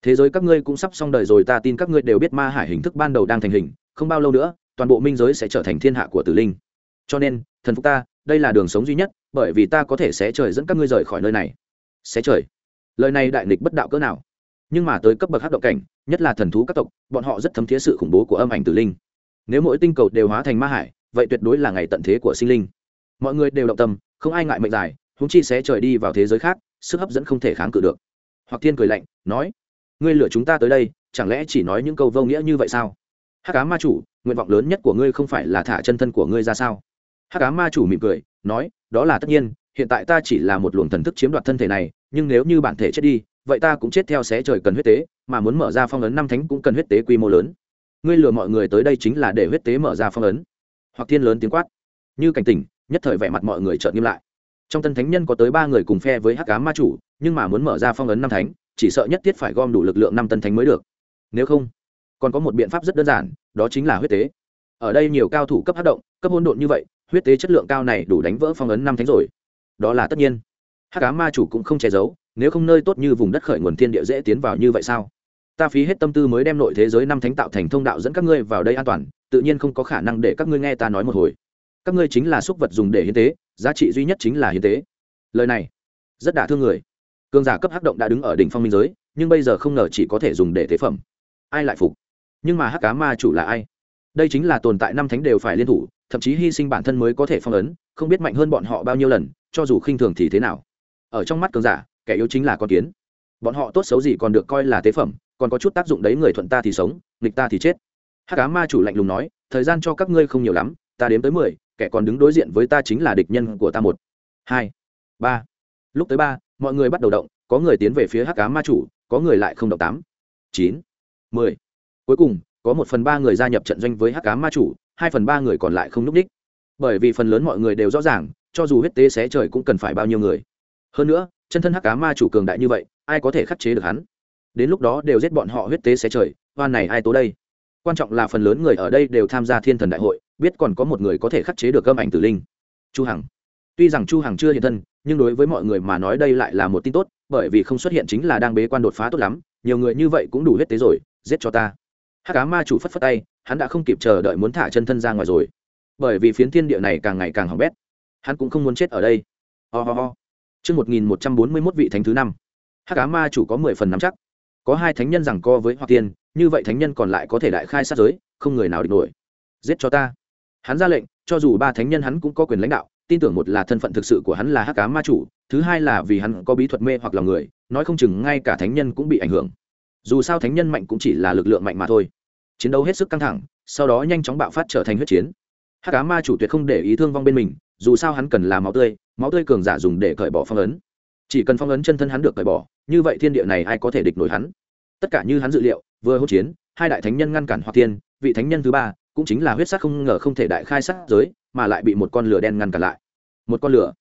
Thế giới các ngươi cũng sắp xong đời rồi, ta tin các ngươi đều biết ma hải hình thức ban đầu đang thành hình, không bao lâu nữa, toàn bộ minh giới sẽ trở thành thiên hạ của tử linh. Cho nên, thần phục ta, đây là đường sống duy nhất, bởi vì ta có thể sẽ trời dẫn các ngươi rời khỏi nơi này. Sẽ trời? Lời này đại nghịch bất đạo cỡ nào? Nhưng mà tới cấp bậc hát động cảnh nhất là thần thú các tộc, bọn họ rất thấm thiế sự khủng bố của âm ảnh tử linh. Nếu mỗi tinh cầu đều hóa thành ma hải, vậy tuyệt đối là ngày tận thế của sinh linh. Mọi người đều động tâm, không ai ngại mệnh dài húng chi sẽ trời đi vào thế giới khác, sức hấp dẫn không thể kháng cự được. Hoặc thiên cười lạnh, nói, ngươi lựa chúng ta tới đây, chẳng lẽ chỉ nói những câu vô nghĩa như vậy sao? Hát cá ma chủ, nguyện vọng lớn nhất của ngươi không phải là thả chân thân của ngươi ra sao? Hát cá ma chủ mỉm cười, nói, đó là tất nhiên, hiện tại ta chỉ là một luồng thần thức chiếm đoạt thân thể này, nhưng nếu như bản thể chết đi vậy ta cũng chết theo xé trời cần huyết tế, mà muốn mở ra phong ấn năm thánh cũng cần huyết tế quy mô lớn. Ngươi lừa mọi người tới đây chính là để huyết tế mở ra phong ấn. Hoặc thiên lớn tiếng quát. Như cảnh tỉnh, nhất thời vẻ mặt mọi người trợn nghiêm lại. Trong tân thánh nhân có tới ba người cùng phe với hắc cá ma chủ, nhưng mà muốn mở ra phong ấn năm thánh, chỉ sợ nhất thiết phải gom đủ lực lượng năm tân thánh mới được. Nếu không, còn có một biện pháp rất đơn giản, đó chính là huyết tế. Ở đây nhiều cao thủ cấp hát động, cấp hôn độn như vậy, huyết tế chất lượng cao này đủ đánh vỡ phong ấn năm thánh rồi. Đó là tất nhiên. Hát cá ma chủ cũng không che giấu nếu không nơi tốt như vùng đất khởi nguồn thiên địa dễ tiến vào như vậy sao? Ta phí hết tâm tư mới đem nội thế giới năm thánh tạo thành thông đạo dẫn các ngươi vào đây an toàn, tự nhiên không có khả năng để các ngươi nghe ta nói một hồi. Các ngươi chính là súc vật dùng để hiến tế, giá trị duy nhất chính là hiến tế. Lời này, rất đả thương người. Cường giả cấp hắc động đã đứng ở đỉnh phong minh giới, nhưng bây giờ không ngờ chỉ có thể dùng để tế phẩm. Ai lại phục? Nhưng mà hắc cá ma chủ là ai? Đây chính là tồn tại năm thánh đều phải liên thủ, thậm chí hy sinh bản thân mới có thể phong ấn, không biết mạnh hơn bọn họ bao nhiêu lần, cho dù khinh thường thì thế nào? Ở trong mắt cường giả kẻ yếu chính là con kiến. Bọn họ tốt xấu gì còn được coi là tế phẩm, còn có chút tác dụng đấy người thuận ta thì sống, nghịch ta thì chết. Hắc cá ma chủ lạnh lùng nói, thời gian cho các ngươi không nhiều lắm, ta đếm tới mười, kẻ còn đứng đối diện với ta chính là địch nhân của ta một. Hai, ba. Lúc tới ba, mọi người bắt đầu động, có người tiến về phía hắc cá ma chủ, có người lại không động tám. Chín, mười. Cuối cùng, có một phần ba người gia nhập trận doanh với hắc cá ma chủ, hai phần ba người còn lại không núp đích. Bởi vì phần lớn mọi người đều rõ ràng, cho dù huyết tế xé trời cũng cần phải bao nhiêu người. Hơn nữa chân thân hắc cá ma chủ cường đại như vậy, ai có thể khắc chế được hắn? Đến lúc đó đều giết bọn họ huyết tế xé trời hoan này ai tố đây? Quan trọng là phần lớn người ở đây đều tham gia thiên thần đại hội, biết còn có một người có thể khắc chế được âm ảnh tử linh. Chu hằng. Tuy rằng chu hằng chưa hiện thân, nhưng đối với mọi người mà nói đây lại là một tin tốt, bởi vì không xuất hiện chính là đang bế quan đột phá tốt lắm, nhiều người như vậy cũng đủ huyết tế rồi, giết cho ta. Hắc cá ma chủ phất phất tay, hắn đã không kịp chờ đợi muốn thả chân thân ra ngoài rồi. Bởi vì phiến thiên địa này càng ngày càng hỏng bét, hắn cũng không muốn chết ở đây. Ho、oh、ho、oh. ho. Trước 1141 vị thánh thứ năm. Hắc Ám ma chủ có mười phần nắm chắc. Có hai thánh nhân rằng co với hoa tiên như vậy thánh nhân còn lại có thể đại khai sát giới, không người nào địch nổi. Giết cho ta. Hắn ra lệnh, cho dù ba thánh nhân hắn cũng có quyền lãnh đạo, tin tưởng một là thân phận thực sự của hắn là hắc Ám ma chủ, thứ hai là vì hắn có bí thuật mê hoặc lòng người, nói không chừng ngay cả thánh nhân cũng bị ảnh hưởng. Dù sao thánh nhân mạnh cũng chỉ là lực lượng mạnh mà thôi. Chiến đấu hết sức căng thẳng, sau đó nhanh chóng bạo phát trở thành huyết chiến. Hắc Ám ma chủ tuyệt không để ý thương vong bên mình, dù sao hắn cần là máu tươi máu tươi cường giả dùng để cởi bỏ phong ấn. Chỉ cần phong ấn chân thân hắn được cởi bỏ, như vậy thiên địa này ai có thể địch nổi hắn? Tất cả như hắn dự liệu, vừa hỗn chiến, hai đại thánh nhân ngăn cản hoặc tiên, vị thánh nhân thứ ba, cũng chính là huyết sắc không ngờ không thể đại khai sát giới, mà lại bị một con lửa đen ngăn cản lại. Một con lửa.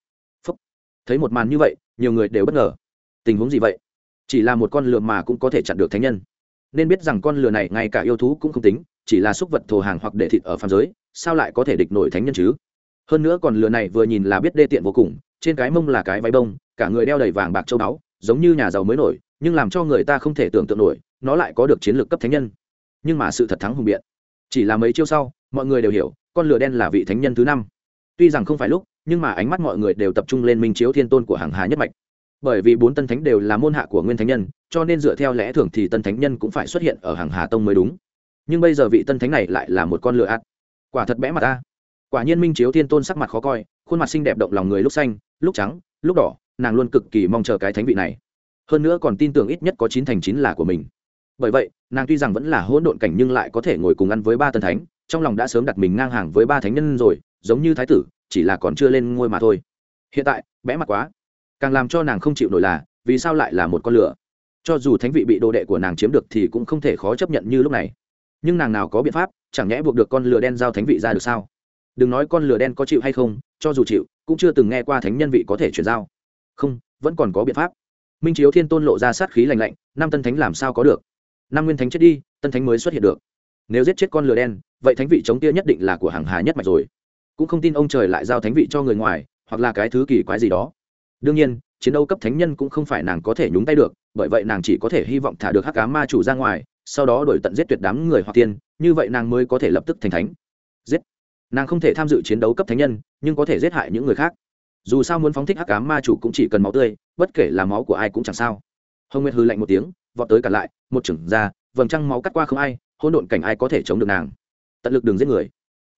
Phúc. Thấy một màn như vậy, nhiều người đều bất ngờ. Tình huống gì vậy? Chỉ là một con lửa mà cũng có thể chặn được thánh nhân. Nên biết rằng con lửa này ngay cả yêu thú cũng không tính, chỉ là súc vật thổ hàng hoặc để thịt ở phàm giới, sao lại có thể địch nổi thánh nhân chứ? Hơn nữa còn lừa này vừa nhìn là biết đê tiện vô cùng, trên cái mông là cái váy bông, cả người đeo đầy vàng bạc châu báu, giống như nhà giàu mới nổi, nhưng làm cho người ta không thể tưởng tượng nổi, nó lại có được chiến lược cấp thánh nhân. Nhưng mà sự thật thắng hùng biện. Chỉ là mấy chiêu sau, mọi người đều hiểu, con lửa đen là vị thánh nhân thứ năm. Tuy rằng không phải lúc, nhưng mà ánh mắt mọi người đều tập trung lên minh chiếu thiên tôn của hàng hà nhất mạch. Bởi vì bốn tân thánh đều là môn hạ của nguyên thánh nhân, cho nên dựa theo lẽ thường thì tân thánh nhân cũng phải xuất hiện ở hàng hà tông mới đúng. Nhưng bây giờ vị tân thánh này lại là một con lửa ạt quả thật bẽ mặt ta quả nhiên minh chiếu thiên tôn sắc mặt khó coi, khuôn mặt xinh đẹp động lòng người lúc xanh, lúc trắng, lúc đỏ, nàng luôn cực kỳ mong chờ cái thánh vị này. Hơn nữa còn tin tưởng ít nhất có chín thành chín là của mình. Bởi vậy, nàng tuy rằng vẫn là hỗn độn cảnh nhưng lại có thể ngồi cùng ăn với ba tân thánh, trong lòng đã sớm đặt mình ngang hàng với ba thánh nhân rồi, giống như thái tử, chỉ là còn chưa lên ngôi mà thôi. Hiện tại, bẽ mặt quá. Càng làm cho nàng không chịu nổi là, vì sao lại là một con lửa? Cho dù thánh vị bị đồ đệ của nàng chiếm được thì cũng không thể khó chấp nhận như lúc này. Nhưng nàng nào có biện pháp, chẳng nhẽ buộc được con lửa đen giao thánh vị ra được sao? Đừng nói con lửa đen có chịu hay không, cho dù chịu, cũng chưa từng nghe qua thánh nhân vị có thể chuyển giao. Không, vẫn còn có biện pháp. Minh chiếu thiên tôn lộ ra sát khí lành lạnh, năm tân thánh làm sao có được? Năm nguyên thánh chết đi, tân thánh mới xuất hiện được. Nếu giết chết con lửa đen, vậy thánh vị chống tia nhất định là của hàng hà nhất mạch rồi. Cũng không tin ông trời lại giao thánh vị cho người ngoài, hoặc là cái thứ kỳ quái gì đó. Đương nhiên, chiến đấu cấp thánh nhân cũng không phải nàng có thể nhúng tay được, bởi vậy nàng chỉ có thể hy vọng thả được hắc cá ma chủ ra ngoài, sau đó đổi tận giết tuyệt đám người hoặc tiên, như vậy nàng mới có thể lập tức thành thánh. Giết nàng không thể tham dự chiến đấu cấp thánh nhân, nhưng có thể giết hại những người khác. Dù sao muốn phóng thích hắc cám ma chủ cũng chỉ cần máu tươi, bất kể là máu của ai cũng chẳng sao. Hồng nguyệt hư lạnh một tiếng, vọt tới cả lại, một chừng ra, vầng trăng máu cắt qua không ai hôn độn cảnh ai có thể chống được nàng? Tận lực đừng giết người.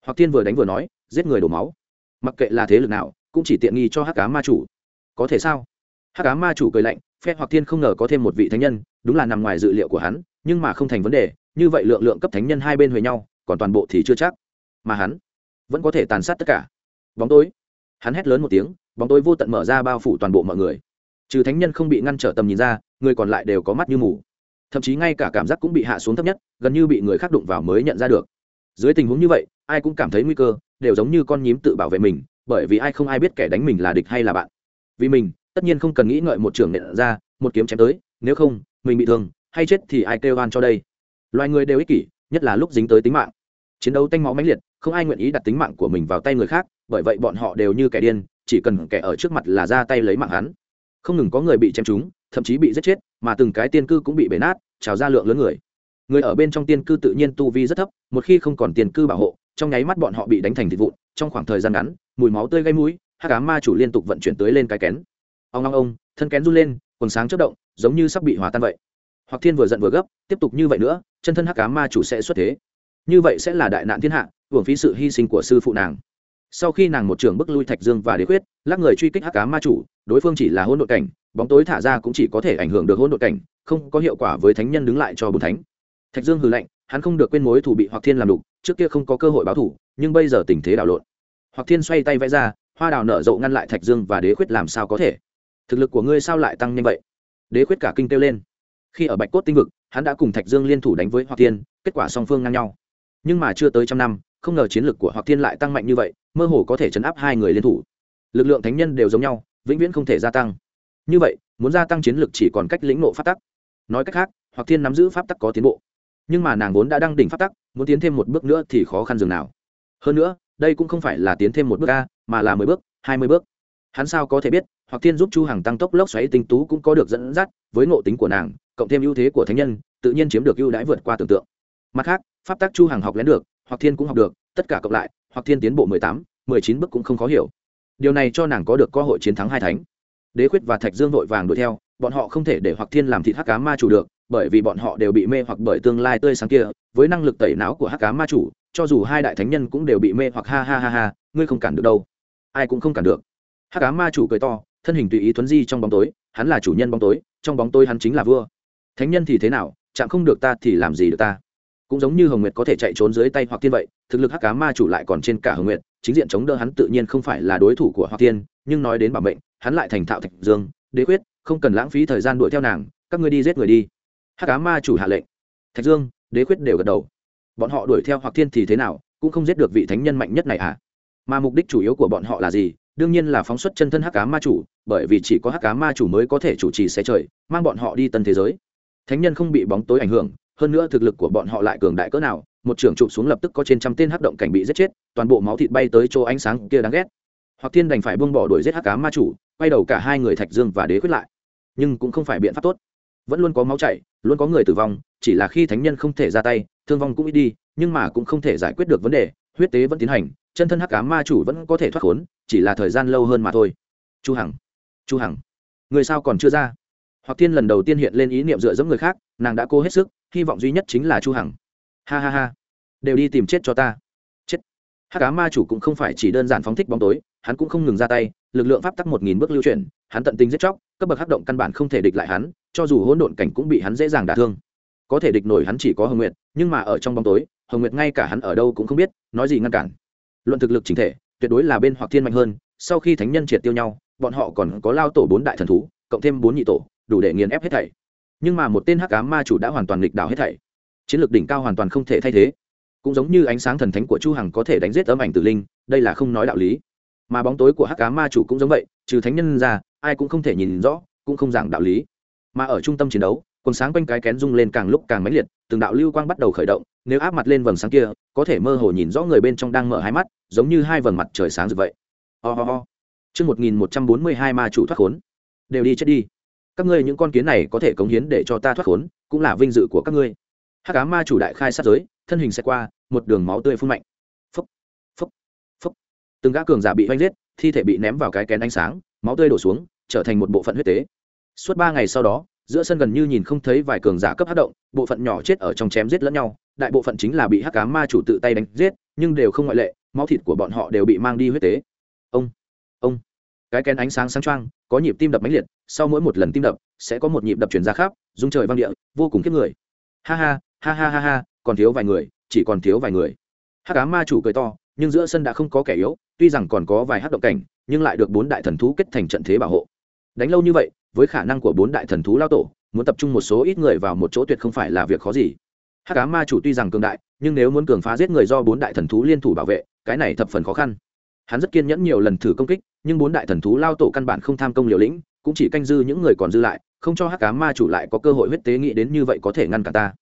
Hoặc Thiên vừa đánh vừa nói, giết người đổ máu. Mặc kệ là thế lực nào, cũng chỉ tiện nghi cho hắc cá ma chủ. Có thể sao? Hắc cá ma chủ cười lạnh, phe hoặc Thiên không ngờ có thêm một vị thánh nhân, đúng là nằm ngoài dự liệu của hắn, nhưng mà không thành vấn đề, như vậy lượng lượng cấp thánh nhân hai bên huề nhau, còn toàn bộ thì chưa chắc. Mà hắn vẫn có thể tàn sát tất cả. Bóng tối. Hắn hét lớn một tiếng, bóng tối vô tận mở ra bao phủ toàn bộ mọi người. Trừ thánh nhân không bị ngăn trở tầm nhìn ra, người còn lại đều có mắt như mù. Thậm chí ngay cả cảm giác cũng bị hạ xuống thấp nhất, gần như bị người khác đụng vào mới nhận ra được. Dưới tình huống như vậy, ai cũng cảm thấy nguy cơ, đều giống như con nhím tự bảo vệ mình, bởi vì ai không ai biết kẻ đánh mình là địch hay là bạn. Vì mình, tất nhiên không cần nghĩ ngợi một trường nện ra, một kiếm chém tới, nếu không, mình bị thương, hay chết thì ai kêu oan cho đây? Loài người đều ích kỷ, nhất là lúc dính tới tính mạng. Chiến đấu tanh máu mãnh liệt không ai nguyện ý đặt tính mạng của mình vào tay người khác, bởi vậy bọn họ đều như kẻ điên, chỉ cần kẻ ở trước mặt là ra tay lấy mạng hắn. Không ngừng có người bị chém trúng, thậm chí bị giết chết, mà từng cái tiên cư cũng bị bể nát, trào ra lượng lớn người. Người ở bên trong tiên cư tự nhiên tu vi rất thấp, một khi không còn tiền cư bảo hộ, trong nháy mắt bọn họ bị đánh thành thịt vụn, trong khoảng thời gian ngắn, mùi máu tươi gây mũi hát cá ma chủ liên tục vận chuyển tới lên cái kén. Ông long ông thân kén run lên, quần sáng chất động, giống như sắp bị hòa tan vậy. Hoặc thiên vừa giận vừa gấp, tiếp tục như vậy nữa, chân thân hắc cá ma chủ sẽ xuất thế. Như vậy sẽ là đại nạn thiên hạ hưởng phí sự hy sinh của sư phụ nàng. Sau khi nàng một trường bức lui thạch dương và đế quyết lắc người truy kích hắc cá ma chủ, đối phương chỉ là hôn Nội cảnh, bóng tối thả ra cũng chỉ có thể ảnh hưởng được hôn Nội cảnh, không có hiệu quả với thánh nhân đứng lại cho bùn thánh. Thạch dương hừ lạnh, hắn không được quên mối thủ bị hoặc thiên làm đục, trước kia không có cơ hội báo thủ nhưng bây giờ tình thế đảo lộn. Hoặc thiên xoay tay vẽ ra, hoa đào nở rộ ngăn lại thạch dương và đế khuyết làm sao có thể? Thực lực của ngươi sao lại tăng nhanh vậy? Đế khuyết cả kinh kêu lên. Khi ở bạch cốt tinh vực, hắn đã cùng thạch dương liên thủ đánh với hoặc thiên, kết quả song phương ngang nhau. Nhưng mà chưa tới trăm năm không ngờ chiến lược của hoặc thiên lại tăng mạnh như vậy, mơ hồ có thể chấn áp hai người liên thủ. Lực lượng thánh nhân đều giống nhau, vĩnh viễn không thể gia tăng. Như vậy, muốn gia tăng chiến lược chỉ còn cách lĩnh nộ pháp tắc. Nói cách khác hoặc thiên nắm giữ pháp tắc có tiến bộ. Nhưng mà nàng vốn đã đăng đỉnh pháp tắc, muốn tiến thêm một bước nữa thì khó khăn dường nào. Hơn nữa, đây cũng không phải là tiến thêm một bước a, mà là mười bước, hai mươi bước. Hắn sao có thể biết hoặc thiên giúp chu hằng tăng tốc lốc xoáy tinh tú cũng có được dẫn dắt với ngộ tính của nàng, cộng thêm ưu thế của thánh nhân, tự nhiên chiếm được ưu đãi vượt qua tưởng tượng. Mặt khác, pháp tắc chu hằng học lén được hoặc thiên cũng học được, tất cả cộng lại, hoặc thiên tiến bộ mười tám, mười chín bước cũng không khó hiểu. Điều này cho nàng có được cơ hội chiến thắng hai thánh. Đế quyết và thạch dương vội vàng đuổi theo, bọn họ không thể để hoặc thiên làm thịt hắc cá ma chủ được, bởi vì bọn họ đều bị mê hoặc bởi tương lai tươi sáng kia, với năng lực tẩy não của hắc cá ma chủ, cho dù hai đại thánh nhân cũng đều bị mê hoặc ha ha ha ha, ngươi không cản được đâu. Ai cũng không cản được. Hắc cá ma chủ cười to, thân hình tùy ý thuấn di trong bóng tối, hắn là chủ nhân bóng tối, trong bóng tối hắn chính là vua. Thánh nhân thì thế nào, chạm không được ta thì làm gì được ta? Cũng giống như hồng nguyệt có thể chạy trốn dưới tay hoặc tiên vậy, thực lực hắc cá ma chủ lại còn trên cả hồng nguyệt, chính diện chống đỡ hắn tự nhiên không phải là đối thủ của hoặc tiên nhưng nói đến bảo mệnh, hắn lại thành thạo thạch dương, đế quyết, không cần lãng phí thời gian đuổi theo nàng, các ngươi đi giết người đi. Hắc cá ma chủ hạ lệnh. Thạch dương, đế quyết đều gật đầu. Bọn họ đuổi theo hoặc thiên thì thế nào, cũng không giết được vị thánh nhân mạnh nhất này à? Mà mục đích chủ yếu của bọn họ là gì? Đương nhiên là phóng xuất chân thân hắc cá ma chủ, bởi vì chỉ có hắc cá ma chủ mới có thể chủ trì xe trời, mang bọn họ đi tân thế giới. Thánh nhân không bị bóng tối ảnh hưởng hơn nữa thực lực của bọn họ lại cường đại cỡ nào, một trưởng trụ xuống lập tức có trên trăm tên hắc động cảnh bị giết chết, toàn bộ máu thịt bay tới chỗ ánh sáng kia đáng ghét. Hoặc thiên đành phải buông bỏ đuổi giết hắc cá ma chủ, quay đầu cả hai người thạch dương và đế quyết lại. Nhưng cũng không phải biện pháp tốt. Vẫn luôn có máu chảy, luôn có người tử vong, chỉ là khi thánh nhân không thể ra tay, thương vong cũng ít đi, nhưng mà cũng không thể giải quyết được vấn đề, huyết tế vẫn tiến hành, chân thân hắc cá ma chủ vẫn có thể thoát khốn, chỉ là thời gian lâu hơn mà thôi. Chu hằng chu hằng, người sao còn chưa ra? Hoặc Thiên lần đầu tiên hiện lên ý niệm dựa dẫm người khác, nàng đã cố hết sức, hy vọng duy nhất chính là chu hằng. Ha ha ha. Đều đi tìm chết cho ta. Chết. Hắc cá ma chủ cũng không phải chỉ đơn giản phóng thích bóng tối, hắn cũng không ngừng ra tay, lực lượng pháp tắc một nghìn bước lưu chuyển, hắn tận tình giết chóc, cấp bậc hắc động căn bản không thể địch lại hắn, cho dù hỗn độn cảnh cũng bị hắn dễ dàng đả thương. Có thể địch nổi hắn chỉ có hồng nguyệt, nhưng mà ở trong bóng tối, hồng nguyệt ngay cả hắn ở đâu cũng không biết, nói gì ngăn cản. Luận thực lực chính thể, tuyệt đối là bên hoặc thiên mạnh hơn, sau khi thánh nhân triệt tiêu nhau, bọn họ còn có lao tổ bốn đại thần thú, cộng thêm bốn nhị tổ đủ để nghiền ép hết thảy. Nhưng mà một tên hắc ám ma chủ đã hoàn toàn nghịch đảo hết thảy. Chiến lược đỉnh cao hoàn toàn không thể thay thế. Cũng giống như ánh sáng thần thánh của chu hằng có thể đánh giết tấm ảnh tử linh, đây là không nói đạo lý. Mà bóng tối của hắc ám ma chủ cũng giống vậy, trừ thánh nhân ra, ai cũng không thể nhìn rõ, cũng không giảng đạo lý. Mà ở trung tâm chiến đấu, quần sáng quanh cái kén rung lên càng lúc càng mãnh liệt, từng đạo lưu quang bắt đầu khởi động, nếu áp mặt lên vầng sáng kia, có thể mơ hồ nhìn rõ người bên trong đang mở hai mắt, giống như hai vầng mặt trời sáng rực vậy. Oh oh Trước 1142 ma chủ thoát khốn. Đều đi chết đi. Các ngươi những con kiến này có thể cống hiến để cho ta thoát khốn, cũng là vinh dự của các ngươi. Hắc ám ma chủ đại khai sát giới, thân hình xe qua, một đường máu tươi phun mạnh. phấp phấp phấp Từng gã cường giả bị oanh giết, thi thể bị ném vào cái kén ánh sáng, máu tươi đổ xuống, trở thành một bộ phận huyết tế. Suốt ba ngày sau đó, giữa sân gần như nhìn không thấy vài cường giả cấp hát động, bộ phận nhỏ chết ở trong chém giết lẫn nhau, đại bộ phận chính là bị hắc ám ma chủ tự tay đánh giết, nhưng đều không ngoại lệ, máu thịt của bọn họ đều bị mang đi huyết tế. Ông cái kén ánh sáng sáng trăng có nhịp tim đập mãnh liệt, sau mỗi một lần tim đập, sẽ có một nhịp đập chuyển ra khắp dung trời vang địa, vô cùng kiếp người. Ha ha ha ha ha ha, còn thiếu vài người, chỉ còn thiếu vài người. Hắc cá ma chủ cười to, nhưng giữa sân đã không có kẻ yếu, tuy rằng còn có vài hắc động cảnh, nhưng lại được bốn đại thần thú kết thành trận thế bảo hộ. Đánh lâu như vậy, với khả năng của bốn đại thần thú lao tổ, muốn tập trung một số ít người vào một chỗ tuyệt không phải là việc khó gì. Hắc cá ma chủ tuy rằng cường đại, nhưng nếu muốn cường phá giết người do bốn đại thần thú liên thủ bảo vệ, cái này thập phần khó khăn. Hắn rất kiên nhẫn nhiều lần thử công kích nhưng bốn đại thần thú lao tổ căn bản không tham công liều lĩnh, cũng chỉ canh dư những người còn dư lại, không cho hắc cá ma chủ lại có cơ hội huyết tế nghĩ đến như vậy có thể ngăn cả ta.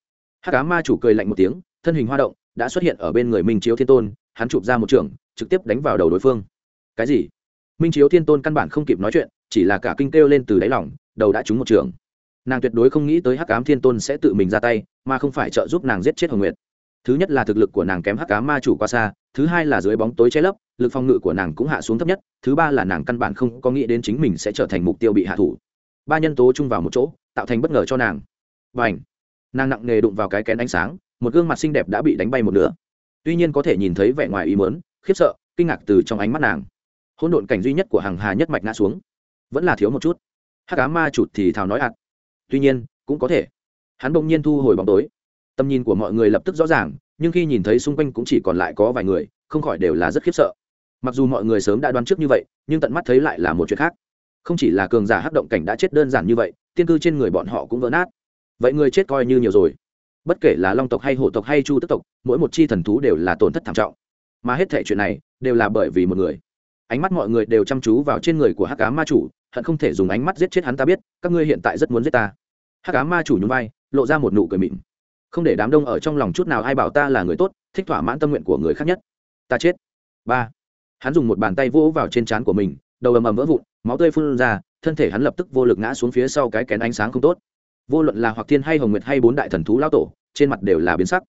Hắc cá ma chủ cười lạnh một tiếng, thân hình hoa động, đã xuất hiện ở bên người minh chiếu thiên tôn, hắn chụp ra một trường, trực tiếp đánh vào đầu đối phương. Cái gì? Minh chiếu thiên tôn căn bản không kịp nói chuyện, chỉ là cả kinh kêu lên từ đáy lỏng đầu đã trúng một trường. Nàng tuyệt đối không nghĩ tới hắc cám thiên tôn sẽ tự mình ra tay, mà không phải trợ giúp nàng giết chết hồng nguyệt. Thứ nhất là thực lực của nàng kém hắc cá ma chủ quá xa thứ hai là dưới bóng tối che lấp, lực phòng ngự của nàng cũng hạ xuống thấp nhất, thứ ba là nàng căn bản không có nghĩ đến chính mình sẽ trở thành mục tiêu bị hạ thủ. Ba nhân tố chung vào một chỗ, tạo thành bất ngờ cho nàng. Và ảnh nàng nặng nề đụng vào cái kén ánh sáng, một gương mặt xinh đẹp đã bị đánh bay một nửa. Tuy nhiên có thể nhìn thấy vẻ ngoài ý mớn khiếp sợ, kinh ngạc từ trong ánh mắt nàng. Hỗn độn cảnh duy nhất của hàng hà nhất mạch ngã xuống. Vẫn là thiếu một chút. Hắc cá ma chụt thì thào nói ạt. Tuy nhiên, cũng có thể. Hắn bỗng nhiên thu hồi bóng tối. Tầm nhìn của mọi người lập tức rõ ràng nhưng khi nhìn thấy xung quanh cũng chỉ còn lại có vài người, không khỏi đều là rất khiếp sợ. Mặc dù mọi người sớm đã đoán trước như vậy, nhưng tận mắt thấy lại là một chuyện khác. Không chỉ là cường giả hắc động cảnh đã chết đơn giản như vậy, tiên cư trên người bọn họ cũng vỡ nát. Vậy người chết coi như nhiều rồi. Bất kể là long tộc hay hổ tộc hay chu tức tộc, mỗi một chi thần thú đều là tổn thất thảm trọng. Mà hết thể chuyện này đều là bởi vì một người. Ánh mắt mọi người đều chăm chú vào trên người của hắc cá ma chủ, hận không thể dùng ánh mắt giết chết hắn ta biết, các ngươi hiện tại rất muốn giết ta. Hắc cá ma chủ nhún vai, lộ ra một nụ cười mịn không để đám đông ở trong lòng chút nào ai bảo ta là người tốt, thích thỏa mãn tâm nguyện của người khác nhất. Ta chết. Ba. Hắn dùng một bàn tay vỗ vào trên trán của mình, đầu ầm ầm vỡ vụn, máu tươi phun ra, thân thể hắn lập tức vô lực ngã xuống phía sau cái kén ánh sáng không tốt. Vô luận là hoặc thiên hay hồng nguyệt hay bốn đại thần thú lao tổ, trên mặt đều là biến sắc.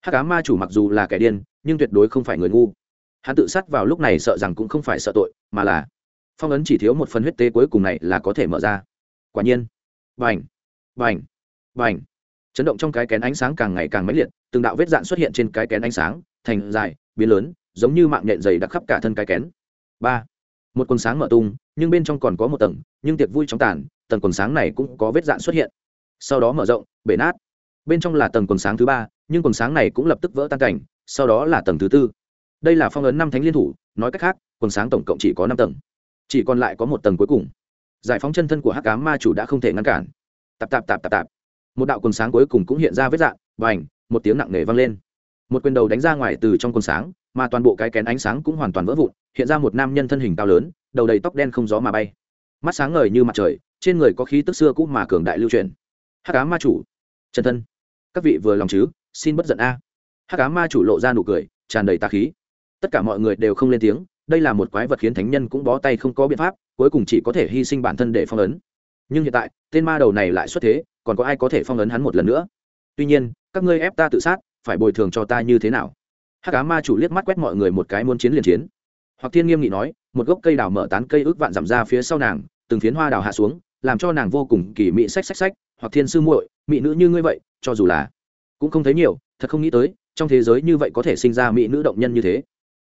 Hắc cá ma chủ mặc dù là kẻ điên, nhưng tuyệt đối không phải người ngu. Hắn tự sát vào lúc này sợ rằng cũng không phải sợ tội, mà là phong ấn chỉ thiếu một phần huyết tế cuối cùng này là có thể mở ra. Quả nhiên. Vành vành vành chấn động trong cái kén ánh sáng càng ngày càng mãnh liệt, từng đạo vết dạn xuất hiện trên cái kén ánh sáng, thành dài, biến lớn, giống như mạng nhện dày đặc khắp cả thân cái kén. Ba. Một quần sáng mở tung, nhưng bên trong còn có một tầng, nhưng tiệc vui trong tàn, tầng quần sáng này cũng có vết dạn xuất hiện. Sau đó mở rộng, bể nát. Bên trong là tầng quần sáng thứ ba, nhưng quần sáng này cũng lập tức vỡ tan cảnh, sau đó là tầng thứ tư. Đây là phong ấn năm thánh liên thủ, nói cách khác, quần sáng tổng cộng chỉ có năm tầng. Chỉ còn lại có một tầng cuối cùng. Giải phóng chân thân của hắc cá ma chủ đã không thể ngăn cản. Tạp tạp tạp tạp tạp một đạo quần sáng cuối cùng cũng hiện ra vết dạng và ảnh một tiếng nặng nề vang lên. Một quyền đầu đánh ra ngoài từ trong quần sáng, mà toàn bộ cái kén ánh sáng cũng hoàn toàn vỡ vụn, hiện ra một nam nhân thân hình cao lớn, đầu đầy tóc đen không gió mà bay. Mắt sáng ngời như mặt trời, trên người có khí tức xưa cũ mà cường đại lưu truyền. Hắc cá ma chủ. Chân thân. Các vị vừa lòng chứ, xin bất giận a. Hắc cá ma chủ lộ ra nụ cười, tràn đầy tà khí. Tất cả mọi người đều không lên tiếng, đây là một quái vật khiến thánh nhân cũng bó tay không có biện pháp, cuối cùng chỉ có thể hy sinh bản thân để phong ấn. Nhưng hiện tại, tên ma đầu này lại xuất thế còn có ai có thể phong ấn hắn một lần nữa? Tuy nhiên, các ngươi ép ta tự sát, phải bồi thường cho ta như thế nào? Hắc cá ma chủ liếc mắt quét mọi người một cái muốn chiến liền chiến. Hoặc thiên nghiêm nghị nói, một gốc cây đào mở tán cây ước vạn giảm ra phía sau nàng, từng phiến hoa đào hạ xuống, làm cho nàng vô cùng kỳ mị xách xách sách hoặc thiên sư muội, mỹ nữ như ngươi vậy, cho dù là cũng không thấy nhiều, thật không nghĩ tới, trong thế giới như vậy có thể sinh ra mỹ nữ động nhân như thế.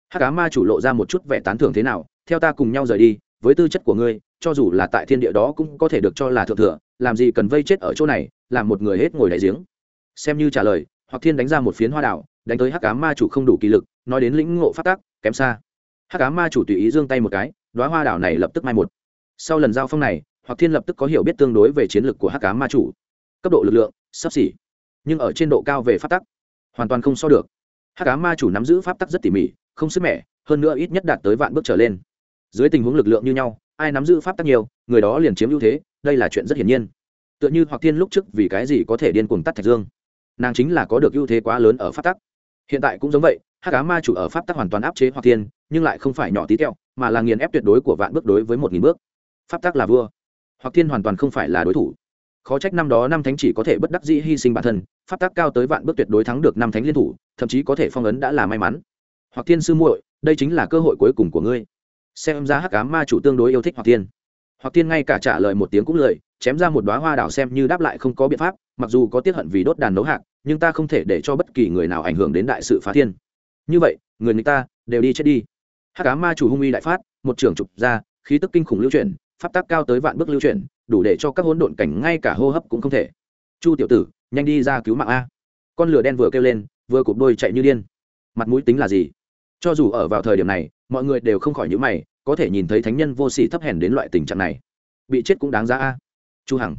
Hắc cá ma chủ lộ ra một chút vẻ tán thưởng thế nào, theo ta cùng nhau rời đi, với tư chất của ngươi, cho dù là tại thiên địa đó cũng có thể được cho là thượng thừa làm gì cần vây chết ở chỗ này, làm một người hết ngồi đại giếng. Xem như trả lời hoặc thiên đánh ra một phiến hoa đảo, đánh tới hắc cá ma chủ không đủ kỳ lực, nói đến lĩnh ngộ phát tác kém xa. Hắc cá ma chủ tùy ý giương tay một cái đoá hoa đảo này lập tức mai một. Sau lần giao phong này hoặc thiên lập tức có hiểu biết tương đối về chiến lược của hắc cá ma chủ. Cấp độ lực lượng, sắp xỉ, nhưng ở trên độ cao về pháp tắc, hoàn toàn không so được. Hắc cá ma chủ nắm giữ pháp tắc rất tỉ mỉ, không sức mẻ, hơn nữa ít nhất đạt tới vạn bước trở lên. Dưới tình huống lực lượng như nhau ai nắm giữ pháp tắc nhiều, người đó liền chiếm ưu thế, đây là chuyện rất hiển nhiên. Tựa như hoặc thiên lúc trước vì cái gì có thể điên cuồng tắt thạch dương? Nàng chính là có được ưu thế quá lớn ở pháp tắc. Hiện tại cũng giống vậy, hắc cá ma chủ ở pháp tắc hoàn toàn áp chế hoặc thiên, nhưng lại không phải nhỏ tí tẹo, mà là nghiền ép tuyệt đối của vạn bước đối với một nghìn bước. Pháp tắc là vua. Hoặc thiên hoàn toàn không phải là đối thủ. Khó trách năm đó năm thánh chỉ có thể bất đắc dĩ hy sinh bản thân, pháp tắc cao tới vạn bước tuyệt đối thắng được năm thánh liên thủ, thậm chí có thể phong ấn đã là may mắn. Hoặc thiên sư muội, đây chính là cơ hội cuối cùng của ngươi xem ra hắc cá ma chủ tương đối yêu thích hoặc tiên hoặc tiên ngay cả trả lời một tiếng cũng lời chém ra một đoá hoa đảo xem như đáp lại không có biện pháp, mặc dù có tiết hận vì đốt đàn nấu hạc, nhưng ta không thể để cho bất kỳ người nào ảnh hưởng đến đại sự phá thiên. Như vậy, người người ta đều đi chết đi. Hắc cá ma chủ hung uy đại phát, một trưởng trục ra, khí tức kinh khủng lưu chuyển, pháp tác cao tới vạn bước lưu chuyển, đủ để cho các hỗn độn cảnh ngay cả hô hấp cũng không thể. Chu tiểu tử, nhanh đi ra cứu mạng a. Con lửa đen vừa kêu lên, vừa cụp đôi chạy như điên. Mặt mũi tính là gì? Cho dù ở vào thời điểm này mọi người đều không khỏi nhữ mày, có thể nhìn thấy thánh nhân vô sĩ thấp hèn đến loại tình trạng này. Bị chết cũng đáng giá a. Chu hằng.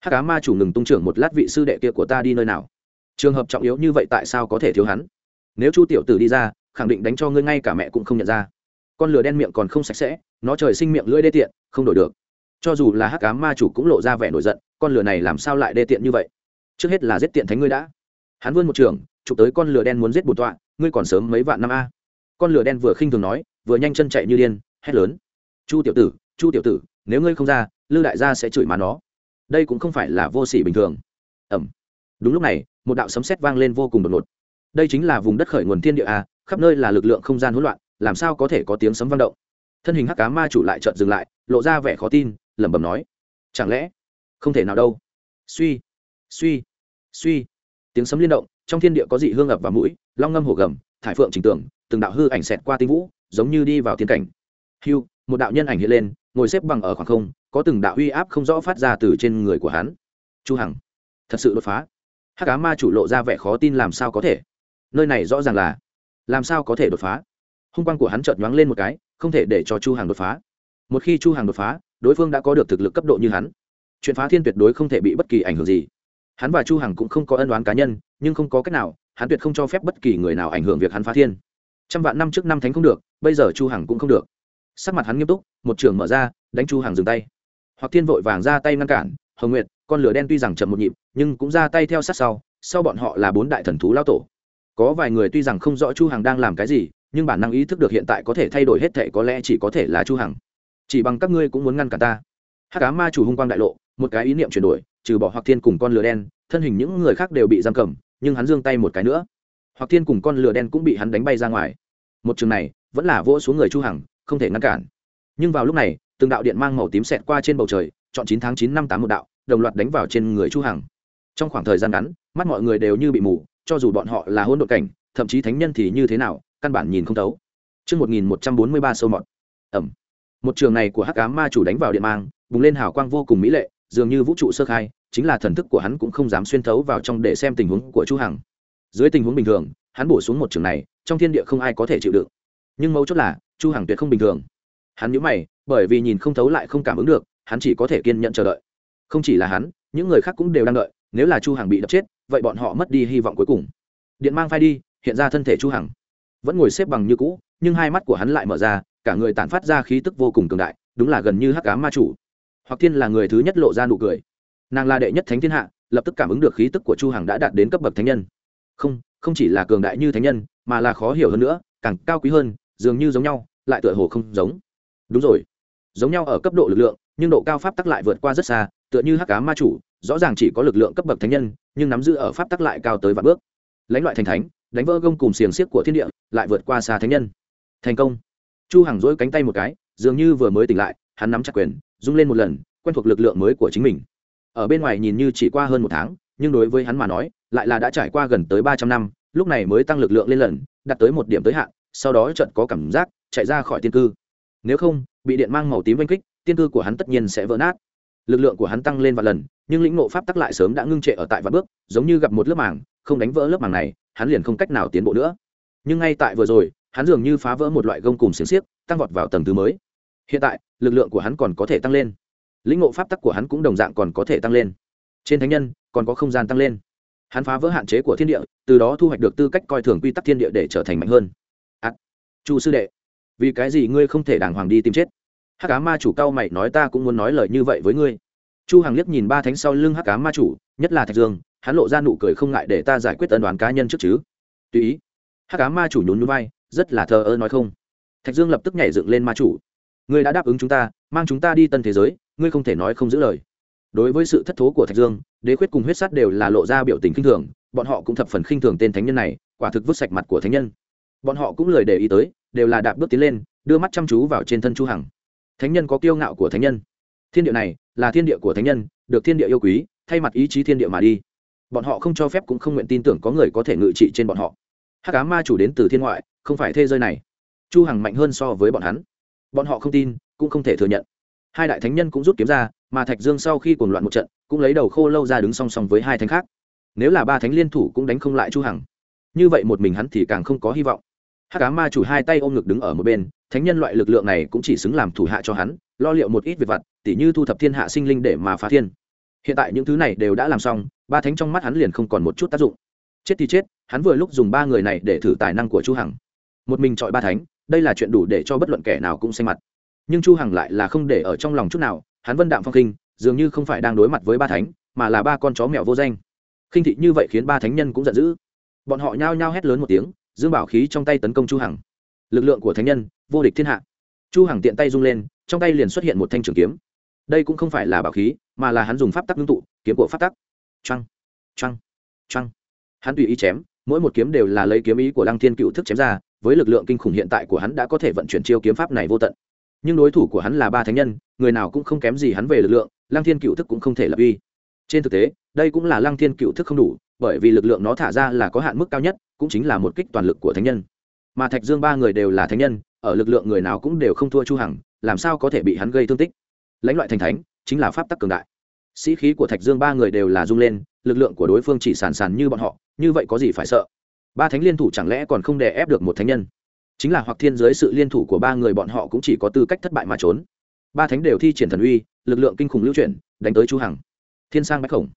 Hắc cá ma chủ ngừng tung trưởng một lát vị sư đệ kia của ta đi nơi nào? Trường hợp trọng yếu như vậy tại sao có thể thiếu hắn? Nếu chu tiểu tử đi ra, khẳng định đánh cho ngươi ngay cả mẹ cũng không nhận ra. Con lửa đen miệng còn không sạch sẽ, nó trời sinh miệng lưỡi đê tiện, không đổi được. Cho dù là hắc cá ma chủ cũng lộ ra vẻ nổi giận, con lửa này làm sao lại đê tiện như vậy? Trước hết là giết tiện thánh ngươi đã. Hắn vươn một trường, chụp tới con lửa đen muốn giết bổn tọa, ngươi còn sớm mấy vạn năm a con lửa đen vừa khinh thường nói, vừa nhanh chân chạy như điên, hét lớn. Chu tiểu tử, chu tiểu tử, nếu ngươi không ra, lư đại gia sẽ chửi má nó. Đây cũng không phải là vô sỉ bình thường. Ẩm. Đúng lúc này, một đạo sấm sét vang lên vô cùng đột ngột. Đây chính là vùng đất khởi nguồn thiên địa a khắp nơi là lực lượng không gian hỗn loạn, làm sao có thể có tiếng sấm vang động? Thân hình hắc cá ma chủ lại chợt dừng lại, lộ ra vẻ khó tin, lẩm bẩm nói. Chẳng lẽ, không thể nào đâu. Suy suy suy. Tiếng sấm liên động, trong thiên địa có dị hương ập vào mũi, long ngâm hổ gầm, thải phượng trình tưởng từng đạo hư ảnh xẹt qua tinh vũ, giống như đi vào thiên cảnh. Hưu, một đạo nhân ảnh hiện lên, ngồi xếp bằng ở khoảng không, có từng đạo uy áp không rõ phát ra từ trên người của hắn. Chu hằng, thật sự đột phá. Hắc cá ma chủ lộ ra vẻ khó tin làm sao có thể? Nơi này rõ ràng là, làm sao có thể đột phá? Hung quang của hắn chợt nhoáng lên một cái, không thể để cho chu Hằng đột phá. Một khi chu Hằng đột phá, đối phương đã có được thực lực cấp độ như hắn. Chuyện phá thiên tuyệt đối không thể bị bất kỳ ảnh hưởng gì. Hắn và chu hằng cũng không có ân oán cá nhân, nhưng không có cách nào, hắn tuyệt không cho phép bất kỳ người nào ảnh hưởng việc hắn phá thiên trăm vạn năm trước năm thánh không được, bây giờ chu hằng cũng không được. Sắc mặt hắn nghiêm túc, một trường mở ra, đánh chu hằng dừng tay. Hoặc thiên vội vàng ra tay ngăn cản, hồng nguyệt, con lửa đen tuy rằng chậm một nhịp, nhưng cũng ra tay theo sát sau sau bọn họ là bốn đại thần thú lao tổ. Có vài người tuy rằng không rõ chu hằng đang làm cái gì, nhưng bản năng ý thức được hiện tại có thể thay đổi hết thệ có lẽ chỉ có thể là chu hằng. Chỉ bằng các ngươi cũng muốn ngăn cản ta. Hắc cá ma chủ hung quang đại lộ, một cái ý niệm chuyển đổi, trừ bỏ hoặc thiên cùng con lửa đen, thân hình những người khác đều bị giam cầm, nhưng hắn giương tay một cái nữa hoặc thiên cùng con lửa đen cũng bị hắn đánh bay ra ngoài một trường này vẫn là vỗ xuống người chu hằng không thể ngăn cản nhưng vào lúc này từng đạo điện mang màu tím xẹt qua trên bầu trời chọn 9 tháng 9 năm tám một đạo đồng loạt đánh vào trên người chu hằng trong khoảng thời gian ngắn mắt mọi người đều như bị mù cho dù bọn họ là hôn độn cảnh thậm chí thánh nhân thì như thế nào căn bản nhìn không thấu Trước 1143 sâu mọt. Ẩm. Một trường này của Hắc Ám Ma chủ đánh vào điện mang, bùng lên hào quang vô cùng mỹ lệ, dường như vũ trụ sơ khai, chính là thần thức của hắn cũng không dám xuyên thấu vào trong để xem tình huống của Chu Hằng. Dưới tình huống bình thường, hắn bổ xuống một trường này, trong thiên địa không ai có thể chịu đựng. Nhưng mấu chốt là, Chu Hằng tuyệt không bình thường. Hắn nhíu mày, bởi vì nhìn không thấu lại không cảm ứng được, hắn chỉ có thể kiên nhẫn chờ đợi. Không chỉ là hắn, những người khác cũng đều đang đợi, nếu là Chu Hằng bị đập chết, vậy bọn họ mất đi hy vọng cuối cùng. Điện mang phai đi, hiện ra thân thể Chu Hằng vẫn ngồi xếp bằng như cũ nhưng hai mắt của hắn lại mở ra cả người tản phát ra khí tức vô cùng cường đại đúng là gần như hắc ám ma chủ hoặc thiên là người thứ nhất lộ ra nụ cười nàng là đệ nhất thánh thiên hạ lập tức cảm ứng được khí tức của chu hằng đã đạt đến cấp bậc thánh nhân không không chỉ là cường đại như thánh nhân, mà là khó hiểu hơn nữa, càng cao quý hơn, dường như giống nhau, lại tựa hồ không giống. Đúng rồi. Giống nhau ở cấp độ lực lượng, nhưng độ cao pháp tắc lại vượt qua rất xa, tựa như hắc cá ma chủ, rõ ràng chỉ có lực lượng cấp bậc thánh nhân, nhưng nắm giữ ở pháp tắc lại cao tới vạn bước. Lãnh loại thành thánh, đánh vỡ gông cùng xiềng xiếc của thiên địa, lại vượt qua xa thánh nhân. Thành công. Chu hằng dỗi cánh tay một cái, dường như vừa mới tỉnh lại, hắn nắm chặt quyền, rung lên một lần, quen thuộc lực lượng mới của chính mình. Ở bên ngoài nhìn như chỉ qua hơn một tháng, nhưng đối với hắn mà nói lại là đã trải qua gần tới ba trăm năm, lúc này mới tăng lực lượng lên lần, đạt tới một điểm tới hạn, sau đó chợt có cảm giác, chạy ra khỏi tiên cư. Nếu không, bị điện mang màu tím oanh kích, tiên cư của hắn tất nhiên sẽ vỡ nát. Lực lượng của hắn tăng lên vài lần, nhưng lĩnh ngộ pháp tắc lại sớm đã ngưng trệ ở tại vạn bước, giống như gặp một lớp màng, không đánh vỡ lớp màng này, hắn liền không cách nào tiến bộ nữa. Nhưng ngay tại vừa rồi, hắn dường như phá vỡ một loại gông cùng xiềng xiếc, tăng vọt vào tầng thứ mới. Hiện tại, lực lượng của hắn còn có thể tăng lên. Lĩnh ngộ pháp tắc của hắn cũng đồng dạng còn có thể tăng lên. Trên thánh nhân, còn có không gian tăng lên hắn phá vỡ hạn chế của thiên địa, từ đó thu hoạch được tư cách coi thường quy tắc thiên địa để trở thành mạnh hơn. Ắt chu sư đệ, vì cái gì ngươi không thể đàng hoàng đi tìm chết? Hắc cá ma chủ cao mày nói ta cũng muốn nói lời như vậy với ngươi. Chu hằng liếc nhìn ba thánh sau lưng hắc cá ma chủ, nhất là thạch dương, hắn lộ ra nụ cười không ngại để ta giải quyết ân đoán cá nhân trước chứ. Tùy ý. Hắc cá ma chủ nhún nhún vai, rất là thờ ơ nói không. Thạch dương lập tức nhảy dựng lên ma chủ. Ngươi đã đáp ứng chúng ta, mang chúng ta đi tân thế giới, ngươi không thể nói không giữ lời. Đối với sự thất thố của thạch dương đế khuyết cùng huyết sát đều là lộ ra biểu tình khinh thường, bọn họ cũng thập phần khinh thường tên thánh nhân này, quả thực vứt sạch mặt của thánh nhân. Bọn họ cũng lời để ý tới, đều là đạp bước tiến lên, đưa mắt chăm chú vào trên thân chu hằng. Thánh nhân có kiêu ngạo của thánh nhân. Thiên địa này là thiên địa của thánh nhân, được thiên địa yêu quý, thay mặt ý chí thiên địa mà đi. Bọn họ không cho phép cũng không nguyện tin tưởng có người có thể ngự trị trên bọn họ. Hắc cá ma chủ đến từ thiên ngoại, không phải thế giới này. Chu hằng mạnh hơn so với bọn hắn. Bọn họ không tin, cũng không thể thừa nhận. Hai đại thánh nhân cũng rút kiếm ra mà thạch dương sau khi cuồng loạn một trận, cũng lấy đầu khô lâu ra đứng song song với hai thánh khác. Nếu là ba thánh liên thủ cũng đánh không lại chu hằng, như vậy một mình hắn thì càng không có hy vọng. Hắc cá ma chủ hai tay ôm ngực đứng ở một bên, thánh nhân loại lực lượng này cũng chỉ xứng làm thủ hạ cho hắn, lo liệu một ít việc vặt, tỉ như thu thập thiên hạ sinh linh để mà phá thiên. Hiện tại những thứ này đều đã làm xong, ba thánh trong mắt hắn liền không còn một chút tác dụng. Chết thì chết, hắn vừa lúc dùng ba người này để thử tài năng của chu hằng. Một mình chọi ba thánh, đây là chuyện đủ để cho bất luận kẻ nào cũng xanh mặt. Nhưng chu hằng lại là không để ở trong lòng chút nào hắn vân đạm phong kinh dường như không phải đang đối mặt với ba thánh, mà là ba con chó mèo vô danh. Khinh thị như vậy khiến ba thánh nhân cũng giận dữ. Bọn họ nhao nhao hét lớn một tiếng, dương bảo khí trong tay tấn công chu hằng. Lực lượng của thánh nhân, vô địch thiên hạ. Chu hằng tiện tay rung lên, trong tay liền xuất hiện một thanh trường kiếm. Đây cũng không phải là bảo khí, mà là hắn dùng pháp tắc ngưng tụ, kiếm của pháp tắc. Trăng trăng trăng hắn tùy ý chém, mỗi một kiếm đều là lấy kiếm ý của lăng thiên cựu thức chém ra, với lực lượng kinh khủng hiện tại của hắn đã có thể vận chuyển chiêu kiếm pháp này vô tận nhưng đối thủ của hắn là ba thánh nhân, người nào cũng không kém gì hắn về lực lượng, lăng thiên cựu thức cũng không thể lập uy. Trên thực tế, đây cũng là lăng thiên cựu thức không đủ, bởi vì lực lượng nó thả ra là có hạn mức cao nhất, cũng chính là một kích toàn lực của thánh nhân. Mà thạch dương ba người đều là thánh nhân, ở lực lượng người nào cũng đều không thua chu hằng, làm sao có thể bị hắn gây thương tích? Lãnh loại thành thánh, chính là pháp tắc cường đại. Sĩ khí của thạch dương ba người đều là rung lên, lực lượng của đối phương chỉ sàn sàn như bọn họ, như vậy có gì phải sợ? Ba thánh liên thủ chẳng lẽ còn không đè ép được một thánh nhân? Chính là hoặc thiên giới sự liên thủ của ba người bọn họ cũng chỉ có tư cách thất bại mà trốn. Ba thánh đều thi triển thần uy, lực lượng kinh khủng lưu chuyển, đánh tới chu hằng. Thiên sang bách khổng.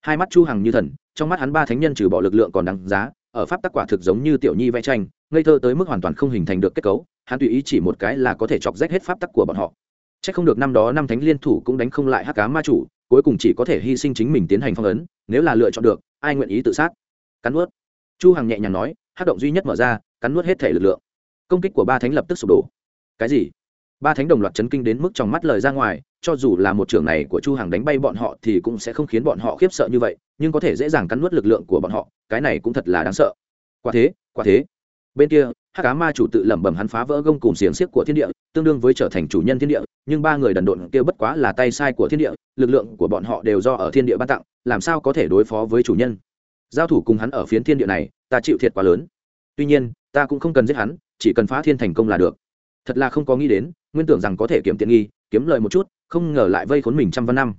Hai mắt chu hằng như thần, trong mắt hắn ba thánh nhân trừ bỏ lực lượng còn đáng giá, ở pháp tắc quả thực giống như tiểu nhi vẽ tranh, ngây thơ tới mức hoàn toàn không hình thành được kết cấu, hắn tùy ý chỉ một cái là có thể chọc rách hết pháp tắc của bọn họ. Chắc không được năm đó năm thánh liên thủ cũng đánh không lại hắc cá ma chủ, cuối cùng chỉ có thể hy sinh chính mình tiến hành phong ấn, nếu là lựa chọn được, ai nguyện ý tự sát? Cắn nuốt. Chu hằng nhẹ nhàng nói, hắc động duy nhất mở ra, cắn nuốt hết thể lực lượng công kích của ba thánh lập tức sụp đổ. Cái gì? Ba thánh đồng loạt chấn kinh đến mức trong mắt lời ra ngoài, cho dù là một trưởng này của chu hằng đánh bay bọn họ thì cũng sẽ không khiến bọn họ khiếp sợ như vậy, nhưng có thể dễ dàng cắn nuốt lực lượng của bọn họ, cái này cũng thật là đáng sợ. Quả thế quả thế. Bên kia, hắc cá ma chủ tự lẩm bẩm hắn phá vỡ gông cùng xiềng xiếc của thiên địa, tương đương với trở thành chủ nhân thiên địa, nhưng ba người đần độn kia bất quá là tay sai của thiên địa, lực lượng của bọn họ đều do ở thiên địa ban tặng, làm sao có thể đối phó với chủ nhân? Giao thủ cùng hắn ở phiến thiên địa này, ta chịu thiệt quá lớn. Tuy nhiên, ta cũng không cần giết hắn chỉ cần phá thiên thành công là được. Thật là không có nghĩ đến, nguyên tưởng rằng có thể kiếm tiện nghi, kiếm lời một chút, không ngờ lại vây khốn mình trăm văn năm.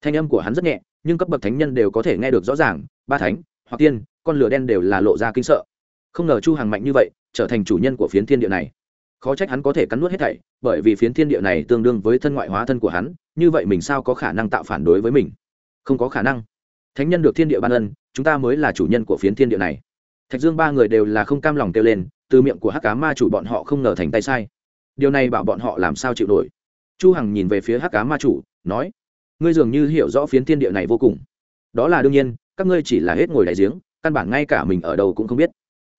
Thanh âm của hắn rất nhẹ, nhưng cấp bậc thánh nhân đều có thể nghe được rõ ràng, ba thánh, hoặc tiên, con lửa đen đều là lộ ra kinh sợ. Không ngờ chu hàng mạnh như vậy, trở thành chủ nhân của phiến thiên địa này. Khó trách hắn có thể cắn nuốt hết thảy, bởi vì phiến thiên địa này tương đương với thân ngoại hóa thân của hắn, như vậy mình sao có khả năng tạo phản đối với mình? Không có khả năng. Thánh nhân được thiên địa ban ân, chúng ta mới là chủ nhân của phiến thiên địa này thạch dương ba người đều là không cam lòng kêu lên, từ miệng của hắc cá ma chủ bọn họ không ngờ thành tay sai. Điều này bảo bọn họ làm sao chịu nổi. Chu hằng nhìn về phía hắc cá ma chủ, nói, ngươi dường như hiểu rõ phiến thiên địa này vô cùng. Đó là đương nhiên, các ngươi chỉ là hết ngồi đại giếng, căn bản ngay cả mình ở đâu cũng không biết.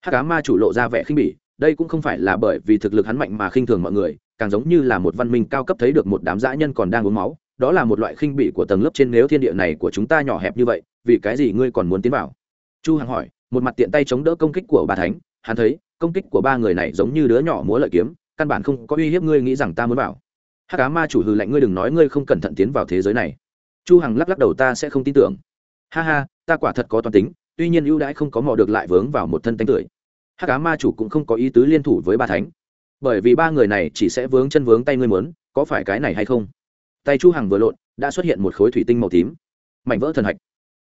Hắc cá ma chủ lộ ra vẻ khinh bỉ, đây cũng không phải là bởi vì thực lực hắn mạnh mà khinh thường mọi người, càng giống như là một văn minh cao cấp thấy được một đám dã nhân còn đang uống máu, đó là một loại khinh bỉ của tầng lớp trên nếu thiên địa này của chúng ta nhỏ hẹp như vậy, vì cái gì ngươi còn muốn tiến vào? Chu hằng hỏi một mặt tiện tay chống đỡ công kích của bà thánh, hắn thấy, công kích của ba người này giống như đứa nhỏ múa lợi kiếm, căn bản không có uy hiếp ngươi nghĩ rằng ta muốn vào. Hắc cá ma chủ hư lạnh, ngươi đừng nói ngươi không cẩn thận tiến vào thế giới này. Chu hằng lắc lắc đầu, ta sẽ không tin tưởng. Ha ha, ta quả thật có toàn tính, tuy nhiên ưu đãi không có mò được lại vướng vào một thân tánh tưởi hắc cá ma chủ cũng không có ý tứ liên thủ với ba thánh. Bởi vì ba người này chỉ sẽ vướng chân vướng tay ngươi muốn, có phải cái này hay không? Tay chu hằng vừa lộn, đã xuất hiện một khối thủy tinh màu tím. Mảnh vỡ thần hạch.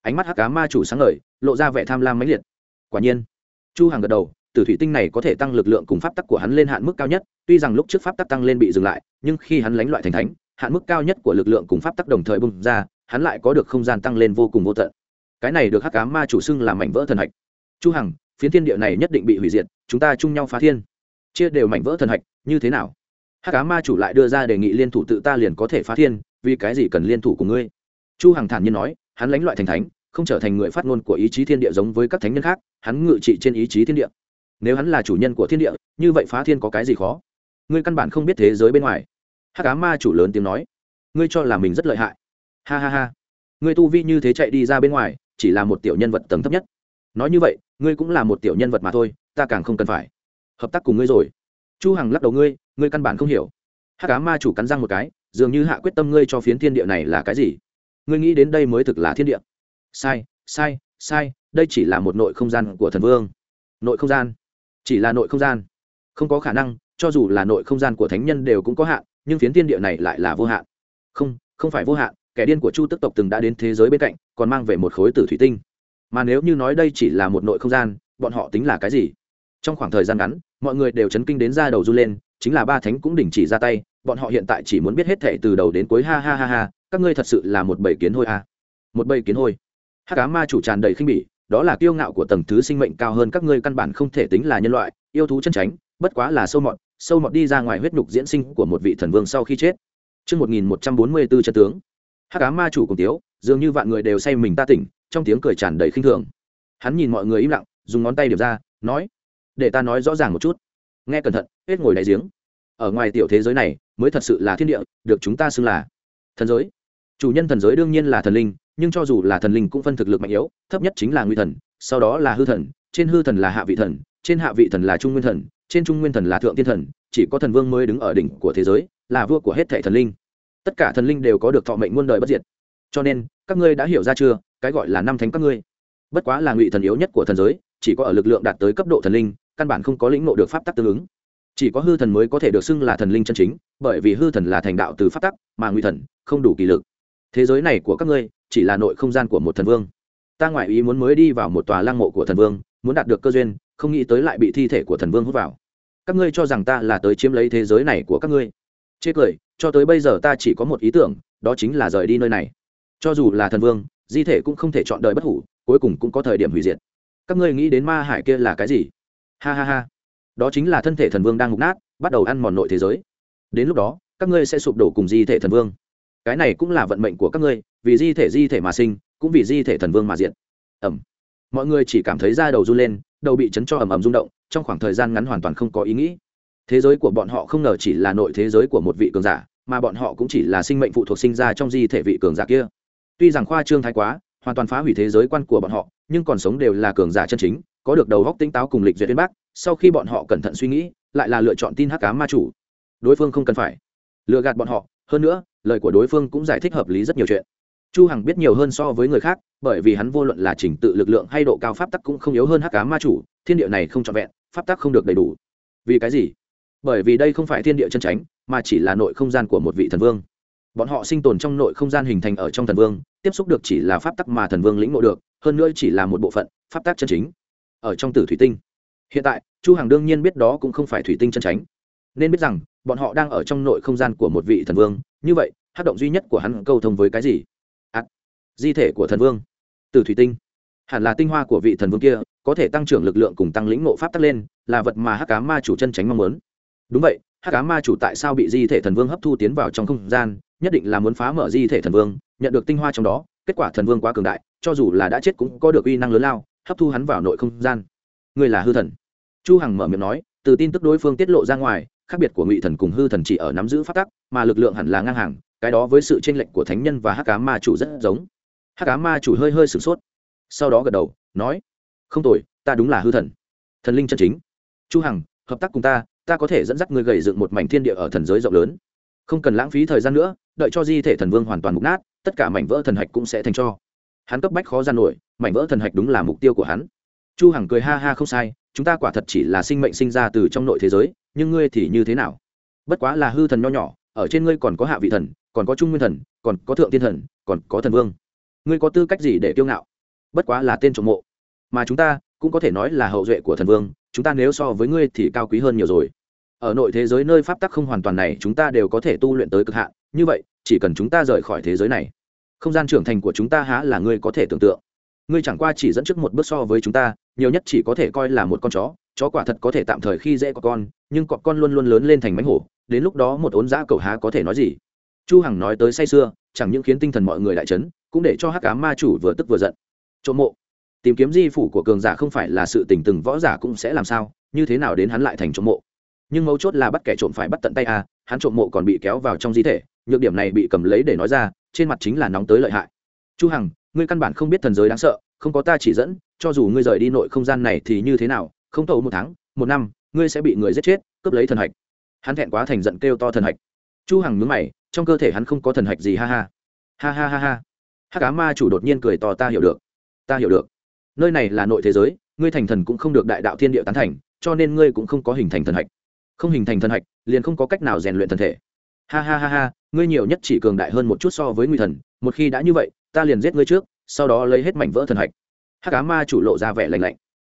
Ánh mắt hắc cá ma chủ sáng ngời, lộ ra vẻ tham lam mãnh liệt quả nhiên, chu hằng gật đầu, Tử thủy tinh này có thể tăng lực lượng cùng pháp tắc của hắn lên hạn mức cao nhất, tuy rằng lúc trước pháp tắc tăng lên bị dừng lại, nhưng khi hắn lánh loại thành thánh, hạn mức cao nhất của lực lượng cùng pháp tắc đồng thời bung ra, hắn lại có được không gian tăng lên vô cùng vô tận. Cái này được hắc cá ma chủ xưng làm mảnh vỡ thần hạch. Chu hằng, phiến thiên địa này nhất định bị hủy diệt, chúng ta chung nhau phá thiên. Chia đều mảnh vỡ thần hạch, như thế nào? Hắc cá ma chủ lại đưa ra đề nghị liên thủ tự ta liền có thể phá thiên, vì cái gì cần liên thủ của ngươi? Chu hằng thản nhiên nói, hắn lãnh loại thành thánh không trở thành người phát ngôn của ý chí thiên địa giống với các thánh nhân khác, hắn ngự trị trên ý chí thiên địa. Nếu hắn là chủ nhân của thiên địa, như vậy phá thiên có cái gì khó? Ngươi căn bản không biết thế giới bên ngoài. Hắc cá ma chủ lớn tiếng nói. Ngươi cho là mình rất lợi hại. Ha ha ha. Ngươi tu vi như thế chạy đi ra bên ngoài, chỉ là một tiểu nhân vật tầng thấp nhất. Nói như vậy, ngươi cũng là một tiểu nhân vật mà thôi, ta càng không cần phải. Hợp tác cùng ngươi rồi. Chu hằng lắc đầu ngươi ngươi căn bản không hiểu. Hát cá ma chủ cắn răng một cái, dường như hạ quyết tâm ngươi cho phiến thiên địa này là cái gì? Ngươi nghĩ đến đây mới thực là thiên địa sai sai sai, đây chỉ là một nội không gian của thần vương. Nội không gian? Chỉ là nội không gian? Không có khả năng, cho dù là nội không gian của thánh nhân đều cũng có hạn, nhưng phiến thiên địa này lại là vô hạn. Không không phải vô hạn, kẻ điên của chu tức tộc từng đã đến thế giới bên cạnh, còn mang về một khối tử thủy tinh. Mà nếu như nói đây chỉ là một nội không gian, bọn họ tính là cái gì? Trong khoảng thời gian ngắn, mọi người đều chấn kinh đến ra đầu run lên, chính là ba thánh cũng đình chỉ ra tay, bọn họ hiện tại chỉ muốn biết hết thệ từ đầu đến cuối. Ha ha ha ha, các ngươi thật sự là một bầy kiến hôi à. một bầy kiến hôi hát cá ma chủ tràn đầy khinh bỉ đó là kiêu ngạo của tầng thứ sinh mệnh cao hơn các ngươi căn bản không thể tính là nhân loại yêu thú chân tránh bất quá là sâu mọt sâu mọt đi ra ngoài huyết nhục diễn sinh của một vị thần vương sau khi chết. Trước 1144 chân tướng, hát cá ma chủ cùng tiếu dường như vạn người đều say mình ta tỉnh trong tiếng cười tràn đầy khinh thường. Hắn nhìn mọi người im lặng dùng ngón tay điểm ra nói để ta nói rõ ràng một chút. Nghe cẩn thận hết ngồi đáy giếng. Ở ngoài tiểu thế giới này mới thật sự là thiên địa được chúng ta xưng là thần giới. Chủ nhân thần giới đương nhiên là thần linh nhưng cho dù là thần linh cũng phân thực lực mạnh yếu, thấp nhất chính là nguy thần, sau đó là hư thần, trên hư thần là hạ vị thần, trên hạ vị thần là trung nguyên thần, trên trung nguyên thần là thượng tiên thần, chỉ có thần vương mới đứng ở đỉnh của thế giới, là vua của hết thảy thần linh. Tất cả thần linh đều có được thọ mệnh muôn đời bất diệt. Cho nên, các ngươi đã hiểu ra chưa, cái gọi là năm thánh các ngươi. Bất quá là ngụy thần yếu nhất của thần giới, chỉ có ở lực lượng đạt tới cấp độ thần linh, căn bản không có lĩnh ngộ được pháp tắc tương ứng. Chỉ có hư thần mới có thể được xưng là thần linh chân chính, bởi vì hư thần là thành đạo từ pháp tắc, mà ngụy thần không đủ kỳ lực thế giới này của các ngươi chỉ là nội không gian của một thần vương. Ta ngoại ý muốn mới đi vào một tòa lăng mộ của thần vương, muốn đạt được cơ duyên, không nghĩ tới lại bị thi thể của thần vương hút vào. Các ngươi cho rằng ta là tới chiếm lấy thế giới này của các ngươi. Chê cười, cho tới bây giờ ta chỉ có một ý tưởng, đó chính là rời đi nơi này. Cho dù là thần vương, di thể cũng không thể chọn đời bất hủ, cuối cùng cũng có thời điểm hủy diệt. Các ngươi nghĩ đến ma hải kia là cái gì? Ha ha ha. Đó chính là thân thể thần vương đang mục nát, bắt đầu ăn mòn nội thế giới. Đến lúc đó, các ngươi sẽ sụp đổ cùng di thể thần vương cái này cũng là vận mệnh của các ngươi, vì di thể di thể mà sinh, cũng vì di thể thần vương mà diện ẩm mọi người chỉ cảm thấy da đầu run lên, đầu bị chấn cho ầm ầm rung động, trong khoảng thời gian ngắn hoàn toàn không có ý nghĩ. Thế giới của bọn họ không ngờ chỉ là nội thế giới của một vị cường giả, mà bọn họ cũng chỉ là sinh mệnh phụ thuộc sinh ra trong di thể vị cường giả kia. Tuy rằng khoa trương thái quá, hoàn toàn phá hủy thế giới quan của bọn họ, nhưng còn sống đều là cường giả chân chính, có được đầu góc tinh táo cùng lịch duyệt viên bác, sau khi bọn họ cẩn thận suy nghĩ, lại là lựa chọn tin hắc cá ma chủ. Đối phương không cần phải lừa gạt bọn họ, hơn nữa lời của đối phương cũng giải thích hợp lý rất nhiều chuyện. Chu hằng biết nhiều hơn so với người khác, bởi vì hắn vô luận là chỉnh tự lực lượng hay độ cao pháp tắc cũng không yếu hơn hắc cá ma chủ, thiên địa này không trọn vẹn, pháp tắc không được đầy đủ. Vì cái gì? Bởi vì đây không phải thiên địa chân tránh mà chỉ là nội không gian của một vị thần vương. Bọn họ sinh tồn trong nội không gian hình thành ở trong thần vương, tiếp xúc được chỉ là pháp tắc mà thần vương lĩnh ngộ được, hơn nữa chỉ là một bộ phận, pháp tắc chân chính. Ở trong tử thủy tinh. Hiện tại, chu hằng đương nhiên biết đó cũng không phải thủy tinh chân tránh nên biết rằng bọn họ đang ở trong nội không gian của một vị thần vương như vậy hát động duy nhất của hắn câu thông với cái gì? À, di thể của thần vương. Từ thủy tinh. Hẳn là tinh hoa của vị thần vương kia có thể tăng trưởng lực lượng cùng tăng lĩnh ngộ pháp tắc lên là vật mà hắc cá ma chủ chân tránh mong muốn. Đúng vậy hắc cá ma chủ tại sao bị di thể thần vương hấp thu tiến vào trong không gian nhất định là muốn phá mở di thể thần vương nhận được tinh hoa trong đó kết quả thần vương quá cường đại cho dù là đã chết cũng có được uy năng lớn lao hấp thu hắn vào nội không gian. Người là hư thần. Chu hằng mở miệng nói từ tin tức đối phương tiết lộ ra ngoài khác biệt của ngụy thần cùng hư thần chỉ ở nắm giữ phát tắc, mà lực lượng hẳn là ngang hàng, cái đó với sự tranh lệch của thánh nhân và hắc cá ma chủ rất giống. Hắc cá ma chủ hơi hơi sửng sốt, sau đó gật đầu, nói, không tội ta đúng là hư thần. Thần linh chân chính. Chu hằng, hợp tác cùng ta ta có thể dẫn dắt người gầy dựng một mảnh thiên địa ở thần giới rộng lớn. Không cần lãng phí thời gian nữa, đợi cho di thể thần vương hoàn toàn mục nát, tất cả mảnh vỡ thần hạch cũng sẽ thành cho. Hắn cấp bách khó gian nổi, mảnh vỡ thần hạch đúng là mục tiêu của hắn. Chu hằng cười ha ha không sai, chúng ta quả thật chỉ là sinh mệnh sinh ra từ trong nội thế giới nhưng ngươi thì như thế nào? Bất quá là hư thần nho nhỏ, ở trên ngươi còn có hạ vị thần, còn có trung nguyên thần, còn có thượng tiên thần, còn có thần vương. Ngươi có tư cách gì để kiêu ngạo? Bất quá là tên trộm mộ. Mà chúng ta cũng có thể nói là hậu duệ của thần vương, chúng ta nếu so với ngươi thì cao quý hơn nhiều rồi. Ở nội thế giới nơi pháp tắc không hoàn toàn này, chúng ta đều có thể tu luyện tới cực hạn, như vậy, chỉ cần chúng ta rời khỏi thế giới này, không gian trưởng thành của chúng ta há là ngươi có thể tưởng tượng. Ngươi chẳng qua chỉ dẫn trước một bước so với chúng ta, nhiều nhất chỉ có thể coi là một con chó chó quả thật có thể tạm thời khi dễ có con, nhưng cọp con luôn luôn lớn lên thành mánh hổ, đến lúc đó một ốn giã cầu há có thể nói gì. Chu hằng nói tới say sưa, chẳng những khiến tinh thần mọi người đại chấn, cũng để cho hắc cá ma chủ vừa tức vừa giận. Trộm mộ. Tìm kiếm di phủ của cường giả không phải là sự tình từng võ giả cũng sẽ làm sao, như thế nào đến hắn lại thành trộm mộ. Nhưng mấu chốt là bắt kẻ trộm phải bắt tận tay à hắn trộm mộ còn bị kéo vào trong di thể, nhược điểm này bị cầm lấy để nói ra, trên mặt chính là nóng tới lợi hại. Chu hằng, ngươi căn bản không biết thần giới đáng sợ, không có ta chỉ dẫn, cho dù ngươi rời đi nội không gian này thì như thế nào không tàu một tháng, một năm, ngươi sẽ bị người giết chết, cướp lấy thần hạch. Hắn thẹn quá thành giận kêu to thần hạch. Chu hằng nhướng mày, trong cơ thể hắn không có thần hạch gì, ha ha. Ha ha ha ha. Hắc cá ma chủ đột nhiên cười to, ta hiểu được. Ta hiểu được. Nơi này là nội thế giới, ngươi thành thần cũng không được đại đạo thiên địa tán thành, cho nên ngươi cũng không có hình thành thần hạch. Không hình thành thần hạch, liền không có cách nào rèn luyện thần thể. Ha ha ha ha, ngươi nhiều nhất chỉ cường đại hơn một chút so với nguy thần, một khi đã như vậy, ta liền giết ngươi trước, sau đó lấy hết mảnh vỡ thần hạch. Hắc cá ma chủ lộ ra vẻ lạnh lạnh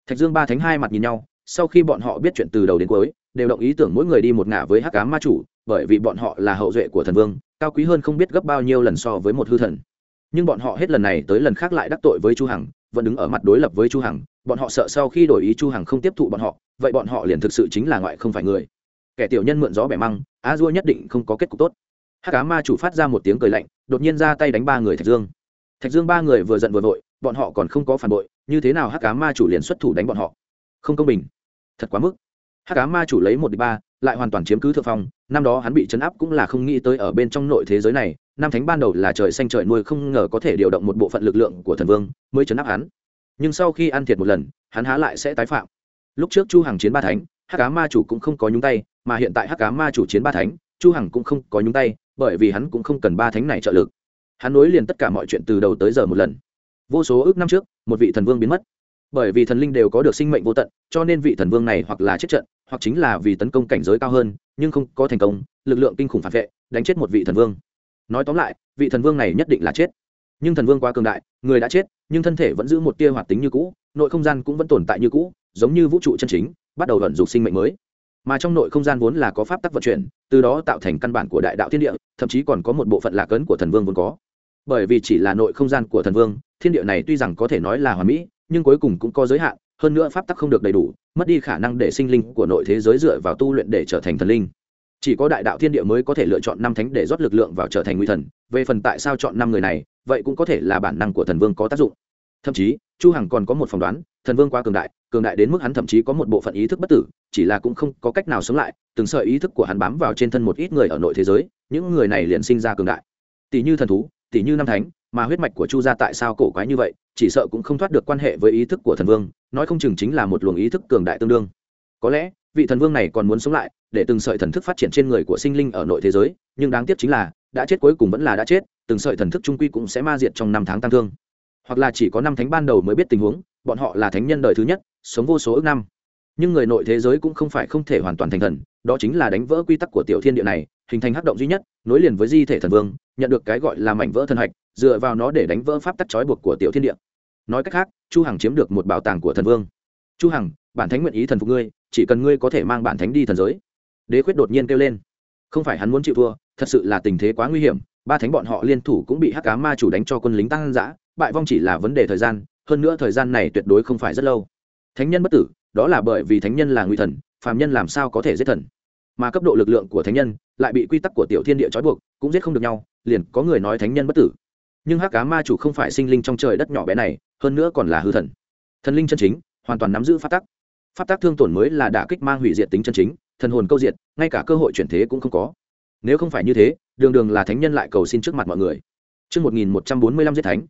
thạch dương ba thánh hai mặt nhìn nhau, sau khi bọn họ biết chuyện từ đầu đến cuối, đều động ý tưởng mỗi người đi một ngả với hắc ám ma chủ, bởi vì bọn họ là hậu duệ của thần vương, cao quý hơn không biết gấp bao nhiêu lần so với một hư thần. Nhưng bọn họ hết lần này tới lần khác lại đắc tội với chu hằng, vẫn đứng ở mặt đối lập với chu hằng, bọn họ sợ sau khi đổi ý chu hằng không tiếp thụ bọn họ, vậy bọn họ liền thực sự chính là ngoại không phải người. Kẻ tiểu nhân mượn gió bẻ măng a dua nhất định không có kết cục tốt. Hắc cá ma chủ phát ra một tiếng cười lạnh, đột nhiên ra tay đánh ba người thạch dương. Thạch dương ba người vừa giận vừa vội bọn họ còn không có phản bội, như thế nào hắc cá ma chủ liền xuất thủ đánh bọn họ? Không công bình. Thật quá mức. Hắc cá ma chủ lấy một đ ba, lại hoàn toàn chiếm cứ thượng phong, năm đó hắn bị chấn áp cũng là không nghĩ tới ở bên trong nội thế giới này nam thánh ban đầu là trời xanh trời nuôi không ngờ có thể điều động một bộ phận lực lượng của thần vương mới chấn áp hắn. Nhưng sau khi ăn thiệt một lần, hắn há lại sẽ tái phạm. Lúc trước chu hằng chiến ba thánh, hắc cá ma chủ cũng không có nhúng tay, mà hiện tại hắc cá ma chủ chiến ba thánh, chu hằng cũng không có nhúng tay, bởi vì hắn cũng không cần ba thánh này trợ lực. Hắn nối liền tất cả mọi chuyện từ đầu tới giờ một lần vô số ước năm trước, một vị thần vương biến mất. Bởi vì thần linh đều có được sinh mệnh vô tận, cho nên vị thần vương này hoặc là chết trận, hoặc chính là vì tấn công cảnh giới cao hơn, nhưng không có thành công, lực lượng kinh khủng phản vệ, đánh chết một vị thần vương. Nói tóm lại, vị thần vương này nhất định là chết. Nhưng thần vương quá cường đại, người đã chết, nhưng thân thể vẫn giữ một tia hoạt tính như cũ, nội không gian cũng vẫn tồn tại như cũ, giống như vũ trụ chân chính, bắt đầu vận dụng sinh mệnh mới. Mà trong nội không gian vốn là có pháp tắc vận chuyển, từ đó tạo thành căn bản của đại đạo thiên địa, thậm chí còn có một bộ phận lạc ấn của thần vương vốn có bởi vì chỉ là nội không gian của thần vương, thiên địa này tuy rằng có thể nói là hoàn mỹ, nhưng cuối cùng cũng có giới hạn, hơn nữa pháp tắc không được đầy đủ, mất đi khả năng để sinh linh của nội thế giới dựa vào tu luyện để trở thành thần linh. Chỉ có đại đạo thiên địa mới có thể lựa chọn năm thánh để rót lực lượng vào trở thành nguy thần, về phần tại sao chọn năm người này, vậy cũng có thể là bản năng của thần vương có tác dụng. Thậm chí, chu hằng còn có một phỏng đoán, thần vương quá cường đại cường đại đến mức hắn thậm chí có một bộ phận ý thức bất tử, chỉ là cũng không có cách nào sống lại, từng sợi ý thức của hắn bám vào trên thân một ít người ở nội thế giới, những người này liền sinh ra cường đại. Tỷ như thần thú tỷ như năm thánh, mà huyết mạch của chu gia tại sao cổ quái như vậy, chỉ sợ cũng không thoát được quan hệ với ý thức của thần vương, nói không chừng chính là một luồng ý thức cường đại tương đương. Có lẽ, vị thần vương này còn muốn sống lại, để từng sợi thần thức phát triển trên người của sinh linh ở nội thế giới, nhưng đáng tiếc chính là, đã chết cuối cùng vẫn là đã chết, từng sợi thần thức trung quy cũng sẽ ma diệt trong năm tháng tăng thương. Hoặc là chỉ có năm thánh ban đầu mới biết tình huống, bọn họ là thánh nhân đời thứ nhất, sống vô số ước năm. Nhưng người nội thế giới cũng không phải không thể hoàn toàn thành thần, đó chính là đánh vỡ quy tắc của tiểu thiên địa này hình thành hắc động duy nhất, nối liền với di thể thần vương, nhận được cái gọi là mảnh vỡ thần hạch, dựa vào nó để đánh vỡ pháp tắc trói buộc của tiểu thiên địa. Nói cách khác, chu hằng chiếm được một bảo tàng của thần vương. Chu hằng, bản thánh nguyện ý thần phục ngươi, chỉ cần ngươi có thể mang bản thánh đi thần giới. Đế khuyết đột nhiên kêu lên. Không phải hắn muốn chịu thua, thật sự là tình thế quá nguy hiểm, ba thánh bọn họ liên thủ cũng bị hắc cá ma chủ đánh cho quân lính tăng dã, bại vong chỉ là vấn đề thời gian, hơn nữa thời gian này tuyệt đối không phải rất lâu. Thánh nhân bất tử, đó là bởi vì thánh nhân là nguy thần, phàm nhân làm sao có thể giết thần? Mà cấp độ lực lượng của thánh nhân lại bị quy tắc của tiểu thiên địa trói buộc cũng giết không được nhau liền có người nói thánh nhân bất tử. Nhưng hắc cá ma chủ không phải sinh linh trong trời đất nhỏ bé này hơn nữa còn là hư thần. Thần linh chân chính hoàn toàn nắm giữ pháp tắc. Pháp tắc thương tổn mới là đả kích mang hủy diệt tính chân chính thần hồn câu diệt ngay cả cơ hội chuyển thế cũng không có. Nếu không phải như thế đường đường là thánh nhân lại cầu xin trước mặt mọi người. Trước 1145 giết thánh,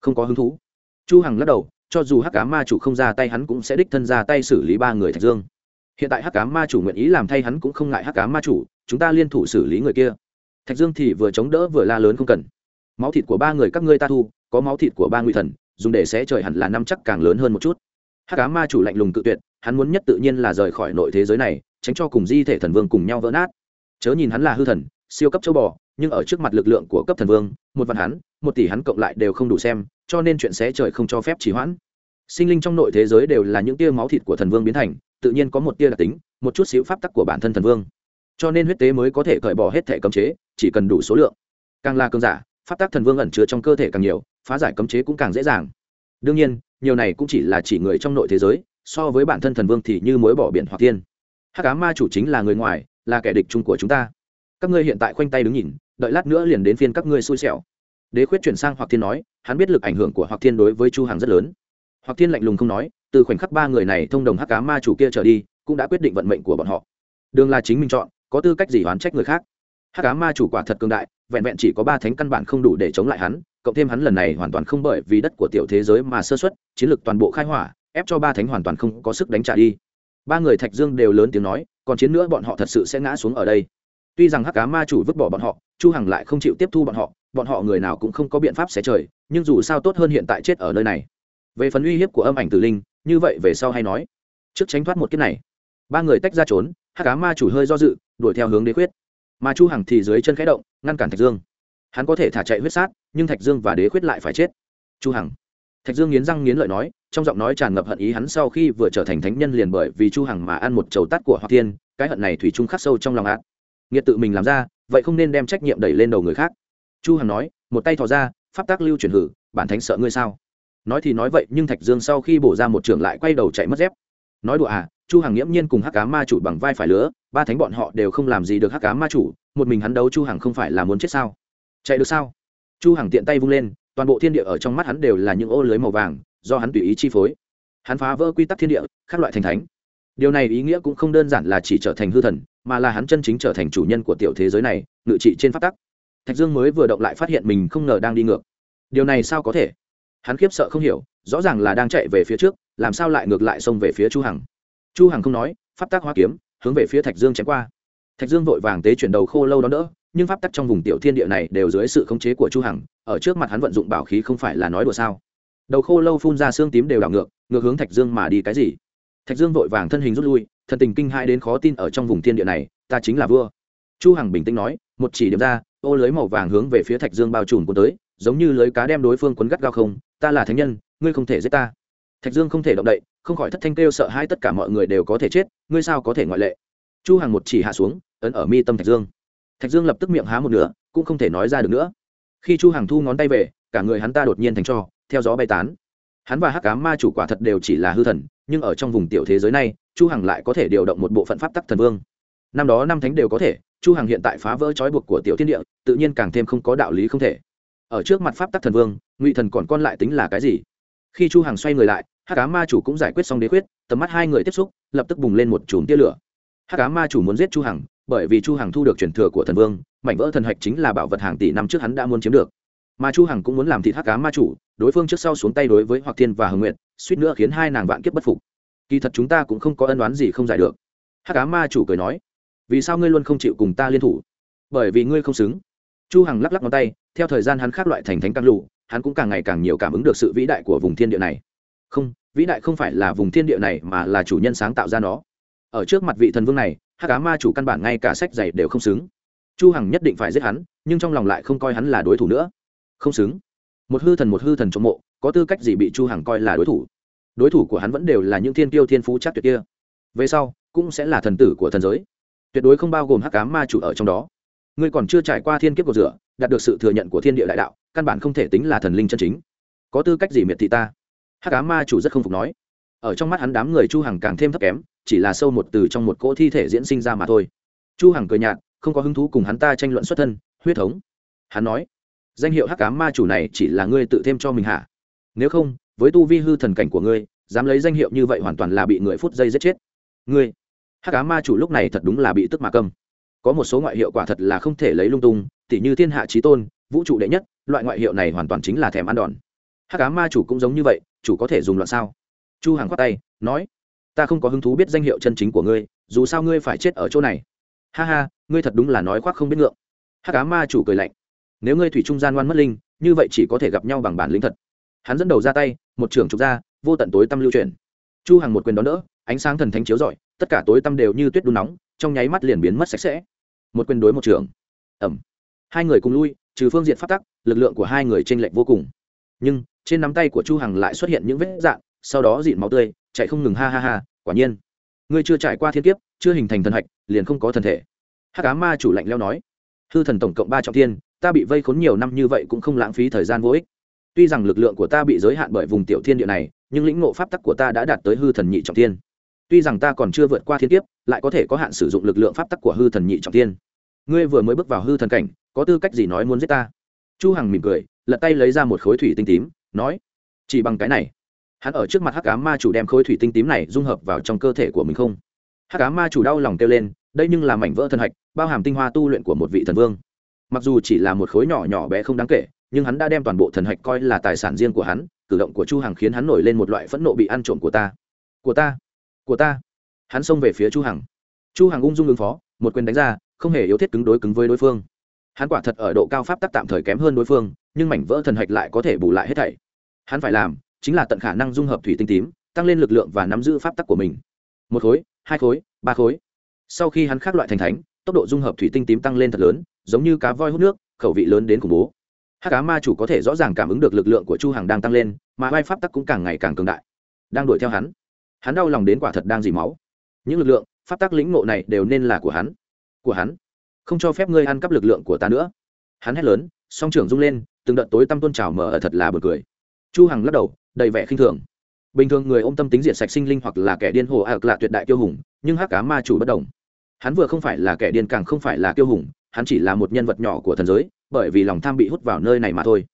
không có hứng thú. Chu Hằng lắc đầu, cho dù Hắc Ám Ma chủ không ra tay hắn cũng sẽ đích thân ra tay xử lý ba người Thạch Dương. Hiện tại Hắc Ám Ma chủ nguyện ý làm thay hắn cũng không ngại Hắc Ám Ma chủ, chúng ta liên thủ xử lý người kia. Thạch Dương thì vừa chống đỡ vừa la lớn không cần. Máu thịt của ba người các ngươi ta thu, có máu thịt của ba ngụy thần, dùng để xé trời hẳn là năm chắc càng lớn hơn một chút. Hắc Ám Ma chủ lạnh lùng tự tuyệt, hắn muốn nhất tự nhiên là rời khỏi nội thế giới này, tránh cho cùng di thể thần vương cùng nhau vỡ nát. Chớ nhìn hắn là hư thần, siêu cấp châu bò, nhưng ở trước mặt lực lượng của cấp thần vương một vạn hắn một tỷ hắn cộng lại đều không đủ xem cho nên chuyện xé trời không cho phép trì hoãn sinh linh trong nội thế giới đều là những tia máu thịt của thần vương biến thành tự nhiên có một tia đặc tính, một chút xíu pháp tắc của bản thân thần vương. Cho nên huyết tế mới có thể cởi bỏ hết thể cấm chế, chỉ cần đủ số lượng. Càng là cơn giả, pháp tắc thần vương ẩn chứa trong cơ thể càng nhiều, phá giải cấm chế cũng càng dễ dàng. Đương nhiên, nhiều này cũng chỉ là chỉ người trong nội thế giới, so với bản thân thần vương thì như mối bỏ biển hoặc thiên. Hát cá ma chủ chính là người ngoài, là kẻ địch chung của chúng ta. Các ngươi hiện tại khoanh tay đứng nhìn, đợi lát nữa liền đến phiên các ngươi xui xẻo. Đế khuyết chuyển sang hoặc thiên nói, hắn biết lực ảnh hưởng của hoặc thiên đối với chu hằng rất lớn. Hoặc thiên lạnh lùng không nói từ khoảnh khắc ba người này thông đồng hắc cá ma chủ kia trở đi, cũng đã quyết định vận mệnh của bọn họ. Đường là chính mình chọn, có tư cách gì oán trách người khác? Hắc cá ma chủ quả thật cường đại, vẹn vẹn chỉ có ba thánh căn bản không đủ để chống lại hắn, cộng thêm hắn lần này hoàn toàn không bởi vì đất của tiểu thế giới mà sơ xuất chiến lược toàn bộ khai hỏa, ép cho ba thánh hoàn toàn không có sức đánh trả đi. Ba người thạch dương đều lớn tiếng nói, còn chiến nữa bọn họ thật sự sẽ ngã xuống ở đây. Tuy rằng hắc cá ma chủ vứt bỏ bọn họ, chu hằng lại không chịu tiếp thu bọn họ bọn họ người nào cũng không có biện pháp xé trời, nhưng dù sao tốt hơn hiện tại chết ở nơi này. Về phần uy hiếp của âm ảnh tử linh như vậy về sau hay nói. Trước tránh thoát một kiếp này, ba người tách ra trốn, hắc cá ma chủ hơi do dự, đuổi theo hướng đế khuyết mà chu hằng thì dưới chân khẽ động, ngăn cản thạch dương. Hắn có thể thả chạy huyết sát, nhưng thạch dương và đế khuyết lại phải chết. Chu hằng. Thạch dương nghiến răng nghiến lợi nói, trong giọng nói tràn ngập hận ý hắn sau khi vừa trở thành thánh nhân liền bởi vì chu hằng mà ăn một chầu tát của hoa thiên, cái hận này thủy chung khắc sâu trong lòng ạt nghiệt tự mình làm ra, vậy không nên đem trách nhiệm đẩy lên đầu người khác. Chu hằng nói, một tay thò ra, pháp tác lưu chuyển hử, bản thánh sợ ngươi sao? Nói thì nói vậy, nhưng thạch dương sau khi bổ ra một trường lại quay đầu chạy mất dép. Nói đùa à chu hằng nghiễm nhiên cùng hắc cá ma chủ bằng vai phải lứa, ba thánh bọn họ đều không làm gì được hắc cá ma chủ, một mình hắn đấu chu hằng không phải là muốn chết sao? Chạy được sao? Chu hằng tiện tay vung lên, toàn bộ thiên địa ở trong mắt hắn đều là những ô lưới màu vàng, do hắn tùy ý chi phối. Hắn phá vỡ quy tắc thiên địa, khác loại thành thánh. Điều này ý nghĩa cũng không đơn giản là chỉ trở thành hư thần, mà là hắn chân chính trở thành chủ nhân của tiểu thế giới này, ngự trị trên pháp tắc. Thạch dương mới vừa động lại phát hiện mình không ngờ đang đi ngược. Điều này sao có thể? Hắn khiếp sợ không hiểu, rõ ràng là đang chạy về phía trước, làm sao lại ngược lại xông về phía chu hằng. Chu hằng không nói, pháp tác hoa kiếm, hướng về phía thạch dương chém qua. Thạch dương vội vàng tế chuyển đầu khô lâu đó đỡ, nhưng pháp tắc trong vùng tiểu thiên địa này đều dưới sự khống chế của chu hằng, ở trước mặt hắn vận dụng bảo khí không phải là nói đùa sao. Đầu khô lâu phun ra xương tím đều đảo ngược ngược hướng thạch dương mà đi cái gì? Thạch dương vội vàng thân hình rút lui thần tình kinh hai đến khó tin ở trong vùng thiên địa này, ta chính là vua. Chu hằng bình tĩnh nói, một chỉ điểm ra, ô lưới màu vàng hướng về phía thạch dương bao trùm cuốn tới giống như lưới cá đem đối phương quấn gắt gao không, ta là thánh nhân, ngươi không thể giết ta. Thạch dương không thể động đậy, không khỏi thất thanh kêu sợ hai tất cả mọi người đều có thể chết, ngươi sao có thể ngoại lệ? Chu hằng một chỉ hạ xuống, ấn ở mi tâm thạch dương. Thạch dương lập tức miệng há một nửa, cũng không thể nói ra được nữa. Khi chu hằng thu ngón tay về, cả người hắn ta đột nhiên thành cho, theo gió bay tán. Hắn và hắc cá ma chủ quả thật đều chỉ là hư thần, nhưng ở trong vùng tiểu thế giới này, chu hằng lại có thể điều động một bộ phận pháp tắc thần vương. Năm đó năm thánh đều có thể, chu hằng hiện tại phá vỡ trói buộc của tiểu thiên địa, tự nhiên càng thêm không có đạo lý không thể ở trước mặt pháp tắc thần vương, ngụy thần còn con lại tính là cái gì? Khi chu hằng xoay người lại, hắc cá ma chủ cũng giải quyết xong đế quyết, tầm mắt hai người tiếp xúc, lập tức bùng lên một chùm tia lửa. Hắc cá ma chủ muốn giết chu hằng, bởi vì chu hằng thu được truyền thừa của thần vương, mảnh vỡ thần hạch chính là bảo vật hàng tỷ năm trước hắn đã muốn chiếm được. Mà chu hằng cũng muốn làm thịt hắc cá ma chủ, đối phương trước sau xuống tay đối với hoặc thiên và hồng nguyện suýt nữa khiến hai nàng vạn kiếp bất phục. Kỳ thật chúng ta cũng không có ân đoán gì không giải được. Hắc cá ma chủ cười nói, vì sao ngươi luôn không chịu cùng ta liên thủ? Bởi vì ngươi không xứng. Chu hằng lắc lắc ngón tay theo thời gian hắn khác loại thành thánh càng lụ hắn cũng càng ngày càng nhiều cảm ứng được sự vĩ đại của vùng thiên địa này. Không, vĩ đại không phải là vùng thiên địa này mà là chủ nhân sáng tạo ra nó. Ở trước mặt vị thần vương này, hắc cá ma chủ căn bản ngay cả sách giày đều không xứng. Chu hằng nhất định phải giết hắn, nhưng trong lòng lại không coi hắn là đối thủ nữa. Không xứng. Một hư thần một hư thần trong mộ, có tư cách gì bị chu hằng coi là đối thủ? Đối thủ của hắn vẫn đều là những thiên tiêu thiên phú chắc tuyệt kia. Về sau, cũng sẽ là thần tử của thần giới. Tuyệt đối không bao gồm hắc cá ma chủ ở trong đó ngươi còn chưa trải qua thiên kiếp của rửa, đạt được sự thừa nhận của thiên địa đại đạo, căn bản không thể tính là thần linh chân chính. Có tư cách gì miệt thị ta? Hắc cá ma chủ rất không phục nói. Ở trong mắt hắn đám người chu hằng càng thêm thấp kém, chỉ là sâu một từ trong một cỗ thi thể diễn sinh ra mà thôi. Chu hằng cười nhạt, không có hứng thú cùng hắn ta tranh luận xuất thân, huyết thống. Hắn nói, danh hiệu hắc cám ma chủ này chỉ là ngươi tự thêm cho mình hả? Nếu không, với tu vi hư thần cảnh của ngươi, dám lấy danh hiệu như vậy hoàn toàn là bị người phút giây giết chết. Ngươi, hắc Ám ma chủ lúc này thật đúng là bị tức mà câm có một số ngoại hiệu quả thật là không thể lấy lung tung, tỉ như thiên hạ trí tôn, vũ trụ đệ nhất, loại ngoại hiệu này hoàn toàn chính là thèm ăn đòn. Hắc cá ma chủ cũng giống như vậy, chủ có thể dùng loạn sao? Chu hàng khoát tay, nói, ta không có hứng thú biết danh hiệu chân chính của ngươi, dù sao ngươi phải chết ở chỗ này. Ha ha, ngươi thật đúng là nói khoác không biết ngượng. Hát cá ma chủ cười lạnh, nếu ngươi thủy trung gian ngoan mất linh, như vậy chỉ có thể gặp nhau bằng bản lĩnh thật. Hắn dẫn đầu ra tay, một trưởng trục ra, vô tận tối tâm lưu truyền chu hàng một quyền đón đỡ, ánh sáng thần thánh chiếu rọi, tất cả tối tâm đều như tuyết đun nóng, trong nháy mắt liền biến mất sạch sẽ một quyền đối một trưởng. Ẩm. Hai người cùng lui, trừ phương diện phát tắc, lực lượng của hai người t r ê n lệch vô cùng. Nhưng, trên nắm tay của chu hằng lại xuất hiện những vết dạn sau đó dịn máu tươi, chạy không ngừng ha ha ha, quả nhiên. Ngươi chưa trải qua thiên kiếp, chưa hình thành thần hạch, liền không có thần thể. Hắc cá ma chủ lạnh leo nói. Hư thần tổng cộng ba trọng thiên, ta bị vây khốn nhiều năm như vậy cũng không lãng phí thời gian vô ích. Tuy rằng lực lượng của ta bị giới hạn bởi vùng tiểu thiên địa này, nhưng lĩnh ngộ pháp tắc của ta đã đạt tới hư thần nhị trọng thiên. Tuy rằng ta còn chưa vượt qua thiên kiếp lại có thể có hạn sử dụng lực lượng pháp tắc của hư thần nhị trọng thiên. Ngươi vừa mới bước vào hư thần cảnh, có tư cách gì nói muốn giết ta? Chu hằng mỉm cười, lật tay lấy ra một khối thủy tinh tím, nói, chỉ bằng cái này. Hắn ở trước mặt hắc ám ma chủ đem khối thủy tinh tím này dung hợp vào trong cơ thể của mình không? Hắc ám ma chủ đau lòng kêu lên, đây nhưng là mảnh vỡ thần hạch, bao hàm tinh hoa tu luyện của một vị thần vương. Mặc dù chỉ là một khối nhỏ nhỏ bé không đáng kể, nhưng hắn đã đem toàn bộ thần hạch coi là tài sản riêng của hắn, cử động của chu hằng khiến hắn nổi lên một loại phẫn nộ bị ăn trộm của ta. Của ta. Của ta hắn xông về phía chu hằng. Chu hằng ung dung ứng phó, một quyền đánh ra, không hề yếu thiết cứng đối cứng với đối phương. Hắn quả thật ở độ cao pháp tắc tạm thời kém hơn đối phương, nhưng mảnh vỡ thần hạch lại có thể bù lại hết thảy. Hắn phải làm chính là tận khả năng dung hợp thủy tinh tím, tăng lên lực lượng và nắm giữ pháp tắc của mình. Một khối, hai khối, ba khối. Sau khi hắn khác loại thành thánh, tốc độ dung hợp thủy tinh tím tăng lên thật lớn, giống như cá voi hút nước, khẩu vị lớn đến khủng bố. Hát cá ma chủ có thể rõ ràng cảm ứng được lực lượng của chu hằng đang tăng lên, mà vai pháp tắc cũng càng ngày càng cường đại. Đang đuổi theo hắn hắn đau lòng đến quả thật đang dì máu những lực lượng, pháp tắc lĩnh ngộ này đều nên là của hắn. Của hắn. Không cho phép ngươi ăn cắp lực lượng của ta nữa. Hắn hét lớn, song trưởng rung lên, từng đợt tối tăm tôn trào mở ở thật là bật cười. Chu hằng lắc đầu, đầy vẻ khinh thường. Bình thường người ôm tâm tính diệt sạch sinh linh hoặc là kẻ điên hồ ạc là tuyệt đại kiêu hùng, nhưng hắc cá ma chủ bất đồng. Hắn vừa không phải là kẻ điên càng không phải là kiêu hùng, hắn chỉ là một nhân vật nhỏ của thần giới, bởi vì lòng tham bị hút vào nơi này mà thôi.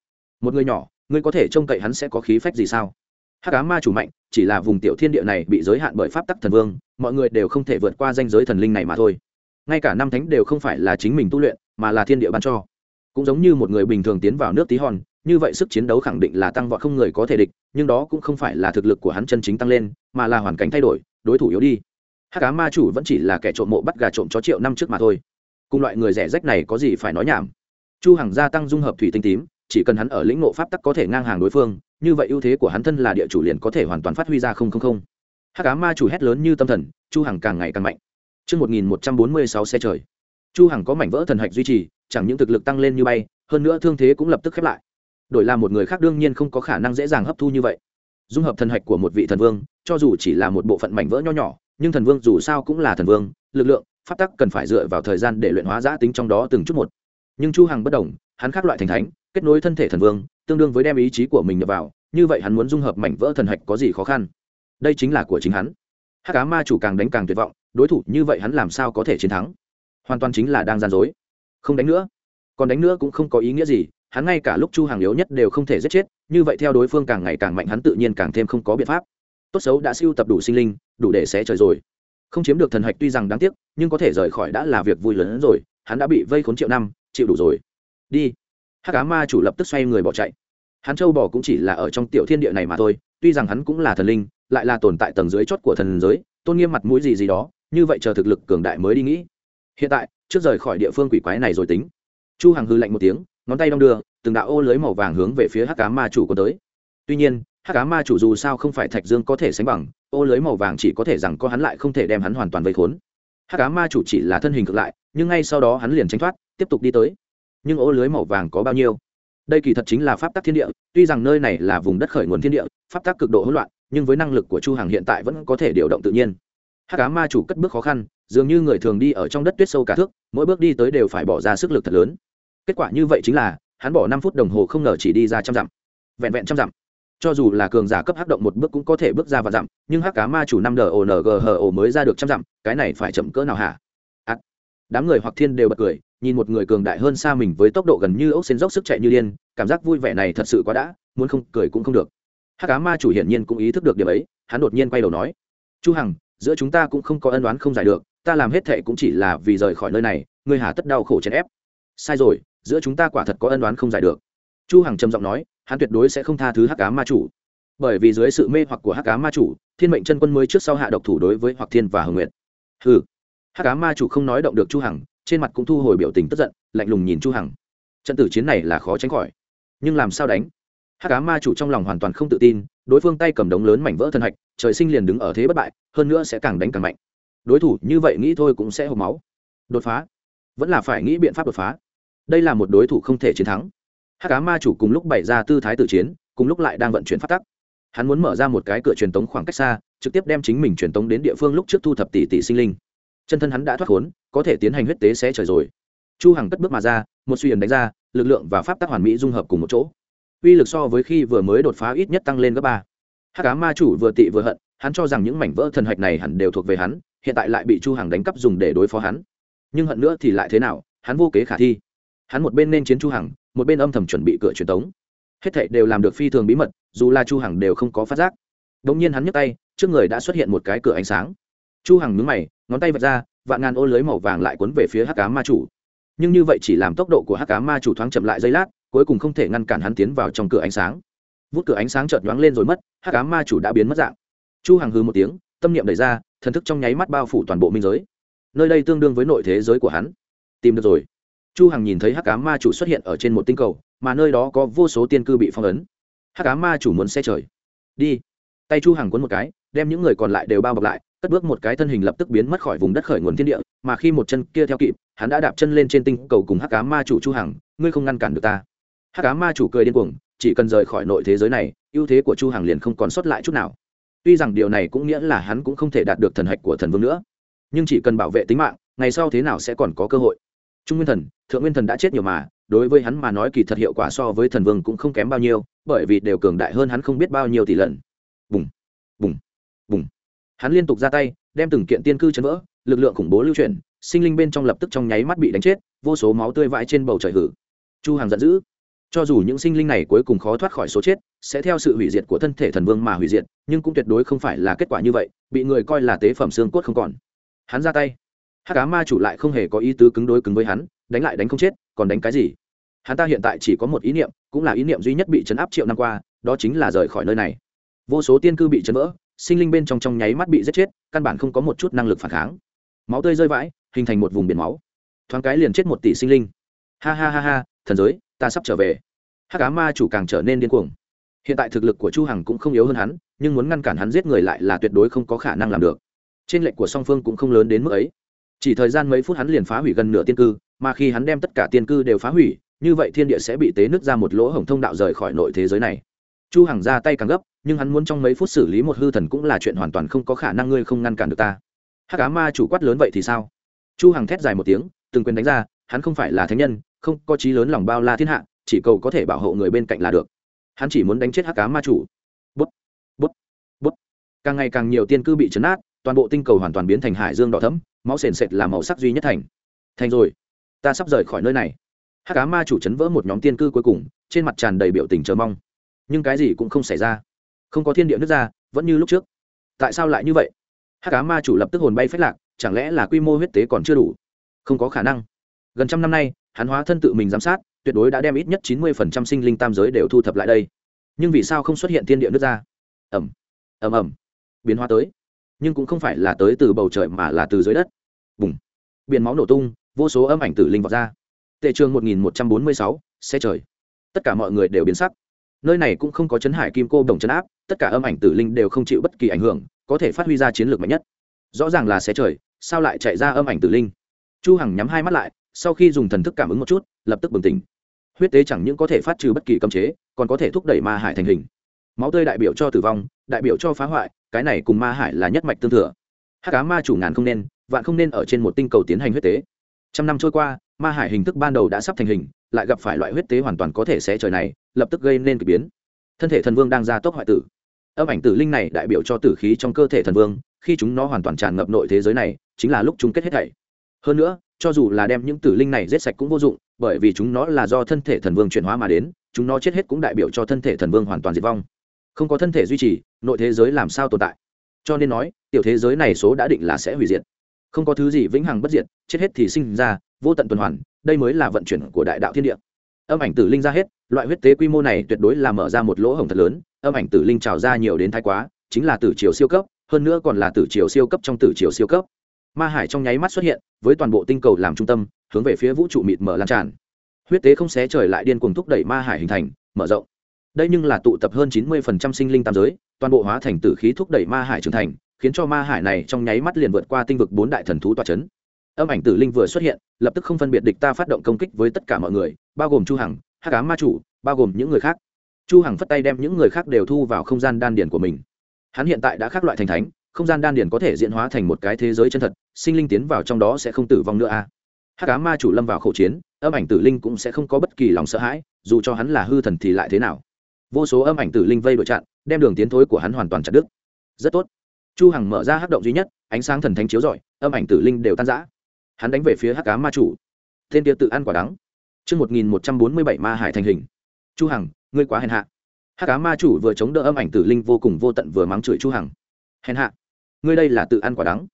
Một người nhỏ, ngươi có thể trông cậy hắn sẽ có khí phách gì sao? Hắc cá ma chủ mạnh, chỉ là vùng tiểu thiên địa này bị giới hạn bởi pháp tắc thần vương, mọi người đều không thể vượt qua danh giới thần linh này mà thôi. Ngay cả năm thánh đều không phải là chính mình tu luyện, mà là thiên địa ban cho. Cũng giống như một người bình thường tiến vào nước tí hòn như vậy sức chiến đấu khẳng định là tăng vọt không người có thể địch, nhưng đó cũng không phải là thực lực của hắn chân chính tăng lên, mà là hoàn cảnh thay đổi, đối thủ yếu đi. Hắc cá ma chủ vẫn chỉ là kẻ trộm mộ bắt gà trộm chó triệu năm trước mà thôi. Cùng loại người rẻ rách này có gì phải nói nhảm? Chu hằng gia tăng dung hợp thủy tinh tím chỉ cần hắn ở lĩnh ngộ pháp tắc có thể ngang hàng đối phương như vậy ưu thế của hắn thân là địa chủ liền có thể hoàn toàn phát huy ra không không không. Hắc cá ma chủ hét lớn như tâm thần chu hằng càng ngày càng mạnh. Trước 1146 xe trời, chu hằng có mảnh vỡ thần hạch duy trì chẳng những thực lực tăng lên như bay hơn nữa thương thế cũng lập tức khép lại. Đổi làm một người khác đương nhiên không có khả năng dễ dàng hấp thu như vậy. Dung hợp thần hạch của một vị thần vương cho dù chỉ là một bộ phận mảnh vỡ nho nhỏ nhưng thần vương dù sao cũng là thần vương lực lượng pháp tắc cần phải dựa vào thời gian để luyện hóa giã tính trong đó từng chút một. Nhưng chu hằng bất đồng hắn khác loại thành thánh kết nối thân thể thần vương, tương đương với đem ý chí của mình nhập vào, như vậy hắn muốn dung hợp mảnh vỡ thần hạch có gì khó khăn? Đây chính là của chính hắn. Hắc cá ma chủ càng đánh càng tuyệt vọng, đối thủ như vậy hắn làm sao có thể chiến thắng? Hoàn toàn chính là đang gian dối. Không đánh nữa. Còn đánh nữa cũng không có ý nghĩa gì, hắn ngay cả lúc chu hàng yếu nhất đều không thể giết chết, như vậy theo đối phương càng ngày càng mạnh hắn tự nhiên càng thêm không có biện pháp. Tốt xấu đã siêu tập đủ sinh linh, đủ để xé trời rồi. Không chiếm được thần hạch tuy rằng đáng tiếc, nhưng có thể rời khỏi đã là việc vui lớn hơn rồi, hắn đã bị vây khốn triệu năm, chịu đủ rồi. Đi hắc cá ma chủ lập tức xoay người bỏ chạy. Hắn châu bò cũng chỉ là ở trong tiểu thiên địa này mà thôi, tuy rằng hắn cũng là thần linh, lại là tồn tại tầng dưới chót của thần giới, tôn nghiêm mặt mũi gì gì đó, như vậy chờ thực lực cường đại mới đi nghĩ. Hiện tại, trước rời khỏi địa phương quỷ quái này rồi tính. Chu hằng hư lạnh một tiếng, ngón tay đong đưa, từng đạo ô lưới màu vàng hướng về phía hắc cá ma chủ có tới. Tuy nhiên, hắc cá ma chủ dù sao không phải thạch dương có thể sánh bằng, ô lưới màu vàng chỉ có thể rằng có hắn lại không thể đem hắn hoàn toàn vây khốn. Hắc cá ma chủ chỉ là thân hình cực lại, nhưng ngay sau đó hắn liền tránh thoát, tiếp tục đi tới nhưng ô lưới màu vàng có bao nhiêu? Đây kỳ thật chính là pháp tắc thiên địa, tuy rằng nơi này là vùng đất khởi nguồn thiên địa, pháp tắc cực độ hỗn loạn, nhưng với năng lực của chu hằng hiện tại vẫn có thể điều động tự nhiên. Hắc cá ma chủ cất bước khó khăn, dường như người thường đi ở trong đất tuyết sâu cả thước, mỗi bước đi tới đều phải bỏ ra sức lực thật lớn. Kết quả như vậy chính là, hắn bỏ năm phút đồng hồ không ngờ chỉ đi ra trăm dặm. Vẹn vẹn trăm dặm. Cho dù là cường giả cấp hắc động một bước cũng có thể bước ra và dặm, nhưng hắc cá ma chủ năm dong mới ra được trăm dặm, cái này phải chậm cỡ nào hả? Đám người hoặc thiên đều bật cười, nhìn một người cường đại hơn xa mình với tốc độ gần như ốc xên dốc sức chạy như điên, cảm giác vui vẻ này thật sự quá đã, muốn không cười cũng không được. Hắc cá ma chủ hiển nhiên cũng ý thức được điểm ấy, hắn đột nhiên quay đầu nói, chu hằng, giữa chúng ta cũng không có ân đoán không giải được, ta làm hết thệ cũng chỉ là vì rời khỏi nơi này, ngươi hà tất đau khổ chèn ép. Sai rồi, giữa chúng ta quả thật có ân đoán không giải được. Chu hằng trầm giọng nói, hắn tuyệt đối sẽ không tha thứ hắc cá ma chủ. Bởi vì dưới sự mê hoặc của hắc cá ma chủ, thiên mệnh chân quân mới trước sau hạ độc thủ đối với hoặc thiên và hồng nguyệt. Hừ hắc cá ma chủ không nói động được chu hằng, trên mặt cũng thu hồi biểu tình tức giận, lạnh lùng nhìn chu hằng. Trận tử chiến này là khó tránh khỏi. Nhưng làm sao đánh? Hắc cá ma chủ trong lòng hoàn toàn không tự tin, đối phương tay cầm đống lớn mảnh vỡ thân hạch, trời sinh liền đứng ở thế bất bại, hơn nữa sẽ càng đánh càng mạnh. Đối thủ như vậy nghĩ thôi cũng sẽ hộp máu. Đột phá. Vẫn là phải nghĩ biện pháp đột phá. Đây là một đối thủ không thể chiến thắng. Hát cá ma chủ cùng lúc bày ra tư thái tự chiến, cùng lúc lại đang vận chuyển phát tắc. Hắn muốn mở ra một cái cửa truyền tống khoảng cách xa, trực tiếp đem chính mình truyền tống đến địa phương lúc trước thu thập tỷ tỷ sinh linh chân thân hắn đã thoát khốn, có thể tiến hành huyết tế sẽ trời rồi. Chu hằng cất bước mà ra, một suy ẩn đánh ra, lực lượng và pháp tắc hoàn mỹ dung hợp cùng một chỗ. Uy lực so với khi vừa mới đột phá ít nhất tăng lên gấp ba. Hắc cá ma chủ vừa tị vừa hận, hắn cho rằng những mảnh vỡ thần hạch này hẳn đều thuộc về hắn, hiện tại lại bị chu hằng đánh cắp dùng để đối phó hắn. Nhưng hận nữa thì lại thế nào, hắn vô kế khả thi. Hắn một bên nên chiến chu hằng, một bên âm thầm chuẩn bị cửa truyền tống. Hết thảy đều làm được phi thường bí mật, dù là chu hằng đều không có phát giác. Đột nhiên hắn nhấc tay, trước người đã xuất hiện một cái cửa ánh sáng. Chu hằng nhướng mày ngón tay vạch ra, vạn ngàn ô lưới màu vàng lại cuốn về phía hắc cá ma chủ. Nhưng như vậy chỉ làm tốc độ của hắc cá ma chủ thoáng chậm lại giây lát, cuối cùng không thể ngăn cản hắn tiến vào trong cửa ánh sáng. Vút cửa ánh sáng chợt nhoáng lên rồi mất, hắc cá ma chủ đã biến mất dạng. Chu hằng hừ một tiếng, tâm niệm đẩy ra, thần thức trong nháy mắt bao phủ toàn bộ minh giới. Nơi đây tương đương với nội thế giới của hắn. Tìm được rồi. Chu hằng nhìn thấy hắc cá ma chủ xuất hiện ở trên một tinh cầu, mà nơi đó có vô số tiên cư bị phong ấn. Hắc cá ma chủ muốn xe trời. Đi. Tay chu hằng cuốn một cái đem những người còn lại đều bao bọc lại, cất bước một cái thân hình lập tức biến mất khỏi vùng đất khởi nguồn thiên địa, mà khi một chân kia theo kịp, hắn đã đạp chân lên trên tinh cầu cùng hắc cá ma chủ chu hằng, ngươi không ngăn cản được ta. Hắc cá ma chủ cười điên cuồng, chỉ cần rời khỏi nội thế giới này, ưu thế của chu hằng liền không còn sót lại chút nào. Tuy rằng điều này cũng nghĩa là hắn cũng không thể đạt được thần hạch của thần vương nữa, nhưng chỉ cần bảo vệ tính mạng, ngày sau thế nào sẽ còn có cơ hội. Trung nguyên thần, thượng nguyên thần đã chết nhiều mà, đối với hắn mà nói kỳ thật hiệu quả so với thần vương cũng không kém bao nhiêu, bởi vì đều cường đại hơn hắn không biết bao nhiêu tỷ lần. Bùng bùng bùng. Hắn liên tục ra tay, đem từng kiện tiên cư chấn vỡ, lực lượng khủng bố lưu chuyển, sinh linh bên trong lập tức trong nháy mắt bị đánh chết, vô số máu tươi vãi trên bầu trời hử. Chu hàng giận dữ. Cho dù những sinh linh này cuối cùng khó thoát khỏi số chết, sẽ theo sự hủy diệt của thân thể thần vương mà hủy diệt, nhưng cũng tuyệt đối không phải là kết quả như vậy, bị người coi là tế phẩm xương cốt không còn. Hắn ra tay. Hát cá ma chủ lại không hề có ý tứ cứng đối cứng với hắn, đánh lại đánh không chết, còn đánh cái gì? Hắn ta hiện tại chỉ có một ý niệm, cũng là ý niệm duy nhất bị chấn áp triệu năm qua, đó chính là rời khỏi nơi này. Vô số tiên cư bị chấn vỡ sinh linh bên trong trong nháy mắt bị giết chết, căn bản không có một chút năng lực phản kháng. Máu tươi rơi vãi, hình thành một vùng biển máu. Thoáng cái liền chết một tỷ sinh linh. Ha ha ha ha, thần giới, ta sắp trở về. Hát cá ma chủ càng trở nên điên cuồng. Hiện tại thực lực của chu hằng cũng không yếu hơn hắn, nhưng muốn ngăn cản hắn giết người lại là tuyệt đối không có khả năng làm được. Trên lệnh của song phương cũng không lớn đến mức ấy. Chỉ thời gian mấy phút hắn liền phá hủy gần nửa tiên cư, mà khi hắn đem tất cả tiên cư đều phá hủy, như vậy thiên địa sẽ bị tế nứt ra một lỗ hổng thông đạo rời khỏi nội thế giới này chu hằng ra tay càng gấp, nhưng hắn muốn trong mấy phút xử lý một hư thần cũng là chuyện hoàn toàn không có khả năng ngươi không ngăn cản được ta. Hắc cá ma chủ quát lớn vậy thì sao? Chu hằng thét dài một tiếng, từng quyền đánh ra, hắn không phải là thánh nhân, không có trí lớn lòng bao la thiên hạ, chỉ cầu có thể bảo hộ người bên cạnh là được. Hắn chỉ muốn đánh chết Hắc cá ma chủ. Bút bút bút. Càng ngày càng nhiều tiên cư bị chấn át toàn bộ tinh cầu hoàn toàn biến thành hải dương đỏ thẫm, máu sền sệt là màu sắc duy nhất thành. Thành rồi, ta sắp rời khỏi nơi này. Hắc cá ma chủ chấn vỡ một nhóm tiên cư cuối cùng, trên mặt tràn đầy biểu tình chờ mong nhưng cái gì cũng không xảy ra. Không có thiên địa nước ra, vẫn như lúc trước. Tại sao lại như vậy? Hát cá ma chủ lập tức hồn bay phách lạc, chẳng lẽ là quy mô huyết tế còn chưa đủ? Không có khả năng. Gần trăm năm nay, hắn hóa thân tự mình giám sát, tuyệt đối đã đem ít nhất chín mươi phần trăm sinh linh tam giới đều thu thập lại đây. Nhưng vì sao không xuất hiện thiên địa nước ra? Ẩm ẩm ẩm biến hóa tới. Nhưng cũng không phải là tới từ bầu trời mà là từ dưới đất. Bùng. Biển máu nổ tung, vô số âm ảnh tử linh vọt ra. Tệ trường một nghìn một trăm bốn mươi sáu, xe trời. Tất cả mọi người đều biến sắc nơi này cũng không có chấn hải kim cô đồng chấn áp, tất cả âm ảnh tử linh đều không chịu bất kỳ ảnh hưởng, có thể phát huy ra chiến lược mạnh nhất. Rõ ràng là xe trời, sao lại chạy ra âm ảnh tử linh? Chu hằng nhắm hai mắt lại, sau khi dùng thần thức cảm ứng một chút, lập tức bừng tỉnh. Huyết tế chẳng những có thể phát trừ bất kỳ cấm chế, còn có thể thúc đẩy ma hải thành hình. Máu tươi đại biểu cho tử vong, đại biểu cho phá hoại, cái này cùng ma hải là nhất mạch tương thừa. Hắc cá ma chủ ngàn không nên, vạn không nên ở trên một tinh cầu tiến hành huyết tế trăm năm trôi qua, ma hải hình thức ban đầu đã sắp thành hình, lại gặp phải loại huyết tế hoàn toàn có thể xé trời này, lập tức gây nên k ỳ biến. Thân thể thần vương đang ra tốc hoại tử. Âm ảnh tử linh này đại biểu cho tử khí trong cơ thể thần vương, khi chúng nó hoàn toàn tràn ngập nội thế giới này, chính là lúc chung kết hết thảy. Hơn nữa, cho dù là đem những tử linh này giết sạch cũng vô dụng, bởi vì chúng nó là do thân thể thần vương chuyển hóa mà đến, chúng nó chết hết cũng đại biểu cho thân thể thần vương hoàn toàn diệt vong. Không có thân thể duy trì, nội thế giới làm sao tồn tại? Cho nên nói, tiểu thế giới này số đã định là sẽ hủy diệt không có thứ gì vĩnh hằng bất diệt, chết hết thì sinh ra, vô tận tuần hoàn, đây mới là vận chuyển của đại đạo thiên địa. Âm ảnh tử linh ra hết, loại huyết tế quy mô này tuyệt đối là mở ra một lỗ hổng thật lớn, âm ảnh tử linh trào ra nhiều đến thái quá, chính là tử chiều siêu cấp, hơn nữa còn là tử chiều siêu cấp trong tử chiều siêu cấp. Ma hải trong nháy mắt xuất hiện, với toàn bộ tinh cầu làm trung tâm, hướng về phía vũ trụ mịt mở lan tràn. Huyết tế không xé trời lại điên cuồng thúc đẩy ma hải hình thành, mở rộng. Đây nhưng là tụ tập hơn chín mươi phần trăm sinh linh tam giới, toàn bộ hóa thành tử khí thúc đẩy ma hải trưởng thành khiến cho ma hải này trong nháy mắt liền vượt qua tinh vực bốn đại thần thú tòa chấn. Âm ảnh tử linh vừa xuất hiện, lập tức không phân biệt địch ta phát động công kích với tất cả mọi người, bao gồm chu hằng, hắc ám ma chủ, bao gồm những người khác. Chu hằng phất tay đem những người khác đều thu vào không gian đan điển của mình. Hắn hiện tại đã khác loại thành thánh, không gian đan điển có thể diễn hóa thành một cái thế giới chân thật, sinh linh tiến vào trong đó sẽ không tử vong nữa a. Hát cá ma chủ lâm vào khẩu chiến, âm ảnh tử linh cũng sẽ không có bất kỳ lòng sợ hãi, dù cho hắn là hư thần thì lại thế nào? Vô số âm ảnh tử linh vây đội chặn, đem đường tiến thối của hắn hoàn toàn chặt đứt. Rất tốt chu hằng mở ra hắc động duy nhất ánh sáng thần thánh chiếu rọi âm ảnh tử linh đều tan rã hắn đánh về phía hắc cá ma chủ tên kia tự ăn quả đắng chương 1147 ma hải thành hình. Chu Hằng, ngươi quá hèn hạ. Hắc cá ma chủ vừa chống đỡ âm ảnh tử linh vô cùng vô tận vừa mắng chửi Chu Hằng. Hèn hạ, ngươi đây là tự ăn quả đắng.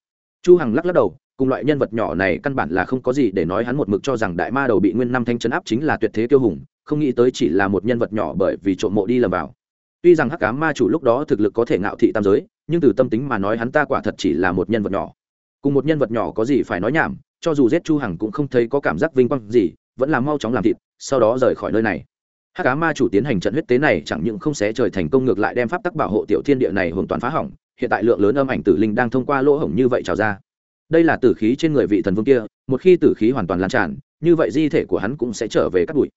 Chu Hằng lắc lắc đầu, cùng loại nhân vật nhỏ này căn bản là không có gì để nói hắn một mực cho rằng đại ma đầu bị nguyên năm thanh chấn áp chính là tuyệt thế tiêu hùng, không nghĩ tới chỉ là một nhân vật nhỏ bởi vì trộm mộ đi lầm vào. Tuy rằng Hắc cá ma chủ lúc đó thực lực có thể ngạo thị tam giới, nhưng từ tâm tính mà nói hắn ta quả thật chỉ là một nhân vật nhỏ. Cùng một nhân vật nhỏ có gì phải nói nhảm, cho dù giết Chu Hằng cũng không thấy có cảm giác vinh quang gì, vẫn là mau chóng làm thịt sau đó rời khỏi nơi này. Hắc cá ma chủ tiến hành trận huyết tế này chẳng những không xé trời thành công ngược lại đem pháp tắc bảo hộ tiểu thiên địa này hoàn toàn phá hỏng hiện tại lượng lớn âm ảnh tử linh đang thông qua lỗ hổng như vậy trào ra. Đây là tử khí trên người vị thần vương kia một khi tử khí hoàn toàn lan tràn như vậy di thể của hắn cũng sẽ trở về cát bụi.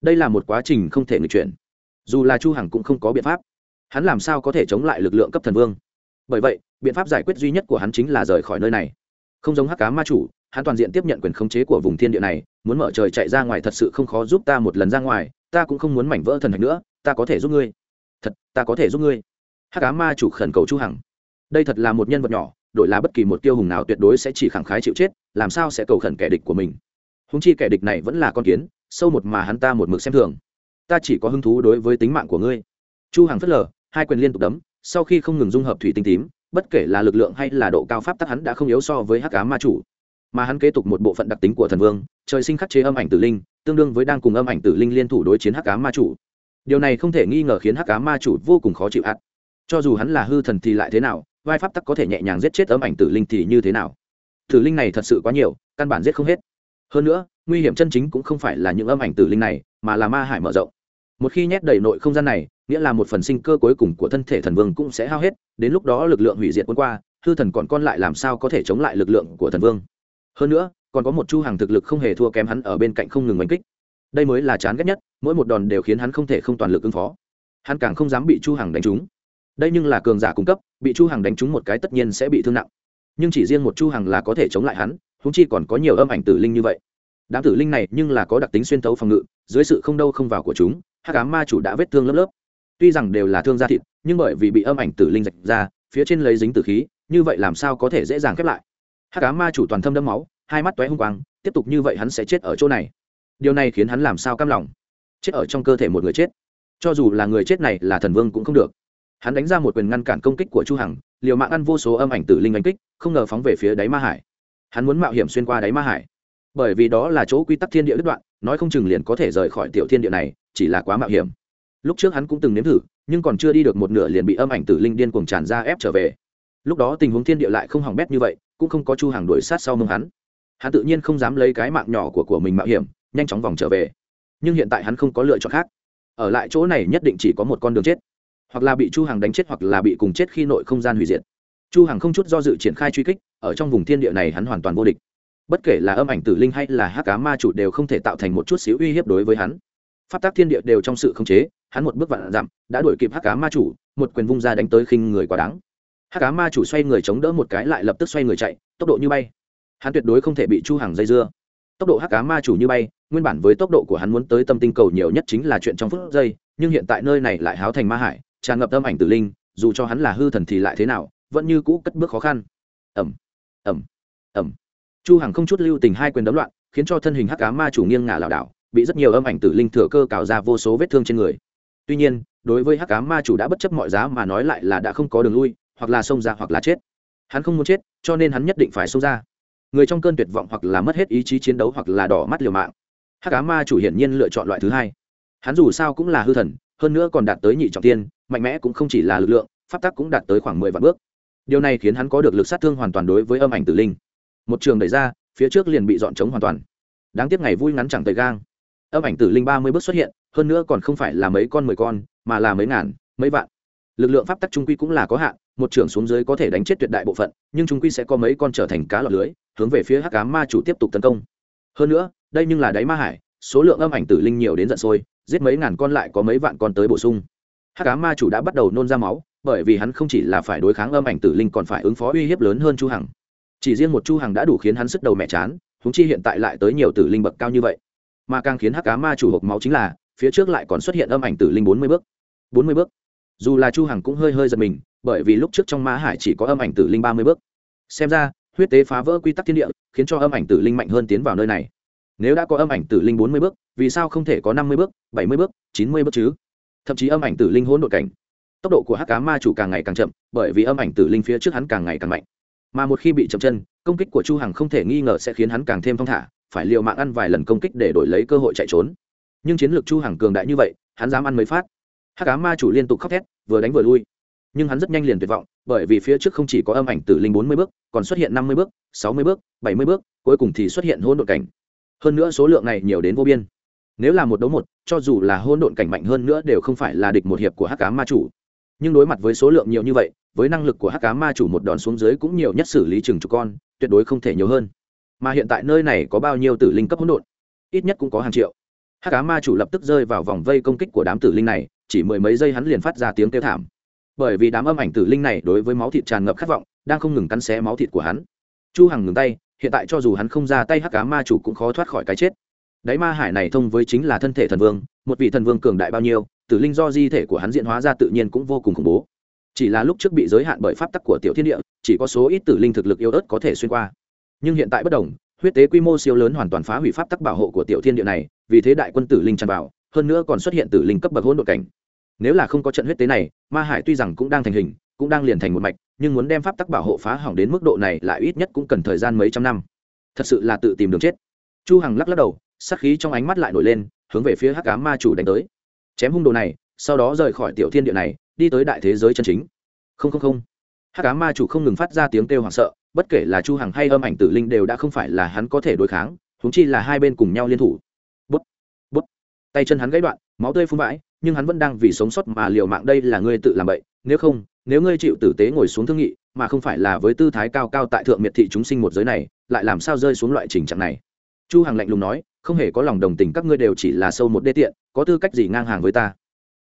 Đây là một quá trình không thể nghịch chuyển dù là chu hằng cũng không có biện pháp. Hắn làm sao có thể chống lại lực lượng cấp thần vương? Bởi vậy, biện pháp giải quyết duy nhất của hắn chính là rời khỏi nơi này. Không giống hắc cá ma chủ, hắn toàn diện tiếp nhận quyền khống chế của vùng thiên địa này, muốn mở trời chạy ra ngoài thật sự không khó giúp ta một lần ra ngoài, ta cũng không muốn mảnh vỡ thần hạch nữa, ta có thể giúp ngươi. Thật, ta có thể giúp ngươi. Hắc cá ma chủ khẩn cầu chu hằng. Đây thật là một nhân vật nhỏ, đổi là bất kỳ một tiêu hùng nào tuyệt đối sẽ chỉ khẳng khái chịu chết, làm sao sẽ cầu khẩn kẻ địch của mình? Húng chi kẻ địch này vẫn là con kiến, sâu một mà hắn ta một mực xem thường. Ta chỉ có hứng thú đối với tính mạng của ngươi. Chu hằng phất lờ, hai quyền liên tục đấm sau khi không ngừng dung hợp thủy tinh tím, bất kể là lực lượng hay là độ cao pháp tắc hắn đã không yếu so với hắc cá ma chủ. Mà hắn kế tục một bộ phận đặc tính của thần vương, trời sinh khắc chế âm ảnh tử linh, tương đương với đang cùng âm ảnh tử linh liên thủ đối chiến hắc cá ma chủ. Điều này không thể nghi ngờ khiến hắc cá ma chủ vô cùng khó chịu ạt cho dù hắn là hư thần thì lại thế nào, vai pháp tắc có thể nhẹ nhàng giết chết âm ảnh tử linh thì như thế nào? Tử linh này thật sự quá nhiều, căn bản giết không hết. Hơn nữa, nguy hiểm chân chính cũng không phải là những âm ảnh tử linh này, mà là ma hải mở rộng. Một khi nhét đầy nội không gian này nghĩa là một phần sinh cơ cuối cùng của thân thể thần vương cũng sẽ hao hết, đến lúc đó lực lượng hủy diệt quân qua, hư thần còn con lại làm sao có thể chống lại lực lượng của thần vương? Hơn nữa, còn có một chu hàng thực lực không hề thua kém hắn ở bên cạnh không ngừng oanh kích. Đây mới là chán ghét nhất, mỗi một đòn đều khiến hắn không thể không toàn lực ứng phó. Hắn càng không dám bị chu hàng đánh trúng. Đây nhưng là cường giả cung cấp, bị chu hàng đánh trúng một cái tất nhiên sẽ bị thương nặng. Nhưng chỉ riêng một chu hàng là có thể chống lại hắn húng chi còn có nhiều âm ảnh tử linh như vậy. Đám tử linh này nhưng là có đặc tính xuyên tấu phòng ngự, dưới sự không đâu không vào của chúng hát cá ma chủ đã vết thương lớp lớp tuy rằng đều là thương gia thịt, nhưng bởi vì bị âm ảnh tử linh rạch ra, phía trên lấy dính tử khí, như vậy làm sao có thể dễ dàng khép lại? Hát cá ma chủ toàn thâm đâm máu, hai mắt toé hung quang, tiếp tục như vậy hắn sẽ chết ở chỗ này. Điều này khiến hắn làm sao cam lòng? Chết ở trong cơ thể một người chết. Cho dù là người chết này là thần vương cũng không được. Hắn đánh ra một quyền ngăn cản công kích của chu hằng, liều mạng ăn vô số âm ảnh tử linh đánh kích, không ngờ phóng về phía đáy ma hải. Hắn muốn mạo hiểm xuyên qua đáy ma hải. Bởi vì đó là chỗ quy tắc thiên địa đứt đoạn, nói không chừng liền có thể rời khỏi tiểu thiên địa này, chỉ là quá mạo hiểm lúc trước hắn cũng từng nếm thử, nhưng còn chưa đi được một nửa liền bị âm ảnh tử linh điên cuồng tràn ra ép trở về. Lúc đó tình huống thiên địa lại không hỏng bét như vậy, cũng không có chu hàng đuổi sát sau mông hắn. Hắn tự nhiên không dám lấy cái mạng nhỏ của của mình mạo hiểm, nhanh chóng vòng trở về. Nhưng hiện tại hắn không có lựa chọn khác. Ở lại chỗ này nhất định chỉ có một con đường chết. Hoặc là bị chu hàng đánh chết, hoặc là bị cùng chết khi nội không gian hủy diệt. Chu hàng không chút do dự triển khai truy kích, ở trong vùng thiên địa này hắn hoàn toàn vô địch. Bất kể là âm ảnh tử linh hay là hát cá ma chủ đều không thể tạo thành một chút xíu uy hiếp đối với hắn. Pháp tác thiên địa đều trong sự khống chế hắn một bước vạn dặm, đã đuổi kịp Hắc cá ma chủ, một quyền vung ra đánh tới khinh người quá đáng. Hắc cá ma chủ xoay người chống đỡ một cái lại lập tức xoay người chạy, tốc độ như bay. Hắn tuyệt đối không thể bị chu hàng dây dưa. Tốc độ hắc cá ma chủ như bay, nguyên bản với tốc độ của hắn muốn tới tâm tinh cầu nhiều nhất chính là chuyện trong phút giây, nhưng hiện tại nơi này lại háo thành ma hải, tràn ngập tâm ảnh tử linh, dù cho hắn là hư thần thì lại thế nào, vẫn như cũ cất bước khó khăn. Ẩm ẩm ẩm chu Hằng không chút lưu tình hai quyền đấm loạn, khiến cho thân hình hắc cá ma chủ nghiêng ngả lảo đảo, bị rất nhiều âm ảnh tử linh thừa cơ cào ra vô số vết thương trên người tuy nhiên, đối với hắc cá ma chủ đã bất chấp mọi giá mà nói lại là đã không có đường lui, hoặc là xông ra hoặc là chết. Hắn không muốn chết, cho nên hắn nhất định phải xông ra. Người trong cơn tuyệt vọng hoặc là mất hết ý chí chiến đấu hoặc là đỏ mắt liều mạng. Hắc cá ma chủ hiển nhiên lựa chọn loại thứ hai. Hắn dù sao cũng là hư thần, hơn nữa còn đạt tới nhị trọng tiên, mạnh mẽ cũng không chỉ là lực lượng, pháp tắc cũng đạt tới khoảng mười vạn bước. Điều này khiến hắn có được lực sát thương hoàn toàn đối với âm ảnh tử linh. Một trường đẩy ra, phía trước liền bị dọn trống hoàn toàn. Đáng tiếc ngày vui ngắn chẳng tời gang. Âm ảnh tử linh ba mươi bước xuất hiện hơn nữa còn không phải là mấy con mười con, mà là mấy ngàn, mấy vạn. Lực lượng pháp tắc trung quy cũng là có hạn, một trưởng xuống dưới có thể đánh chết tuyệt đại bộ phận, nhưng trung quy sẽ có mấy con trở thành cá lọt lưới, hướng về phía hắc cá ma chủ tiếp tục tấn công. Hơn nữa, đây nhưng là đáy ma hải, số lượng âm ảnh tử linh nhiều đến giận sôi, giết mấy ngàn con lại có mấy vạn con tới bổ sung. Hắc cá ma chủ đã bắt đầu nôn ra máu, bởi vì hắn không chỉ là phải đối kháng âm ảnh tử linh còn phải ứng phó uy hiếp lớn hơn chu hằng. Chỉ riêng một chu hằng đã đủ khiến hắn sức đầu mẹ chán húng chi hiện tại lại tới nhiều tử linh bậc cao như vậy. Mà càng khiến hắc cá ma chủ hộp máu chính là phía trước lại còn xuất hiện âm ảnh tử linh bốn mươi bước. bốn mươi bước. Dù là chu hằng cũng hơi hơi giật mình, bởi vì lúc trước trong ma hải chỉ có âm ảnh tử linh ba mươi bước. Xem ra, huyết tế phá vỡ quy tắc thiên địa, khiến cho âm ảnh tử linh mạnh hơn tiến vào nơi này. Nếu đã có âm ảnh tử linh bốn mươi bước, vì sao không thể có năm mươi bước, bảy mươi bước, chín mươi bước chứ? Thậm chí âm ảnh tử linh hỗn độn cảnh. Tốc độ của hắc cá ma chủ càng ngày càng chậm, bởi vì âm ảnh tử linh phía trước hắn càng ngày càng mạnh. Mà một khi bị chậm chân, công kích của chu hằng không thể nghi ngờ sẽ khiến hắn càng thêm thong thả, phải liều mạng ăn vài lần công kích để đổi lấy cơ hội chạy trốn nhưng chiến lược chu hằng cường đại như vậy, hắn dám ăn mấy phát. Hắc cá ma chủ liên tục khóc thét, vừa đánh vừa lui. Nhưng hắn rất nhanh liền tuyệt vọng, bởi vì phía trước không chỉ có âm ảnh tử linh bốn mươi bước, còn xuất hiện năm mươi bước, sáu mươi bước, bảy mươi bước, cuối cùng thì xuất hiện hỗn độn cảnh. Hơn nữa số lượng này nhiều đến vô biên. Nếu là một đấu một, cho dù là hỗn độn cảnh mạnh hơn nữa đều không phải là địch một hiệp của hắc cá ma chủ. Nhưng đối mặt với số lượng nhiều như vậy, với năng lực của hắc cá ma chủ một đòn xuống dưới cũng nhiều nhất xử lý chừng chục con, tuyệt đối không thể nhiều hơn. Mà hiện tại nơi này có bao nhiêu tử linh cấp hỗn độn? Ít nhất cũng có hàng triệu hắc cá ma chủ lập tức rơi vào vòng vây công kích của đám tử linh này, chỉ mười mấy giây hắn liền phát ra tiếng kêu thảm. Bởi vì đám âm ảnh tử linh này đối với máu thịt tràn ngập khát vọng, đang không ngừng cắn xé máu thịt của hắn. Chu hằng ngừng tay, hiện tại cho dù hắn không ra tay, hắc cá ma chủ cũng khó thoát khỏi cái chết. Đáy ma hải này thông với chính là thân thể thần vương, một vị thần vương cường đại bao nhiêu, tử linh do di thể của hắn diễn hóa ra tự nhiên cũng vô cùng khủng bố. Chỉ là lúc trước bị giới hạn bởi pháp tắc của tiểu thiên địa, chỉ có số ít tử linh thực lực yếu ớt có thể xuyên qua. Nhưng hiện tại bất đồng huyết tế quy mô siêu lớn hoàn toàn phá hủy pháp tắc bảo hộ của tiểu thiên địa này, vì thế đại quân tử linh tràn vào, hơn nữa còn xuất hiện tử linh cấp bậc hỗn độn cảnh. Nếu là không có trận huyết tế này, ma hải tuy rằng cũng đang thành hình, cũng đang liền thành một mạch, nhưng muốn đem pháp tắc bảo hộ phá hỏng đến mức độ này lại ít nhất cũng cần thời gian mấy trăm năm. Thật sự là tự tìm đường chết. Chu hằng lắc lắc đầu, sát khí trong ánh mắt lại nổi lên, hướng về phía hắc ám ma chủ đánh tới. Chém hung đồ này, sau đó rời khỏi tiểu thiên địa này, đi tới đại thế giới chân chính. Không không không hắc ám ma chủ không ngừng phát ra tiếng kêu hoảng sợ, bất kể là chu hằng hay âm ảnh tử linh đều đã không phải là hắn có thể đối kháng chúng chi là hai bên cùng nhau liên thủ. Bút bút. Tay chân hắn gãy đoạn, máu tươi phun vãi, nhưng hắn vẫn đang vì sống sót mà liều mạng đây là ngươi tự làm vậy, nếu không, nếu ngươi chịu tử tế ngồi xuống thương nghị, mà không phải là với tư thái cao cao tại thượng miệt thị chúng sinh một giới này, lại làm sao rơi xuống loại trình trạng này? Chu hằng lạnh lùng nói, không hề có lòng đồng tình các ngươi đều chỉ là sâu một đê tiện, có tư cách gì ngang hàng với ta?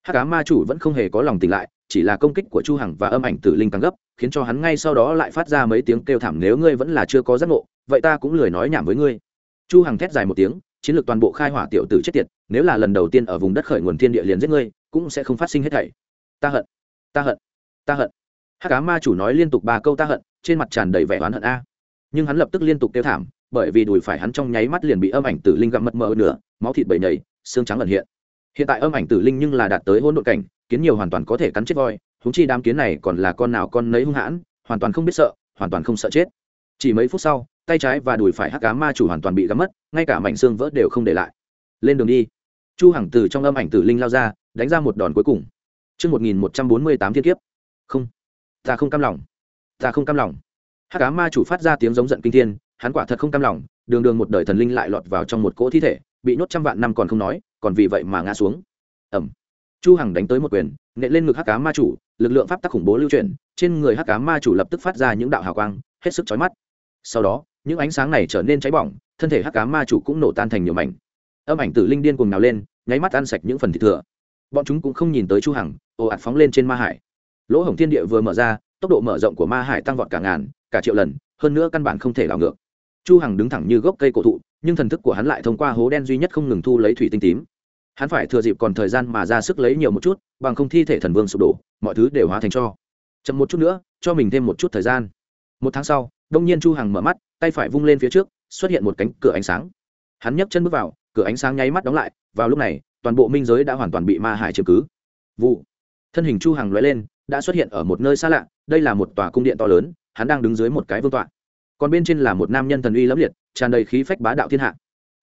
Hát cá ma chủ vẫn không hề có lòng tình lại, chỉ là công kích của chu hằng và âm ảnh tử linh càng gấp khiến cho hắn ngay sau đó lại phát ra mấy tiếng kêu thảm, nếu ngươi vẫn là chưa có giác ngộ, vậy ta cũng lười nói nhảm với ngươi. Chu hằng thét dài một tiếng, chiến lược toàn bộ khai hỏa tiểu tử chết tiệt, nếu là lần đầu tiên ở vùng đất khởi nguồn thiên địa liền giết ngươi, cũng sẽ không phát sinh hết thảy. Ta hận ta hận ta hận. Hắc cá ma chủ nói liên tục ba câu ta hận trên mặt tràn đầy vẻ oán hận a. Nhưng hắn lập tức liên tục kêu thảm, bởi vì đùi phải hắn trong nháy mắt liền bị âm ảnh tử linh gặm mật mờ nửa, máu thịt bầy nhầy, xương trắng ẩn hiện. Hiện tại âm ảnh tử linh nhưng là đạt tới hỗn độn cảnh, kiến nhiều hoàn toàn có thể cắn chết voi huống chi đám kiến này còn là con nào con nấy hung hãn hoàn toàn không biết sợ hoàn toàn không sợ chết chỉ mấy phút sau tay trái và đùi phải hắc ám ma chủ hoàn toàn bị gắm mất ngay cả mảnh xương vỡ đều không để lại lên đường đi chu hằng từ trong âm ảnh tử linh lao ra đánh ra một đòn cuối cùng Trước 1148 thiên kiếp. Không. Ta không cam lòng. Ta không cam lòng. Hắc ám ma chủ phát ra tiếng giống giận kinh thiên, hắn quả thật không cam lòng, đường đường một đời thần linh lại lọt vào trong một cỗ thi thể, bị nhốt trăm vạn năm còn không nói, còn vì vậy mà ngã xuống. Ầm. Chu Hằng đánh tới một quyền, nện lên ngực Hắc cá ma chủ, lực lượng pháp tắc khủng bố lưu chuyển, trên người Hắc cá ma chủ lập tức phát ra những đạo hào quang, hết sức chói mắt. Sau đó, những ánh sáng này trở nên cháy bỏng, thân thể Hắc cá ma chủ cũng nổ tan thành nhiều mảnh. Âm ảnh tử linh điên cuồng nào lên, nháy mắt ăn sạch những phần thịt thừa. Bọn chúng cũng không nhìn tới Chu Hằng, ồ ạt phóng lên trên ma hải. Lỗ hổng thiên địa vừa mở ra, tốc độ mở rộng của ma hải tăng vọt cả ngàn, cả triệu lần, hơn nữa căn bản không thể đảo ngược chu hằng đứng thẳng như gốc cây cổ thụ nhưng thần thức của hắn lại thông qua hố đen duy nhất không ngừng thu lấy thủy tinh tím hắn phải thừa dịp còn thời gian mà ra sức lấy nhiều một chút, bằng không thi thể thần vương sụp đổ, mọi thứ đều hóa thành cho. Chậm một chút nữa, cho mình thêm một chút thời gian. Một tháng sau, đông nhiên chu hằng mở mắt, tay phải vung lên phía trước, xuất hiện một cánh cửa ánh sáng. Hắn nhấc chân bước vào, cửa ánh sáng nháy mắt đóng lại, vào lúc này, toàn bộ minh giới đã hoàn toàn bị ma hải chiếm cứ. Vụ. Thân hình chu hằng lóe lên, đã xuất hiện ở một nơi xa lạ, đây là một tòa cung điện to lớn, hắn đang đứng dưới một cái vương tọa. Còn bên trên là một nam nhân thần uy lẫm liệt, tràn đầy khí phách bá đạo thiên hạ.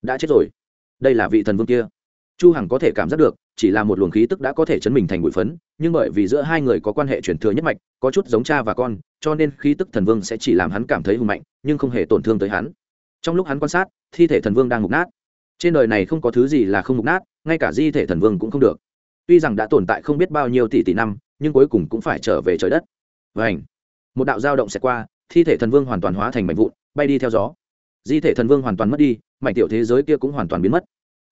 Đã chết rồi. Đây là vị thần vương kia chu hằng có thể cảm giác được, chỉ là một luồng khí tức đã có thể chấn mình thành bụi phấn, nhưng bởi vì giữa hai người có quan hệ truyền thừa nhất mạch, có chút giống cha và con, cho nên khí tức thần vương sẽ chỉ làm hắn cảm thấy hùng mạnh, nhưng không hề tổn thương tới hắn. Trong lúc hắn quan sát, thi thể thần vương đang mục nát. Trên đời này không có thứ gì là không mục nát, ngay cả di thể thần vương cũng không được. Tuy rằng đã tồn tại không biết bao nhiêu tỷ tỷ năm, nhưng cuối cùng cũng phải trở về trời đất. Vảnh một đạo dao động sẽ qua, thi thể thần vương hoàn toàn hóa thành mảnh vụn, bay đi theo gió. Di thể thần vương hoàn toàn mất đi, mảnh tiểu thế giới kia cũng hoàn toàn biến mất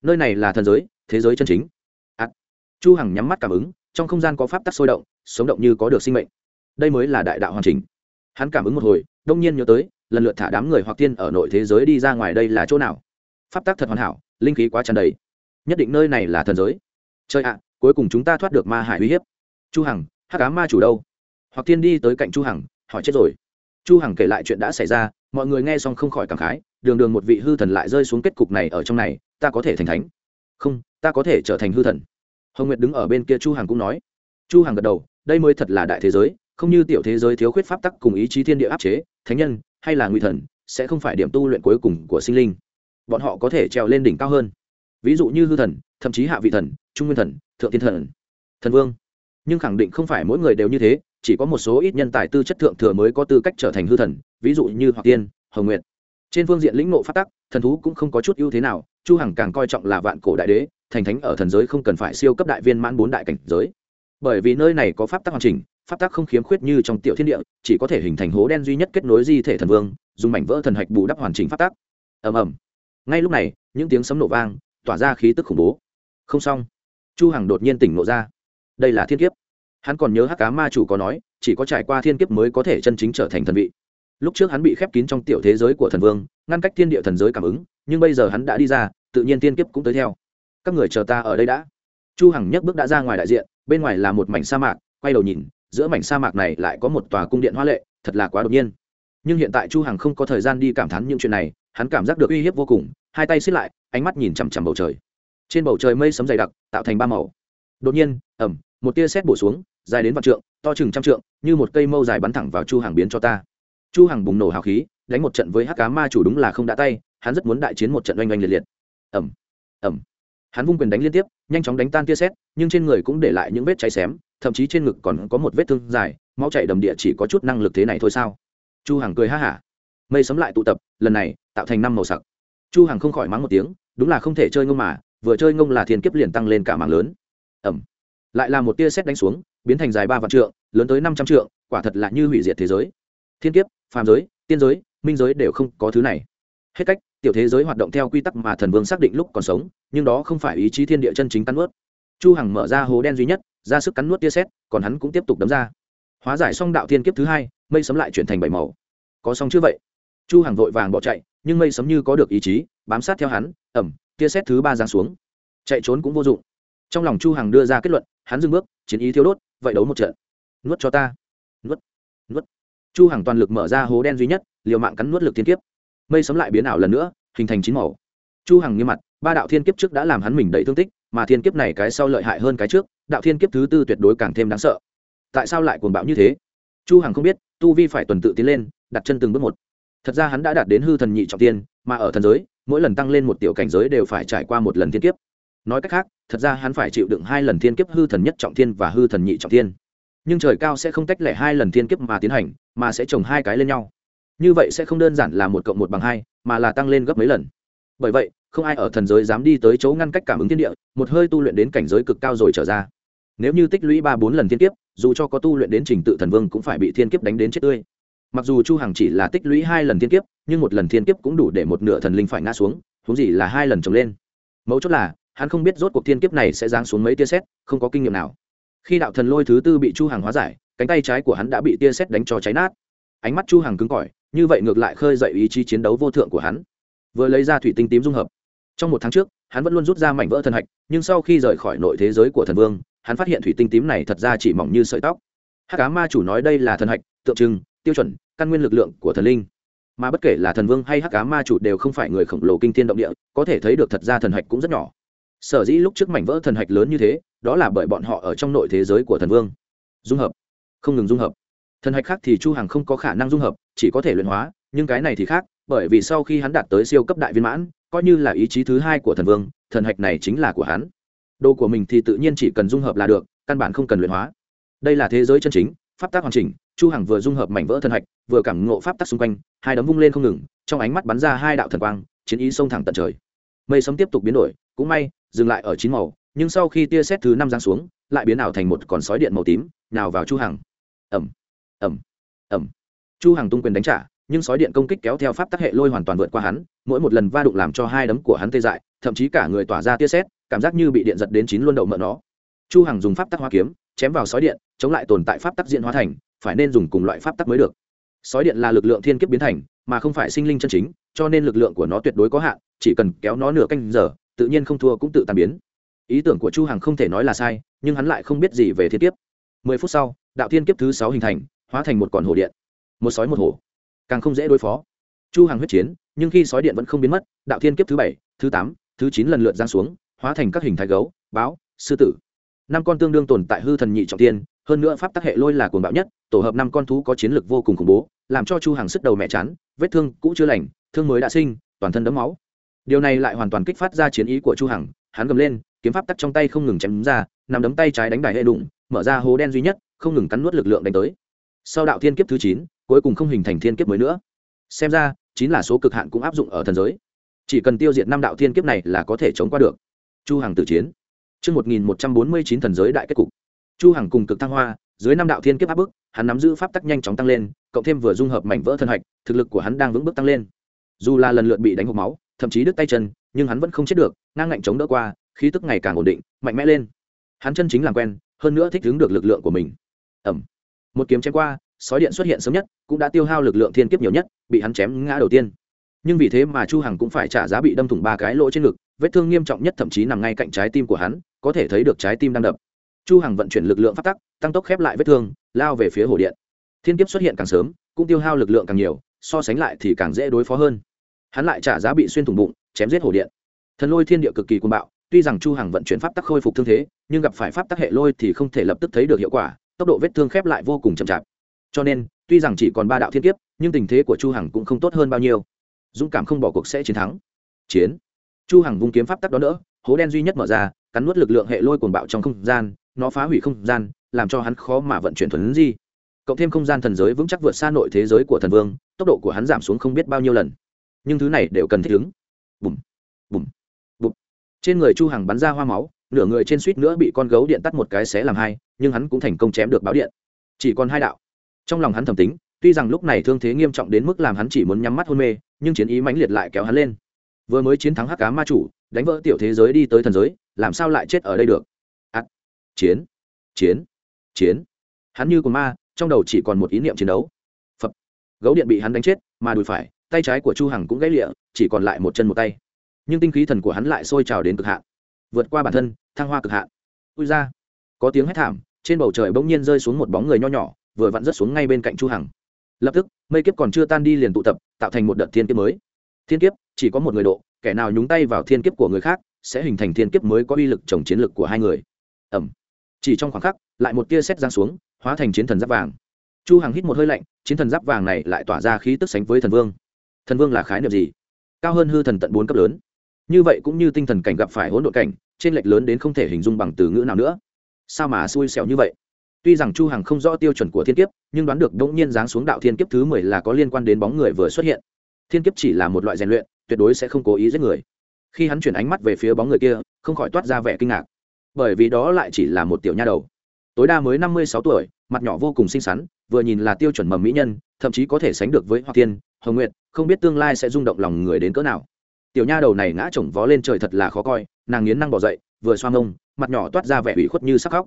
nơi này là thần giới thế giới chân chính. À, chu hằng nhắm mắt cảm ứng trong không gian có pháp tắc sôi động sống động như có được sinh mệnh. Đây mới là đại đạo hoàn chỉnh. Hắn cảm ứng một hồi đông nhiên nhớ tới lần lượt thả đám người hoặc tiên ở nội thế giới đi ra ngoài đây là chỗ nào? Pháp tắc thật hoàn hảo linh khí quá tràn đầy. Nhất định nơi này là thần giới. Trời ạ cuối cùng chúng ta thoát được ma hải uy hiếp. Chu hằng hắc cá ma chủ đâu? Hoặc tiên đi tới cạnh chu hằng hỏi chết rồi. Chu hằng kể lại chuyện đã xảy ra mọi người nghe xong không khỏi cảm khái đường đường một vị hư thần lại rơi xuống kết cục này ở trong này, ta có thể thành thánh. Không, ta có thể trở thành hư thần. Hồng nguyệt đứng ở bên kia chu hằng cũng nói. Chu hằng gật đầu, đây mới thật là đại thế giới, không như tiểu thế giới thiếu khuyết pháp tắc cùng ý chí thiên địa áp chế, thánh nhân hay là nguy thần, sẽ không phải điểm tu luyện cuối cùng của sinh linh. Bọn họ có thể trèo lên đỉnh cao hơn. Ví dụ như hư thần, thậm chí hạ vị thần, trung nguyên thần, thượng thiên thần thần vương. Nhưng khẳng định không phải mỗi người đều như thế, chỉ có một số ít nhân tài tư chất thượng thừa mới có tư cách trở thành hư thần, ví dụ như hoặc tiên, hồng nguyệt trên phương diện lĩnh nộ phát tắc, thần thú cũng không có chút ưu thế nào, chu hằng càng coi trọng là vạn cổ đại đế, thành thánh ở thần giới không cần phải siêu cấp đại viên mãn bốn đại cảnh giới. Bởi vì nơi này có pháp tắc hoàn chỉnh, pháp tắc không khiếm khuyết như trong tiểu thiên địa, chỉ có thể hình thành hố đen duy nhất kết nối di thể thần vương, dùng mảnh vỡ thần hạch bù đắp hoàn chỉnh pháp tắc. Ầm ầm. Ngay lúc này, những tiếng sấm nổ vang, tỏa ra khí tức khủng bố. Không xong. Chu hằng đột nhiên tỉnh nộ ra. Đây là thiên kiếp. Hắn còn nhớ hắc cá ma chủ có nói, chỉ có trải qua thiên kiếp mới có thể chân chính trở thành thần vị lúc trước hắn bị khép kín trong tiểu thế giới của thần vương, ngăn cách thiên địa thần giới cảm ứng, nhưng bây giờ hắn đã đi ra, tự nhiên tiên kiếp cũng tới theo. Các người chờ ta ở đây đã. Chu hằng nhấc bước đã ra ngoài đại diện, bên ngoài là một mảnh sa mạc, quay đầu nhìn, giữa mảnh sa mạc này lại có một tòa cung điện hoa lệ, thật là quá đột nhiên. Nhưng hiện tại chu hằng không có thời gian đi cảm thán những chuyện này, hắn cảm giác được uy hiếp vô cùng, hai tay xiết lại, ánh mắt nhìn chằm chằm bầu trời. Trên bầu trời mây sấm dày đặc, tạo thành ba màu. Đột nhiên ẩm một tia sét bổ xuống, dài đến vạn trượng, to chừng trăm trượng, như một cây mâu dài bắn thẳng vào chu hàng biến cho ta chu Hằng bùng nổ hào khí, đánh một trận với hắc cá ma chủ đúng là không đã tay, hắn rất muốn đại chiến một trận oanh oanh liệt liệt. Ẩm ẩm hắn vung quyền đánh liên tiếp, nhanh chóng đánh tan tia sét, nhưng trên người cũng để lại những vết cháy xém, thậm chí trên ngực còn có một vết thương dài, máu chảy đầm địa chỉ có chút năng lực thế này thôi sao? Chu hằng cười ha hả. Mây sấm lại tụ tập, lần này, tạo thành năm màu sắc. Chu hằng không khỏi mắng một tiếng, đúng là không thể chơi ngông mà, vừa chơi ngông là thiên kiếp liền tăng lên cả mảng lớn. Ẩm lại là một tia sét đánh xuống, biến thành dài ba vạn trượng, lớn tới năm trăm trượng, quả thật là như hủy diệt thế giới. Thiên kiếp phàm giới, tiên giới, minh giới đều không có thứ này. Hết cách, tiểu thế giới hoạt động theo quy tắc mà thần vương xác định lúc còn sống, nhưng đó không phải ý chí thiên địa chân chính cắn nuốt. Chu hằng mở ra hố đen duy nhất, ra sức cắn nuốt tia sét, còn hắn cũng tiếp tục đấm ra. Hóa giải xong đạo thiên kiếp thứ hai, mây sấm lại chuyển thành bảy màu. Có xong chưa vậy? Chu hằng vội vàng bỏ chạy, nhưng mây sấm như có được ý chí, bám sát theo hắn, ẩm, tia sét thứ ba giáng xuống. Chạy trốn cũng vô dụng. Trong lòng chu hằng đưa ra kết luận, hắn dừng bước, chiến ý thiếu đốt, vậy đấu một trận. Nuốt cho ta. Nuốt chu hằng toàn lực mở ra hố đen duy nhất, liều mạng cắn nuốt lực thiên kiếp. Mây sấm lại biến ảo lần nữa, hình thành chín màu. Chu hằng nghiêm mặt, ba đạo thiên kiếp trước đã làm hắn mình đầy thương tích, mà thiên kiếp này cái sau lợi hại hơn cái trước, đạo thiên kiếp thứ tư tuyệt đối càng thêm đáng sợ. Tại sao lại cuồng bạo như thế? Chu hằng không biết, tu vi phải tuần tự tiến lên, đặt chân từng bước một. Thật ra hắn đã đạt đến hư thần nhị trọng tiên, mà ở thần giới, mỗi lần tăng lên một tiểu cảnh giới đều phải trải qua một lần thiên kiếp. Nói cách khác, thật ra hắn phải chịu đựng hai lần thiên kiếp hư thần nhất trọng thiên và hư thần nhị trọng thiên nhưng trời cao sẽ không tách lẻ hai lần thiên kiếp mà tiến hành, mà sẽ trồng hai cái lên nhau. Như vậy sẽ không đơn giản là một cộng một bằng hai, mà là tăng lên gấp mấy lần. Bởi vậy, không ai ở thần giới dám đi tới chỗ ngăn cách cảm ứng thiên địa, một hơi tu luyện đến cảnh giới cực cao rồi trở ra. Nếu như tích lũy ba bốn lần thiên kiếp, dù cho có tu luyện đến trình tự thần vương cũng phải bị thiên kiếp đánh đến chết tươi. Mặc dù chu hằng chỉ là tích lũy hai lần thiên kiếp, nhưng một lần thiên kiếp cũng đủ để một nửa thần linh phải ngã xuống, huống gì là hai lần trồng lên. Mấu chốt là, hắn không biết rốt cuộc thiên kiếp này sẽ giáng xuống mấy tia sét, không có kinh nghiệm nào khi đạo thần lôi thứ tư bị chu hàng hóa giải, cánh tay trái của hắn đã bị tia sét đánh cho cháy nát. Ánh mắt chu hàng cứng cỏi, như vậy ngược lại khơi dậy ý chí chiến đấu vô thượng của hắn. Vừa lấy ra thủy tinh tím dung hợp. Trong một tháng trước, hắn vẫn luôn rút ra mảnh vỡ thần hạch, nhưng sau khi rời khỏi nội thế giới của thần vương, hắn phát hiện thủy tinh tím này thật ra chỉ mỏng như sợi tóc. Hát cá ma chủ nói đây là thần hạch, tượng trưng, tiêu chuẩn, căn nguyên lực lượng của thần linh. Mà bất kể là thần vương hay hắc cá ma chủ đều không phải người khổng lồ kinh thiên động địa, có thể thấy được thật ra thần hạch cũng rất nhỏ sở dĩ lúc trước mảnh vỡ thần hạch lớn như thế, đó là bởi bọn họ ở trong nội thế giới của thần vương. Dung hợp. Không ngừng dung hợp. Thần hạch khác thì chu hằng không có khả năng dung hợp, chỉ có thể luyện hóa, nhưng cái này thì khác, bởi vì sau khi hắn đạt tới siêu cấp đại viên mãn, coi như là ý chí thứ hai của thần vương, thần hạch này chính là của hắn. Đồ của mình thì tự nhiên chỉ cần dung hợp là được, căn bản không cần luyện hóa. Đây là thế giới chân chính, pháp tác hoàn chỉnh, chu hằng vừa dung hợp mảnh vỡ thần hạch, vừa cảm ngộ pháp tắc xung quanh, hai đấm vung lên không ngừng, trong ánh mắt bắn ra hai đạo thần quang, chiến ý xông thẳng tận trời. Mây sấm tiếp tục biến đổi, cũng may dừng lại ở chín màu, nhưng sau khi tia xét thứ năm giáng xuống, lại biến ảo thành một con sói điện màu tím, nào vào chu hằng. Ẩm ẩm ẩm chu hằng tung quyền đánh trả, nhưng sói điện công kích kéo theo pháp tắc hệ lôi hoàn toàn vượt qua hắn, mỗi một lần va đụng làm cho hai đấm của hắn tê dại, thậm chí cả người tỏa ra tia sét, cảm giác như bị điện giật đến chín luôn đậu mỡ nó. Chu hằng dùng pháp tắc hoa kiếm, chém vào sói điện, chống lại tồn tại pháp tắc diện hóa thành, phải nên dùng cùng loại pháp tắc mới được. Sói điện là lực lượng thiên kiếp biến thành, mà không phải sinh linh chân chính, cho nên lực lượng của nó tuyệt đối có hạn, chỉ cần kéo nó nửa canh giờ tự nhiên không thua cũng tự tàn biến. Ý tưởng của chu hằng không thể nói là sai, nhưng hắn lại không biết gì về thiên kiếp. Mười phút sau, đạo thiên kiếp thứ sáu hình thành, hóa thành một con hổ điện. Một sói một hổ. Càng không dễ đối phó. Chu hằng huyết chiến, nhưng khi sói điện vẫn không biến mất, đạo thiên kiếp thứ bảy, thứ tám, thứ chín lần lượt giáng xuống, hóa thành các hình thái gấu, báo, sư tử. Năm con tương đương tồn tại hư thần nhị trọng tiên, hơn nữa pháp tắc hệ lôi là cuồng bạo nhất, tổ hợp năm con thú có chiến lực vô cùng khủng bố, làm cho chu hằng sức đầu mẹ chán, vết thương cũ chưa lành, thương mới đã sinh, toàn thân đẫm máu điều này lại hoàn toàn kích phát ra chiến ý của chu hằng hắn gầm lên kiếm pháp tắc trong tay không ngừng chém ra nằm đấm tay trái đánh đài hệ đụng mở ra hố đen duy nhất không ngừng cắn nuốt lực lượng đánh tới. Sau đạo thiên kiếp thứ chín cuối cùng không hình thành thiên kiếp mới nữa. Xem ra chín là số cực hạn cũng áp dụng ở thần giới. Chỉ cần tiêu diệt năm đạo thiên kiếp này là có thể chống qua được. Chu hằng tử chiến. Trước 1149 thần giới đại kết cục. Chu Hằng cùng cực thăng hoa, dưới năm đạo thiên kiếp áp bức, hắn nắm giữ pháp tắc nhanh chóng tăng lên, cộng thêm vừa dung hợp mảnh vỡ thân hạch, thực lực của hắn đang vững bước tăng lên. Dù là lần lượt bị đánh hộc máu, thậm chí đứt tay chân, nhưng hắn vẫn không chết được, ngang ngạnh chống đỡ qua, khí tức ngày càng ổn định, mạnh mẽ lên. Hắn chân chính làm quen, hơn nữa thích ứng được lực lượng của mình. Ẩm, Một kiếm chém qua, sói điện xuất hiện sớm nhất, cũng đã tiêu hao lực lượng thiên kiếp nhiều nhất, bị hắn chém ngã đầu tiên. Nhưng vì thế mà Chu Hằng cũng phải trả giá bị đâm thủng ba cái lỗ trên ngực, vết thương nghiêm trọng nhất thậm chí nằm ngay cạnh trái tim của hắn, có thể thấy được trái tim đang đập chu hằng vận chuyển lực lượng phát tắc tăng tốc khép lại vết thương lao về phía hồ điện thiên kiếp xuất hiện càng sớm cũng tiêu hao lực lượng càng nhiều so sánh lại thì càng dễ đối phó hơn hắn lại trả giá bị xuyên thủng bụng, chém giết hồ điện. Thần lôi thiên địa cực kỳ cuồng bạo, tuy rằng chu hằng vận chuyển pháp tắc khôi phục thương thế, nhưng gặp phải pháp tắc hệ lôi thì không thể lập tức thấy được hiệu quả, tốc độ vết thương khép lại vô cùng chậm chạp. Cho nên, tuy rằng chỉ còn ba đạo thiên kiếp, nhưng tình thế của chu hằng cũng không tốt hơn bao nhiêu. Dũng cảm không bỏ cuộc sẽ chiến thắng. Chiến. Chu hằng vung kiếm pháp tắc đó nữa hố đen duy nhất mở ra, cắn nuốt lực lượng hệ lôi cuồng bạo trong không gian, nó phá hủy không gian, làm cho hắn khó mà vận chuyển thuần di. Cộng thêm không gian thần giới vững chắc vượt xa nội thế giới của thần vương, tốc độ của hắn giảm xuống không biết bao nhiêu lần nhưng thứ này đều cần thích ứng. Bùm bùm bùm trên người chu hằng bắn ra hoa máu, nửa người trên suýt nữa bị con gấu điện tắt một cái xé làm hai, nhưng hắn cũng thành công chém được báo điện. Chỉ còn hai đạo. Trong lòng hắn thầm tính, tuy rằng lúc này thương thế nghiêm trọng đến mức làm hắn chỉ muốn nhắm mắt hôn mê, nhưng chiến ý mãnh liệt lại kéo hắn lên. Vừa mới chiến thắng hắc cá ma chủ, đánh vỡ tiểu thế giới đi tới thần giới, làm sao lại chết ở đây được? Ắt chiến chiến chiến. Hắn như con ma, trong đầu chỉ còn một ý niệm chiến đấu. Phập. Gấu điện bị hắn đánh chết, mà đùi phải tay trái của chu hằng cũng gãy lịa, chỉ còn lại một chân một tay. Nhưng tinh khí thần của hắn lại sôi trào đến cực hạn. Vượt qua bản thân, thăng hoa cực hạn. Ui ra có tiếng hét thảm, trên bầu trời bỗng nhiên rơi xuống một bóng người nho nhỏ, vừa vặn rớt xuống ngay bên cạnh chu hằng. Lập tức, mây kiếp còn chưa tan đi liền tụ tập, tạo thành một đợt thiên kiếp mới. Thiên kiếp, chỉ có một người độ, kẻ nào nhúng tay vào thiên kiếp của người khác, sẽ hình thành thiên kiếp mới có uy lực chống chiến lực của hai người. Ẩm chỉ trong khoảng khắc, lại một tia sét giáng xuống, hóa thành chiến thần giáp vàng. Chu hằng hít một hơi lạnh, chiến thần giáp vàng này lại tỏa ra khí tức sánh với thần vương thần vương là khái niệm gì? Cao hơn hư thần tận bốn cấp lớn. Như vậy cũng như tinh thần cảnh gặp phải hỗn độn cảnh, trên lệch lớn đến không thể hình dung bằng từ ngữ nào nữa. Sao mà xui xẻo như vậy? Tuy rằng chu hằng không rõ tiêu chuẩn của thiên kiếp, nhưng đoán được đống nhiên giáng xuống đạo thiên kiếp thứ mười là có liên quan đến bóng người vừa xuất hiện. Thiên kiếp chỉ là một loại rèn luyện, tuyệt đối sẽ không cố ý giết người. Khi hắn chuyển ánh mắt về phía bóng người kia, không khỏi toát ra vẻ kinh ngạc. Bởi vì đó lại chỉ là một tiểu nha đầu. Tối đa mới năm mươi sáu tuổi, mặt nhỏ vô cùng xinh xắn, vừa nhìn là tiêu chuẩn mầm mỹ nhân, thậm chí có thể sánh được với hoa tiên hồng nguyệt không biết tương lai sẽ rung động lòng người đến cỡ nào. Tiểu nha đầu này ngã chồng vó lên trời thật là khó coi, nàng nghiến năng bỏ dậy, vừa xoa ngông mặt nhỏ toát ra vẻ ủy khuất như sắc khóc.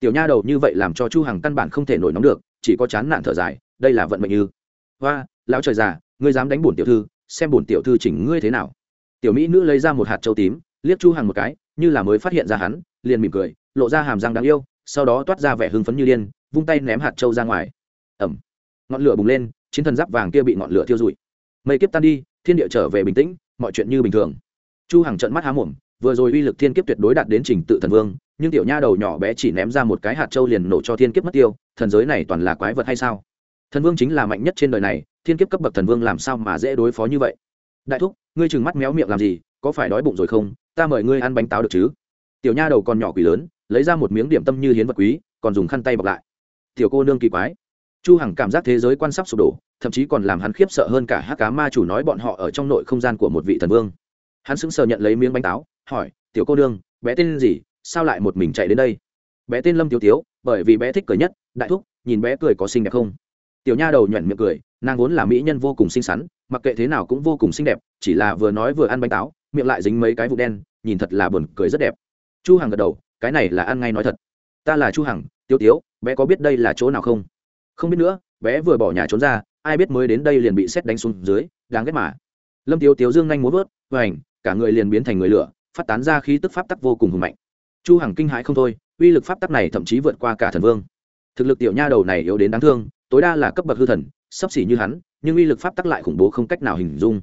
Tiểu nha đầu như vậy làm cho chu hằng căn bản không thể nổi nóng được, chỉ có chán nản thở dài, đây là vận mệnh như. Hoa, lão trời già, ngươi dám đánh bổn tiểu thư, xem bổn tiểu thư chỉnh ngươi thế nào. Tiểu mỹ nữ lấy ra một hạt châu tím, liếc chu hằng một cái, như là mới phát hiện ra hắn, liền mỉm cười, lộ ra hàm răng đáng yêu, sau đó toát ra vẻ hưng phấn như điên, vung tay ném hạt châu ra ngoài. Ẩm. Ngọn lửa bùng lên, chiến thần giáp vàng kia bị ngọn lửa thiêu rụi mây kiếp tan đi, thiên địa trở về bình tĩnh, mọi chuyện như bình thường. Chu hằng trợn mắt há mồm, vừa rồi uy lực thiên kiếp tuyệt đối đạt đến trình tự thần vương, nhưng tiểu nha đầu nhỏ bé chỉ ném ra một cái hạt châu liền nổ cho thiên kiếp mất tiêu, thần giới này toàn là quái vật hay sao? Thần vương chính là mạnh nhất trên đời này, thiên kiếp cấp bậc thần vương làm sao mà dễ đối phó như vậy? Đại thúc, ngươi chừng mắt méo miệng làm gì, có phải đói bụng rồi không? Ta mời ngươi ăn bánh táo được chứ? Tiểu nha đầu còn nhỏ quỷ lớn, lấy ra một miếng điểm tâm như hiến vật quý, còn dùng khăn tay bọc lại. Tiểu cô nương kỳ quái chu hằng cảm giác thế giới quan sắp sụp đổ, thậm chí còn làm hắn khiếp sợ hơn cả hắc cá ma chủ nói bọn họ ở trong nội không gian của một vị thần vương. Hắn sững sờ nhận lấy miếng bánh táo, hỏi, tiểu cô đương bé tên gì? Sao lại một mình chạy đến đây? Bé tên lâm tiểu tiếu, bởi vì bé thích cười nhất, đại thúc, nhìn bé cười có xinh đẹp không? Tiểu nha đầu nhuận miệng cười, nàng vốn là mỹ nhân vô cùng xinh xắn, mặc kệ thế nào cũng vô cùng xinh đẹp, chỉ là vừa nói vừa ăn bánh táo, miệng lại dính mấy cái vụ đen, nhìn thật là buồn cười rất đẹp. Chu hằng gật đầu, cái này là ăn ngay nói thật. Ta là chu hằng tiêu tiếu, bé có biết đây là chỗ nào không? Không biết nữa, bé vừa bỏ nhà trốn ra, ai biết mới đến đây liền bị xét đánh xuống dưới, đáng ghét mà. Lâm tiếu tiếu dương nhanh muốn vớt và ảnh cả người liền biến thành người lửa, phát tán ra khí tức pháp tắc vô cùng hùng mạnh. Chu hằng kinh hãi không thôi, uy lực pháp tắc này thậm chí vượt qua cả thần vương. Thực lực tiểu nha đầu này yếu đến đáng thương, tối đa là cấp bậc hư thần, sắp xỉ như hắn, nhưng uy lực pháp tắc lại khủng bố không cách nào hình dung.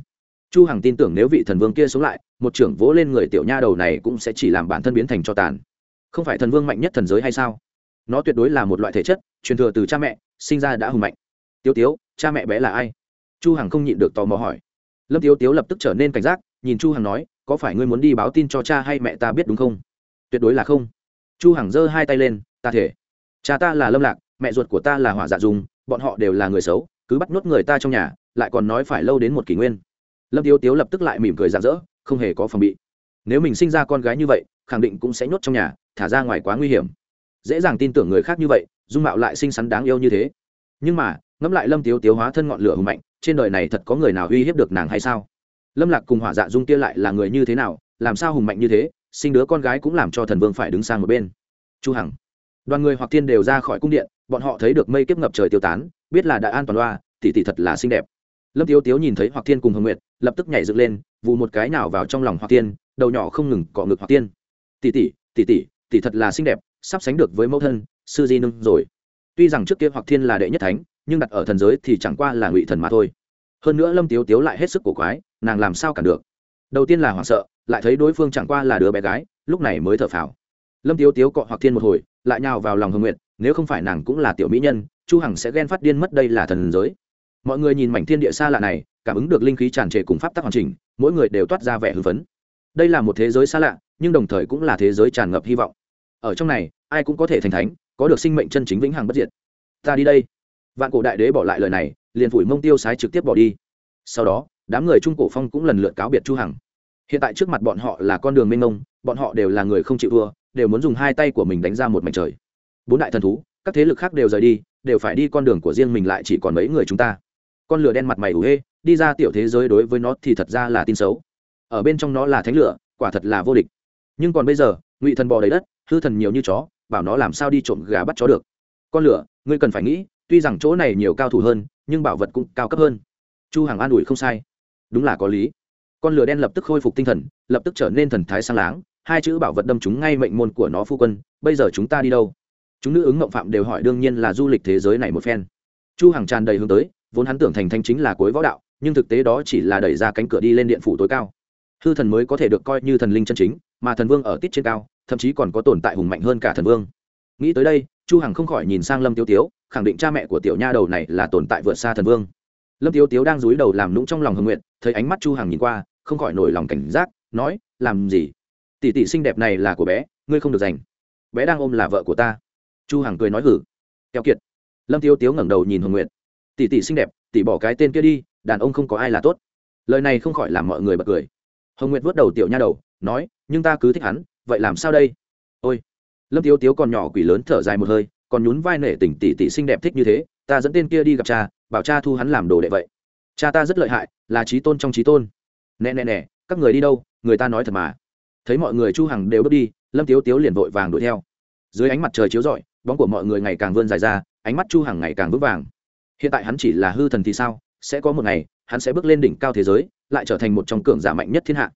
Chu hằng tin tưởng nếu vị thần vương kia sống lại, một trưởng vỗ lên người tiểu nha đầu này cũng sẽ chỉ làm bản thân biến thành cho tàn. Không phải thần vương mạnh nhất thần giới hay sao? Nó tuyệt đối là một loại thể chất, truyền thừa từ cha mẹ sinh ra đã hùng mạnh. Tiêu tiếu, cha mẹ bé là ai? Chu hằng không nhịn được tò mò hỏi. Lâm tiếu tiếu lập tức trở nên cảnh giác, nhìn chu hằng nói, có phải ngươi muốn đi báo tin cho cha hay mẹ ta biết đúng không? Tuyệt đối là không. Chu hằng giơ hai tay lên, ta thể. Cha ta là lâm lạc, mẹ ruột của ta là hỏa dạ dùng bọn họ đều là người xấu, cứ bắt nuốt người ta trong nhà, lại còn nói phải lâu đến một kỷ nguyên. Lâm tiếu tiếu lập tức lại mỉm cười rạng rỡ, không hề có phòng bị. Nếu mình sinh ra con gái như vậy, khẳng định cũng sẽ nhốt trong nhà, thả ra ngoài quá nguy hiểm. Dễ dàng tin tưởng người khác như vậy dung mạo lại xinh xắn đáng yêu như thế. Nhưng mà ngẫm lại lâm tiếu tiếu hóa thân ngọn lửa hùng mạnh trên đời này thật có người nào uy hiếp được nàng hay sao? Lâm lạc cùng hỏa dạ dung kia lại là người như thế nào làm sao hùng mạnh như thế sinh đứa con gái cũng làm cho thần vương phải đứng sang một bên. Chu hằng. Đoàn người hoặc tiên đều ra khỏi cung điện bọn họ thấy được mây kiếp ngập trời tiêu tán biết là đã an toàn loa tỷ tỷ thật là xinh đẹp. Lâm tiếu tiếu nhìn thấy hoặc Thiên cùng hồng nguyệt lập tức nhảy dựng lên vụ một cái nào vào trong lòng hoặc Thiên, đầu nhỏ không ngừng cọ ngực hoặc tiên tỷ tỷ tỷ tỷ tỷ thật là xinh đẹp sắp sánh được với mẫu thân sư di nương rồi. Tuy rằng trước kia hoặc thiên là đệ nhất thánh, nhưng đặt ở thần giới thì chẳng qua là ngụy thần mà thôi. Hơn nữa lâm tiếu tiếu lại hết sức cổ quái, nàng làm sao cản được? Đầu tiên là hoảng sợ, lại thấy đối phương chẳng qua là đứa bé gái, lúc này mới thở phào. Lâm tiếu tiếu cọ hoặc thiên một hồi, lại nhào vào lòng hồng nguyện nếu không phải nàng cũng là tiểu mỹ nhân, chu hằng sẽ ghen phát điên mất đây là thần giới. Mọi người nhìn mảnh thiên địa xa lạ này, cảm ứng được linh khí tràn trề cùng pháp tắc hoàn chỉnh, mỗi người đều toát ra vẻ hưng phấn. Đây là một thế giới xa lạ, nhưng đồng thời cũng là thế giới tràn ngập hy vọng. Ở trong này, ai cũng có thể thành thánh có được sinh mệnh chân chính vĩnh hằng bất diệt. Ta đi đây. Vạn cổ đại đế bỏ lại lời này, liền phủi mông tiêu sái trực tiếp bỏ đi. Sau đó, đám người trung cổ phong cũng lần lượt cáo biệt chu hằng. Hiện tại trước mặt bọn họ là con đường mênh mông, bọn họ đều là người không chịu thua, đều muốn dùng hai tay của mình đánh ra một mảnh trời. Bốn đại thần thú, các thế lực khác đều rời đi, đều phải đi con đường của riêng mình lại chỉ còn mấy người chúng ta. Con lửa đen mặt mày ủ hê, đi ra tiểu thế giới đối với nó thì thật ra là tin xấu. Ở bên trong nó là thánh lửa, quả thật là vô địch. Nhưng còn bây giờ, ngụy thần bò đầy đất, hư thần nhiều như chó bảo nó làm sao đi trộm gà bắt chó được. Con lửa, ngươi cần phải nghĩ, tuy rằng chỗ này nhiều cao thủ hơn, nhưng bảo vật cũng cao cấp hơn. Chu hằng an ủi không sai. Đúng là có lý. Con lửa đen lập tức khôi phục tinh thần, lập tức trở nên thần thái sang láng, hai chữ bảo vật đâm chúng ngay mệnh môn của nó phu quân, bây giờ chúng ta đi đâu? Chúng nữ ứng mộng phạm đều hỏi đương nhiên là du lịch thế giới này một phen. Chu hằng tràn đầy hướng tới, vốn hắn tưởng thành thanh chính là cuối võ đạo, nhưng thực tế đó chỉ là đẩy ra cánh cửa đi lên điện phủ tối cao. Hư thần mới có thể được coi như thần linh chân chính mà thần vương ở tít trên cao, thậm chí còn có tồn tại hùng mạnh hơn cả thần vương. Nghĩ tới đây, chu hằng không khỏi nhìn sang lâm tiêu tiếu, khẳng định cha mẹ của tiểu nha đầu này là tồn tại vượt xa thần vương. Lâm tiêu tiếu đang dúi đầu làm lũng trong lòng hưng nguyện, thấy ánh mắt chu hằng nhìn qua, không khỏi nổi lòng cảnh giác, nói, làm gì? Tỷ tỷ xinh đẹp này là của bé, ngươi không được giành. Bé đang ôm là vợ của ta. Chu hằng cười nói hử. Keo kiệt. Lâm tiêu tiếu ngẩng đầu nhìn hồng nguyện. Tỷ tỷ xinh đẹp, tỷ bỏ cái tên kia đi, đàn ông không có ai là tốt. Lời này không khỏi làm mọi người bật cười hồng nguyệt vớt đầu tiểu nha đầu, nói, nhưng ta cứ thích hắn, vậy làm sao đây? Ôi. Lâm tiếu tiếu còn nhỏ quỷ lớn thở dài một hơi, còn nhún vai nể tỉnh tỉ tỉ xinh đẹp thích như thế, ta dẫn tên kia đi gặp cha, bảo cha thu hắn làm đồ đệ vậy. Cha ta rất lợi hại, là trí tôn trong trí tôn. Nè nè nè, các người đi đâu, người ta nói thật mà. Thấy mọi người chu hằng đều bước đi, lâm tiếu tiếu liền vội vàng đuổi theo. Dưới ánh mặt trời chiếu rọi, bóng của mọi người ngày càng vươn dài ra, ánh mắt chu hằng ngày càng vững vàng. Hiện tại hắn chỉ là hư thần thì sao? Sẽ có một ngày, hắn sẽ bước lên đỉnh cao thế giới lại trở thành một trong cường giả mạnh nhất thiên hạ.